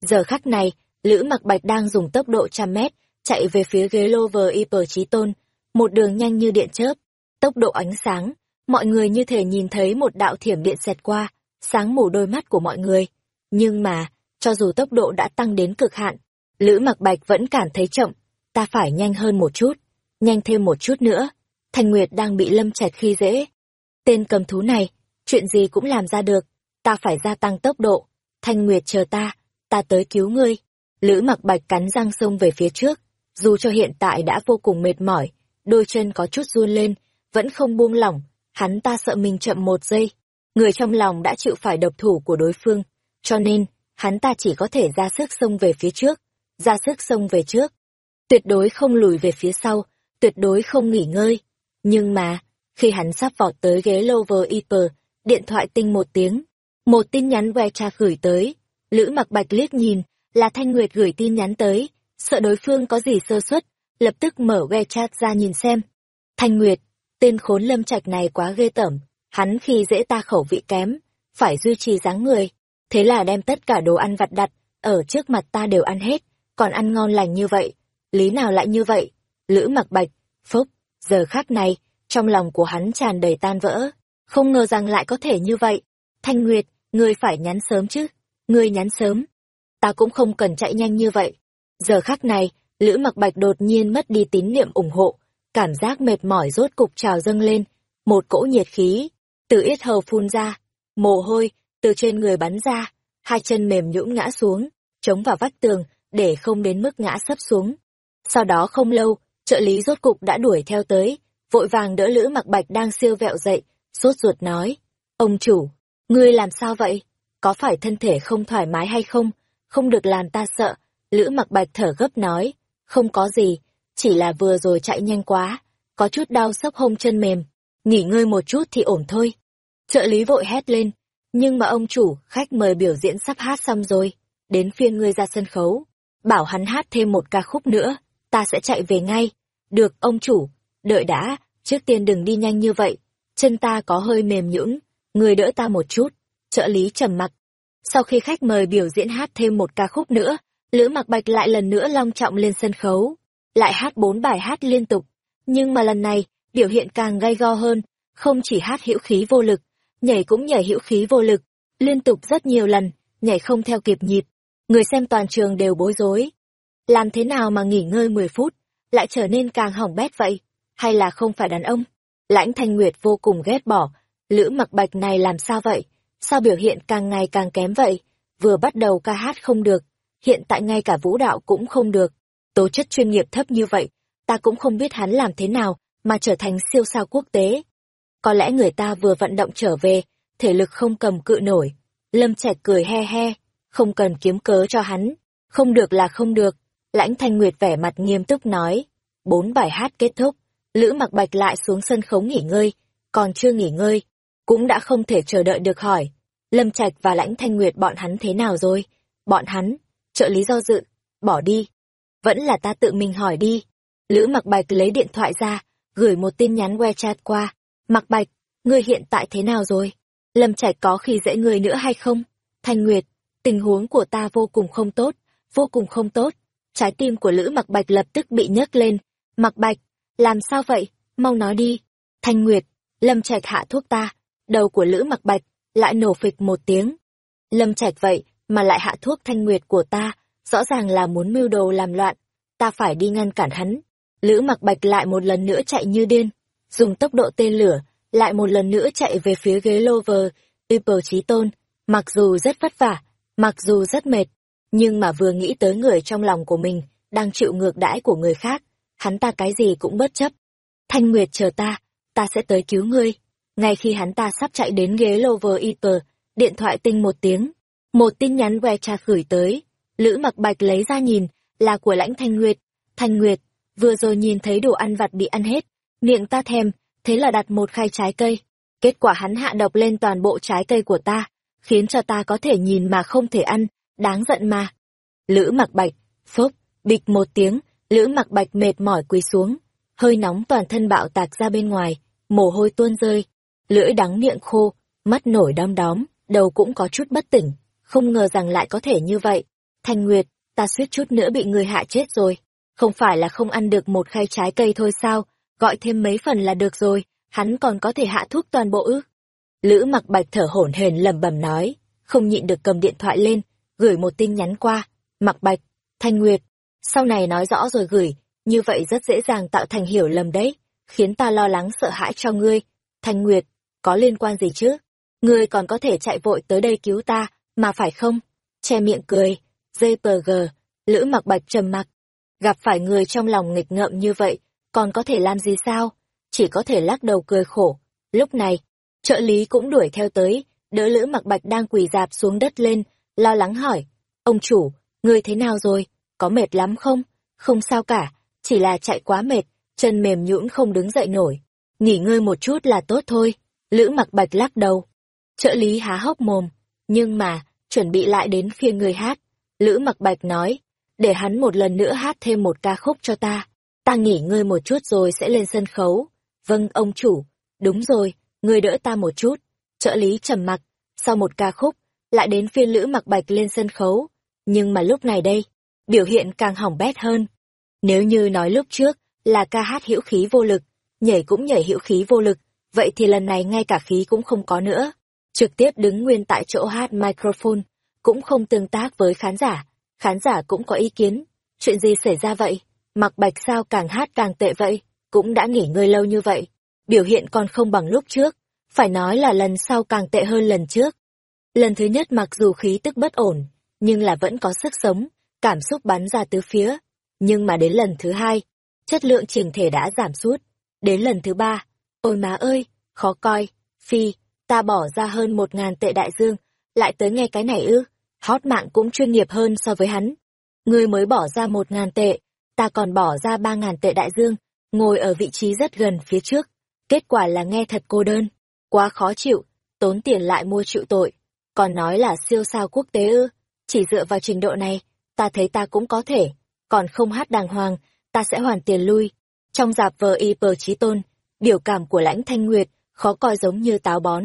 Giờ khắc này, Lữ Mặc Bạch đang dùng tốc độ trăm mét, chạy về phía ghế Lover iper Trí Tôn, một đường nhanh như điện chớp. Tốc độ ánh sáng, mọi người như thể nhìn thấy một đạo thiểm điện xẹt qua, sáng mù đôi mắt của mọi người. Nhưng mà, cho dù tốc độ đã tăng đến cực hạn, Lữ Mặc Bạch vẫn cảm thấy chậm, ta phải nhanh hơn một chút, nhanh thêm một chút nữa. Thanh Nguyệt đang bị Lâm Trạch khi dễ. Tên cầm thú này, chuyện gì cũng làm ra được, ta phải gia tăng tốc độ. Thanh Nguyệt chờ ta, ta tới cứu ngươi. Lữ Mặc Bạch cắn răng xông về phía trước, dù cho hiện tại đã vô cùng mệt mỏi, đôi chân có chút run lên, vẫn không buông lỏng, hắn ta sợ mình chậm một giây. Người trong lòng đã chịu phải độc thủ của đối phương, cho nên, hắn ta chỉ có thể ra sức xông về phía trước, ra sức xông về trước. Tuyệt đối không lùi về phía sau, tuyệt đối không nghỉ ngơi. Nhưng mà, khi hắn sắp vọt tới ghế Lover iper, điện thoại tinh một tiếng. Một tin nhắn WeChat gửi tới. Lữ mặc bạch liếc nhìn, là Thanh Nguyệt gửi tin nhắn tới, sợ đối phương có gì sơ suất, lập tức mở WeChat ra nhìn xem. Thanh Nguyệt, tên khốn lâm trạch này quá ghê tởm, hắn khi dễ ta khẩu vị kém, phải duy trì dáng người. Thế là đem tất cả đồ ăn vặt đặt, ở trước mặt ta đều ăn hết, còn ăn ngon lành như vậy. Lý nào lại như vậy? Lữ mặc bạch, phúc, giờ khác này, trong lòng của hắn tràn đầy tan vỡ. Không ngờ rằng lại có thể như vậy. Thanh Nguyệt, ngươi phải nhắn sớm chứ. Ngươi nhắn sớm. Ta cũng không cần chạy nhanh như vậy. Giờ khắc này, Lữ mặc bạch đột nhiên mất đi tín niệm ủng hộ. Cảm giác mệt mỏi rốt cục trào dâng lên. Một cỗ nhiệt khí, từ yết hầu phun ra. Mồ hôi, từ trên người bắn ra. Hai chân mềm nhũn ngã xuống, chống vào vách tường, để không đến mức ngã sấp xuống. Sau đó không lâu, trợ lý rốt cục đã đuổi theo tới, vội vàng đỡ Lữ Mặc Bạch đang siêu vẹo dậy, sốt ruột nói: "Ông chủ, ngươi làm sao vậy? Có phải thân thể không thoải mái hay không? Không được làm ta sợ." Lữ Mặc Bạch thở gấp nói: "Không có gì, chỉ là vừa rồi chạy nhanh quá, có chút đau sấp hông chân mềm, nghỉ ngơi một chút thì ổn thôi." Trợ lý vội hét lên: "Nhưng mà ông chủ, khách mời biểu diễn sắp hát xong rồi, đến phiên ngươi ra sân khấu." bảo hắn hát thêm một ca khúc nữa, ta sẽ chạy về ngay. Được, ông chủ, đợi đã, trước tiên đừng đi nhanh như vậy, chân ta có hơi mềm nhũn, người đỡ ta một chút. Trợ lý trầm mặc. Sau khi khách mời biểu diễn hát thêm một ca khúc nữa, Lữ Mặc Bạch lại lần nữa long trọng lên sân khấu, lại hát bốn bài hát liên tục, nhưng mà lần này, biểu hiện càng gay go hơn, không chỉ hát hữu khí vô lực, nhảy cũng nhảy hữu khí vô lực, liên tục rất nhiều lần, nhảy không theo kịp nhịp, Người xem toàn trường đều bối rối. Làm thế nào mà nghỉ ngơi 10 phút, lại trở nên càng hỏng bét vậy? Hay là không phải đàn ông? Lãnh Thanh Nguyệt vô cùng ghét bỏ. Lữ mặc bạch này làm sao vậy? Sao biểu hiện càng ngày càng kém vậy? Vừa bắt đầu ca hát không được, hiện tại ngay cả vũ đạo cũng không được. Tố chất chuyên nghiệp thấp như vậy, ta cũng không biết hắn làm thế nào mà trở thành siêu sao quốc tế. Có lẽ người ta vừa vận động trở về, thể lực không cầm cự nổi. Lâm Trạch cười he he, không cần kiếm cớ cho hắn, không được là không được. Lãnh Thanh Nguyệt vẻ mặt nghiêm túc nói, bốn bài hát kết thúc, Lữ Mặc Bạch lại xuống sân khấu nghỉ ngơi, còn chưa nghỉ ngơi, cũng đã không thể chờ đợi được hỏi. Lâm Trạch và Lãnh Thanh Nguyệt bọn hắn thế nào rồi? Bọn hắn, trợ lý do dự, bỏ đi. Vẫn là ta tự mình hỏi đi. Lữ Mặc Bạch lấy điện thoại ra, gửi một tin nhắn WeChat qua. Mặc Bạch, ngươi hiện tại thế nào rồi? Lâm Trạch có khi dễ người nữa hay không? Thanh Nguyệt, tình huống của ta vô cùng không tốt, vô cùng không tốt. Trái tim của Lữ Mặc Bạch lập tức bị nhấc lên. Mặc Bạch, làm sao vậy? Mau nói đi. Thanh Nguyệt, Lâm Trạch hạ thuốc ta. Đầu của Lữ Mặc Bạch lại nổ phịch một tiếng. Lâm Trạch vậy mà lại hạ thuốc Thanh Nguyệt của ta, rõ ràng là muốn mưu đồ làm loạn. Ta phải đi ngăn cản hắn. Lữ Mặc Bạch lại một lần nữa chạy như điên, dùng tốc độ tên lửa, lại một lần nữa chạy về phía ghế Lover, Upper trí Tôn. Mặc dù rất vất vả, Mặc dù rất mệt, nhưng mà vừa nghĩ tới người trong lòng của mình đang chịu ngược đãi của người khác, hắn ta cái gì cũng bất chấp. Thanh Nguyệt chờ ta, ta sẽ tới cứu ngươi. Ngay khi hắn ta sắp chạy đến ghế Lover Eater, điện thoại tinh một tiếng. Một tin nhắn WeChat gửi tới. Lữ mặc bạch lấy ra nhìn, là của lãnh Thanh Nguyệt. Thanh Nguyệt, vừa rồi nhìn thấy đồ ăn vặt bị ăn hết, miệng ta thèm, thế là đặt một khay trái cây. Kết quả hắn hạ độc lên toàn bộ trái cây của ta khiến cho ta có thể nhìn mà không thể ăn, đáng giận mà. Lữ mặc bạch, phốc, bịch một tiếng, lữ mặc bạch mệt mỏi quỳ xuống, hơi nóng toàn thân bạo tạc ra bên ngoài, mồ hôi tuôn rơi, lưỡi đắng miệng khô, mắt nổi đom đóm, đầu cũng có chút bất tỉnh, không ngờ rằng lại có thể như vậy. Thanh Nguyệt, ta suýt chút nữa bị người hạ chết rồi, không phải là không ăn được một khay trái cây thôi sao, gọi thêm mấy phần là được rồi, hắn còn có thể hạ thuốc toàn bộ ư? Lữ mặc bạch thở hổn hển lẩm bẩm nói, không nhịn được cầm điện thoại lên, gửi một tin nhắn qua. Mặc bạch, Thanh Nguyệt, sau này nói rõ rồi gửi, như vậy rất dễ dàng tạo thành hiểu lầm đấy, khiến ta lo lắng sợ hãi cho ngươi. Thanh Nguyệt, có liên quan gì chứ? Ngươi còn có thể chạy vội tới đây cứu ta, mà phải không? Che miệng cười, JPG, Lữ mặc bạch trầm mặc. Gặp phải người trong lòng nghịch ngợm như vậy, còn có thể làm gì sao? Chỉ có thể lắc đầu cười khổ. Lúc này, trợ lý cũng đuổi theo tới, đỡ Lữ mặc bạch đang quỳ dạp xuống đất lên, lo lắng hỏi. Ông chủ, ngươi thế nào rồi? Có mệt lắm không? Không sao cả, chỉ là chạy quá mệt, chân mềm nhũn không đứng dậy nổi. Nghỉ ngơi một chút là tốt thôi. Lữ mặc bạch lắc đầu. Trợ lý há hốc mồm, nhưng mà, chuẩn bị lại đến phiên người hát. Lữ mặc bạch nói, để hắn một lần nữa hát thêm một ca khúc cho ta. Ta nghỉ ngơi một chút rồi sẽ lên sân khấu. Vâng, ông chủ. Đúng rồi, người đỡ ta một chút. Trợ lý trầm mặc, sau một ca khúc, lại đến phiên Lữ mặc bạch lên sân khấu. Nhưng mà lúc này đây, biểu hiện càng hỏng bét hơn. Nếu như nói lúc trước là ca hát hữu khí vô lực, nhảy cũng nhảy hữu khí vô lực, vậy thì lần này ngay cả khí cũng không có nữa. Trực tiếp đứng nguyên tại chỗ hát microphone, cũng không tương tác với khán giả. Khán giả cũng có ý kiến. Chuyện gì xảy ra vậy? Mặc bạch sao càng hát càng tệ vậy? Cũng đã nghỉ ngơi lâu như vậy. Biểu hiện còn không bằng lúc trước. Phải nói là lần sau càng tệ hơn lần trước. Lần thứ nhất mặc dù khí tức bất ổn, nhưng là vẫn có sức sống, cảm xúc bắn ra tứ phía. Nhưng mà đến lần thứ hai, chất lượng trình thể đã giảm sút. Đến lần thứ ba, ôi má ơi, khó coi, phi, ta bỏ ra hơn một ngàn tệ đại dương, lại tới nghe cái này ư, hót mạng cũng chuyên nghiệp hơn so với hắn. Ngươi mới bỏ ra một ngàn tệ, ta còn bỏ ra ba ngàn tệ đại dương, ngồi ở vị trí rất gần phía trước. Kết quả là nghe thật cô đơn, quá khó chịu, tốn tiền lại mua chịu tội. Còn nói là siêu sao quốc tế ư, chỉ dựa vào trình độ này, ta thấy ta cũng có thể, còn không hát đàng hoàng, ta sẽ hoàn tiền lui. Trong dạp vờ y bờ trí tôn, biểu cảm của lãnh thanh nguyệt, khó coi giống như táo bón.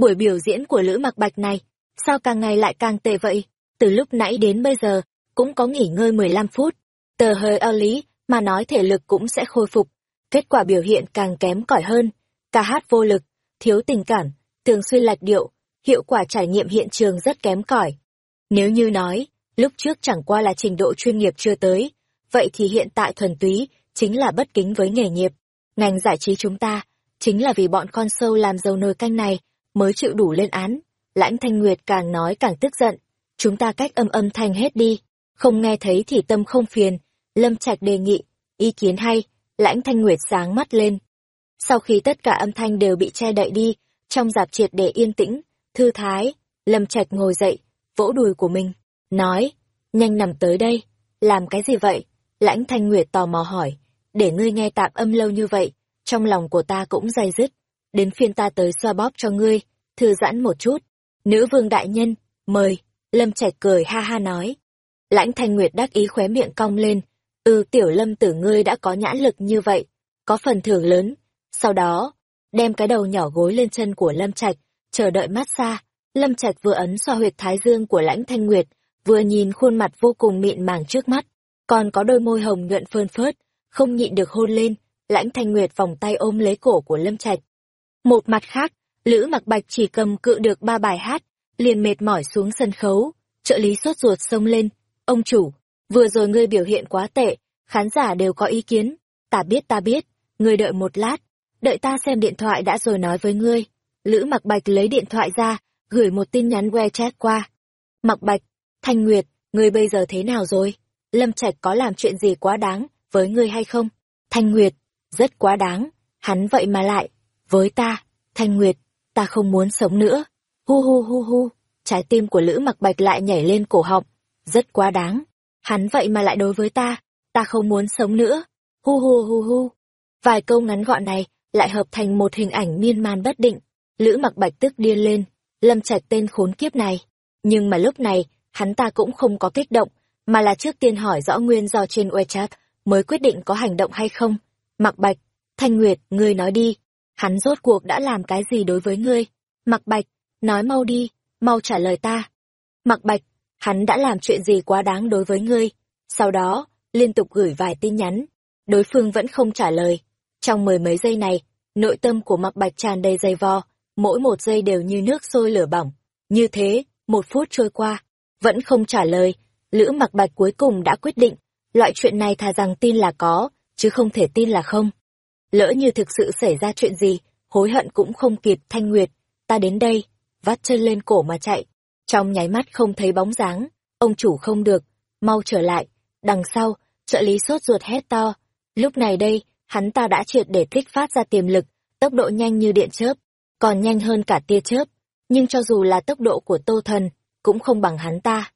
Buổi biểu diễn của Lữ Mặc Bạch này, sao càng ngày lại càng tệ vậy? Từ lúc nãy đến bây giờ, cũng có nghỉ ngơi 15 phút. Tờ hơi ao lý, mà nói thể lực cũng sẽ khôi phục. Kết quả biểu hiện càng kém cỏi hơn. Ca hát vô lực, thiếu tình cảm, thường xuyên lạch điệu, hiệu quả trải nghiệm hiện trường rất kém cỏi. Nếu như nói, lúc trước chẳng qua là trình độ chuyên nghiệp chưa tới, vậy thì hiện tại thuần túy chính là bất kính với nghề nghiệp. Ngành giải trí chúng ta, chính là vì bọn con sâu làm dầu nồi canh này, mới chịu đủ lên án. Lãnh Thanh Nguyệt càng nói càng tức giận. Chúng ta cách âm âm thanh hết đi. Không nghe thấy thì tâm không phiền. Lâm Trạch đề nghị. Ý kiến hay. Lãnh Thanh Nguyệt sáng mắt lên. Sau khi tất cả âm thanh đều bị che đậy đi, trong dạp triệt để yên tĩnh, thư thái, Lâm Trạch ngồi dậy, vỗ đùi của mình, nói, nhanh nằm tới đây, làm cái gì vậy? Lãnh Thanh Nguyệt tò mò hỏi, để ngươi nghe tạm âm lâu như vậy, trong lòng của ta cũng dày dứt, đến phiên ta tới xoa bóp cho ngươi, thư giãn một chút. Nữ vương đại nhân, mời, Lâm Trạch cười ha ha nói. Lãnh Thanh Nguyệt đắc ý khóe miệng cong lên, ừ tiểu lâm tử ngươi đã có nhãn lực như vậy, có phần thưởng lớn. Sau đó, đem cái đầu nhỏ gối lên chân của Lâm Trạch, chờ đợi mát xa. Lâm Trạch vừa ấn xoa huyệt thái dương của Lãnh Thanh Nguyệt, vừa nhìn khuôn mặt vô cùng mịn màng trước mắt, còn có đôi môi hồng nhuận phơn phớt, không nhịn được hôn lên, Lãnh Thanh Nguyệt vòng tay ôm lấy cổ của Lâm Trạch. Một mặt khác, Lữ Mặc Bạch chỉ cầm cự được ba bài hát, liền mệt mỏi xuống sân khấu, trợ lý sốt ruột xông lên, "Ông chủ, vừa rồi ngươi biểu hiện quá tệ, khán giả đều có ý kiến, ta biết ta biết, ngươi đợi một lát, đợi ta xem điện thoại đã rồi nói với ngươi." Lữ Mặc Bạch lấy điện thoại ra, gửi một tin nhắn WeChat qua. Mặc Bạch, Thanh Nguyệt, ngươi bây giờ thế nào rồi? Lâm Trạch có làm chuyện gì quá đáng với ngươi hay không? Thanh Nguyệt, rất quá đáng, hắn vậy mà lại, với ta, Thanh Nguyệt, ta không muốn sống nữa. Hu hu hu hu, trái tim của Lữ Mặc Bạch lại nhảy lên cổ họng, rất quá đáng. Hắn vậy mà lại đối với ta, ta không muốn sống nữa. Hu hu hu hu. Vài câu ngắn gọn này lại hợp thành một hình ảnh miên man bất định. Lữ Mặc Bạch tức điên lên, lâm trạch tên khốn kiếp này. Nhưng mà lúc này, hắn ta cũng không có kích động, mà là trước tiên hỏi rõ nguyên do trên WeChat, mới quyết định có hành động hay không. Mặc Bạch, Thanh Nguyệt, ngươi nói đi, hắn rốt cuộc đã làm cái gì đối với ngươi? Mặc Bạch, nói mau đi, mau trả lời ta. Mặc Bạch, hắn đã làm chuyện gì quá đáng đối với ngươi? Sau đó, liên tục gửi vài tin nhắn, đối phương vẫn không trả lời. Trong mười mấy giây này, Nội tâm của mặc bạch tràn đầy dày vò, mỗi một giây đều như nước sôi lửa bỏng. Như thế, một phút trôi qua, vẫn không trả lời, Lữ mặc bạch cuối cùng đã quyết định, loại chuyện này thà rằng tin là có, chứ không thể tin là không. Lỡ như thực sự xảy ra chuyện gì, hối hận cũng không kịp thanh nguyệt, ta đến đây, vắt chân lên cổ mà chạy. Trong nháy mắt không thấy bóng dáng, ông chủ không được, mau trở lại, đằng sau, trợ lý sốt ruột hét to. Lúc này đây, hắn ta đã triệt để kích phát ra tiềm lực, tốc độ nhanh như điện chớp, còn nhanh hơn cả tia chớp. Nhưng cho dù là tốc độ của Tô Thần, cũng không bằng hắn ta.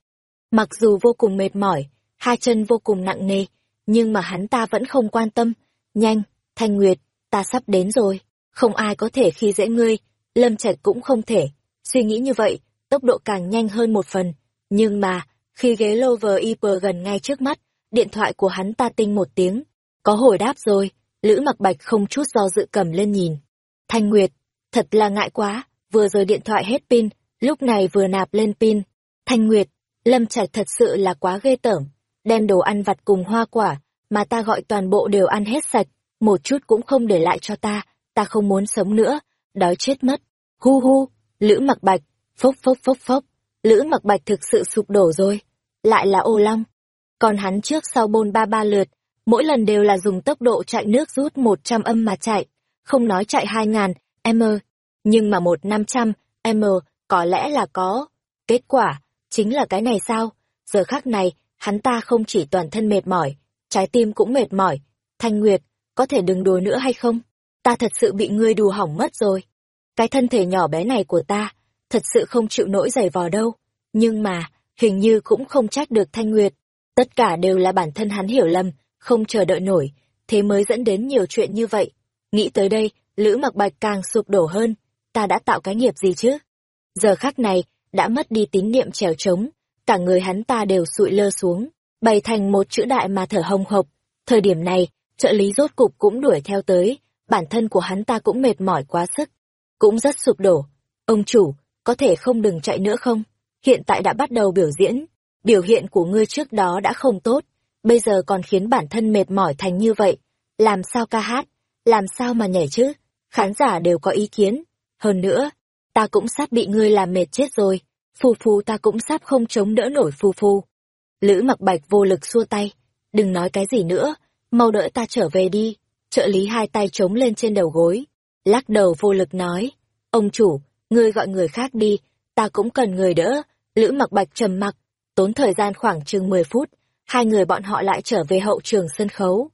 Mặc dù vô cùng mệt mỏi, hai chân vô cùng nặng nề, nhưng mà hắn ta vẫn không quan tâm. Nhanh, Thanh Nguyệt, ta sắp đến rồi, không ai có thể khi dễ ngươi, Lâm Trạch cũng không thể. Suy nghĩ như vậy, tốc độ càng nhanh hơn một phần. Nhưng mà, khi ghế Lover Hyper gần ngay trước mắt, điện thoại của hắn ta tinh một tiếng. Có hồi đáp rồi, Lữ mặc bạch không chút do dự cầm lên nhìn. Thanh Nguyệt, thật là ngại quá, vừa rồi điện thoại hết pin, lúc này vừa nạp lên pin. Thanh Nguyệt, Lâm Trạch thật sự là quá ghê tởm, đem đồ ăn vặt cùng hoa quả, mà ta gọi toàn bộ đều ăn hết sạch, một chút cũng không để lại cho ta, ta không muốn sống nữa, đói chết mất. Hu hu, Lữ mặc bạch, phốc phốc phốc phốc, Lữ mặc bạch thực sự sụp đổ rồi, lại là ô long. Còn hắn trước sau bôn ba ba lượt, mỗi lần đều là dùng tốc độ chạy nước rút một trăm âm mà chạy, không nói chạy hai ngàn m, nhưng mà một năm trăm m có lẽ là có. Kết quả, chính là cái này sao? Giờ khác này, hắn ta không chỉ toàn thân mệt mỏi, trái tim cũng mệt mỏi. Thanh Nguyệt, có thể đừng đùa nữa hay không? Ta thật sự bị ngươi đùa hỏng mất rồi. Cái thân thể nhỏ bé này của ta, thật sự không chịu nổi giày vò đâu. Nhưng mà, hình như cũng không trách được Thanh Nguyệt. Tất cả đều là bản thân hắn hiểu lầm, không chờ đợi nổi, thế mới dẫn đến nhiều chuyện như vậy. Nghĩ tới đây, Lữ Mặc Bạch càng sụp đổ hơn, ta đã tạo cái nghiệp gì chứ? Giờ khắc này, đã mất đi tín niệm trèo trống, cả người hắn ta đều sụi lơ xuống, bày thành một chữ đại mà thở hồng hộc. Thời điểm này, trợ lý rốt cục cũng đuổi theo tới, bản thân của hắn ta cũng mệt mỏi quá sức, cũng rất sụp đổ. Ông chủ, có thể không đừng chạy nữa không? Hiện tại đã bắt đầu biểu diễn, biểu hiện của ngươi trước đó đã không tốt, bây giờ còn khiến bản thân mệt mỏi thành như vậy. Làm sao ca hát? Làm sao mà nhảy chứ? Khán giả đều có ý kiến. Hơn nữa, ta cũng sắp bị ngươi làm mệt chết rồi. Phù phù ta cũng sắp không chống đỡ nổi phù phù. Lữ mặc bạch vô lực xua tay. Đừng nói cái gì nữa, mau đỡ ta trở về đi. Trợ lý hai tay chống lên trên đầu gối. Lắc đầu vô lực nói. Ông chủ, ngươi gọi người khác đi, ta cũng cần người đỡ. Lữ mặc bạch trầm mặc, tốn thời gian khoảng chừng 10 phút, hai người bọn họ lại trở về hậu trường sân khấu.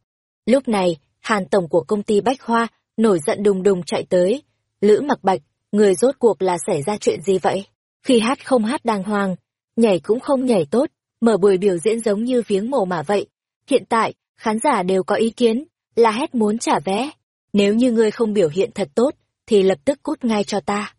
Lúc này, Hàn Tổng của công ty Bách Hoa, nổi giận đùng đùng chạy tới. Lữ mặc bạch, người rốt cuộc là xảy ra chuyện gì vậy? Khi hát không hát đàng hoàng, nhảy cũng không nhảy tốt, mở buổi biểu diễn giống như viếng mồ mà vậy. Hiện tại, khán giả đều có ý kiến, là hét muốn trả vé. Nếu như ngươi không biểu hiện thật tốt, thì lập tức cút ngay cho ta.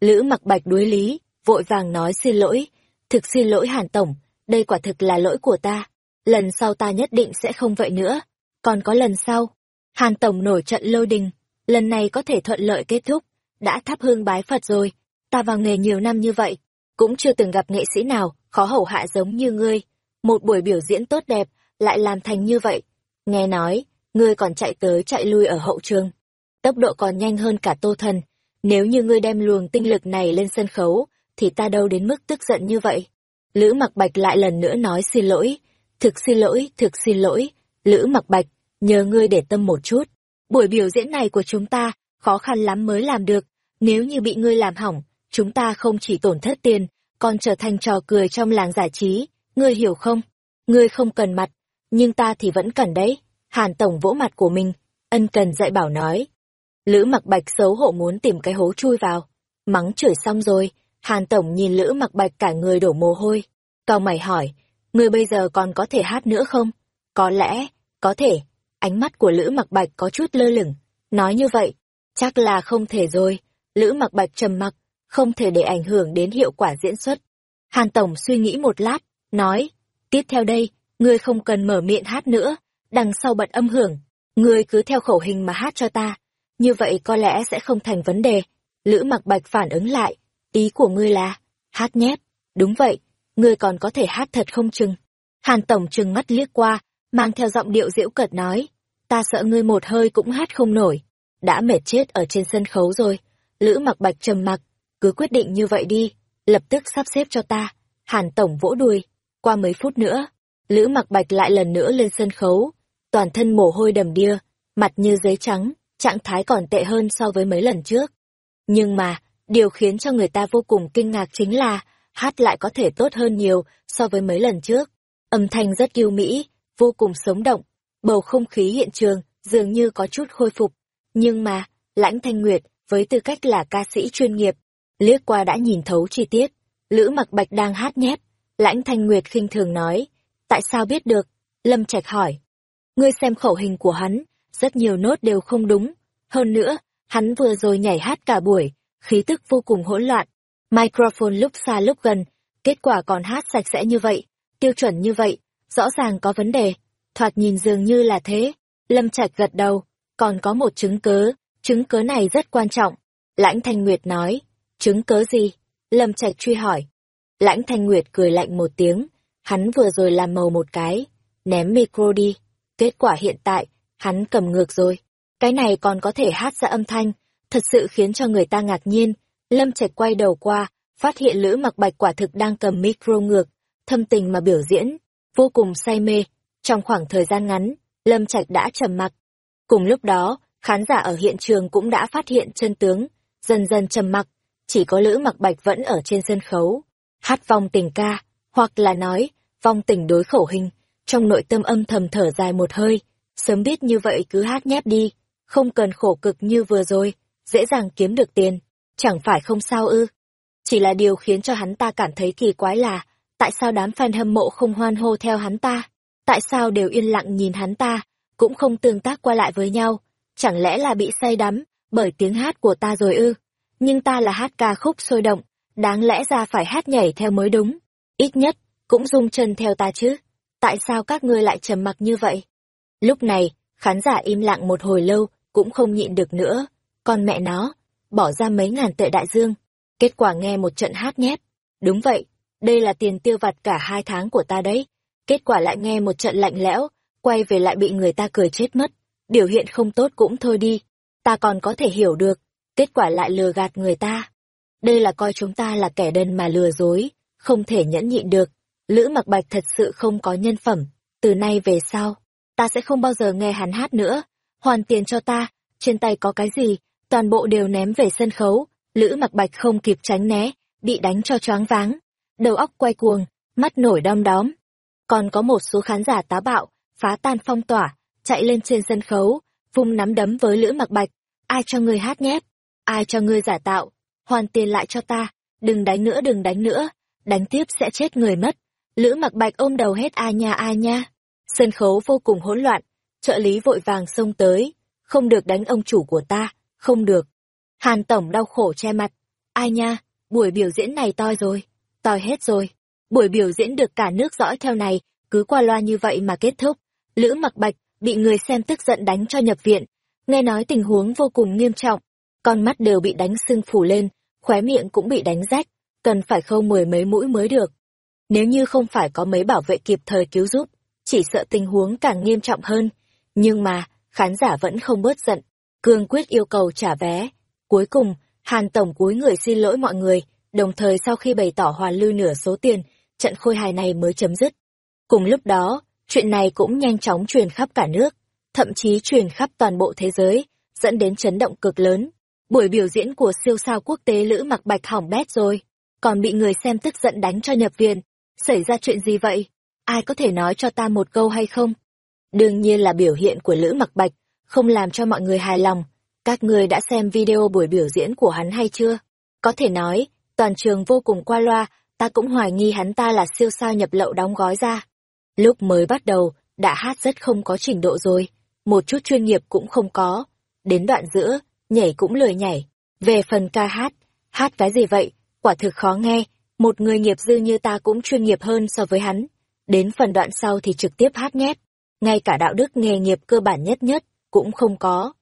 Lữ mặc bạch đối lý, vội vàng nói xin lỗi. Thực xin lỗi Hàn Tổng, đây quả thực là lỗi của ta. Lần sau ta nhất định sẽ không vậy nữa. Còn có lần sau, Hàn Tổng nổi trận lôi đình, lần này có thể thuận lợi kết thúc, đã thắp hương bái Phật rồi. Ta vào nghề nhiều năm như vậy, cũng chưa từng gặp nghệ sĩ nào khó hầu hạ giống như ngươi. Một buổi biểu diễn tốt đẹp, lại làm thành như vậy. Nghe nói, ngươi còn chạy tới chạy lui ở hậu trường. Tốc độ còn nhanh hơn cả tô thần. Nếu như ngươi đem luồng tinh lực này lên sân khấu, thì ta đâu đến mức tức giận như vậy. Lữ mặc bạch lại lần nữa nói xin lỗi. Thực xin lỗi, thực xin lỗi. Lữ mặc bạch, nhờ ngươi để tâm một chút. Buổi biểu diễn này của chúng ta, khó khăn lắm mới làm được. Nếu như bị ngươi làm hỏng, chúng ta không chỉ tổn thất tiền, còn trở thành trò cười trong làng giải trí. Ngươi hiểu không? Ngươi không cần mặt, nhưng ta thì vẫn cần đấy. Hàn Tổng vỗ mặt của mình, ân cần dạy bảo nói. Lữ mặc bạch xấu hổ muốn tìm cái hố chui vào. Mắng chửi xong rồi, Hàn Tổng nhìn Lữ mặc bạch cả người đổ mồ hôi. Cao mày hỏi, ngươi bây giờ còn có thể hát nữa không? Có lẽ, có thể. Ánh mắt của Lữ mặc bạch có chút lơ lửng. Nói như vậy, chắc là không thể rồi. Lữ mặc bạch trầm mặc, không thể để ảnh hưởng đến hiệu quả diễn xuất. Hàn Tổng suy nghĩ một lát, nói, tiếp theo đây, ngươi không cần mở miệng hát nữa, đằng sau bật âm hưởng, ngươi cứ theo khẩu hình mà hát cho ta. Như vậy có lẽ sẽ không thành vấn đề. Lữ mặc bạch phản ứng lại, ý của ngươi là, hát nhép, đúng vậy, ngươi còn có thể hát thật không chừng. Hàn Tổng chừng mắt liếc qua, mang theo giọng điệu diễu cợt nói, ta sợ ngươi một hơi cũng hát không nổi. đã mệt chết ở trên sân khấu rồi. Lữ mặc bạch trầm mặc, cứ quyết định như vậy đi, lập tức sắp xếp cho ta. Hàn Tổng vỗ đùi, qua mấy phút nữa, Lữ mặc bạch lại lần nữa lên sân khấu, toàn thân mồ hôi đầm đìa, mặt như giấy trắng, trạng thái còn tệ hơn so với mấy lần trước. Nhưng mà, điều khiến cho người ta vô cùng kinh ngạc chính là, hát lại có thể tốt hơn nhiều so với mấy lần trước. Âm thanh rất yêu mỹ, vô cùng sống động, bầu không khí hiện trường dường như có chút khôi phục. Nhưng mà, Lãnh Thanh Nguyệt, với tư cách là ca sĩ chuyên nghiệp, liếc qua đã nhìn thấu chi tiết. Lữ mặc bạch đang hát nhép. Lãnh Thanh Nguyệt khinh thường nói, tại sao biết được? Lâm Trạch hỏi. Ngươi xem khẩu hình của hắn, rất nhiều nốt đều không đúng. Hơn nữa, hắn vừa rồi nhảy hát cả buổi, khí tức vô cùng hỗn loạn. Microphone lúc xa lúc gần, kết quả còn hát sạch sẽ như vậy, tiêu chuẩn như vậy, rõ ràng có vấn đề. Thoạt nhìn dường như là thế. Lâm Trạch gật đầu, còn có một chứng cớ, chứng cớ này rất quan trọng. Lãnh Thanh Nguyệt nói, chứng cớ gì? Lâm Trạch truy hỏi. Lãnh Thanh Nguyệt cười lạnh một tiếng, hắn vừa rồi làm màu một cái, ném micro đi. Kết quả hiện tại, hắn cầm ngược rồi. Cái này còn có thể hát ra âm thanh, thật sự khiến cho người ta ngạc nhiên. Lâm Trạch quay đầu qua, phát hiện Lữ Mặc Bạch quả thực đang cầm micro ngược, thâm tình mà biểu diễn, vô cùng say mê. Trong khoảng thời gian ngắn, Lâm Trạch đã trầm mặc. Cùng lúc đó, khán giả ở hiện trường cũng đã phát hiện chân tướng, dần dần trầm mặc, chỉ có Lữ Mặc Bạch vẫn ở trên sân khấu, hát vong tình ca, hoặc là nói, vong tình đối khẩu hình, trong nội tâm âm thầm thở dài một hơi, sớm biết như vậy cứ hát nhép đi, không cần khổ cực như vừa rồi, dễ dàng kiếm được tiền, chẳng phải không sao ư. Chỉ là điều khiến cho hắn ta cảm thấy kỳ quái là, tại sao đám fan hâm mộ không hoan hô theo hắn ta, tại sao đều yên lặng nhìn hắn ta, cũng không tương tác qua lại với nhau, chẳng lẽ là bị say đắm bởi tiếng hát của ta rồi ư? Nhưng ta là hát ca khúc sôi động, đáng lẽ ra phải hát nhảy theo mới đúng, ít nhất cũng rung chân theo ta chứ. Tại sao các ngươi lại trầm mặc như vậy? Lúc này, khán giả im lặng một hồi lâu, cũng không nhịn được nữa. Con mẹ nó, bỏ ra mấy ngàn tệ đại dương. Kết quả nghe một trận hát nhép. Đúng vậy, đây là tiền tiêu vặt cả hai tháng của ta đấy. Kết quả lại nghe một trận lạnh lẽo, quay về lại bị người ta cười chết mất. Biểu hiện không tốt cũng thôi đi. Ta còn có thể hiểu được, kết quả lại lừa gạt người ta. Đây là coi chúng ta là kẻ đần mà lừa dối, không thể nhẫn nhịn được. Lữ mặc bạch thật sự không có nhân phẩm, từ nay về sau, ta sẽ không bao giờ nghe hắn hát nữa. Hoàn tiền cho ta, trên tay có cái gì, toàn bộ đều ném về sân khấu. Lữ mặc bạch không kịp tránh né, bị đánh cho choáng váng. Đầu óc quay cuồng, mắt nổi đom đóm. Còn có một số khán giả tá bạo, phá tan phong tỏa, chạy lên trên sân khấu, vung nắm đấm với Lữ mặc bạch. Ai cho ngươi hát nhép? Ai cho ngươi giả tạo? Hoàn tiền lại cho ta, đừng đánh nữa đừng đánh nữa, đánh tiếp sẽ chết người mất. Lữ mặc bạch ôm đầu hết ai nha ai nha. Sân khấu vô cùng hỗn loạn, trợ lý vội vàng xông tới, không được đánh ông chủ của ta, không được. Hàn Tổng đau khổ che mặt, ai nha, buổi biểu diễn này toi rồi, toi hết rồi. Buổi biểu diễn được cả nước dõi theo này, cứ qua loa như vậy mà kết thúc. Lữ mặc bạch, bị người xem tức giận đánh cho nhập viện. Nghe nói tình huống vô cùng nghiêm trọng, con mắt đều bị đánh sưng phủ lên, khóe miệng cũng bị đánh rách, cần phải khâu mười mấy mũi mới được. Nếu như không phải có mấy bảo vệ kịp thời cứu giúp, chỉ sợ tình huống càng nghiêm trọng hơn. Nhưng mà, khán giả vẫn không bớt giận, cương quyết yêu cầu trả vé. Cuối cùng, Hàn Tổng cúi người xin lỗi mọi người, đồng thời sau khi bày tỏ hoàn lưu nửa số tiền, trận khôi hài này mới chấm dứt. Cùng lúc đó, chuyện này cũng nhanh chóng truyền khắp cả nước, thậm chí truyền khắp toàn bộ thế giới, dẫn đến chấn động cực lớn. Buổi biểu diễn của siêu sao quốc tế Lữ Mặc Bạch hỏng bét rồi, còn bị người xem tức giận đánh cho nhập viện. Xảy ra chuyện gì vậy? Ai có thể nói cho ta một câu hay không? Đương nhiên là biểu hiện của Lữ Mặc Bạch, không làm cho mọi người hài lòng. Các người đã xem video buổi biểu diễn của hắn hay chưa? Có thể nói, toàn trường vô cùng qua loa, ta cũng hoài nghi hắn ta là siêu sao nhập lậu đóng gói ra. Lúc mới bắt đầu, đã hát rất không có trình độ rồi, một chút chuyên nghiệp cũng không có. Đến đoạn giữa, nhảy cũng lười nhảy. Về phần ca hát, hát cái gì vậy, quả thực khó nghe, một người nghiệp dư như ta cũng chuyên nghiệp hơn so với hắn. Đến phần đoạn sau thì trực tiếp hát nhép, ngay cả đạo đức nghề nghiệp cơ bản nhất nhất, cũng không có.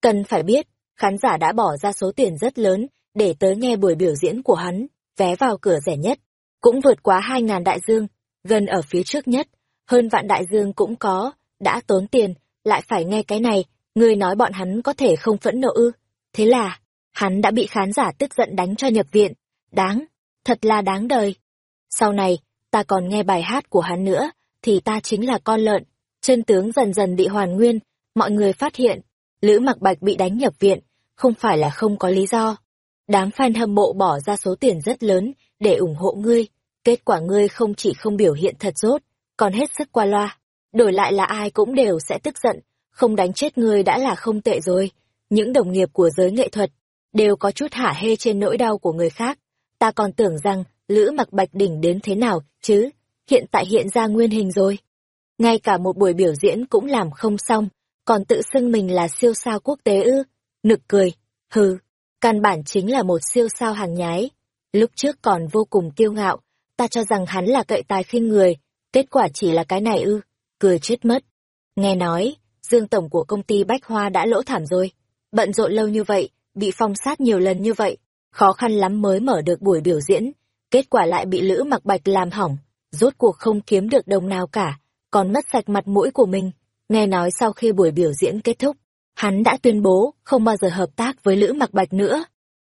Cần phải biết, khán giả đã bỏ ra số tiền rất lớn để tới nghe buổi biểu diễn của hắn, vé vào cửa rẻ nhất, cũng vượt quá 2.000 đại dương, gần ở phía trước nhất, hơn vạn đại dương cũng có, đã tốn tiền, lại phải nghe cái này, người nói bọn hắn có thể không phẫn nộ ư? Thế là, hắn đã bị khán giả tức giận đánh cho nhập viện. Đáng, thật là đáng đời. Sau này, ta còn nghe bài hát của hắn nữa, thì ta chính là con lợn. Chân tướng dần dần bị hoàn nguyên, mọi người phát hiện, Lữ Mặc Bạch bị đánh nhập viện, không phải là không có lý do. Đám fan hâm mộ bỏ ra số tiền rất lớn để ủng hộ ngươi, kết quả ngươi không chỉ không biểu hiện thật rốt, còn hết sức qua loa. Đổi lại là ai cũng đều sẽ tức giận, không đánh chết ngươi đã là không tệ rồi. Những đồng nghiệp của giới nghệ thuật đều có chút hả hê trên nỗi đau của người khác. Ta còn tưởng rằng Lữ mặc bạch đỉnh đến thế nào, chứ? Hiện tại hiện ra nguyên hình rồi. Ngay cả một buổi biểu diễn cũng làm không xong, còn tự xưng mình là siêu sao quốc tế ư. Nực cười, hừ, căn bản chính là một siêu sao hàng nhái. Lúc trước còn vô cùng kiêu ngạo, ta cho rằng hắn là cậy tài khinh người, kết quả chỉ là cái này ư, cười chết mất. Nghe nói, Dương Tổng của công ty Bách Hoa đã lỗ thảm rồi, bận rộn lâu như vậy, bị phong sát nhiều lần như vậy, khó khăn lắm mới mở được buổi biểu diễn, kết quả lại bị Lữ Mặc Bạch làm hỏng, rốt cuộc không kiếm được đồng nào cả, còn mất sạch mặt mũi của mình. Nghe nói sau khi buổi biểu diễn kết thúc, hắn đã tuyên bố không bao giờ hợp tác với Lữ Mặc Bạch nữa.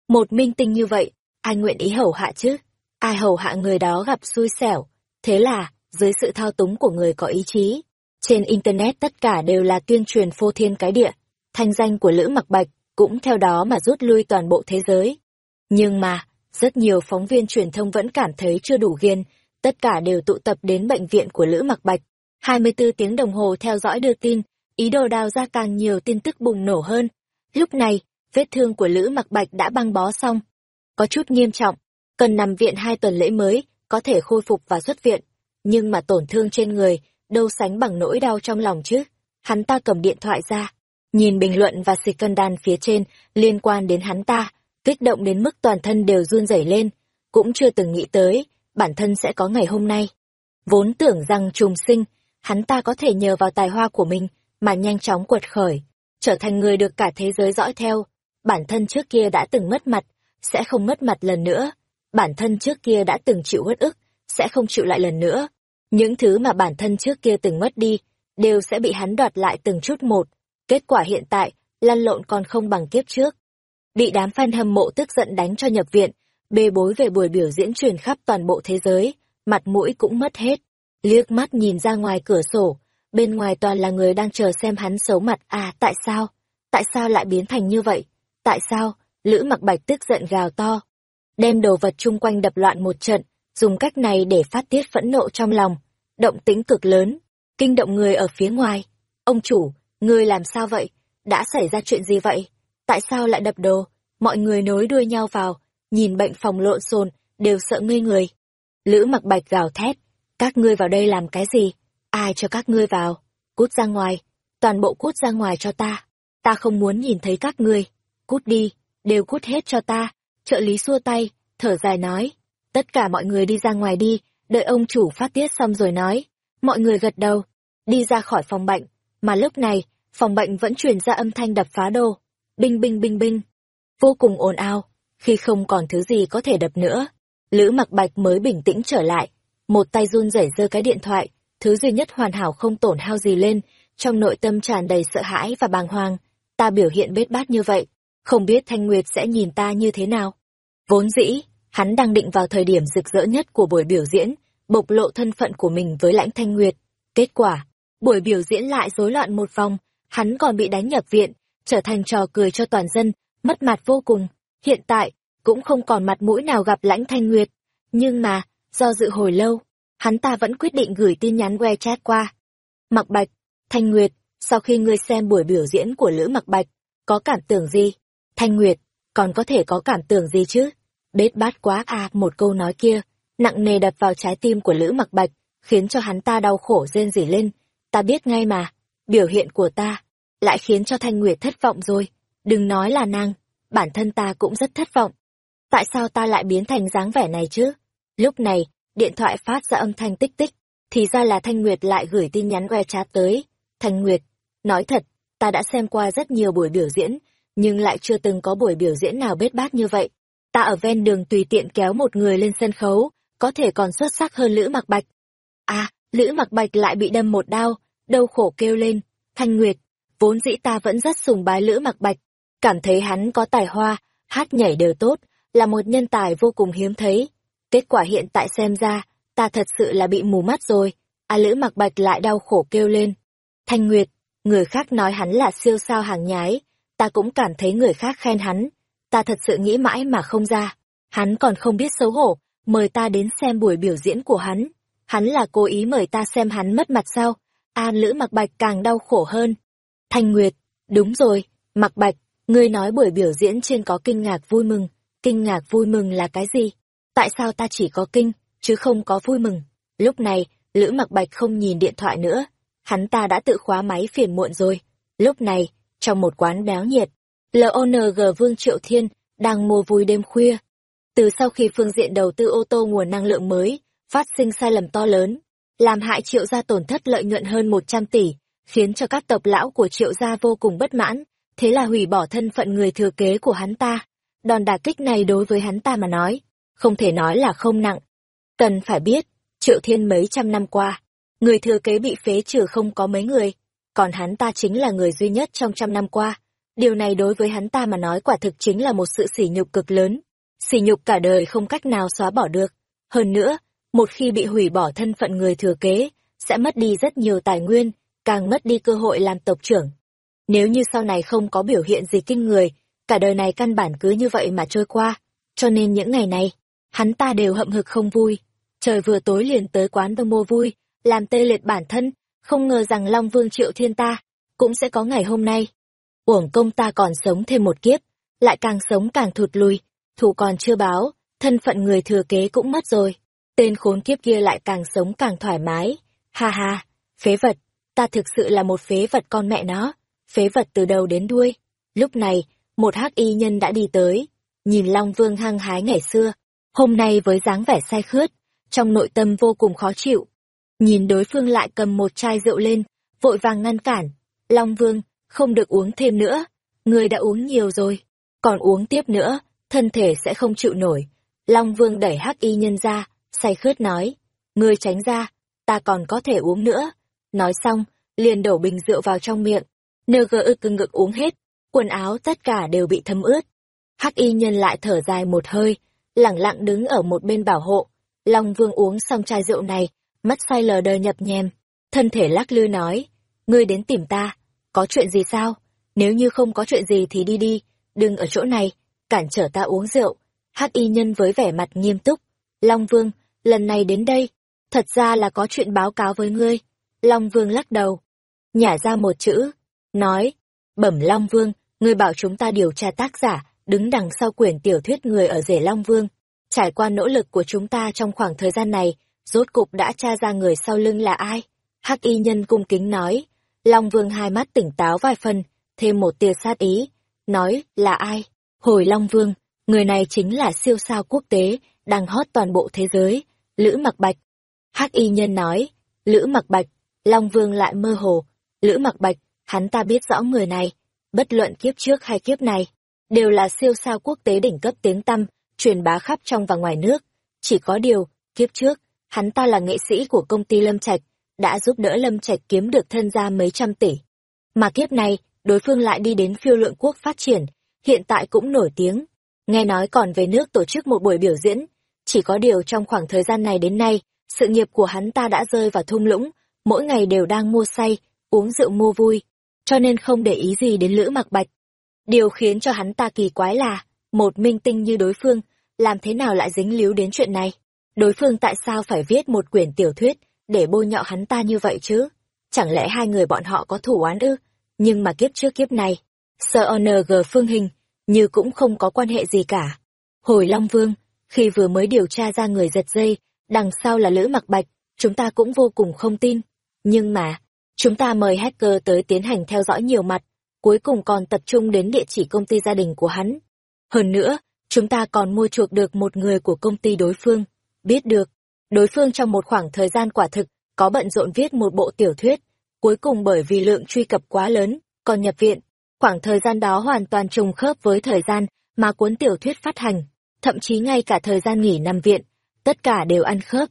Một minh tinh như vậy, ai nguyện ý hầu hạ chứ? Ai hầu hạ người đó gặp xui xẻo. Thế là, dưới sự thao túng của người có ý chí, trên Internet tất cả đều là tuyên truyền phô thiên cái địa. Thanh danh của Lữ Mặc Bạch cũng theo đó mà rút lui toàn bộ thế giới. Nhưng mà, rất nhiều phóng viên truyền thông vẫn cảm thấy chưa đủ ghiên, tất cả đều tụ tập đến bệnh viện của Lữ Mặc Bạch. 24 tiếng đồng hồ theo dõi đưa tin, ý đồ đào ra càng nhiều tin tức bùng nổ hơn. Lúc này, vết thương của Lữ Mặc Bạch đã băng bó xong. Có chút nghiêm trọng, cần nằm viện hai tuần lễ mới, có thể khôi phục và xuất viện. Nhưng mà tổn thương trên người, đâu sánh bằng nỗi đau trong lòng chứ. Hắn ta cầm điện thoại ra, nhìn bình luận và xịt cân đan phía trên liên quan đến hắn ta, kích động đến mức toàn thân đều run rẩy lên, cũng chưa từng nghĩ tới, bản thân sẽ có ngày hôm nay. Vốn tưởng rằng trùng sinh, hắn ta có thể nhờ vào tài hoa của mình mà nhanh chóng quật khởi, trở thành người được cả thế giới dõi theo. Bản thân trước kia đã từng mất mặt, sẽ không mất mặt lần nữa. Bản thân trước kia đã từng chịu uất ức, sẽ không chịu lại lần nữa. Những thứ mà bản thân trước kia từng mất đi, đều sẽ bị hắn đoạt lại từng chút một. Kết quả hiện tại, lăn lộn còn không bằng kiếp trước bị đám fan hâm mộ tức giận đánh cho nhập viện, bê bối về buổi biểu diễn truyền khắp toàn bộ thế giới, mặt mũi cũng mất hết. Liếc mắt nhìn ra ngoài cửa sổ, bên ngoài toàn là người đang chờ xem hắn xấu mặt. À, tại sao? Tại sao lại biến thành như vậy? Tại sao? Lữ mặc bạch tức giận gào to. Đem đồ vật chung quanh đập loạn một trận, dùng cách này để phát tiết phẫn nộ trong lòng. Động tĩnh cực lớn, kinh động người ở phía ngoài. Ông chủ, người làm sao vậy? Đã xảy ra chuyện gì vậy? Tại sao lại đập đồ? Mọi người nối đuôi nhau vào, nhìn bệnh phòng lộn xộn, đều sợ ngây người. Lữ mặc bạch gào thét, các ngươi vào đây làm cái gì? Ai cho các ngươi vào? Cút ra ngoài, toàn bộ cút ra ngoài cho ta. Ta không muốn nhìn thấy các ngươi. Cút đi, đều cút hết cho ta. Trợ lý xua tay, thở dài nói. Tất cả mọi người đi ra ngoài đi, đợi ông chủ phát tiết xong rồi nói. Mọi người gật đầu, đi ra khỏi phòng bệnh. Mà lúc này, phòng bệnh vẫn truyền ra âm thanh đập phá đồ binh binh binh binh, vô cùng ồn ào, khi không còn thứ gì có thể đập nữa. Lữ mặc bạch mới bình tĩnh trở lại, một tay run rẩy giơ cái điện thoại, thứ duy nhất hoàn hảo không tổn hao gì lên, trong nội tâm tràn đầy sợ hãi và bàng hoàng. Ta biểu hiện bết bát như vậy, không biết Thanh Nguyệt sẽ nhìn ta như thế nào. Vốn dĩ, hắn đang định vào thời điểm rực rỡ nhất của buổi biểu diễn, bộc lộ thân phận của mình với lãnh Thanh Nguyệt. Kết quả, buổi biểu diễn lại rối loạn một vòng, hắn còn bị đánh nhập viện, trở thành trò cười cho toàn dân, mất mặt vô cùng. Hiện tại, cũng không còn mặt mũi nào gặp lãnh thanh nguyệt. Nhưng mà, do dự hồi lâu, hắn ta vẫn quyết định gửi tin nhắn WeChat qua. Mặc Bạch, Thanh Nguyệt, sau khi ngươi xem buổi biểu diễn của Lữ Mặc Bạch, có cảm tưởng gì? Thanh Nguyệt, còn có thể có cảm tưởng gì chứ? Bết bát quá à, một câu nói kia, nặng nề đập vào trái tim của Lữ Mặc Bạch, khiến cho hắn ta đau khổ rên rỉ lên. Ta biết ngay mà, biểu hiện của ta, lại khiến cho Thanh Nguyệt thất vọng rồi. Đừng nói là nàng, bản thân ta cũng rất thất vọng. Tại sao ta lại biến thành dáng vẻ này chứ? Lúc này, điện thoại phát ra âm thanh tích tích, thì ra là Thanh Nguyệt lại gửi tin nhắn WeChat tới. Thanh Nguyệt, nói thật, ta đã xem qua rất nhiều buổi biểu diễn, nhưng lại chưa từng có buổi biểu diễn nào bết bát như vậy. Ta ở ven đường tùy tiện kéo một người lên sân khấu, có thể còn xuất sắc hơn Lữ Mặc Bạch. À, Lữ Mặc Bạch lại bị đâm một đao, đau khổ kêu lên. Thanh Nguyệt, vốn dĩ ta vẫn rất sùng bái Lữ Mặc Bạch, cảm thấy hắn có tài hoa, hát nhảy đều tốt, là một nhân tài vô cùng hiếm thấy. Kết quả hiện tại xem ra, ta thật sự là bị mù mắt rồi. A Lữ Mặc Bạch lại đau khổ kêu lên. Thanh Nguyệt, người khác nói hắn là siêu sao hàng nhái, ta cũng cảm thấy người khác khen hắn. Ta thật sự nghĩ mãi mà không ra. Hắn còn không biết xấu hổ, mời ta đến xem buổi biểu diễn của hắn. Hắn là cố ý mời ta xem hắn mất mặt sao? An Lữ Mặc Bạch càng đau khổ hơn. Thanh Nguyệt, đúng rồi, Mặc Bạch, ngươi nói buổi biểu diễn trên có kinh ngạc vui mừng. Kinh ngạc vui mừng là cái gì? Tại sao ta chỉ có kinh, chứ không có vui mừng? Lúc này, Lữ Mặc Bạch không nhìn điện thoại nữa. Hắn ta đã tự khóa máy phiền muộn rồi. Lúc này, trong một quán béo nhiệt, LONG Vương Triệu Thiên đang mua vui đêm khuya. Từ sau khi phương diện đầu tư ô tô nguồn năng lượng mới, phát sinh sai lầm to lớn, làm hại triệu gia tổn thất lợi nhuận hơn 100 tỷ, khiến cho các tộc lão của triệu gia vô cùng bất mãn, thế là hủy bỏ thân phận người thừa kế của hắn ta. Đòn đả kích này đối với hắn ta mà nói, không thể nói là không nặng. Cần phải biết, triệu thiên mấy trăm năm qua, người thừa kế bị phế trừ không có mấy người, còn hắn ta chính là người duy nhất trong trăm năm qua. Điều này đối với hắn ta mà nói quả thực chính là một sự sỉ nhục cực lớn, sỉ nhục cả đời không cách nào xóa bỏ được. Hơn nữa, một khi bị hủy bỏ thân phận người thừa kế, sẽ mất đi rất nhiều tài nguyên, càng mất đi cơ hội làm tộc trưởng. Nếu như sau này không có biểu hiện gì kinh người, cả đời này căn bản cứ như vậy mà trôi qua, cho nên những ngày này, hắn ta đều hậm hực không vui. Trời vừa tối liền tới quán đông mua vui, làm tê liệt bản thân, không ngờ rằng Long Vương Triệu Thiên ta cũng sẽ có ngày hôm nay. Uổng công ta còn sống thêm một kiếp, lại càng sống càng thụt lùi, thủ còn chưa báo, thân phận người thừa kế cũng mất rồi. Tên khốn kiếp kia lại càng sống càng thoải mái. Ha ha, phế vật, ta thực sự là một phế vật con mẹ nó, phế vật từ đầu đến đuôi. Lúc này, một hắc y nhân đã đi tới, nhìn Long Vương hăng hái ngày xưa, hôm nay với dáng vẻ say khướt, trong nội tâm vô cùng khó chịu. Nhìn đối phương lại cầm một chai rượu lên, vội vàng ngăn cản. Long Vương, không được uống thêm nữa, người đã uống nhiều rồi, còn uống tiếp nữa, thân thể sẽ không chịu nổi. Long Vương đẩy hắc y nhân ra, say khướt nói, ngươi tránh ra, ta còn có thể uống nữa. Nói xong, liền đổ bình rượu vào trong miệng, nơ gơ ư cưng ngực uống hết, quần áo tất cả đều bị thấm ướt. Hắc y nhân lại thở dài một hơi, lẳng lặng đứng ở một bên bảo hộ. Long Vương uống xong chai rượu này, mắt say lờ đờ nhập nhèm, thân thể lắc lư nói, ngươi đến tìm ta, có chuyện gì sao? Nếu như không có chuyện gì thì đi đi, đừng ở chỗ này, cản trở ta uống rượu. Hắc y nhân với vẻ mặt nghiêm túc, Long Vương, lần này đến đây, thật ra là có chuyện báo cáo với ngươi. Long Vương lắc đầu, nhả ra một chữ, nói, bẩm Long Vương, ngươi bảo chúng ta điều tra tác giả, đứng đằng sau quyển tiểu thuyết người ở rể Long Vương. Trải qua nỗ lực của chúng ta trong khoảng thời gian này, rốt cục đã tra ra người sau lưng là ai. Hắc y nhân cung kính nói, Long Vương hai mắt tỉnh táo vài phần, thêm một tia sát ý, nói là ai? Hồi Long Vương, người này chính là siêu sao quốc tế, đang hot toàn bộ thế giới, Lữ Mặc Bạch. Hắc y nhân nói, Lữ Mặc Bạch, Long Vương lại mơ hồ, Lữ Mặc Bạch, hắn ta biết rõ người này, bất luận kiếp trước hay kiếp này, đều là siêu sao quốc tế đỉnh cấp tiếng tăm, truyền bá khắp trong và ngoài nước. Chỉ có điều, kiếp trước, hắn ta là nghệ sĩ của công ty Lâm Trạch, đã giúp đỡ Lâm Trạch kiếm được thân gia mấy trăm tỷ. Mà kiếp này, đối phương lại đi đến phiêu lượng quốc phát triển, hiện tại cũng nổi tiếng. Nghe nói còn về nước tổ chức một buổi biểu diễn, chỉ có điều trong khoảng thời gian này đến nay, sự nghiệp của hắn ta đã rơi vào thung lũng, mỗi ngày đều đang mua say, uống rượu mua vui, cho nên không để ý gì đến Lữ Mặc Bạch. Điều khiến cho hắn ta kỳ quái là, một minh tinh như đối phương, làm thế nào lại dính líu đến chuyện này? Đối phương tại sao phải viết một quyển tiểu thuyết để bôi nhọ hắn ta như vậy chứ? Chẳng lẽ hai người bọn họ có thủ oán ư? Nhưng mà kiếp trước kiếp này, Sir ONG Phương Hình, như cũng không có quan hệ gì cả. Hồi Long Vương, khi vừa mới điều tra ra người giật dây, đằng sau là Lữ Mặc Bạch, chúng ta cũng vô cùng không tin. Nhưng mà, chúng ta mời hacker tới tiến hành theo dõi nhiều mặt, cuối cùng còn tập trung đến địa chỉ công ty gia đình của hắn. Hơn nữa, chúng ta còn mua chuộc được một người của công ty đối phương. Biết được, đối phương trong một khoảng thời gian quả thực, có bận rộn viết một bộ tiểu thuyết, cuối cùng bởi vì lượng truy cập quá lớn, còn nhập viện. Khoảng thời gian đó hoàn toàn trùng khớp với thời gian mà cuốn tiểu thuyết phát hành thậm chí ngay cả thời gian nghỉ nằm viện, tất cả đều ăn khớp.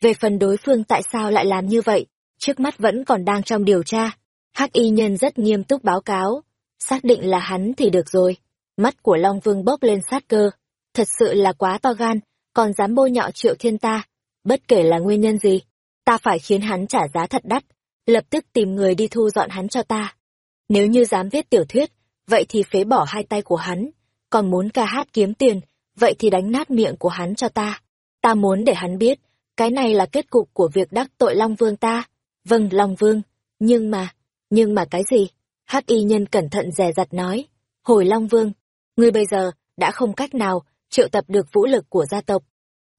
Về phần đối phương tại sao lại làm như vậy, trước mắt vẫn còn đang trong điều tra. Hắc y nhân rất nghiêm túc báo cáo, xác định là hắn thì được rồi. Mắt của Long Vương bốc lên sát cơ, thật sự là quá to gan, còn dám bôi nhọ triệu thiên ta. Bất kể là nguyên nhân gì, ta phải khiến hắn trả giá thật đắt, lập tức tìm người đi thu dọn hắn cho ta. Nếu như dám viết tiểu thuyết, vậy thì phế bỏ hai tay của hắn, còn muốn ca hát kiếm tiền, vậy thì đánh nát miệng của hắn cho ta. Ta muốn để hắn biết, cái này là kết cục của việc đắc tội Long Vương ta. Vâng, Long Vương, nhưng mà, nhưng mà cái gì? Hắc y nhân cẩn thận dè dặt nói. Hồi Long Vương, ngươi bây giờ đã không cách nào triệu tập được vũ lực của gia tộc.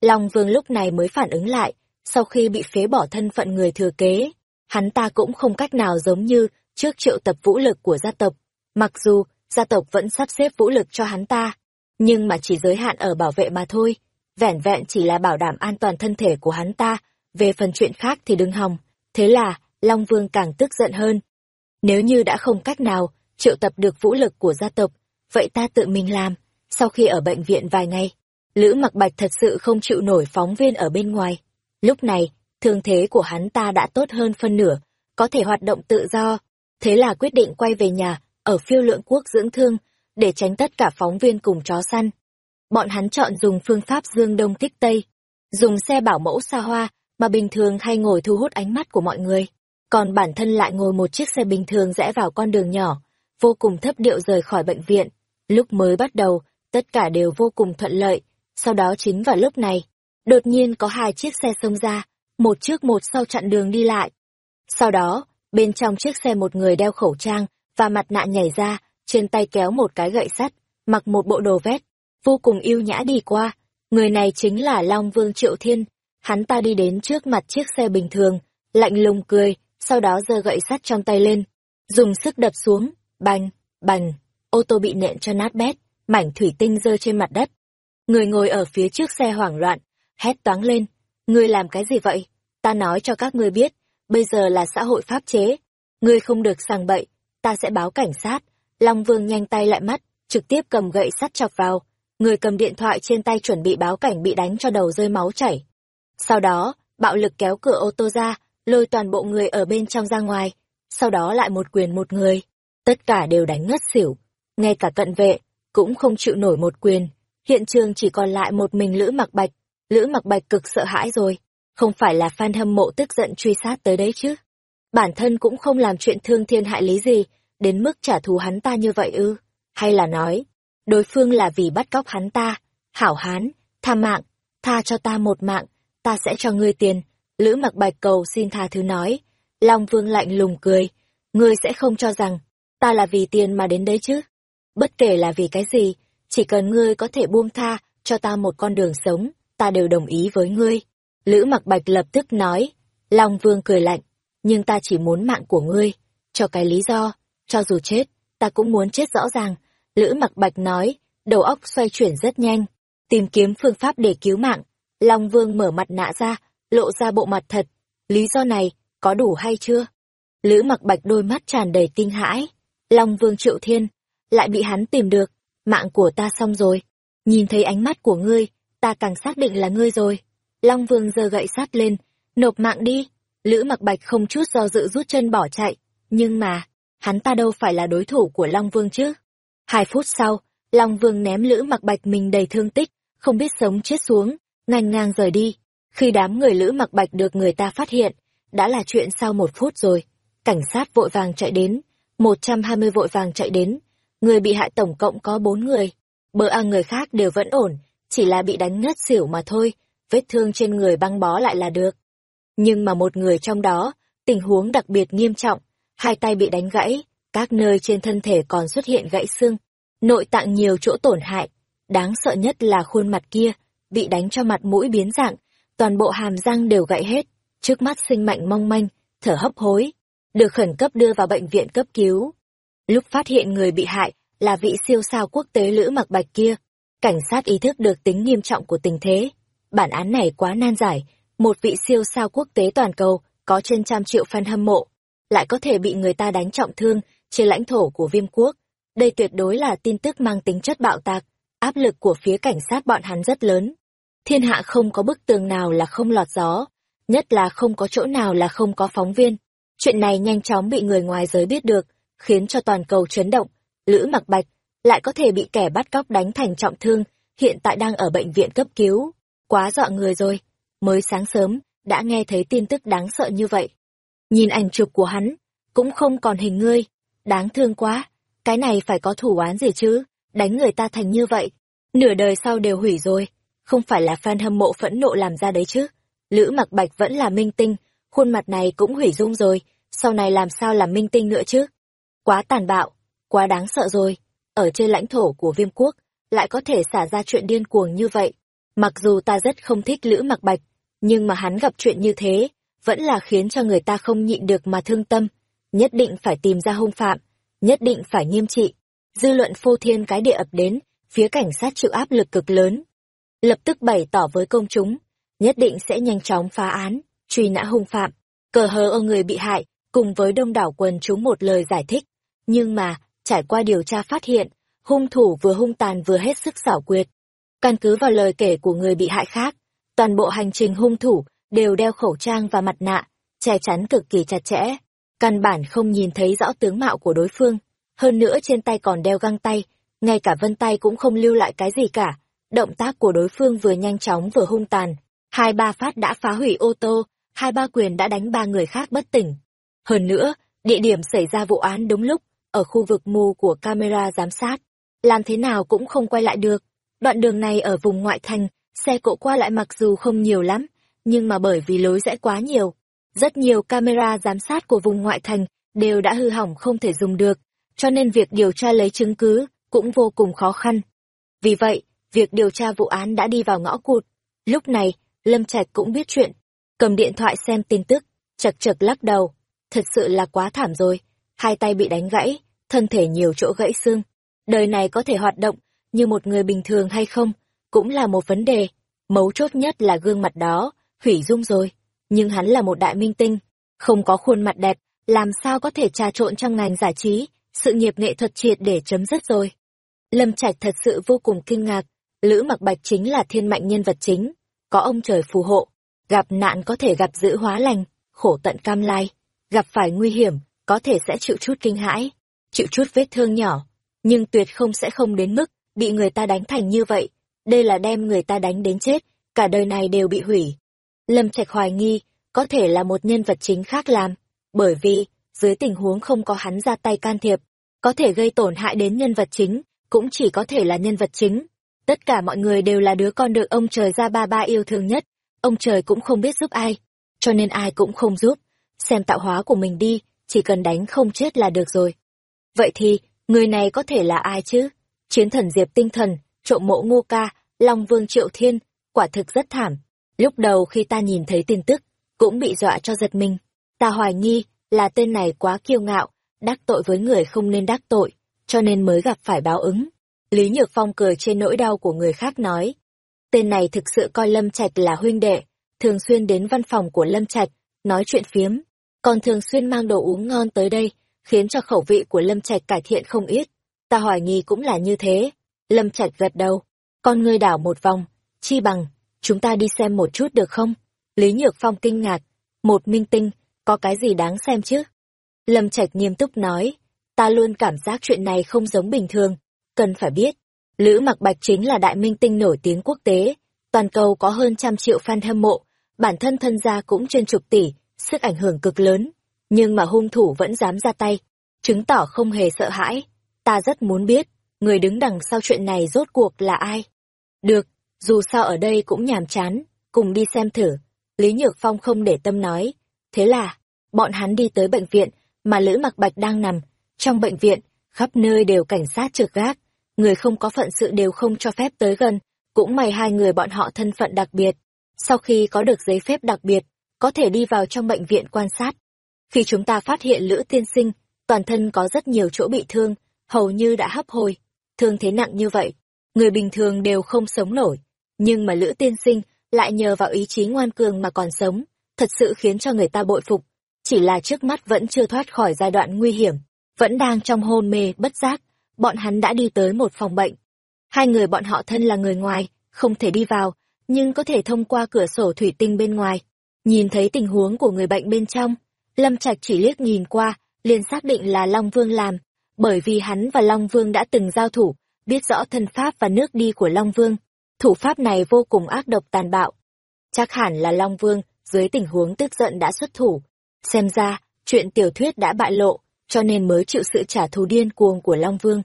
Long Vương lúc này mới phản ứng lại, sau khi bị phế bỏ thân phận người thừa kế, hắn ta cũng không cách nào giống như trước triệu tập vũ lực của gia tộc. Mặc dù gia tộc vẫn sắp xếp vũ lực cho hắn ta, nhưng mà chỉ giới hạn ở bảo vệ mà thôi. Vẻn vẹn chỉ là bảo đảm an toàn thân thể của hắn ta, về phần chuyện khác thì đừng hòng. Thế là, Long Vương càng tức giận hơn. Nếu như đã không cách nào triệu tập được vũ lực của gia tộc, vậy ta tự mình làm. Sau khi ở bệnh viện vài ngày, Lữ Mặc Bạch thật sự không chịu nổi phóng viên ở bên ngoài. Lúc này, thương thế của hắn ta đã tốt hơn phân nửa, có thể hoạt động tự do. Thế là quyết định quay về nhà, ở phiêu lượng quốc dưỡng thương, để tránh tất cả phóng viên cùng chó săn. Bọn hắn chọn dùng phương pháp dương đông kích tây, dùng xe bảo mẫu xa hoa, mà bình thường hay ngồi thu hút ánh mắt của mọi người. Còn bản thân lại ngồi một chiếc xe bình thường rẽ vào con đường nhỏ, vô cùng thấp điệu rời khỏi bệnh viện. Lúc mới bắt đầu, tất cả đều vô cùng thuận lợi. Sau đó chính vào lúc này, đột nhiên có hai chiếc xe xông ra, một trước một sau chặn đường đi lại. Sau đó, bên trong chiếc xe một người đeo khẩu trang và mặt nạ nhảy ra, trên tay kéo một cái gậy sắt, mặc một bộ đồ vét, vô cùng yêu nhã đi qua. Người này chính là Long Vương Triệu Thiên. Hắn ta đi đến trước mặt chiếc xe bình thường, lạnh lùng cười, sau đó giơ gậy sắt trong tay lên, dùng sức đập xuống, bành, bành, ô tô bị nện cho nát bét, mảnh thủy tinh rơi trên mặt đất. Người ngồi ở phía trước xe hoảng loạn, hét toáng lên, ngươi làm cái gì vậy? Ta nói cho các ngươi biết, bây giờ là xã hội pháp chế, ngươi không được sàng bậy, ta sẽ báo cảnh sát. Long Vương nhanh tay lại mắt, trực tiếp cầm gậy sắt chọc vào, người cầm điện thoại trên tay chuẩn bị báo cảnh bị đánh cho đầu rơi máu chảy. Sau đó, bạo lực kéo cửa ô tô ra, lôi toàn bộ người ở bên trong ra ngoài, sau đó lại một quyền một người. Tất cả đều đánh ngất xỉu, ngay cả cận vệ, cũng không chịu nổi một quyền. Hiện trường chỉ còn lại một mình Lữ Mặc Bạch, Lữ Mặc Bạch cực sợ hãi rồi, không phải là fan hâm mộ tức giận truy sát tới đấy chứ. Bản thân cũng không làm chuyện thương thiên hại lý gì, đến mức trả thù hắn ta như vậy ư, hay là nói, đối phương là vì bắt cóc hắn ta, hảo hán, tha mạng, tha cho ta một mạng, ta sẽ cho ngươi tiền, Lữ mặc bạch cầu xin tha thứ nói, Long Vương lạnh lùng cười, ngươi sẽ không cho rằng, ta là vì tiền mà đến đấy chứ. Bất kể là vì cái gì, chỉ cần ngươi có thể buông tha, cho ta một con đường sống, ta đều đồng ý với ngươi. Lữ mặc bạch lập tức nói, Long Vương cười lạnh, nhưng ta chỉ muốn mạng của ngươi, cho cái lý do, cho dù chết, ta cũng muốn chết rõ ràng. Lữ mặc bạch nói, đầu óc xoay chuyển rất nhanh, tìm kiếm phương pháp để cứu mạng. Long Vương mở mặt nạ ra, lộ ra bộ mặt thật. Lý do này, có đủ hay chưa? Lữ mặc bạch đôi mắt tràn đầy kinh hãi. Long Vương Triệu Thiên, lại bị hắn tìm được. Mạng của ta xong rồi. Nhìn thấy ánh mắt của ngươi, ta càng xác định là ngươi rồi. Long Vương giơ gậy sát lên, nộp mạng đi. Lữ mặc bạch không chút do dự rút chân bỏ chạy. Nhưng mà, hắn ta đâu phải là đối thủ của Long Vương chứ. Hai phút sau, Long Vương ném Lữ mặc bạch mình đầy thương tích, không biết sống chết xuống, ngành ngang rời đi. Khi đám người Lữ mặc bạch được người ta phát hiện, đã là chuyện sau một phút rồi. Cảnh sát vội vàng chạy đến, 120 vội vàng chạy đến. Người bị hại tổng cộng có 4 người. Bờ A người khác đều vẫn ổn, chỉ là bị đánh ngất xỉu mà thôi, vết thương trên người băng bó lại là được. Nhưng mà một người trong đó, tình huống đặc biệt nghiêm trọng, hai tay bị đánh gãy, các nơi trên thân thể còn xuất hiện gãy xương, nội tạng nhiều chỗ tổn hại. Đáng sợ nhất là khuôn mặt kia, bị đánh cho mặt mũi biến dạng, toàn bộ hàm răng đều gãy hết, trước mắt sinh mạnh mong manh, thở hấp hối, được khẩn cấp đưa vào bệnh viện cấp cứu. Lúc phát hiện người bị hại là vị siêu sao quốc tế Lữ Mặc Bạch kia, cảnh sát ý thức được tính nghiêm trọng của tình thế. Bản án này quá nan giải, một vị siêu sao quốc tế toàn cầu có trên trăm triệu fan hâm mộ, lại có thể bị người ta đánh trọng thương trên lãnh thổ của viêm quốc. Đây tuyệt đối là tin tức mang tính chất bạo tạc, áp lực của phía cảnh sát bọn hắn rất lớn. Thiên hạ không có bức tường nào là không lọt gió, nhất là không có chỗ nào là không có phóng viên. Chuyện này nhanh chóng bị người ngoài giới biết được, khiến cho toàn cầu chấn động. Lữ mặc bạch lại có thể bị kẻ bắt cóc đánh thành trọng thương, hiện tại đang ở bệnh viện cấp cứu. Quá dọa người rồi. Mới sáng sớm, đã nghe thấy tin tức đáng sợ như vậy. Nhìn ảnh chụp của hắn, cũng không còn hình ngươi. Đáng thương quá, cái này phải có thủ án gì chứ, đánh người ta thành như vậy. Nửa đời sau đều hủy rồi, không phải là fan hâm mộ phẫn nộ làm ra đấy chứ. Lữ mặc bạch vẫn là minh tinh, khuôn mặt này cũng hủy dung rồi, sau này làm sao làm minh tinh nữa chứ? Quá tàn bạo, quá đáng sợ rồi, ở trên lãnh thổ của viêm quốc, lại có thể xả ra chuyện điên cuồng như vậy. Mặc dù ta rất không thích Lữ mặc bạch, nhưng mà hắn gặp chuyện như thế, vẫn là khiến cho người ta không nhịn được mà thương tâm, nhất định phải tìm ra hung phạm, nhất định phải nghiêm trị. Dư luận phô thiên cái địa ập đến, phía cảnh sát chịu áp lực cực lớn. Lập tức bày tỏ với công chúng, nhất định sẽ nhanh chóng phá án, truy nã hung phạm, cờ hờ ở người bị hại, cùng với đông đảo quần chúng một lời giải thích. Nhưng mà, trải qua điều tra phát hiện, hung thủ vừa hung tàn vừa hết sức xảo quyệt. Căn cứ vào lời kể của người bị hại khác, toàn bộ hành trình hung thủ đều đeo khẩu trang và mặt nạ, che chắn cực kỳ chặt chẽ. Căn bản không nhìn thấy rõ tướng mạo của đối phương, hơn nữa trên tay còn đeo găng tay, ngay cả vân tay cũng không lưu lại cái gì cả. Động tác của đối phương vừa nhanh chóng vừa hung tàn, hai ba phát đã phá hủy ô tô, hai ba quyền đã đánh ba người khác bất tỉnh. Hơn nữa, địa điểm xảy ra vụ án đúng lúc, ở khu vực mù của camera giám sát. Làm thế nào cũng không quay lại được. Đoạn đường này ở vùng ngoại thành, xe cộ qua lại mặc dù không nhiều lắm, nhưng mà bởi vì lối rẽ quá nhiều, rất nhiều camera giám sát của vùng ngoại thành đều đã hư hỏng không thể dùng được, cho nên việc điều tra lấy chứng cứ cũng vô cùng khó khăn. Vì vậy, việc điều tra vụ án đã đi vào ngõ cụt. Lúc này, Lâm Trạch cũng biết chuyện, cầm điện thoại xem tin tức, chật chật lắc đầu. Thật sự là quá thảm rồi, hai tay bị đánh gãy, thân thể nhiều chỗ gãy xương. Đời này có thể hoạt động như một người bình thường hay không, cũng là một vấn đề. Mấu chốt nhất là gương mặt đó, hủy dung rồi. Nhưng hắn là một đại minh tinh, không có khuôn mặt đẹp, làm sao có thể trà trộn trong ngành giải trí, sự nghiệp nghệ thuật triệt để chấm dứt rồi. Lâm Trạch thật sự vô cùng kinh ngạc, Lữ Mặc Bạch chính là thiên mạnh nhân vật chính, có ông trời phù hộ, gặp nạn có thể gặp giữ hóa lành, khổ tận cam lai, gặp phải nguy hiểm, có thể sẽ chịu chút kinh hãi, chịu chút vết thương nhỏ, nhưng tuyệt không sẽ không đến mức bị người ta đánh thành như vậy, đây là đem người ta đánh đến chết, cả đời này đều bị hủy. Lâm Trạch hoài nghi, có thể là một nhân vật chính khác làm, bởi vì, dưới tình huống không có hắn ra tay can thiệp, có thể gây tổn hại đến nhân vật chính, cũng chỉ có thể là nhân vật chính. Tất cả mọi người đều là đứa con được ông trời ra ba ba yêu thương nhất, ông trời cũng không biết giúp ai, cho nên ai cũng không giúp, xem tạo hóa của mình đi, chỉ cần đánh không chết là được rồi. Vậy thì, người này có thể là ai chứ? Chiến thần Diệp Tinh Thần, trộm mộ ngô ca, Long Vương Triệu Thiên, quả thực rất thảm. Lúc đầu khi ta nhìn thấy tin tức, cũng bị dọa cho giật mình. Ta hoài nghi là tên này quá kiêu ngạo, đắc tội với người không nên đắc tội, cho nên mới gặp phải báo ứng. Lý Nhược Phong cười trên nỗi đau của người khác nói. Tên này thực sự coi Lâm Trạch là huynh đệ, thường xuyên đến văn phòng của Lâm Trạch, nói chuyện phiếm, còn thường xuyên mang đồ uống ngon tới đây, khiến cho khẩu vị của Lâm Trạch cải thiện không ít. Ta hoài nghi cũng là như thế. Lâm Trạch gật đầu, con ngươi đảo một vòng, chi bằng, chúng ta đi xem một chút được không? Lý Nhược Phong kinh ngạc, một minh tinh, có cái gì đáng xem chứ? Lâm Trạch nghiêm túc nói, ta luôn cảm giác chuyện này không giống bình thường, cần phải biết. Lữ Mặc Bạch chính là đại minh tinh nổi tiếng quốc tế, toàn cầu có hơn trăm triệu fan hâm mộ, bản thân thân gia cũng trên chục tỷ, sức ảnh hưởng cực lớn, nhưng mà hung thủ vẫn dám ra tay, chứng tỏ không hề sợ hãi. Ta rất muốn biết, người đứng đằng sau chuyện này rốt cuộc là ai? Được, dù sao ở đây cũng nhàm chán, cùng đi xem thử. Lý Nhược Phong không để tâm nói. Thế là, bọn hắn đi tới bệnh viện, mà Lữ Mặc Bạch đang nằm. Trong bệnh viện, khắp nơi đều cảnh sát trực gác, người không có phận sự đều không cho phép tới gần. Cũng may hai người bọn họ thân phận đặc biệt. Sau khi có được giấy phép đặc biệt, có thể đi vào trong bệnh viện quan sát. Khi chúng ta phát hiện Lữ Tiên Sinh, toàn thân có rất nhiều chỗ bị thương, hầu như đã hấp hồi. Thương thế nặng như vậy, người bình thường đều không sống nổi. Nhưng mà Lữ Tiên Sinh lại nhờ vào ý chí ngoan cường mà còn sống, thật sự khiến cho người ta bội phục. Chỉ là trước mắt vẫn chưa thoát khỏi giai đoạn nguy hiểm, vẫn đang trong hôn mê, bất giác, bọn hắn đã đi tới một phòng bệnh. Hai người bọn họ thân là người ngoài, không thể đi vào, nhưng có thể thông qua cửa sổ thủy tinh bên ngoài, nhìn thấy tình huống của người bệnh bên trong. Lâm Trạch chỉ liếc nhìn qua, liền xác định là Long Vương làm, bởi vì hắn và Long Vương đã từng giao thủ, biết rõ thân pháp và nước đi của Long Vương. Thủ pháp này vô cùng ác độc tàn bạo. Chắc hẳn là Long Vương, dưới tình huống tức giận đã xuất thủ. Xem ra, chuyện tiểu thuyết đã bại lộ, cho nên mới chịu sự trả thù điên cuồng của Long Vương.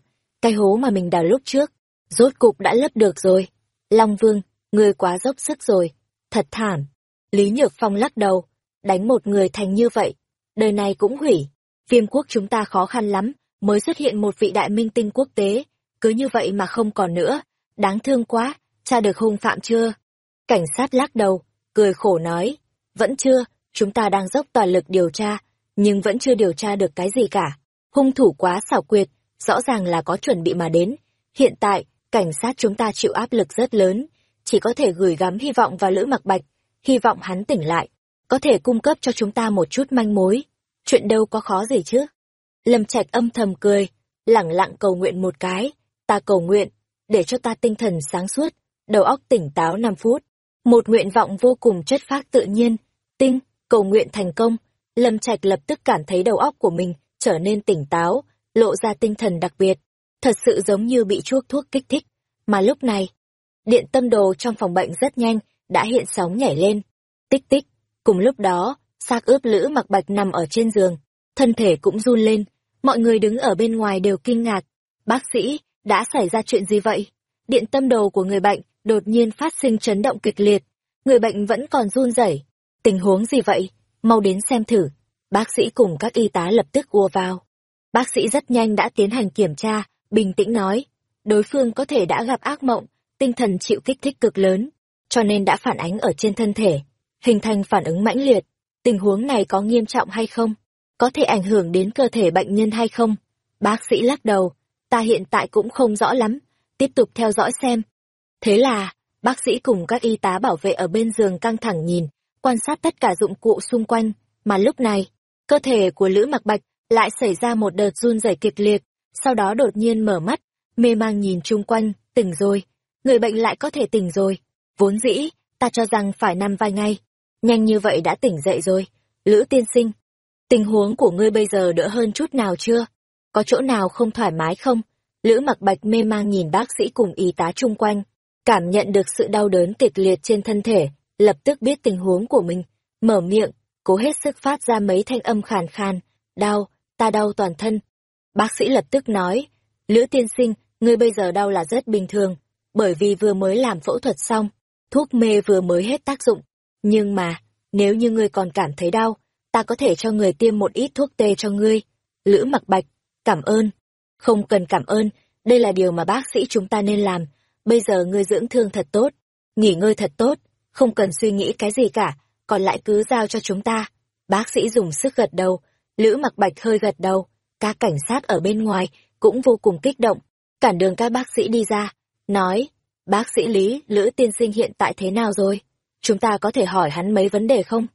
Cái hố mà mình đào lúc trước, rốt cục đã lấp được rồi. Long Vương, ngươi quá dốc sức rồi. Thật thảm. Lý Nhược Phong lắc đầu, đánh một người thành như vậy. Đời này cũng hủy. Viêm quốc chúng ta khó khăn lắm, mới xuất hiện một vị đại minh tinh quốc tế. Cứ như vậy mà không còn nữa. Đáng thương quá, cha được hung phạm chưa? Cảnh sát lắc đầu, cười khổ nói. Vẫn chưa, chúng ta đang dốc toàn lực điều tra, nhưng vẫn chưa điều tra được cái gì cả. Hung thủ quá xảo quyệt, rõ ràng là có chuẩn bị mà đến. Hiện tại, cảnh sát chúng ta chịu áp lực rất lớn, chỉ có thể gửi gắm hy vọng vào Lữ Mặc Bạch, hy vọng hắn tỉnh lại, có thể cung cấp cho chúng ta một chút manh mối. Chuyện đâu có khó gì chứ. Lâm Trạch âm thầm cười, lẳng lặng cầu nguyện một cái, ta cầu nguyện, để cho ta tinh thần sáng suốt, đầu óc tỉnh táo 5 phút. Một nguyện vọng vô cùng chất phác tự nhiên, tinh, cầu nguyện thành công, Lâm Trạch lập tức cảm thấy đầu óc của mình trở nên tỉnh táo, lộ ra tinh thần đặc biệt, thật sự giống như bị chuốc thuốc kích thích. Mà lúc này, điện tâm đồ trong phòng bệnh rất nhanh, đã hiện sóng nhảy lên. Tích tích, cùng lúc đó, xác ướp lữ mặc bạch nằm ở trên giường, thân thể cũng run lên, mọi người đứng ở bên ngoài đều kinh ngạc. Bác sĩ, đã xảy ra chuyện gì vậy? Điện tâm đồ của người bệnh đột nhiên phát sinh chấn động kịch liệt, người bệnh vẫn còn run rẩy. Tình huống gì vậy? Mau đến xem thử. Bác sĩ cùng các y tá lập tức ùa vào. Bác sĩ rất nhanh đã tiến hành kiểm tra, bình tĩnh nói, đối phương có thể đã gặp ác mộng, tinh thần chịu kích thích cực lớn, cho nên đã phản ánh ở trên thân thể, hình thành phản ứng mãnh liệt. Tình huống này có nghiêm trọng hay không? Có thể ảnh hưởng đến cơ thể bệnh nhân hay không? Bác sĩ lắc đầu, ta hiện tại cũng không rõ lắm, tiếp tục theo dõi xem. Thế là, bác sĩ cùng các y tá bảo vệ ở bên giường căng thẳng nhìn, quan sát tất cả dụng cụ xung quanh, mà lúc này, cơ thể của Lữ Mặc Bạch lại xảy ra một đợt run rẩy kịch liệt, sau đó đột nhiên mở mắt, mê mang nhìn chung quanh, tỉnh rồi, người bệnh lại có thể tỉnh rồi. Vốn dĩ, ta cho rằng phải nằm vài ngày, nhanh như vậy đã tỉnh dậy rồi. Lữ tiên sinh, tình huống của ngươi bây giờ đỡ hơn chút nào chưa? Có chỗ nào không thoải mái không? Lữ mặc bạch mê mang nhìn bác sĩ cùng y tá chung quanh, cảm nhận được sự đau đớn kịch liệt trên thân thể, lập tức biết tình huống của mình, mở miệng, cố hết sức phát ra mấy thanh âm khàn khàn, đau, ta đau toàn thân. Bác sĩ lập tức nói, Lữ tiên sinh, ngươi bây giờ đau là rất bình thường, bởi vì vừa mới làm phẫu thuật xong, thuốc mê vừa mới hết tác dụng. Nhưng mà, nếu như ngươi còn cảm thấy đau, ta có thể cho người tiêm một ít thuốc tê cho ngươi. Lữ mặc bạch, cảm ơn. Không cần cảm ơn, đây là điều mà bác sĩ chúng ta nên làm. Bây giờ ngươi dưỡng thương thật tốt, nghỉ ngơi thật tốt, không cần suy nghĩ cái gì cả, còn lại cứ giao cho chúng ta. Bác sĩ dùng sức gật đầu, Lữ mặc bạch hơi gật đầu, các cảnh sát ở bên ngoài cũng vô cùng kích động, cản đường các bác sĩ đi ra, nói, bác sĩ Lý, Lữ tiên sinh hiện tại thế nào rồi? Chúng ta có thể hỏi hắn mấy vấn đề không?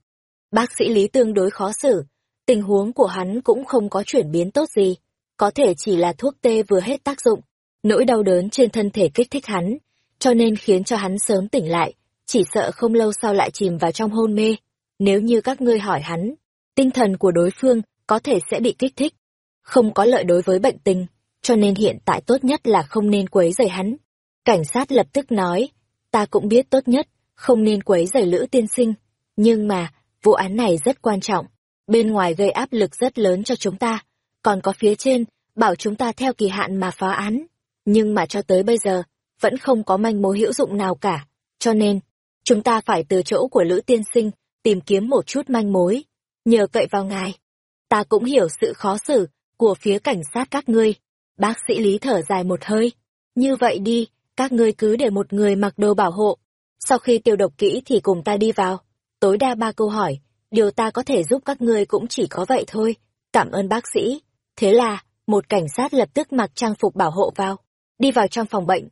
Bác sĩ Lý tương đối khó xử, tình huống của hắn cũng không có chuyển biến tốt gì, có thể chỉ là thuốc tê vừa hết tác dụng, nỗi đau đớn trên thân thể kích thích hắn, cho nên khiến cho hắn sớm tỉnh lại, chỉ sợ không lâu sau lại chìm vào trong hôn mê. Nếu như các ngươi hỏi hắn, tinh thần của đối phương có thể sẽ bị kích thích, không có lợi đối với bệnh tình, cho nên hiện tại tốt nhất là không nên quấy rầy hắn. Cảnh sát lập tức nói, ta cũng biết tốt nhất, không nên quấy rầy Lữ tiên sinh, nhưng mà, vụ án này rất quan trọng, bên ngoài gây áp lực rất lớn cho chúng ta, còn có phía trên, bảo chúng ta theo kỳ hạn mà phá án, nhưng mà cho tới bây giờ, vẫn không có manh mối hữu dụng nào cả, cho nên, chúng ta phải từ chỗ của Lữ tiên sinh, tìm kiếm một chút manh mối, nhờ cậy vào ngài. Ta cũng hiểu sự khó xử của phía cảnh sát các ngươi. Bác sĩ Lý thở dài một hơi. Như vậy đi, các ngươi cứ để một người mặc đồ bảo hộ. Sau khi tiêu độc kỹ thì cùng ta đi vào. Tối đa ba câu hỏi, điều ta có thể giúp các ngươi cũng chỉ có vậy thôi. Cảm ơn bác sĩ. Thế là, một cảnh sát lập tức mặc trang phục bảo hộ vào. Đi vào trong phòng bệnh.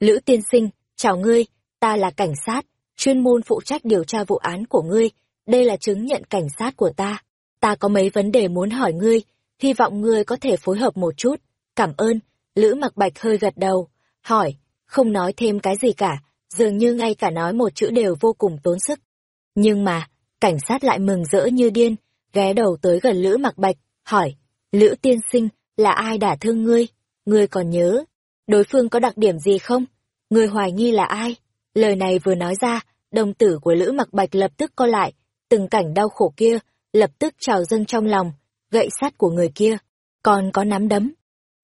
Lữ tiên sinh, chào ngươi, ta là cảnh sát, chuyên môn phụ trách điều tra vụ án của ngươi. Đây là chứng nhận cảnh sát của ta. Ta có mấy vấn đề muốn hỏi ngươi, hy vọng ngươi có thể phối hợp một chút. Cảm ơn, Lữ mặc bạch hơi gật đầu, hỏi, không nói thêm cái gì cả, dường như ngay cả nói một chữ đều vô cùng tốn sức. Nhưng mà, cảnh sát lại mừng rỡ như điên, ghé đầu tới gần Lữ Mặc Bạch, hỏi, Lữ tiên sinh, là ai đả thương ngươi? Ngươi còn nhớ, đối phương có đặc điểm gì không? Ngươi hoài nghi là ai? Lời này vừa nói ra, đồng tử của Lữ Mặc Bạch lập tức co lại, từng cảnh đau khổ kia, lập tức trào dâng trong lòng, gậy sắt của người kia, còn có nắm đấm.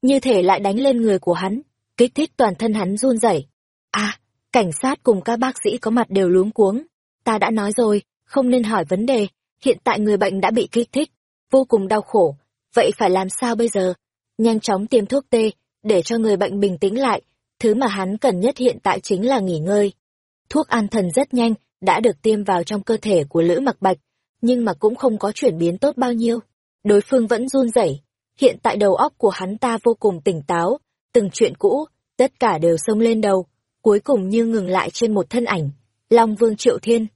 Như thể lại đánh lên người của hắn, kích thích toàn thân hắn run rẩy. À, cảnh sát cùng các bác sĩ có mặt đều luống cuống. Ta đã nói rồi, không nên hỏi vấn đề, hiện tại người bệnh đã bị kích thích, vô cùng đau khổ, vậy phải làm sao bây giờ? Nhanh chóng tiêm thuốc tê, để cho người bệnh bình tĩnh lại, thứ mà hắn cần nhất hiện tại chính là nghỉ ngơi. Thuốc an thần rất nhanh, đã được tiêm vào trong cơ thể của Lữ Mặc Bạch, nhưng mà cũng không có chuyển biến tốt bao nhiêu. Đối phương vẫn run rẩy, hiện tại đầu óc của hắn ta vô cùng tỉnh táo, từng chuyện cũ, tất cả đều xông lên đầu, cuối cùng như ngừng lại trên một thân ảnh, Long Vương Triệu Thiên.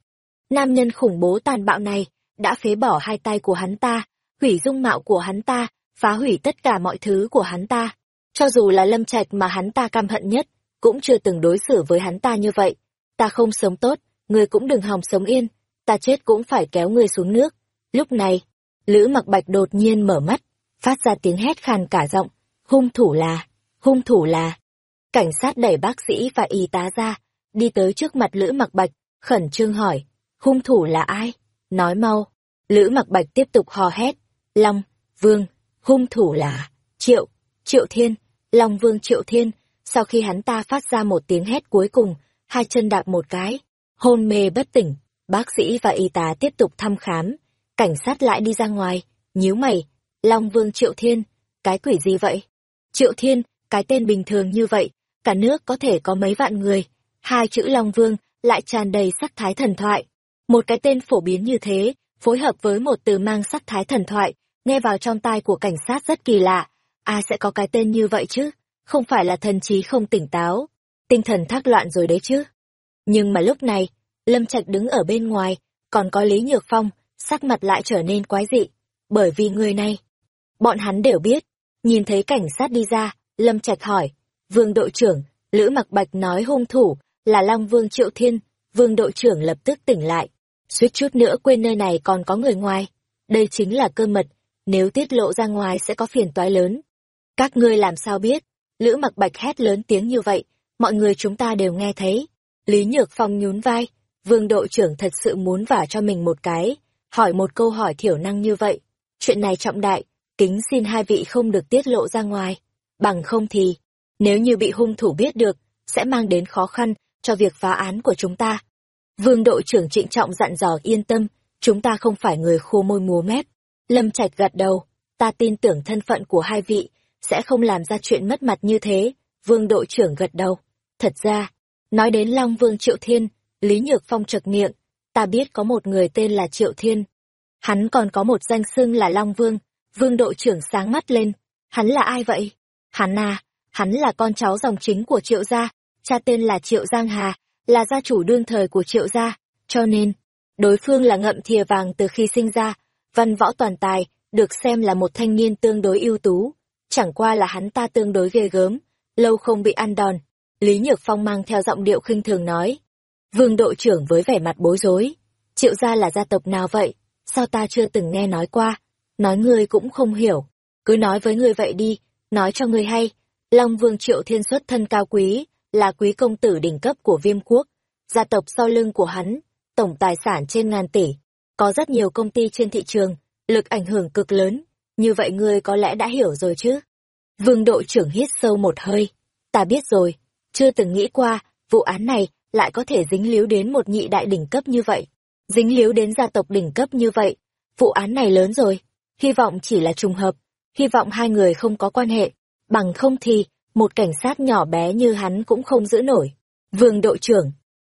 Nam nhân khủng bố tàn bạo này, đã phế bỏ hai tay của hắn ta, hủy dung mạo của hắn ta, phá hủy tất cả mọi thứ của hắn ta. Cho dù là lâm trạch mà hắn ta căm hận nhất, cũng chưa từng đối xử với hắn ta như vậy. Ta không sống tốt, ngươi cũng đừng hòng sống yên, ta chết cũng phải kéo ngươi xuống nước. Lúc này, Lữ mặc bạch đột nhiên mở mắt, phát ra tiếng hét khàn cả giọng, hung thủ là, hung thủ là. Cảnh sát đẩy bác sĩ và y tá ra, đi tới trước mặt Lữ mặc bạch, khẩn trương hỏi, hung thủ là ai? Nói mau. Lữ mặc bạch tiếp tục hò hét, Long, Vương, hung thủ là, Triệu, Triệu Thiên, Long Vương Triệu Thiên, sau khi hắn ta phát ra một tiếng hét cuối cùng, hai chân đạp một cái, hôn mê bất tỉnh, bác sĩ và y tá tiếp tục thăm khám, cảnh sát lại đi ra ngoài, nhíu mày, Long Vương Triệu Thiên, cái quỷ gì vậy? Triệu Thiên, cái tên bình thường như vậy, cả nước có thể có mấy vạn người, hai chữ Long Vương lại tràn đầy sắc thái thần thoại. Một cái tên phổ biến như thế, phối hợp với một từ mang sắc thái thần thoại, nghe vào trong tai của cảnh sát rất kỳ lạ. Ai sẽ có cái tên như vậy chứ? Không phải là thần trí không tỉnh táo, tinh thần thác loạn rồi đấy chứ. Nhưng mà lúc này, Lâm Trạch đứng ở bên ngoài, còn có Lý Nhược Phong, sắc mặt lại trở nên quái dị, bởi vì người này. Bọn hắn đều biết, nhìn thấy cảnh sát đi ra, Lâm Trạch hỏi, Vương đội trưởng, Lữ Mặc Bạch nói hung thủ là Long Vương Triệu Thiên, Vương đội trưởng lập tức tỉnh lại, suýt chút nữa quên nơi này còn có người ngoài. Đây chính là cơ mật, nếu tiết lộ ra ngoài sẽ có phiền toái lớn. Các ngươi làm sao biết? Lữ Mặc Bạch hét lớn tiếng như vậy, mọi người chúng ta đều nghe thấy. Lý Nhược Phong nhún vai, Vương đội trưởng thật sự muốn vả cho mình một cái, hỏi một câu hỏi thiểu năng như vậy. Chuyện này trọng đại, kính xin hai vị không được tiết lộ ra ngoài. Bằng không thì, nếu như bị hung thủ biết được, sẽ mang đến khó khăn cho việc phá án của chúng ta. Vương đội trưởng trịnh trọng dặn dò yên tâm, chúng ta không phải người khô môi múa mép. Lâm Trạch gật đầu, ta tin tưởng thân phận của hai vị, sẽ không làm ra chuyện mất mặt như thế. Vương đội trưởng gật đầu. Thật ra, nói đến Long Vương Triệu Thiên, Lý Nhược Phong chật miệng, ta biết có một người tên là Triệu Thiên. Hắn còn có một danh xưng là Long Vương, Vương đội trưởng sáng mắt lên. Hắn là ai vậy? Hắn à, hắn là con cháu dòng chính của Triệu Gia, cha tên là Triệu Giang Hà, là gia chủ đương thời của Triệu Gia, cho nên, đối phương là ngậm thìa vàng từ khi sinh ra, văn võ toàn tài, được xem là một thanh niên tương đối ưu tú. Chẳng qua là hắn ta tương đối ghê gớm, lâu không bị ăn đòn. Lý Nhược Phong mang theo giọng điệu khinh thường nói. Vương đội trưởng với vẻ mặt bối rối. Triệu gia là gia tộc nào vậy? Sao ta chưa từng nghe nói qua? Nói ngươi cũng không hiểu. Cứ nói với ngươi vậy đi, nói cho ngươi hay. Long Vương Triệu Thiên xuất thân cao quý, là quý công tử đỉnh cấp của viêm quốc. Gia tộc sau lưng của hắn, tổng tài sản trên ngàn tỷ. Có rất nhiều công ty trên thị trường, lực ảnh hưởng cực lớn. Như vậy ngươi có lẽ đã hiểu rồi chứ? Vương đội trưởng hít sâu một hơi. Ta biết rồi, chưa từng nghĩ qua, vụ án này lại có thể dính líu đến một nhị đại đỉnh cấp như vậy. Dính líu đến gia tộc đỉnh cấp như vậy. Vụ án này lớn rồi. Hy vọng chỉ là trùng hợp. Hy vọng hai người không có quan hệ. Bằng không thì, một cảnh sát nhỏ bé như hắn cũng không giữ nổi. Vương đội trưởng,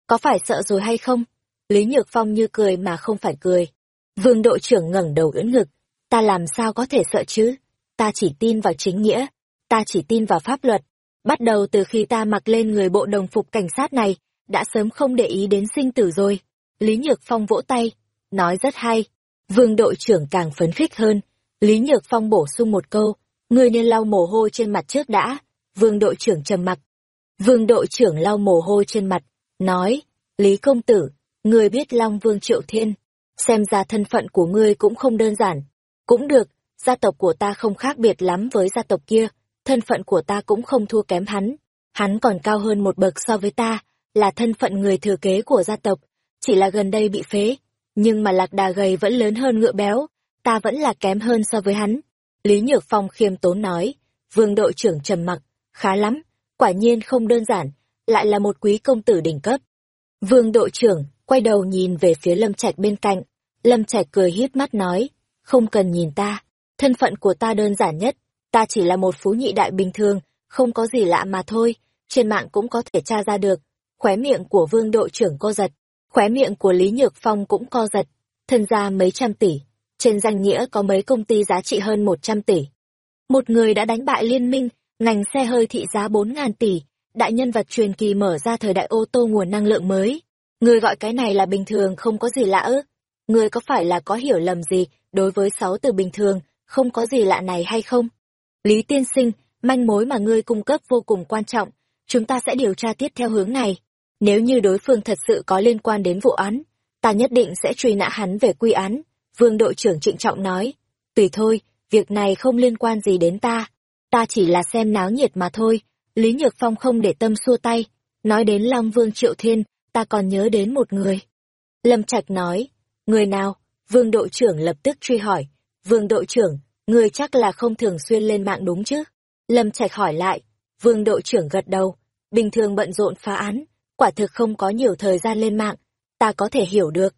có phải sợ rồi hay không? Lý Nhược Phong như cười mà không phải cười. Vương đội trưởng ngẩng đầu ưỡn ngực. Ta làm sao có thể sợ chứ? Ta chỉ tin vào chính nghĩa. Ta chỉ tin vào pháp luật. Bắt đầu từ khi ta mặc lên người bộ đồng phục cảnh sát này, đã sớm không để ý đến sinh tử rồi. Lý Nhược Phong vỗ tay, nói rất hay. Vương đội trưởng càng phấn khích hơn. Lý Nhược Phong bổ sung một câu, người nên lau mồ hôi trên mặt trước đã. Vương đội trưởng trầm mặc. Vương đội trưởng lau mồ hôi trên mặt, nói, Lý công tử, người biết Long Vương Triệu Thiên, xem ra thân phận của ngươi cũng không đơn giản. Cũng được, gia tộc của ta không khác biệt lắm với gia tộc kia, thân phận của ta cũng không thua kém hắn. Hắn còn cao hơn một bậc so với ta, là thân phận người thừa kế của gia tộc, chỉ là gần đây bị phế. Nhưng mà lạc đà gầy vẫn lớn hơn ngựa béo, ta vẫn là kém hơn so với hắn. Lý Nhược Phong khiêm tốn nói, vương đội trưởng trầm mặc, khá lắm, quả nhiên không đơn giản, lại là một quý công tử đỉnh cấp. Vương đội trưởng, quay đầu nhìn về phía Lâm Trạch bên cạnh, Lâm Trạch cười híp mắt nói, không cần nhìn ta, thân phận của ta đơn giản nhất, ta chỉ là một phú nhị đại bình thường, không có gì lạ mà thôi, trên mạng cũng có thể tra ra được. Khóe miệng của vương đội trưởng co giật, khóe miệng của Lý Nhược Phong cũng co giật, thân gia mấy trăm tỷ, trên danh nghĩa có mấy công ty giá trị hơn một trăm tỷ. Một người đã đánh bại liên minh, ngành xe hơi thị giá bốn ngàn tỷ, đại nhân vật truyền kỳ mở ra thời đại ô tô nguồn năng lượng mới. Người gọi cái này là bình thường không có gì lạ ư? Người có phải là có hiểu lầm gì đối với sáu từ bình thường, không có gì lạ này hay không? Lý tiên sinh, manh mối mà ngươi cung cấp vô cùng quan trọng, chúng ta sẽ điều tra tiếp theo hướng này. Nếu như đối phương thật sự có liên quan đến vụ án, ta nhất định sẽ truy nã hắn về quy án. Vương đội trưởng trịnh trọng nói, tùy thôi, việc này không liên quan gì đến ta. Ta chỉ là xem náo nhiệt mà thôi. Lý Nhược Phong không để tâm xua tay. Nói đến Long Vương Triệu Thiên, ta còn nhớ đến một người. Lâm Trạch nói, người nào? Vương đội trưởng lập tức truy hỏi. Vương đội trưởng, người chắc là không thường xuyên lên mạng đúng chứ? Lâm Trạch hỏi lại. Vương đội trưởng gật đầu. Bình thường bận rộn phá án, quả thực không có nhiều thời gian lên mạng. Ta có thể hiểu được.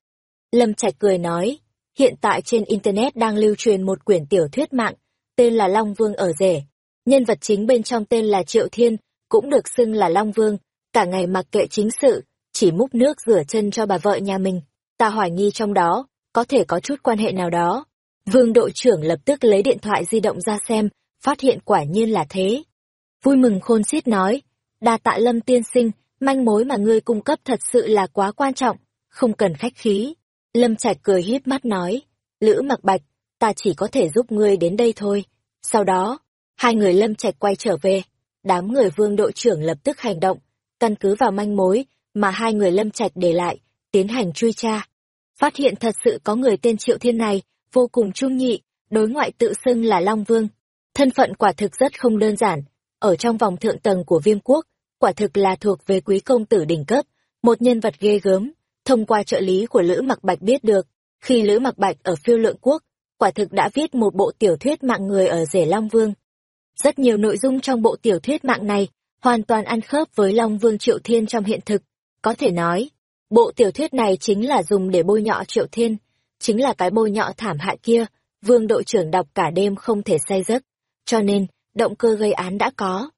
Lâm Trạch cười nói, hiện tại trên Internet đang lưu truyền một quyển tiểu thuyết mạng, tên là Long Vương ở rể. Nhân vật chính bên trong tên là Triệu Thiên, cũng được xưng là Long Vương, cả ngày mặc kệ chính sự, chỉ múc nước rửa chân cho bà vợ nhà mình. Ta hoài nghi trong đó, có thể có chút quan hệ nào đó. Vương đội trưởng lập tức lấy điện thoại di động ra xem, phát hiện quả nhiên là thế. Vui mừng khôn xiết nói, đa tạ lâm tiên sinh, manh mối mà ngươi cung cấp thật sự là quá quan trọng, không cần khách khí. Lâm Trạch cười híp mắt nói, Lữ mặc bạch, ta chỉ có thể giúp ngươi đến đây thôi. Sau đó, hai người Lâm Trạch quay trở về, đám người vương đội trưởng lập tức hành động, căn cứ vào manh mối mà hai người Lâm Trạch để lại, tiến hành truy tra. Phát hiện thật sự có người tên Triệu Thiên này, vô cùng trung nhị, đối ngoại tự xưng là Long Vương. Thân phận quả thực rất không đơn giản, ở trong vòng thượng tầng của viêm quốc, quả thực là thuộc về quý công tử đỉnh cấp, một nhân vật ghê gớm, thông qua trợ lý của Lữ Mặc Bạch biết được, khi Lữ Mặc Bạch ở phiêu lượng quốc, quả thực đã viết một bộ tiểu thuyết mạng người ở rể Long Vương. Rất nhiều nội dung trong bộ tiểu thuyết mạng này hoàn toàn ăn khớp với Long Vương Triệu Thiên trong hiện thực. Có thể nói, bộ tiểu thuyết này chính là dùng để bôi nhọ Triệu Thiên, chính là cái bôi nhọ thảm hại kia, Vương đội trưởng đọc cả đêm không thể say giấc. Cho nên, động cơ gây án đã có.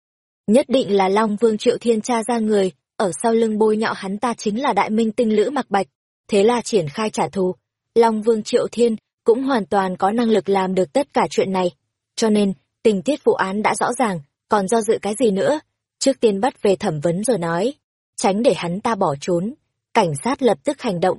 Nhất định là Long Vương Triệu Thiên tra ra người, ở sau lưng bôi nhọ hắn ta chính là đại minh tinh lữ mặc bạch. Thế là triển khai trả thù. Long Vương Triệu Thiên cũng hoàn toàn có năng lực làm được tất cả chuyện này. Cho nên, tình tiết vụ án đã rõ ràng, còn do dự cái gì nữa. Trước tiên bắt về thẩm vấn rồi nói, tránh để hắn ta bỏ trốn. Cảnh sát lập tức hành động.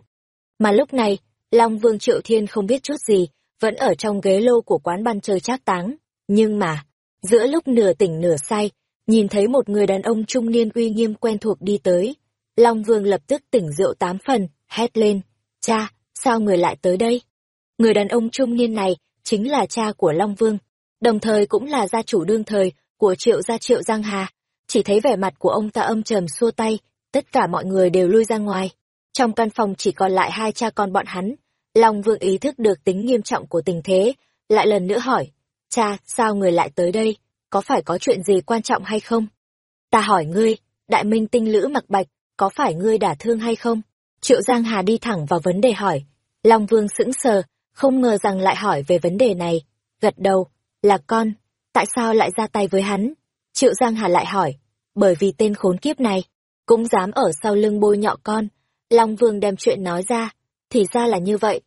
Mà lúc này, Long Vương Triệu Thiên không biết chút gì, vẫn ở trong ghế lô của quán ban chơi trác táng. Nhưng mà, giữa lúc nửa tỉnh nửa say, nhìn thấy một người đàn ông trung niên uy nghiêm quen thuộc đi tới. Long Vương lập tức tỉnh rượu tám phần, hét lên, cha, sao người lại tới đây? Người đàn ông trung niên này chính là cha của Long Vương, đồng thời cũng là gia chủ đương thời của triệu gia triệu Giang Hà. Chỉ thấy vẻ mặt của ông ta âm trầm xua tay, tất cả mọi người đều lui ra ngoài. Trong căn phòng chỉ còn lại hai cha con bọn hắn. Long Vương ý thức được tính nghiêm trọng của tình thế, lại lần nữa hỏi, cha, sao người lại tới đây? Có phải có chuyện gì quan trọng hay không? Ta hỏi ngươi, đại minh tinh lữ mặc bạch, có phải ngươi đả thương hay không? Triệu Giang Hà đi thẳng vào vấn đề hỏi. Long Vương sững sờ, không ngờ rằng lại hỏi về vấn đề này. Gật đầu, là con, tại sao lại ra tay với hắn? Triệu Giang Hà lại hỏi, bởi vì tên khốn kiếp này, cũng dám ở sau lưng bôi nhọ con. Long Vương đem chuyện nói ra, thì ra là như vậy.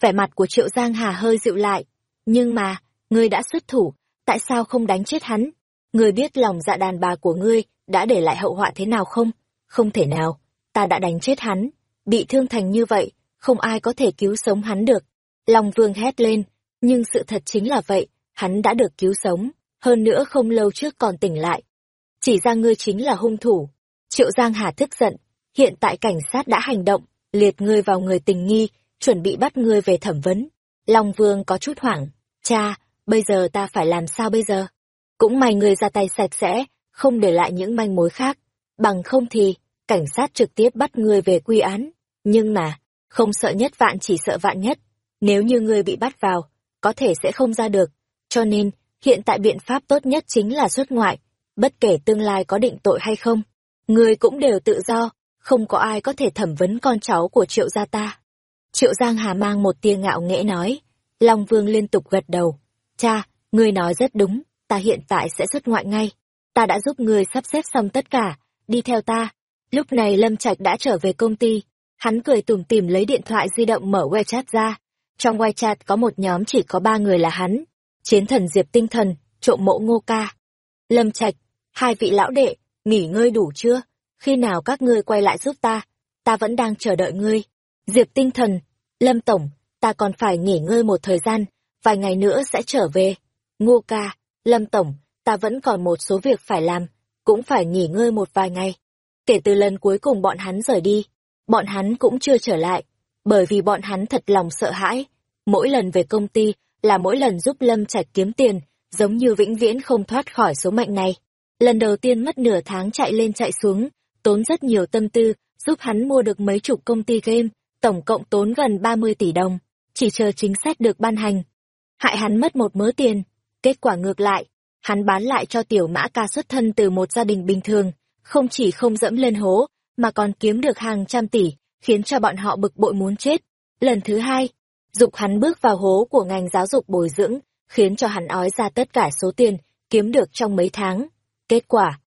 Vẻ mặt của Triệu Giang Hà hơi dịu lại, nhưng mà, ngươi đã xuất thủ, tại sao không đánh chết hắn? Ngươi biết lòng dạ đàn bà của ngươi đã để lại hậu họa thế nào không? Không thể nào, ta đã đánh chết hắn, bị thương thành như vậy, không ai có thể cứu sống hắn được. Long Vương hét lên, nhưng sự thật chính là vậy, hắn đã được cứu sống, hơn nữa không lâu trước còn tỉnh lại. Chỉ ra ngươi chính là hung thủ. Triệu Giang Hà tức giận, hiện tại cảnh sát đã hành động, liệt ngươi vào người tình nghi, chuẩn bị bắt ngươi về thẩm vấn. Long Vương có chút hoảng, cha, bây giờ ta phải làm sao bây giờ? Cũng may ngươi ra tay sạch sẽ, không để lại những manh mối khác, bằng không thì, cảnh sát trực tiếp bắt ngươi về quy án. Nhưng mà, không sợ nhất vạn chỉ sợ vạn nhất, nếu như ngươi bị bắt vào, có thể sẽ không ra được. Cho nên, hiện tại biện pháp tốt nhất chính là xuất ngoại, bất kể tương lai có định tội hay không. Ngươi cũng đều tự do, không có ai có thể thẩm vấn con cháu của triệu gia ta. Triệu Giang Hà mang một tia ngạo nghễ nói. Long Vương liên tục gật đầu. Cha, ngươi nói rất đúng, ta hiện tại sẽ xuất ngoại ngay. Ta đã giúp ngươi sắp xếp xong tất cả, đi theo ta. Lúc này Lâm Trạch đã trở về công ty. Hắn cười tủm tỉm lấy điện thoại di động mở WeChat ra. Trong WeChat có một nhóm chỉ có ba người là hắn. Chiến thần Diệp Tinh Thần, trộm mộ ngô ca. Lâm Trạch, hai vị lão đệ, nghỉ ngơi đủ chưa? Khi nào các ngươi quay lại giúp ta? Ta vẫn đang chờ đợi ngươi. Diệp Tinh Thần, Lâm Tổng, ta còn phải nghỉ ngơi một thời gian, vài ngày nữa sẽ trở về. Ngô ca, Lâm Tổng, ta vẫn còn một số việc phải làm, cũng phải nghỉ ngơi một vài ngày. Kể từ lần cuối cùng bọn hắn rời đi, bọn hắn cũng chưa trở lại, bởi vì bọn hắn thật lòng sợ hãi. Mỗi lần về công ty là mỗi lần giúp Lâm Trạch kiếm tiền, giống như vĩnh viễn không thoát khỏi số mệnh này. Lần đầu tiên mất nửa tháng chạy lên chạy xuống, tốn rất nhiều tâm tư, giúp hắn mua được mấy chục công ty game, tổng cộng tốn gần 30 tỷ đồng, chỉ chờ chính sách được ban hành. Hại hắn mất một mớ tiền, kết quả ngược lại, hắn bán lại cho tiểu mã ca xuất thân từ một gia đình bình thường, không chỉ không dẫm lên hố, mà còn kiếm được hàng trăm tỷ, khiến cho bọn họ bực bội muốn chết. Lần thứ hai, dục hắn bước vào hố của ngành giáo dục bồi dưỡng, khiến cho hắn ói ra tất cả số tiền kiếm được trong mấy tháng. Kết quả,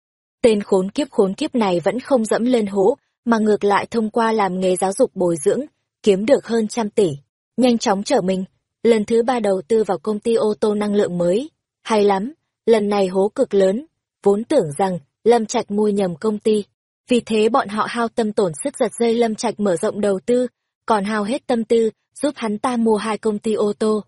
tên khốn kiếp khốn kiếp này vẫn không dẫm lên hố, mà ngược lại thông qua làm nghề giáo dục bồi dưỡng, kiếm được hơn trăm tỷ. Nhanh chóng trở mình, lần thứ ba đầu tư vào công ty ô tô năng lượng mới. Hay lắm, lần này hố cực lớn, vốn tưởng rằng Lâm Trạch mua nhầm công ty. Vì thế bọn họ hao tâm tổn sức giật dây Lâm Trạch mở rộng đầu tư, còn hao hết tâm tư giúp hắn ta mua hai công ty ô tô.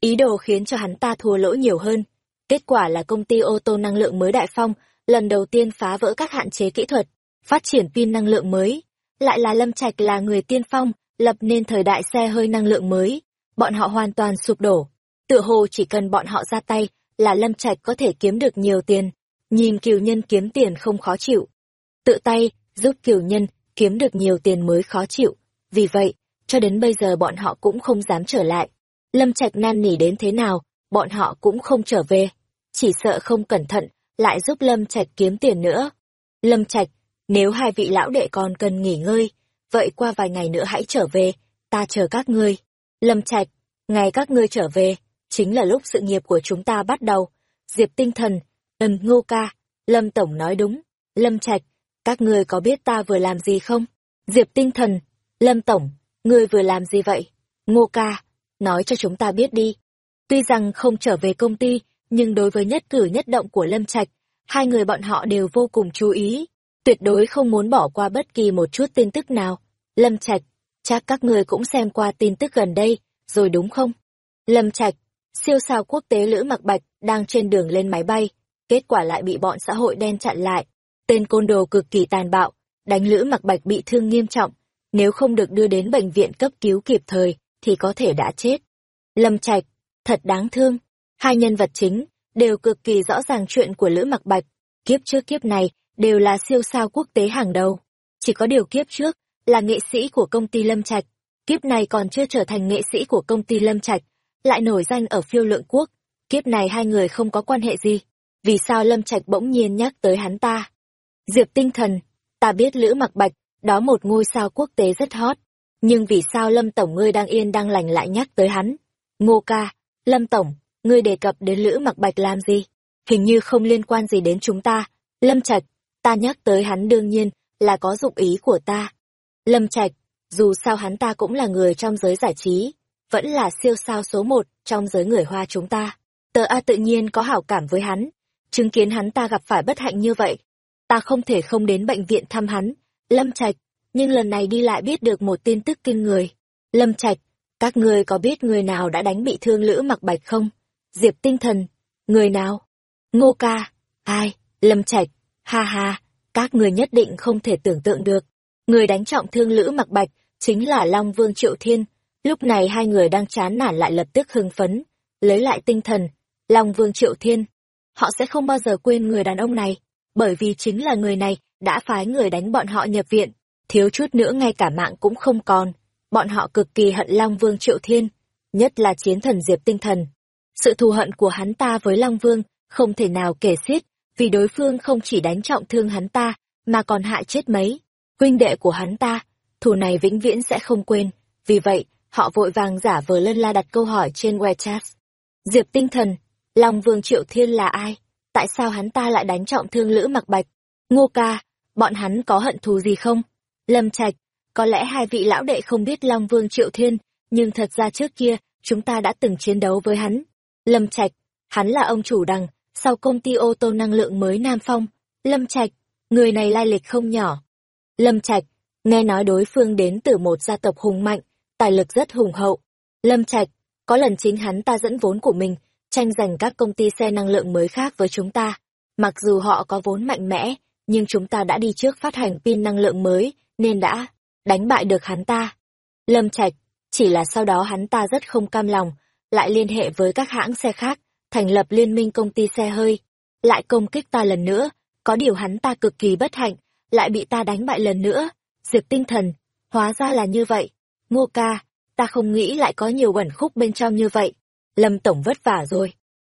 Ý đồ khiến cho hắn ta thua lỗ nhiều hơn. Kết quả là công ty ô tô năng lượng mới Đại Phong lần đầu tiên phá vỡ các hạn chế kỹ thuật, phát triển pin năng lượng mới. Lại là Lâm Trạch là người tiên phong, lập nên thời đại xe hơi năng lượng mới. Bọn họ hoàn toàn sụp đổ. Tựa hồ chỉ cần bọn họ ra tay là Lâm Trạch có thể kiếm được nhiều tiền. Nhìn kiều nhân kiếm tiền không khó chịu. Tự tay, giúp kiều nhân kiếm được nhiều tiền mới khó chịu. Vì vậy, cho đến bây giờ bọn họ cũng không dám trở lại. Lâm Trạch nan nỉ đến thế nào, bọn họ cũng không trở về. Chỉ sợ không cẩn thận, lại giúp Lâm Trạch kiếm tiền nữa. Lâm Trạch, nếu hai vị lão đệ còn cần nghỉ ngơi, vậy qua vài ngày nữa hãy trở về, ta chờ các ngươi. Lâm Trạch, ngày các ngươi trở về, chính là lúc sự nghiệp của chúng ta bắt đầu. Diệp tinh thần, ừm ngô ca, Lâm Tổng nói đúng. Lâm Trạch, các ngươi có biết ta vừa làm gì không? Diệp tinh thần, Lâm Tổng, ngươi vừa làm gì vậy? Ngô ca, nói cho chúng ta biết đi. Tuy rằng không trở về công ty, nhưng đối với nhất cử nhất động của Lâm Trạch, hai người bọn họ đều vô cùng chú ý, tuyệt đối không muốn bỏ qua bất kỳ một chút tin tức nào. Lâm Trạch, chắc các người cũng xem qua tin tức gần đây, rồi đúng không? Lâm Trạch, siêu sao quốc tế Lữ Mặc Bạch đang trên đường lên máy bay, kết quả lại bị bọn xã hội đen chặn lại. Tên côn đồ cực kỳ tàn bạo, đánh Lữ Mặc Bạch bị thương nghiêm trọng, nếu không được đưa đến bệnh viện cấp cứu kịp thời thì có thể đã chết. Lâm Trạch, thật đáng thương. Hai nhân vật chính đều cực kỳ rõ ràng chuyện của Lữ Mặc Bạch, kiếp trước kiếp này đều là siêu sao quốc tế hàng đầu. Chỉ có điều kiếp trước là nghệ sĩ của công ty Lâm Trạch, kiếp này còn chưa trở thành nghệ sĩ của công ty Lâm Trạch, lại nổi danh ở phiêu lượng quốc. Kiếp này hai người không có quan hệ gì, vì sao Lâm Trạch bỗng nhiên nhắc tới hắn ta? Diệp Tinh Thần, ta biết Lữ Mặc Bạch, đó một ngôi sao quốc tế rất hot, nhưng vì sao Lâm Tổng ngươi đang yên đang lành lại nhắc tới hắn? Ngô ca, Lâm Tổng, ngươi đề cập đến Lữ Mặc Bạch làm gì? Hình như không liên quan gì đến chúng ta. Lâm Trạch, ta nhắc tới hắn đương nhiên là có dụng ý của ta. Lâm Trạch, dù sao hắn ta cũng là người trong giới giải trí, vẫn là siêu sao số một trong giới người Hoa chúng ta. Tờ A tự nhiên có hảo cảm với hắn, chứng kiến hắn ta gặp phải bất hạnh như vậy. Ta không thể không đến bệnh viện thăm hắn, Lâm Trạch, nhưng lần này đi lại biết được một tin tức kinh người. Lâm Trạch, các ngươi có biết người nào đã đánh bị thương Lữ Mặc Bạch không? Diệp Tinh Thần, người nào? Ngô Ca, ai? Lâm Trạch, ha ha, các người nhất định không thể tưởng tượng được. Người đánh trọng thương Lữ Mặc Bạch chính là Long Vương Triệu Thiên. Lúc này hai người đang chán nản lại lập tức hưng phấn, lấy lại tinh thần, Long Vương Triệu Thiên. Họ sẽ không bao giờ quên người đàn ông này, bởi vì chính là người này đã phái người đánh bọn họ nhập viện, thiếu chút nữa ngay cả mạng cũng không còn. Bọn họ cực kỳ hận Long Vương Triệu Thiên, nhất là chiến thần Diệp Tinh Thần. Sự thù hận của hắn ta với Long Vương không thể nào kể xiết, vì đối phương không chỉ đánh trọng thương hắn ta, mà còn hại chết mấy. Huynh đệ của hắn ta, thù này vĩnh viễn sẽ không quên, vì vậy, họ vội vàng giả vờ lân la đặt câu hỏi trên WeChat. Diệp Tinh Thần, Long Vương Triệu Thiên là ai? Tại sao hắn ta lại đánh trọng thương Lữ Mặc Bạch? Ngô ca, bọn hắn có hận thù gì không? Lâm Trạch, có lẽ hai vị lão đệ không biết Long Vương Triệu Thiên, nhưng thật ra trước kia, chúng ta đã từng chiến đấu với hắn. Lâm Trạch, hắn là ông chủ đằng, sau công ty ô tô năng lượng mới Nam Phong. Lâm Trạch, người này lai lịch không nhỏ. Lâm Trạch, nghe nói đối phương đến từ một gia tộc hùng mạnh, tài lực rất hùng hậu. Lâm Trạch, có lần chính hắn ta dẫn vốn của mình, tranh giành các công ty xe năng lượng mới khác với chúng ta. Mặc dù họ có vốn mạnh mẽ, nhưng chúng ta đã đi trước phát hành pin năng lượng mới, nên đã đánh bại được hắn ta. Lâm Trạch, chỉ là sau đó hắn ta rất không cam lòng, lại liên hệ với các hãng xe khác, thành lập liên minh công ty xe hơi, lại công kích ta lần nữa, có điều hắn ta cực kỳ bất hạnh, lại bị ta đánh bại lần nữa. Diệp tinh thần, hóa ra là như vậy. Ngô ca, ta không nghĩ lại có nhiều quẩn khúc bên trong như vậy. Lâm Tổng vất vả rồi.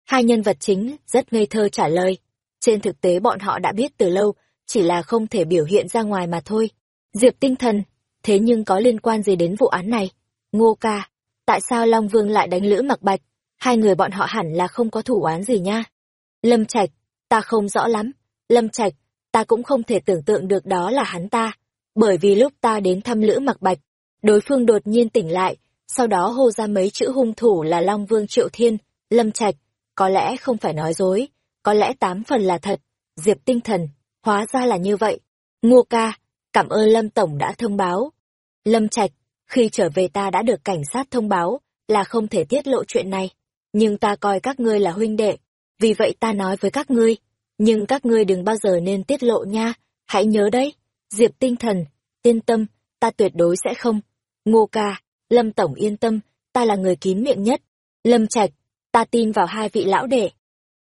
Hai nhân vật chính rất ngây thơ trả lời. Trên thực tế bọn họ đã biết từ lâu, chỉ là không thể biểu hiện ra ngoài mà thôi. Diệp tinh thần, thế nhưng có liên quan gì đến vụ án này? Ngô ca, tại sao Long Vương lại đánh Lữ Mặc Bạch? Hai người bọn họ hẳn là không có thủ án gì nha. Lâm Trạch, ta không rõ lắm. Lâm Trạch, ta cũng không thể tưởng tượng được đó là hắn ta. Bởi vì lúc ta đến thăm Lữ Mặc Bạch, đối phương đột nhiên tỉnh lại, sau đó hô ra mấy chữ hung thủ là Long Vương Triệu Thiên, Lâm Trạch. Có lẽ không phải nói dối, có lẽ tám phần là thật. Diệp tinh thần, hóa ra là như vậy. Ngô ca, cảm ơn Lâm Tổng đã thông báo. Lâm Trạch, khi trở về ta đã được cảnh sát thông báo là không thể tiết lộ chuyện này. Nhưng ta coi các ngươi là huynh đệ, vì vậy ta nói với các ngươi, nhưng các ngươi đừng bao giờ nên tiết lộ nha, hãy nhớ đấy. Diệp tinh thần, yên tâm, ta tuyệt đối sẽ không. Ngô ca, Lâm Tổng yên tâm, ta là người kín miệng nhất. Lâm Trạch, ta tin vào hai vị lão đệ.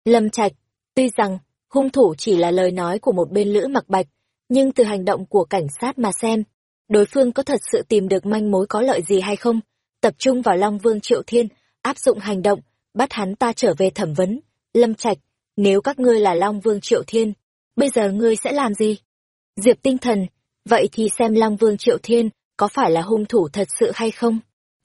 Lâm Trạch, tuy rằng, hung thủ chỉ là lời nói của một bên lữ mặc bạch, nhưng từ hành động của cảnh sát mà xem, đối phương có thật sự tìm được manh mối có lợi gì hay không, tập trung vào Long Vương Triệu Thiên, áp dụng hành động, bắt hắn ta trở về thẩm vấn. Lâm Trạch, nếu các ngươi là Long Vương Triệu Thiên, bây giờ ngươi sẽ làm gì? Diệp tinh thần, vậy thì xem Long Vương Triệu Thiên có phải là hung thủ thật sự hay không?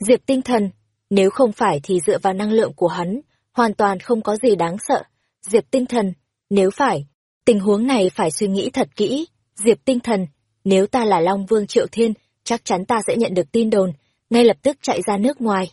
Diệp tinh thần, nếu không phải thì dựa vào năng lượng của hắn, hoàn toàn không có gì đáng sợ. Diệp tinh thần, nếu phải, tình huống này phải suy nghĩ thật kỹ. Diệp tinh thần, nếu ta là Long Vương Triệu Thiên, chắc chắn ta sẽ nhận được tin đồn, ngay lập tức chạy ra nước ngoài.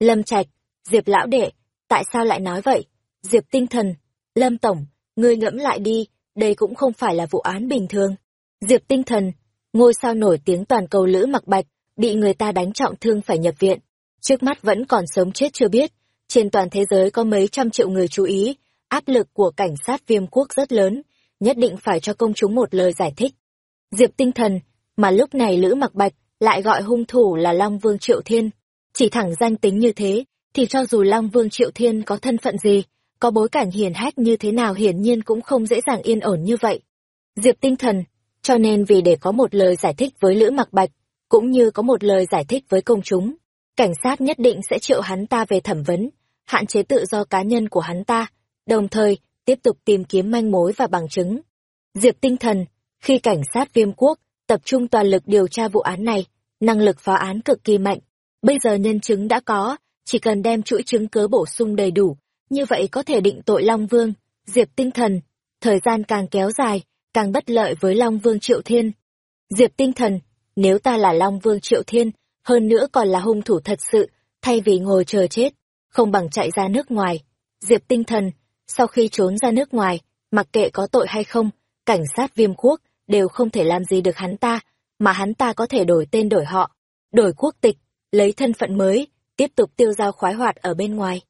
Lâm Trạch, Diệp lão đệ, tại sao lại nói vậy? Diệp tinh thần, Lâm Tổng, ngươi ngẫm lại đi, đây cũng không phải là vụ án bình thường. Diệp tinh thần, ngôi sao nổi tiếng toàn cầu Lữ Mặc Bạch, bị người ta đánh trọng thương phải nhập viện. Trước mắt vẫn còn sống chết chưa biết, trên toàn thế giới có mấy trăm triệu người chú ý, áp lực của cảnh sát viêm quốc rất lớn, nhất định phải cho công chúng một lời giải thích. Diệp tinh thần, mà lúc này Lữ Mặc Bạch lại gọi hung thủ là Long Vương Triệu Thiên. Chỉ thẳng danh tính như thế, thì cho dù Long Vương Triệu Thiên có thân phận gì, có bối cảnh hiền hách như thế nào hiển nhiên cũng không dễ dàng yên ổn như vậy. Diệp tinh thần, cho nên vì để có một lời giải thích với Lữ Mặc Bạch, cũng như có một lời giải thích với công chúng, cảnh sát nhất định sẽ triệu hắn ta về thẩm vấn, hạn chế tự do cá nhân của hắn ta, đồng thời tiếp tục tìm kiếm manh mối và bằng chứng. Diệp tinh thần, khi cảnh sát viêm quốc tập trung toàn lực điều tra vụ án này, năng lực phá án cực kỳ mạnh. Bây giờ nhân chứng đã có, chỉ cần đem chuỗi chứng cứ bổ sung đầy đủ, như vậy có thể định tội Long Vương, Diệp tinh thần. Thời gian càng kéo dài, càng bất lợi với Long Vương Triệu Thiên. Diệp tinh thần, nếu ta là Long Vương Triệu Thiên, hơn nữa còn là hung thủ thật sự, thay vì ngồi chờ chết, không bằng chạy ra nước ngoài. Diệp tinh thần, sau khi trốn ra nước ngoài, mặc kệ có tội hay không, cảnh sát viêm quốc đều không thể làm gì được hắn ta, mà hắn ta có thể đổi tên đổi họ, đổi quốc tịch, lấy thân phận mới, tiếp tục tiêu giao khoái hoạt ở bên ngoài.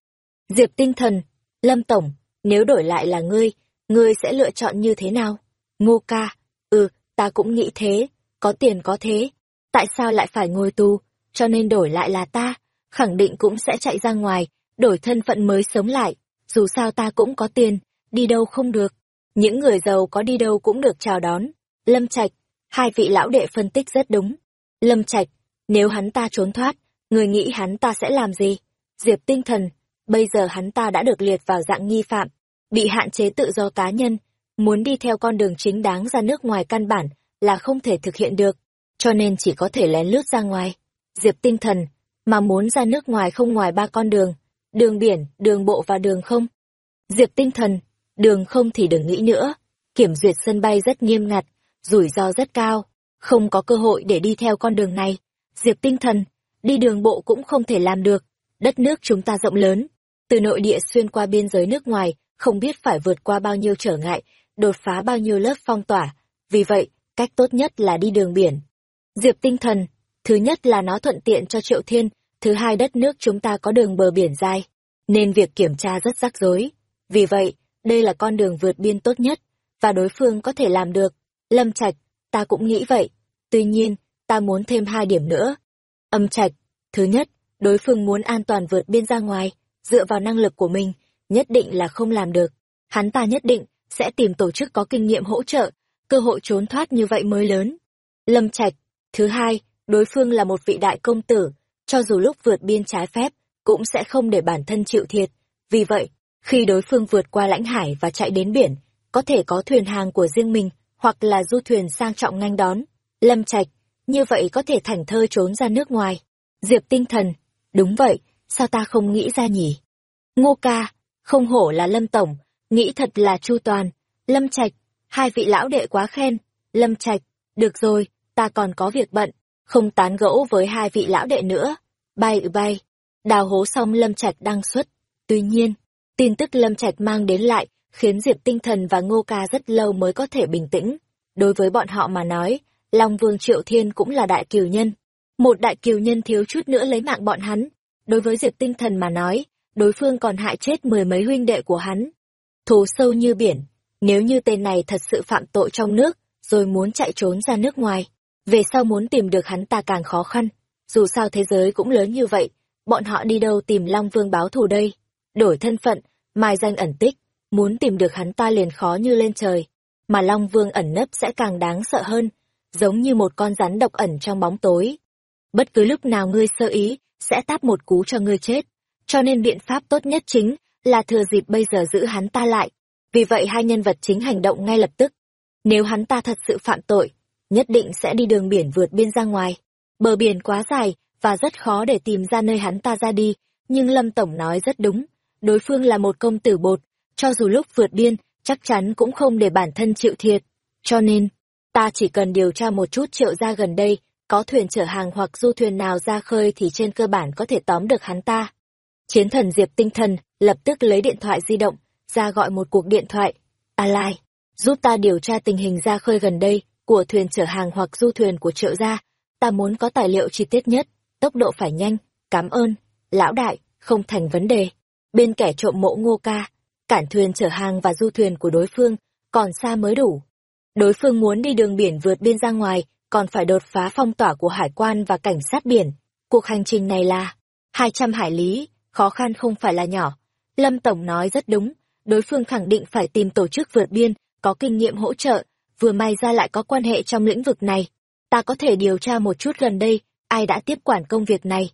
Diệp tinh thần, Lâm Tổng, nếu đổi lại là ngươi, ngươi sẽ lựa chọn như thế nào? Ngô ca, ừ, ta cũng nghĩ thế, có tiền có thế. Tại sao lại phải ngồi tù? cho nên đổi lại là ta, khẳng định cũng sẽ chạy ra ngoài, đổi thân phận mới sống lại. Dù sao ta cũng có tiền, đi đâu không được. Những người giàu có đi đâu cũng được chào đón. Lâm Trạch, hai vị lão đệ phân tích rất đúng. Lâm Trạch, nếu hắn ta trốn thoát, người nghĩ hắn ta sẽ làm gì? Diệp tinh thần, bây giờ hắn ta đã được liệt vào dạng nghi phạm, bị hạn chế tự do cá nhân, muốn đi theo con đường chính đáng ra nước ngoài căn bản là không thể thực hiện được, cho nên chỉ có thể lén lút ra ngoài. Diệp tinh thần, mà muốn ra nước ngoài không ngoài ba con đường, đường biển, đường bộ và đường không. Diệp tinh thần, đường không thì đừng nghĩ nữa, kiểm duyệt sân bay rất nghiêm ngặt, rủi ro rất cao, không có cơ hội để đi theo con đường này. Diệp tinh thần, đi đường bộ cũng không thể làm được, đất nước chúng ta rộng lớn, từ nội địa xuyên qua biên giới nước ngoài, không biết phải vượt qua bao nhiêu trở ngại, đột phá bao nhiêu lớp phong tỏa, vì vậy, cách tốt nhất là đi đường biển. Diệp tinh thần, thứ nhất là nó thuận tiện cho Triệu Thiên, thứ hai đất nước chúng ta có đường bờ biển dài, nên việc kiểm tra rất rắc rối. Vì vậy, đây là con đường vượt biên tốt nhất, và đối phương có thể làm được. Lâm Trạch, ta cũng nghĩ vậy. Tuy nhiên, ta muốn thêm hai điểm nữa. Âm Trạch, thứ nhất, đối phương muốn an toàn vượt biên ra ngoài, dựa vào năng lực của mình, nhất định là không làm được. Hắn ta nhất định sẽ tìm tổ chức có kinh nghiệm hỗ trợ, cơ hội trốn thoát như vậy mới lớn. Lâm Trạch, thứ hai, đối phương là một vị đại công tử, cho dù lúc vượt biên trái phép, cũng sẽ không để bản thân chịu thiệt. Vì vậy, khi đối phương vượt qua lãnh hải và chạy đến biển, có thể có thuyền hàng của riêng mình, hoặc là du thuyền sang trọng nhanh đón. Lâm Trạch, như vậy có thể thảnh thơ trốn ra nước ngoài. Diệp tinh thần, đúng vậy, sao ta không nghĩ ra nhỉ? Ngô ca, không hổ là Lâm Tổng, nghĩ thật là chu toàn. Lâm Trạch, hai vị lão đệ quá khen. Lâm Trạch, được rồi, ta còn có việc bận, không tán gẫu với hai vị lão đệ nữa. Bay ư bay, đào hố xong Lâm Trạch đăng xuất. Tuy nhiên, tin tức Lâm Trạch mang đến lại, khiến Diệp Tinh Thần và Ngô Ca rất lâu mới có thể bình tĩnh. Đối với bọn họ mà nói, Long Vương Triệu Thiên cũng là đại kiều nhân. Một đại kiều nhân thiếu chút nữa lấy mạng bọn hắn. Đối với Diệp Tinh Thần mà nói, đối phương còn hại chết mười mấy huynh đệ của hắn. Thù sâu như biển, nếu như tên này thật sự phạm tội trong nước, rồi muốn chạy trốn ra nước ngoài, về sau muốn tìm được hắn ta càng khó khăn. Dù sao thế giới cũng lớn như vậy, bọn họ đi đâu tìm Long Vương báo thù đây? Đổi thân phận, mai danh ẩn tích, muốn tìm được hắn ta liền khó như lên trời. Mà Long Vương ẩn nấp sẽ càng đáng sợ hơn, giống như một con rắn độc ẩn trong bóng tối. Bất cứ lúc nào ngươi sơ ý, sẽ táp một cú cho ngươi chết. Cho nên biện pháp tốt nhất chính là thừa dịp bây giờ giữ hắn ta lại. Vì vậy hai nhân vật chính hành động ngay lập tức. Nếu hắn ta thật sự phạm tội, nhất định sẽ đi đường biển vượt biên ra ngoài. Bờ biển quá dài và rất khó để tìm ra nơi hắn ta ra đi, nhưng Lâm Tổng nói rất đúng. Đối phương là một công tử bột, cho dù lúc vượt biên, chắc chắn cũng không để bản thân chịu thiệt. Cho nên, ta chỉ cần điều tra một chút triệu ra gần đây, có thuyền chở hàng hoặc du thuyền nào ra khơi thì trên cơ bản có thể tóm được hắn ta. Chiến thần Diệp tinh thần, lập tức lấy điện thoại di động, ra gọi một cuộc điện thoại. A Lai, giúp ta điều tra tình hình ra khơi gần đây, của thuyền chở hàng hoặc du thuyền của triệu gia. Ta muốn có tài liệu chi tiết nhất, tốc độ phải nhanh, cảm ơn. Lão đại, không thành vấn đề. Bên kẻ trộm mộ ngô ca, cản thuyền chở hàng và du thuyền của đối phương, còn xa mới đủ. Đối phương muốn đi đường biển vượt biên ra ngoài, còn phải đột phá phong tỏa của hải quan và cảnh sát biển. Cuộc hành trình này là 200 hải lý, khó khăn không phải là nhỏ. Lâm Tổng nói rất đúng, đối phương khẳng định phải tìm tổ chức vượt biên, có kinh nghiệm hỗ trợ, vừa may ra lại có quan hệ trong lĩnh vực này. Ta có thể điều tra một chút gần đây, ai đã tiếp quản công việc này.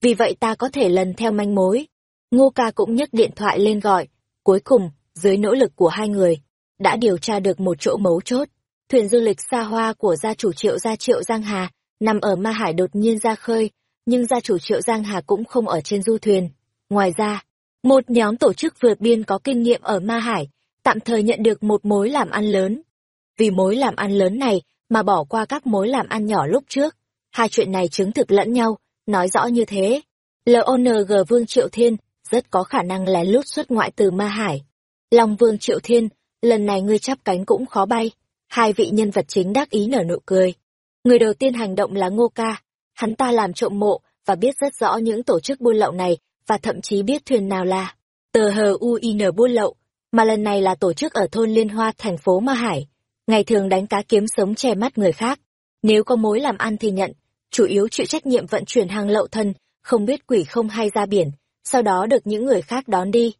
Vì vậy ta có thể lần theo manh mối. Ngô ca cũng nhấc điện thoại lên gọi. Cuối cùng, dưới nỗ lực của hai người, đã điều tra được một chỗ mấu chốt. Thuyền du lịch xa hoa của gia chủ triệu gia triệu Giang Hà, nằm ở Ma Hải đột nhiên ra khơi, nhưng gia chủ triệu Giang Hà cũng không ở trên du thuyền. Ngoài ra, một nhóm tổ chức vượt biên có kinh nghiệm ở Ma Hải, tạm thời nhận được một mối làm ăn lớn. Vì mối làm ăn lớn này mà bỏ qua các mối làm ăn nhỏ lúc trước. Hai chuyện này chứng thực lẫn nhau, nói rõ như thế. LONG Vương Triệu Thiên rất có khả năng lén lút xuất ngoại từ Ma Hải. Long Vương Triệu Thiên, lần này ngươi chắp cánh cũng khó bay. Hai vị nhân vật chính đắc ý nở nụ cười. Người đầu tiên hành động là Ngô Ca. Hắn ta làm trộm mộ và biết rất rõ những tổ chức buôn lậu này và thậm chí biết thuyền nào là tờ hờ UIN buôn lậu, mà lần này là tổ chức ở thôn Liên Hoa thành phố Ma Hải. Ngày thường đánh cá kiếm sống che mắt người khác. Nếu có mối làm ăn thì nhận, chủ yếu chịu trách nhiệm vận chuyển hàng lậu thân, không biết quỷ không hay ra biển, sau đó được những người khác đón đi.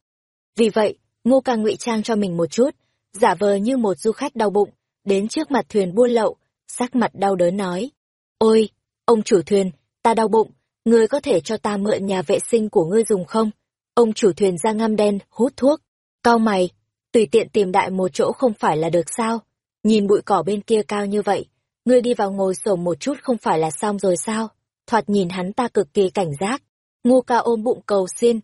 Vì vậy, Ngô ca ngụy trang cho mình một chút, giả vờ như một du khách đau bụng, đến trước mặt thuyền buôn lậu, sắc mặt đau đớn nói. Ôi, ông chủ thuyền, ta đau bụng, ngươi có thể cho ta mượn nhà vệ sinh của ngươi dùng không? Ông chủ thuyền ra ngăm đen, hút thuốc, cao mày, tùy tiện tìm đại một chỗ không phải là được sao? Nhìn bụi cỏ bên kia cao như vậy, ngươi đi vào ngồi sổm một chút không phải là xong rồi sao? Thoạt nhìn hắn ta cực kỳ cảnh giác. Ngô ca ôm bụng cầu xin.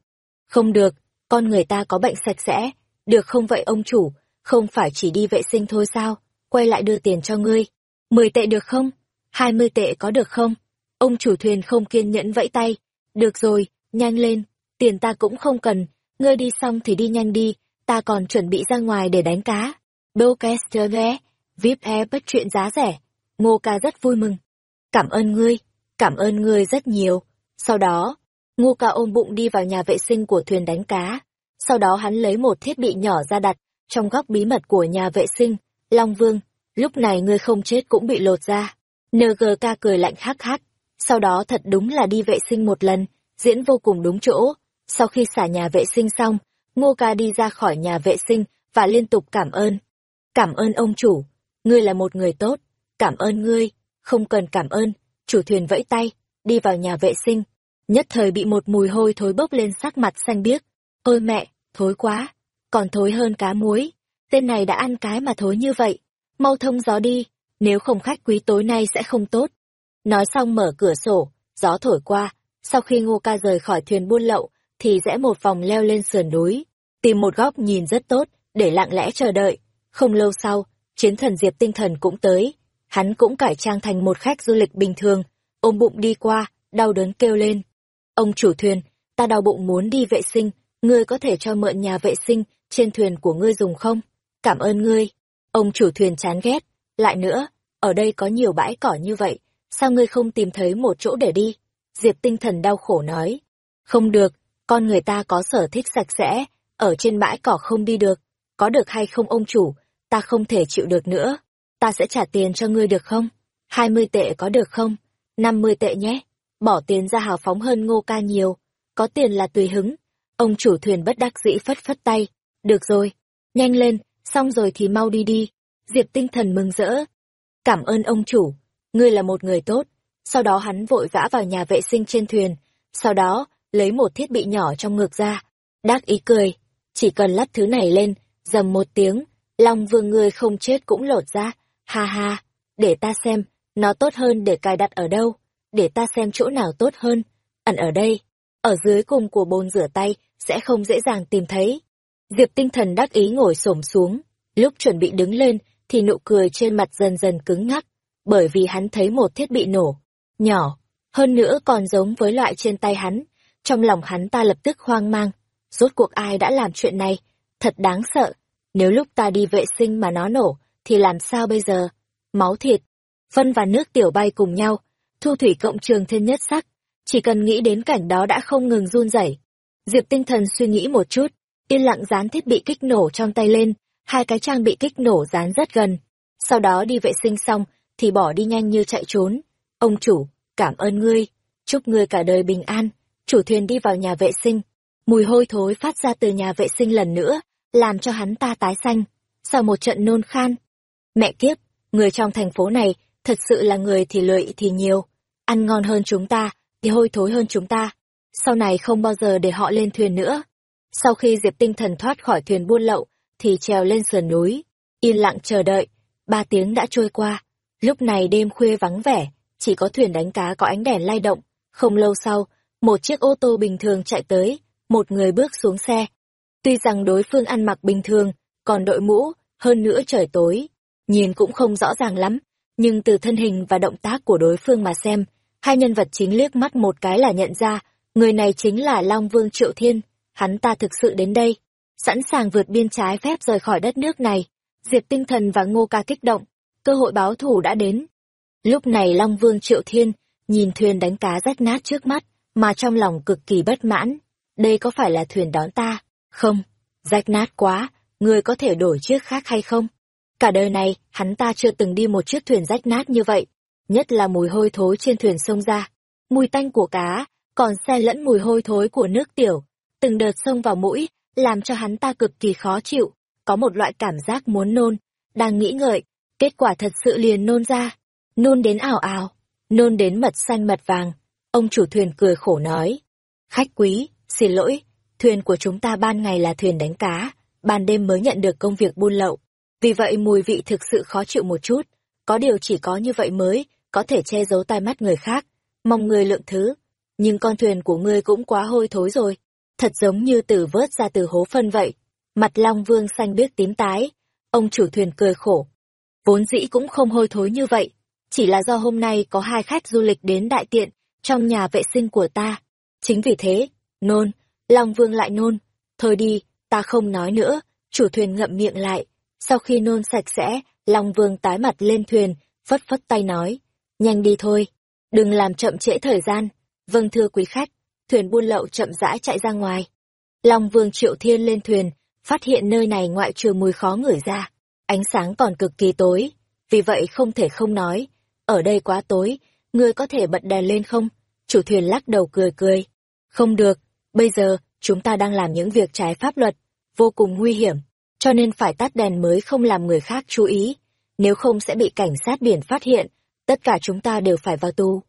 Không được, con người ta có bệnh sạch sẽ. Được không vậy ông chủ, không phải chỉ đi vệ sinh thôi sao? Quay lại đưa tiền cho ngươi. Mười tệ được không? Hai mươi tệ có được không? Ông chủ thuyền không kiên nhẫn vẫy tay. Được rồi, nhanh lên, tiền ta cũng không cần. Ngươi đi xong thì đi nhanh đi, ta còn chuẩn bị ra ngoài để đánh cá. Bowcaster ghé, VIP e bất chuyện giá rẻ. Ngô ca rất vui mừng. Cảm ơn ngươi, cảm ơn ngươi rất nhiều. Sau đó, Ngô ca ôm bụng đi vào nhà vệ sinh của thuyền đánh cá. Sau đó hắn lấy một thiết bị nhỏ ra đặt, trong góc bí mật của nhà vệ sinh. Long Vương, lúc này ngươi không chết cũng bị lột ra. NGK cười lạnh hắc hắc. Sau đó thật đúng là đi vệ sinh một lần, diễn vô cùng đúng chỗ. Sau khi xả nhà vệ sinh xong, Ngô ca đi ra khỏi nhà vệ sinh và liên tục cảm ơn. Cảm ơn ông chủ, ngươi là một người tốt, cảm ơn ngươi, không cần cảm ơn, chủ thuyền vẫy tay, đi vào nhà vệ sinh, nhất thời bị một mùi hôi thối bốc lên sắc mặt xanh biếc. Ôi mẹ, thối quá, còn thối hơn cá muối, tên này đã ăn cái mà thối như vậy, mau thông gió đi, nếu không khách quý tối nay sẽ không tốt. Nói xong mở cửa sổ, gió thổi qua, sau khi ngô ca rời khỏi thuyền buôn lậu, thì rẽ một vòng leo lên sườn núi, tìm một góc nhìn rất tốt, để lặng lẽ chờ đợi. Không lâu sau, chiến thần Diệp tinh thần cũng tới. Hắn cũng cải trang thành một khách du lịch bình thường, ôm bụng đi qua, đau đớn kêu lên. Ông chủ thuyền, ta đau bụng muốn đi vệ sinh, ngươi có thể cho mượn nhà vệ sinh trên thuyền của ngươi dùng không? Cảm ơn ngươi. Ông chủ thuyền chán ghét. Lại nữa, ở đây có nhiều bãi cỏ như vậy, sao ngươi không tìm thấy một chỗ để đi? Diệp tinh thần đau khổ nói. Không được, con người ta có sở thích sạch sẽ, ở trên bãi cỏ không đi được. Có được hay không ông chủ, ta không thể chịu được nữa. Ta sẽ trả tiền cho ngươi được không? Hai mươi tệ có được không? Năm mươi tệ nhé. Bỏ tiền ra hào phóng hơn ngô ca nhiều. Có tiền là tùy hứng. Ông chủ thuyền bất đắc dĩ phất phất tay. Được rồi. Nhanh lên, xong rồi thì mau đi đi. Diệp tinh thần mừng rỡ. Cảm ơn ông chủ. Ngươi là một người tốt. Sau đó hắn vội vã vào nhà vệ sinh trên thuyền. Sau đó, lấy một thiết bị nhỏ trong ngực ra. Đắc ý cười. Chỉ cần lắp thứ này lên, dầm một tiếng, Long vương ngươi không chết cũng lột ra, ha ha, để ta xem, nó tốt hơn để cài đặt ở đâu, để ta xem chỗ nào tốt hơn, ẩn ở đây, ở dưới cùng của bồn rửa tay, sẽ không dễ dàng tìm thấy. Diệp tinh thần đắc ý ngồi xổm xuống, lúc chuẩn bị đứng lên, thì nụ cười trên mặt dần dần cứng ngắc, bởi vì hắn thấy một thiết bị nổ, nhỏ, hơn nữa còn giống với loại trên tay hắn, trong lòng hắn ta lập tức hoang mang, rốt cuộc ai đã làm chuyện này, thật đáng sợ, nếu lúc ta đi vệ sinh mà nó nổ, thì làm sao bây giờ? Máu thịt, phân và nước tiểu bay cùng nhau, thu thủy cộng trường thiên nhất sắc, chỉ cần nghĩ đến cảnh đó đã không ngừng run rẩy. Diệp tinh thần suy nghĩ một chút, yên lặng dán thiết bị kích nổ trong tay lên, hai cái trang bị kích nổ dán rất gần. Sau đó đi vệ sinh xong, thì bỏ đi nhanh như chạy trốn. Ông chủ, cảm ơn ngươi, chúc ngươi cả đời bình an. Chủ thuyền đi vào nhà vệ sinh, mùi hôi thối phát ra từ nhà vệ sinh lần nữa, làm cho hắn ta tái xanh, sau một trận nôn khan. Mẹ kiếp, người trong thành phố này, thật sự là người thì lụy thì nhiều, ăn ngon hơn chúng ta, thì hôi thối hơn chúng ta. Sau này không bao giờ để họ lên thuyền nữa. Sau khi Diệp Tinh Thần thoát khỏi thuyền buôn lậu, thì trèo lên sườn núi, yên lặng chờ đợi. Ba tiếng đã trôi qua. Lúc này đêm khuya vắng vẻ, chỉ có thuyền đánh cá có ánh đèn lay động. Không lâu sau, một chiếc ô tô bình thường chạy tới, một người bước xuống xe, Tuy rằng đối phương ăn mặc bình thường, còn đội mũ, hơn nữa trời tối, nhìn cũng không rõ ràng lắm, nhưng từ thân hình và động tác của đối phương mà xem, hai nhân vật chính liếc mắt một cái là nhận ra, người này chính là Long Vương Triệu Thiên, hắn ta thực sự đến đây, sẵn sàng vượt biên trái phép rời khỏi đất nước này. Diệp Tinh Thần và Ngô Ca kích động, cơ hội báo thù đã đến. Lúc này Long Vương Triệu Thiên nhìn thuyền đánh cá rách nát trước mắt, mà trong lòng cực kỳ bất mãn. Đây có phải là thuyền đón ta? Không, rách nát quá, ngươi có thể đổi chiếc khác hay không? Cả đời này, hắn ta chưa từng đi một chiếc thuyền rách nát như vậy. nhất là mùi hôi thối trên thuyền sông ra. Mùi tanh của cá, còn xe lẫn mùi hôi thối của nước tiểu, từng đợt xông vào mũi, làm cho hắn ta cực kỳ khó chịu, có một loại cảm giác muốn nôn, đang nghĩ ngợi, kết quả thật sự liền nôn ra, nôn đến ảo ảo, nôn đến mật xanh mật vàng. Ông chủ thuyền cười khổ nói, khách quý, xin lỗi, thuyền của chúng ta ban ngày là thuyền đánh cá, ban đêm mới nhận được công việc buôn lậu. Vì vậy mùi vị thực sự khó chịu một chút, có điều chỉ có như vậy mới, có thể che giấu tai mắt người khác, mong người lượng thứ. Nhưng con thuyền của ngươi cũng quá hôi thối rồi, thật giống như từ vớt ra từ hố phân vậy. Mặt Long Vương xanh biếc tím tái, ông chủ thuyền cười khổ. Vốn dĩ cũng không hôi thối như vậy, chỉ là do hôm nay có hai khách du lịch đến đại tiện, trong nhà vệ sinh của ta. Chính vì thế, nôn, Long Vương lại nôn. Thôi đi, ta không nói nữa, chủ thuyền ngậm miệng lại. Sau khi nôn sạch sẽ, Long Vương tái mặt lên thuyền, phất phất tay nói. Nhanh đi thôi, đừng làm chậm trễ thời gian. Vâng thưa quý khách, thuyền buôn lậu chậm rãi chạy ra ngoài. Long Vương Triệu Thiên lên thuyền, phát hiện nơi này ngoại trừ mùi khó ngửi ra, ánh sáng còn cực kỳ tối, vì vậy không thể không nói, ở đây quá tối, ngươi có thể bật đèn lên không? Chủ thuyền lắc đầu cười cười. Không được, bây giờ, chúng ta đang làm những việc trái pháp luật, vô cùng nguy hiểm, cho nên phải tắt đèn mới không làm người khác chú ý, nếu không sẽ bị cảnh sát biển phát hiện, tất cả chúng ta đều phải vào tù.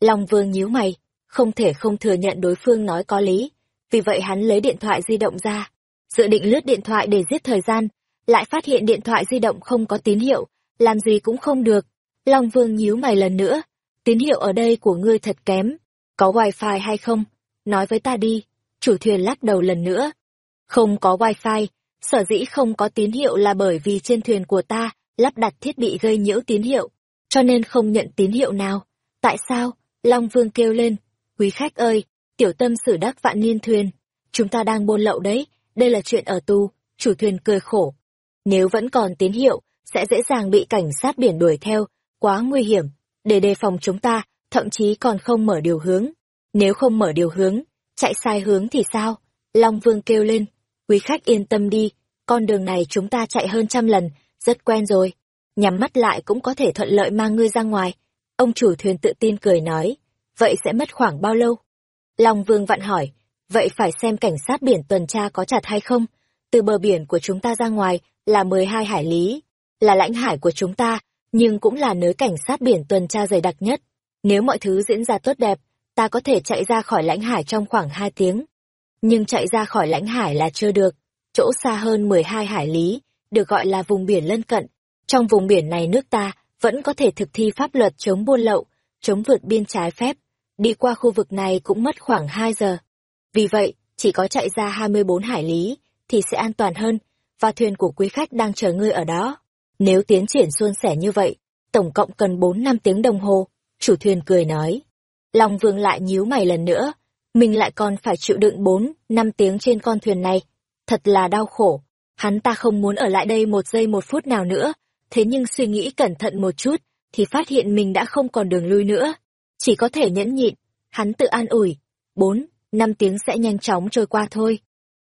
Long Vương nhíu mày, không thể không thừa nhận đối phương nói có lý, vì vậy hắn lấy điện thoại di động ra, dự định lướt điện thoại để giết thời gian, lại phát hiện điện thoại di động không có tín hiệu, làm gì cũng không được. Long Vương nhíu mày lần nữa, tín hiệu ở đây của ngươi thật kém, có wifi hay không? Nói với ta đi, chủ thuyền lắc đầu lần nữa. Không có wifi, sở dĩ không có tín hiệu là bởi vì trên thuyền của ta lắp đặt thiết bị gây nhiễu tín hiệu, cho nên không nhận tín hiệu nào. Tại sao? Long Vương kêu lên, quý khách ơi, tiểu tâm sử đắc vạn niên thuyền, chúng ta đang buôn lậu đấy, đây là chuyện ở tù, chủ thuyền cười khổ. Nếu vẫn còn tín hiệu, sẽ dễ dàng bị cảnh sát biển đuổi theo, quá nguy hiểm. Để đề phòng chúng ta, thậm chí còn không mở điều hướng. Nếu không mở điều hướng, chạy sai hướng thì sao? Long Vương kêu lên, quý khách yên tâm đi, con đường này chúng ta chạy hơn trăm lần, rất quen rồi. Nhắm mắt lại cũng có thể thuận lợi mang ngươi ra ngoài. Ông chủ thuyền tự tin cười nói, vậy sẽ mất khoảng bao lâu? Long Vương vặn hỏi, vậy phải xem cảnh sát biển tuần tra có chặt hay không? Từ bờ biển của chúng ta ra ngoài là 12 hải lý, là lãnh hải của chúng ta, nhưng cũng là nơi cảnh sát biển tuần tra dày đặc nhất. Nếu mọi thứ diễn ra tốt đẹp, ta có thể chạy ra khỏi lãnh hải trong khoảng 2 tiếng. Nhưng chạy ra khỏi lãnh hải là chưa được. Chỗ xa hơn 12 hải lý, được gọi là vùng biển lân cận. Trong vùng biển này nước ta vẫn có thể thực thi pháp luật chống buôn lậu, chống vượt biên trái phép. Đi qua khu vực này cũng mất khoảng 2 giờ. Vì vậy, chỉ có chạy ra 24 hải lý, thì sẽ an toàn hơn, và thuyền của quý khách đang chờ ngươi ở đó. Nếu tiến triển suôn sẻ như vậy, tổng cộng cần 4 năm tiếng đồng hồ, chủ thuyền cười nói. Long Vương lại nhíu mày lần nữa, mình lại còn phải chịu đựng 4, năm tiếng trên con thuyền này. Thật là đau khổ, hắn ta không muốn ở lại đây một giây một phút nào nữa, thế nhưng suy nghĩ cẩn thận một chút, thì phát hiện mình đã không còn đường lui nữa. Chỉ có thể nhẫn nhịn, hắn tự an ủi, bốn năm tiếng sẽ nhanh chóng trôi qua thôi.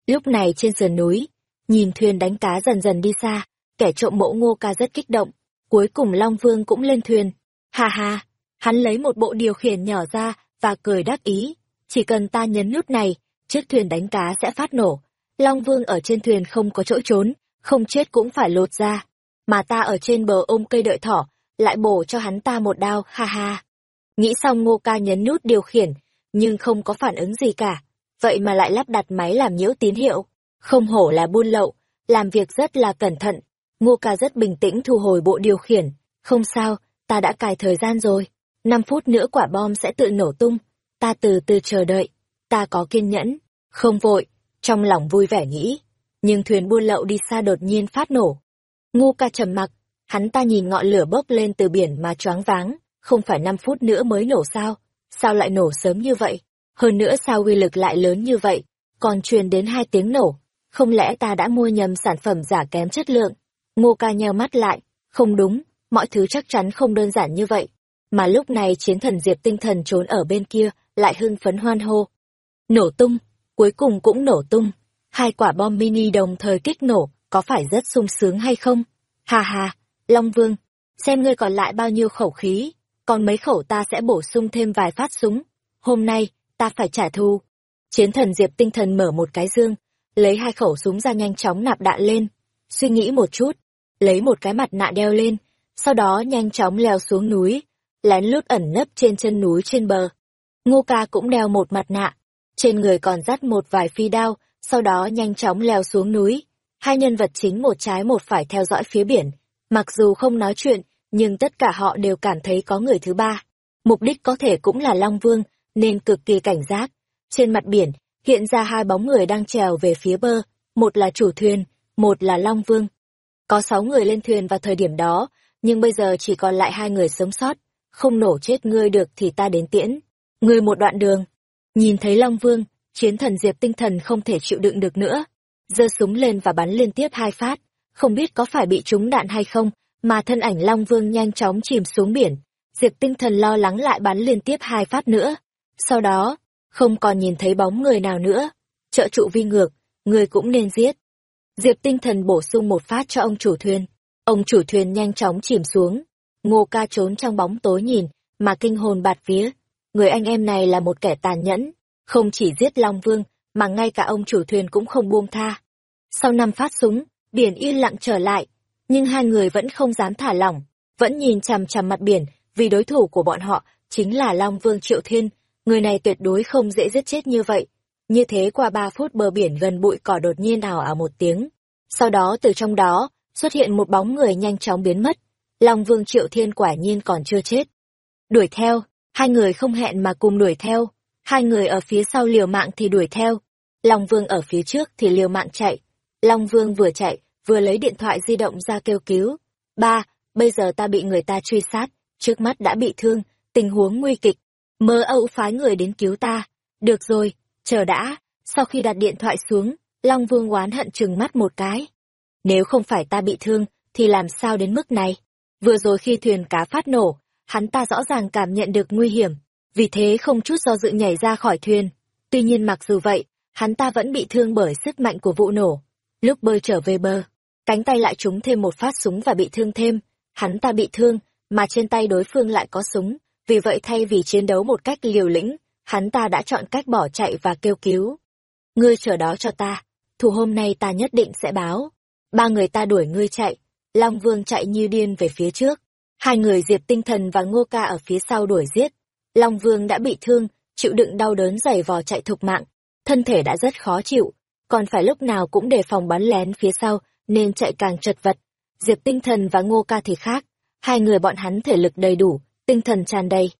Lúc này trên sườn núi, nhìn thuyền đánh cá dần dần đi xa, kẻ trộm mộ ngô ca rất kích động, cuối cùng Long Vương cũng lên thuyền. Hà hà, hắn lấy một bộ điều khiển nhỏ ra và cười đắc ý, chỉ cần ta nhấn nút này, chiếc thuyền đánh cá sẽ phát nổ. Long Vương ở trên thuyền không có chỗ trốn, không chết cũng phải lột ra. Mà ta ở trên bờ ôm cây đợi thỏ, lại bổ cho hắn ta một đao, ha ha. Nghĩ xong ngô ca nhấn nút điều khiển, nhưng không có phản ứng gì cả. Vậy mà lại lắp đặt máy làm nhiễu tín hiệu. Không hổ là buôn lậu, làm việc rất là cẩn thận. Ngô ca rất bình tĩnh thu hồi bộ điều khiển. Không sao, ta đã cài thời gian rồi. Năm phút nữa quả bom sẽ tự nổ tung. Ta từ từ chờ đợi. Ta có kiên nhẫn. Không vội. Trong lòng vui vẻ nghĩ. Nhưng thuyền buôn lậu đi xa đột nhiên phát nổ. Ngô ca trầm mặc. Hắn ta nhìn ngọn lửa bốc lên từ biển mà choáng váng. Không phải năm phút nữa mới nổ sao? Sao lại nổ sớm như vậy? Hơn nữa sao uy lực lại lớn như vậy? Còn truyền đến hai tiếng nổ. Không lẽ ta đã mua nhầm sản phẩm giả kém chất lượng? Ngô ca nheo mắt lại, không đúng, mọi thứ chắc chắn không đơn giản như vậy. Mà lúc này chiến thần diệp tinh thần trốn ở bên kia, lại hưng phấn hoan hô. Nổ tung, cuối cùng cũng nổ tung. Hai quả bom mini đồng thời kích nổ, có phải rất sung sướng hay không? Hà hà, Long Vương, xem ngươi còn lại bao nhiêu khẩu khí còn mấy khẩu ta sẽ bổ sung thêm vài phát súng. Hôm nay, ta phải trả thù. Chiến thần Diệp tinh thần mở một cái dương, lấy hai khẩu súng ra nhanh chóng nạp đạn lên. Suy nghĩ một chút, lấy một cái mặt nạ đeo lên, sau đó nhanh chóng leo xuống núi, lén lút ẩn nấp trên chân núi trên bờ. Ngô ca cũng đeo một mặt nạ, trên người còn dắt một vài phi đao, sau đó nhanh chóng leo xuống núi. Hai nhân vật chính một trái một phải theo dõi phía biển, mặc dù không nói chuyện, nhưng tất cả họ đều cảm thấy có người thứ ba. Mục đích có thể cũng là Long Vương, nên cực kỳ cảnh giác. Trên mặt biển, hiện ra hai bóng người đang trèo về phía bơ, một là chủ thuyền, một là Long Vương. Có sáu người lên thuyền vào thời điểm đó, nhưng bây giờ chỉ còn lại hai người sống sót. Không nổ chết ngươi được thì ta đến tiễn. Ngươi một đoạn đường. Nhìn thấy Long Vương, chiến thần Diệp tinh thần không thể chịu đựng được nữa. giơ súng lên và bắn liên tiếp hai phát. Không biết có phải bị trúng đạn hay không, mà thân ảnh Long Vương nhanh chóng chìm xuống biển. Diệp tinh thần lo lắng lại bắn liên tiếp hai phát nữa. Sau đó, không còn nhìn thấy bóng người nào nữa. Trợ trụ vi ngược, người cũng nên giết. Diệp tinh thần bổ sung một phát cho ông chủ thuyền. Ông chủ thuyền nhanh chóng chìm xuống. Ngô ca trốn trong bóng tối nhìn, mà kinh hồn bạt vía. Người anh em này là một kẻ tàn nhẫn, không chỉ giết Long Vương, mà ngay cả ông chủ thuyền cũng không buông tha. Sau năm phát súng, biển yên lặng trở lại, nhưng hai người vẫn không dám thả lỏng, vẫn nhìn chằm chằm mặt biển, vì đối thủ của bọn họ chính là Long Vương Triệu Thiên, người này tuyệt đối không dễ giết chết như vậy. Như thế qua ba phút bờ biển gần bụi cỏ đột nhiên ảo ảo một tiếng. Sau đó từ trong đó, xuất hiện một bóng người nhanh chóng biến mất. Long Vương Triệu Thiên quả nhiên còn chưa chết. Đuổi theo, hai người không hẹn mà cùng đuổi theo. Hai người ở phía sau liều mạng thì đuổi theo. Long Vương ở phía trước thì liều mạng chạy. Long Vương vừa chạy, vừa lấy điện thoại di động ra kêu cứu. Ba, bây giờ ta bị người ta truy sát, trước mắt đã bị thương, tình huống nguy kịch. Mơ âu phái người đến cứu ta. Được rồi, chờ đã. Sau khi đặt điện thoại xuống, Long Vương oán hận chừng mắt một cái. Nếu không phải ta bị thương, thì làm sao đến mức này? Vừa rồi khi thuyền cá phát nổ, hắn ta rõ ràng cảm nhận được nguy hiểm, vì thế không chút do dự nhảy ra khỏi thuyền. Tuy nhiên mặc dù vậy, hắn ta vẫn bị thương bởi sức mạnh của vụ nổ. Lúc bơi trở về bờ, cánh tay lại trúng thêm một phát súng và bị thương thêm. Hắn ta bị thương, mà trên tay đối phương lại có súng, vì vậy thay vì chiến đấu một cách liều lĩnh, hắn ta đã chọn cách bỏ chạy và kêu cứu. Ngươi chờ đó cho ta, thù hôm nay ta nhất định sẽ báo. Ba người ta đuổi ngươi chạy, Long Vương chạy như điên về phía trước. Hai người Diệp Tinh Thần và Ngô Ca ở phía sau đuổi giết. Long Vương đã bị thương, chịu đựng đau đớn giày vò chạy thục mạng. Thân thể đã rất khó chịu, còn phải lúc nào cũng đề phòng bắn lén phía sau, nên chạy càng chật vật. Diệp Tinh Thần và Ngô Ca thì khác, hai người bọn hắn thể lực đầy đủ, tinh thần tràn đầy.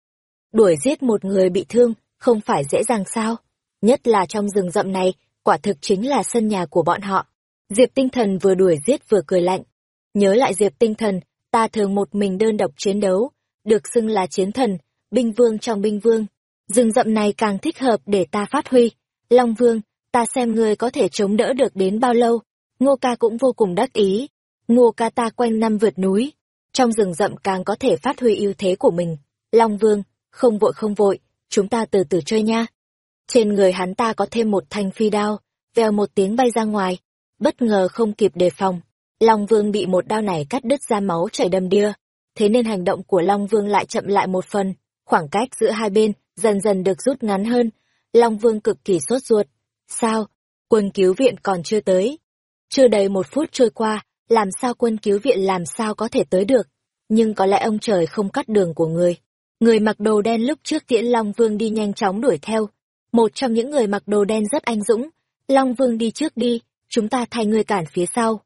Đuổi giết một người bị thương, không phải dễ dàng sao? Nhất là trong rừng rậm này, quả thực chính là sân nhà của bọn họ. Diệp Tinh Thần vừa đuổi giết vừa cười lạnh. Nhớ lại Diệp Tinh Thần, ta thường một mình đơn độc chiến đấu, được xưng là chiến thần, binh vương trong binh vương. Rừng rậm này càng thích hợp để ta phát huy. Long Vương, ta xem ngươi có thể chống đỡ được đến bao lâu. Ngô ca cũng vô cùng đắc ý. Ngô ca ta quanh năm vượt núi. Trong rừng rậm càng có thể phát huy ưu thế của mình. Long Vương, không vội không vội, chúng ta từ từ chơi nha. Trên người hắn ta có thêm một thanh phi đao, vèo một tiếng bay ra ngoài. Bất ngờ không kịp đề phòng, Long Vương bị một đao này cắt đứt ra máu chảy đầm đìa, thế nên hành động của Long Vương lại chậm lại một phần, khoảng cách giữa hai bên dần dần được rút ngắn hơn. Long Vương cực kỳ sốt ruột. Sao? Quân cứu viện còn chưa tới. Chưa đầy một phút trôi qua, làm sao quân cứu viện làm sao có thể tới được. Nhưng có lẽ ông trời không cắt đường của người. Người mặc đồ đen lúc trước tiễn Long Vương đi nhanh chóng đuổi theo. Một trong những người mặc đồ đen rất anh dũng. Long Vương đi trước đi, chúng ta thay người cản phía sau.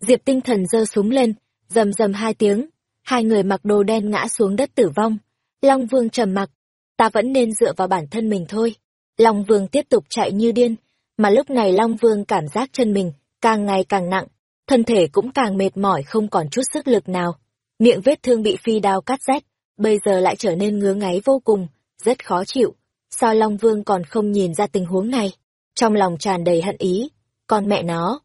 Diệp tinh thần giơ súng lên, rầm rầm hai tiếng, hai người mặc đồ đen ngã xuống đất tử vong. Long Vương trầm mặc, ta vẫn nên dựa vào bản thân mình thôi. Long Vương tiếp tục chạy như điên, mà lúc này Long Vương cảm giác chân mình càng ngày càng nặng, thân thể cũng càng mệt mỏi không còn chút sức lực nào. Miệng vết thương bị phi đao cắt rách, bây giờ lại trở nên ngứa ngáy vô cùng, rất khó chịu. Sao Long Vương còn không nhìn ra tình huống này? Trong lòng tràn đầy hận ý, con mẹ nó,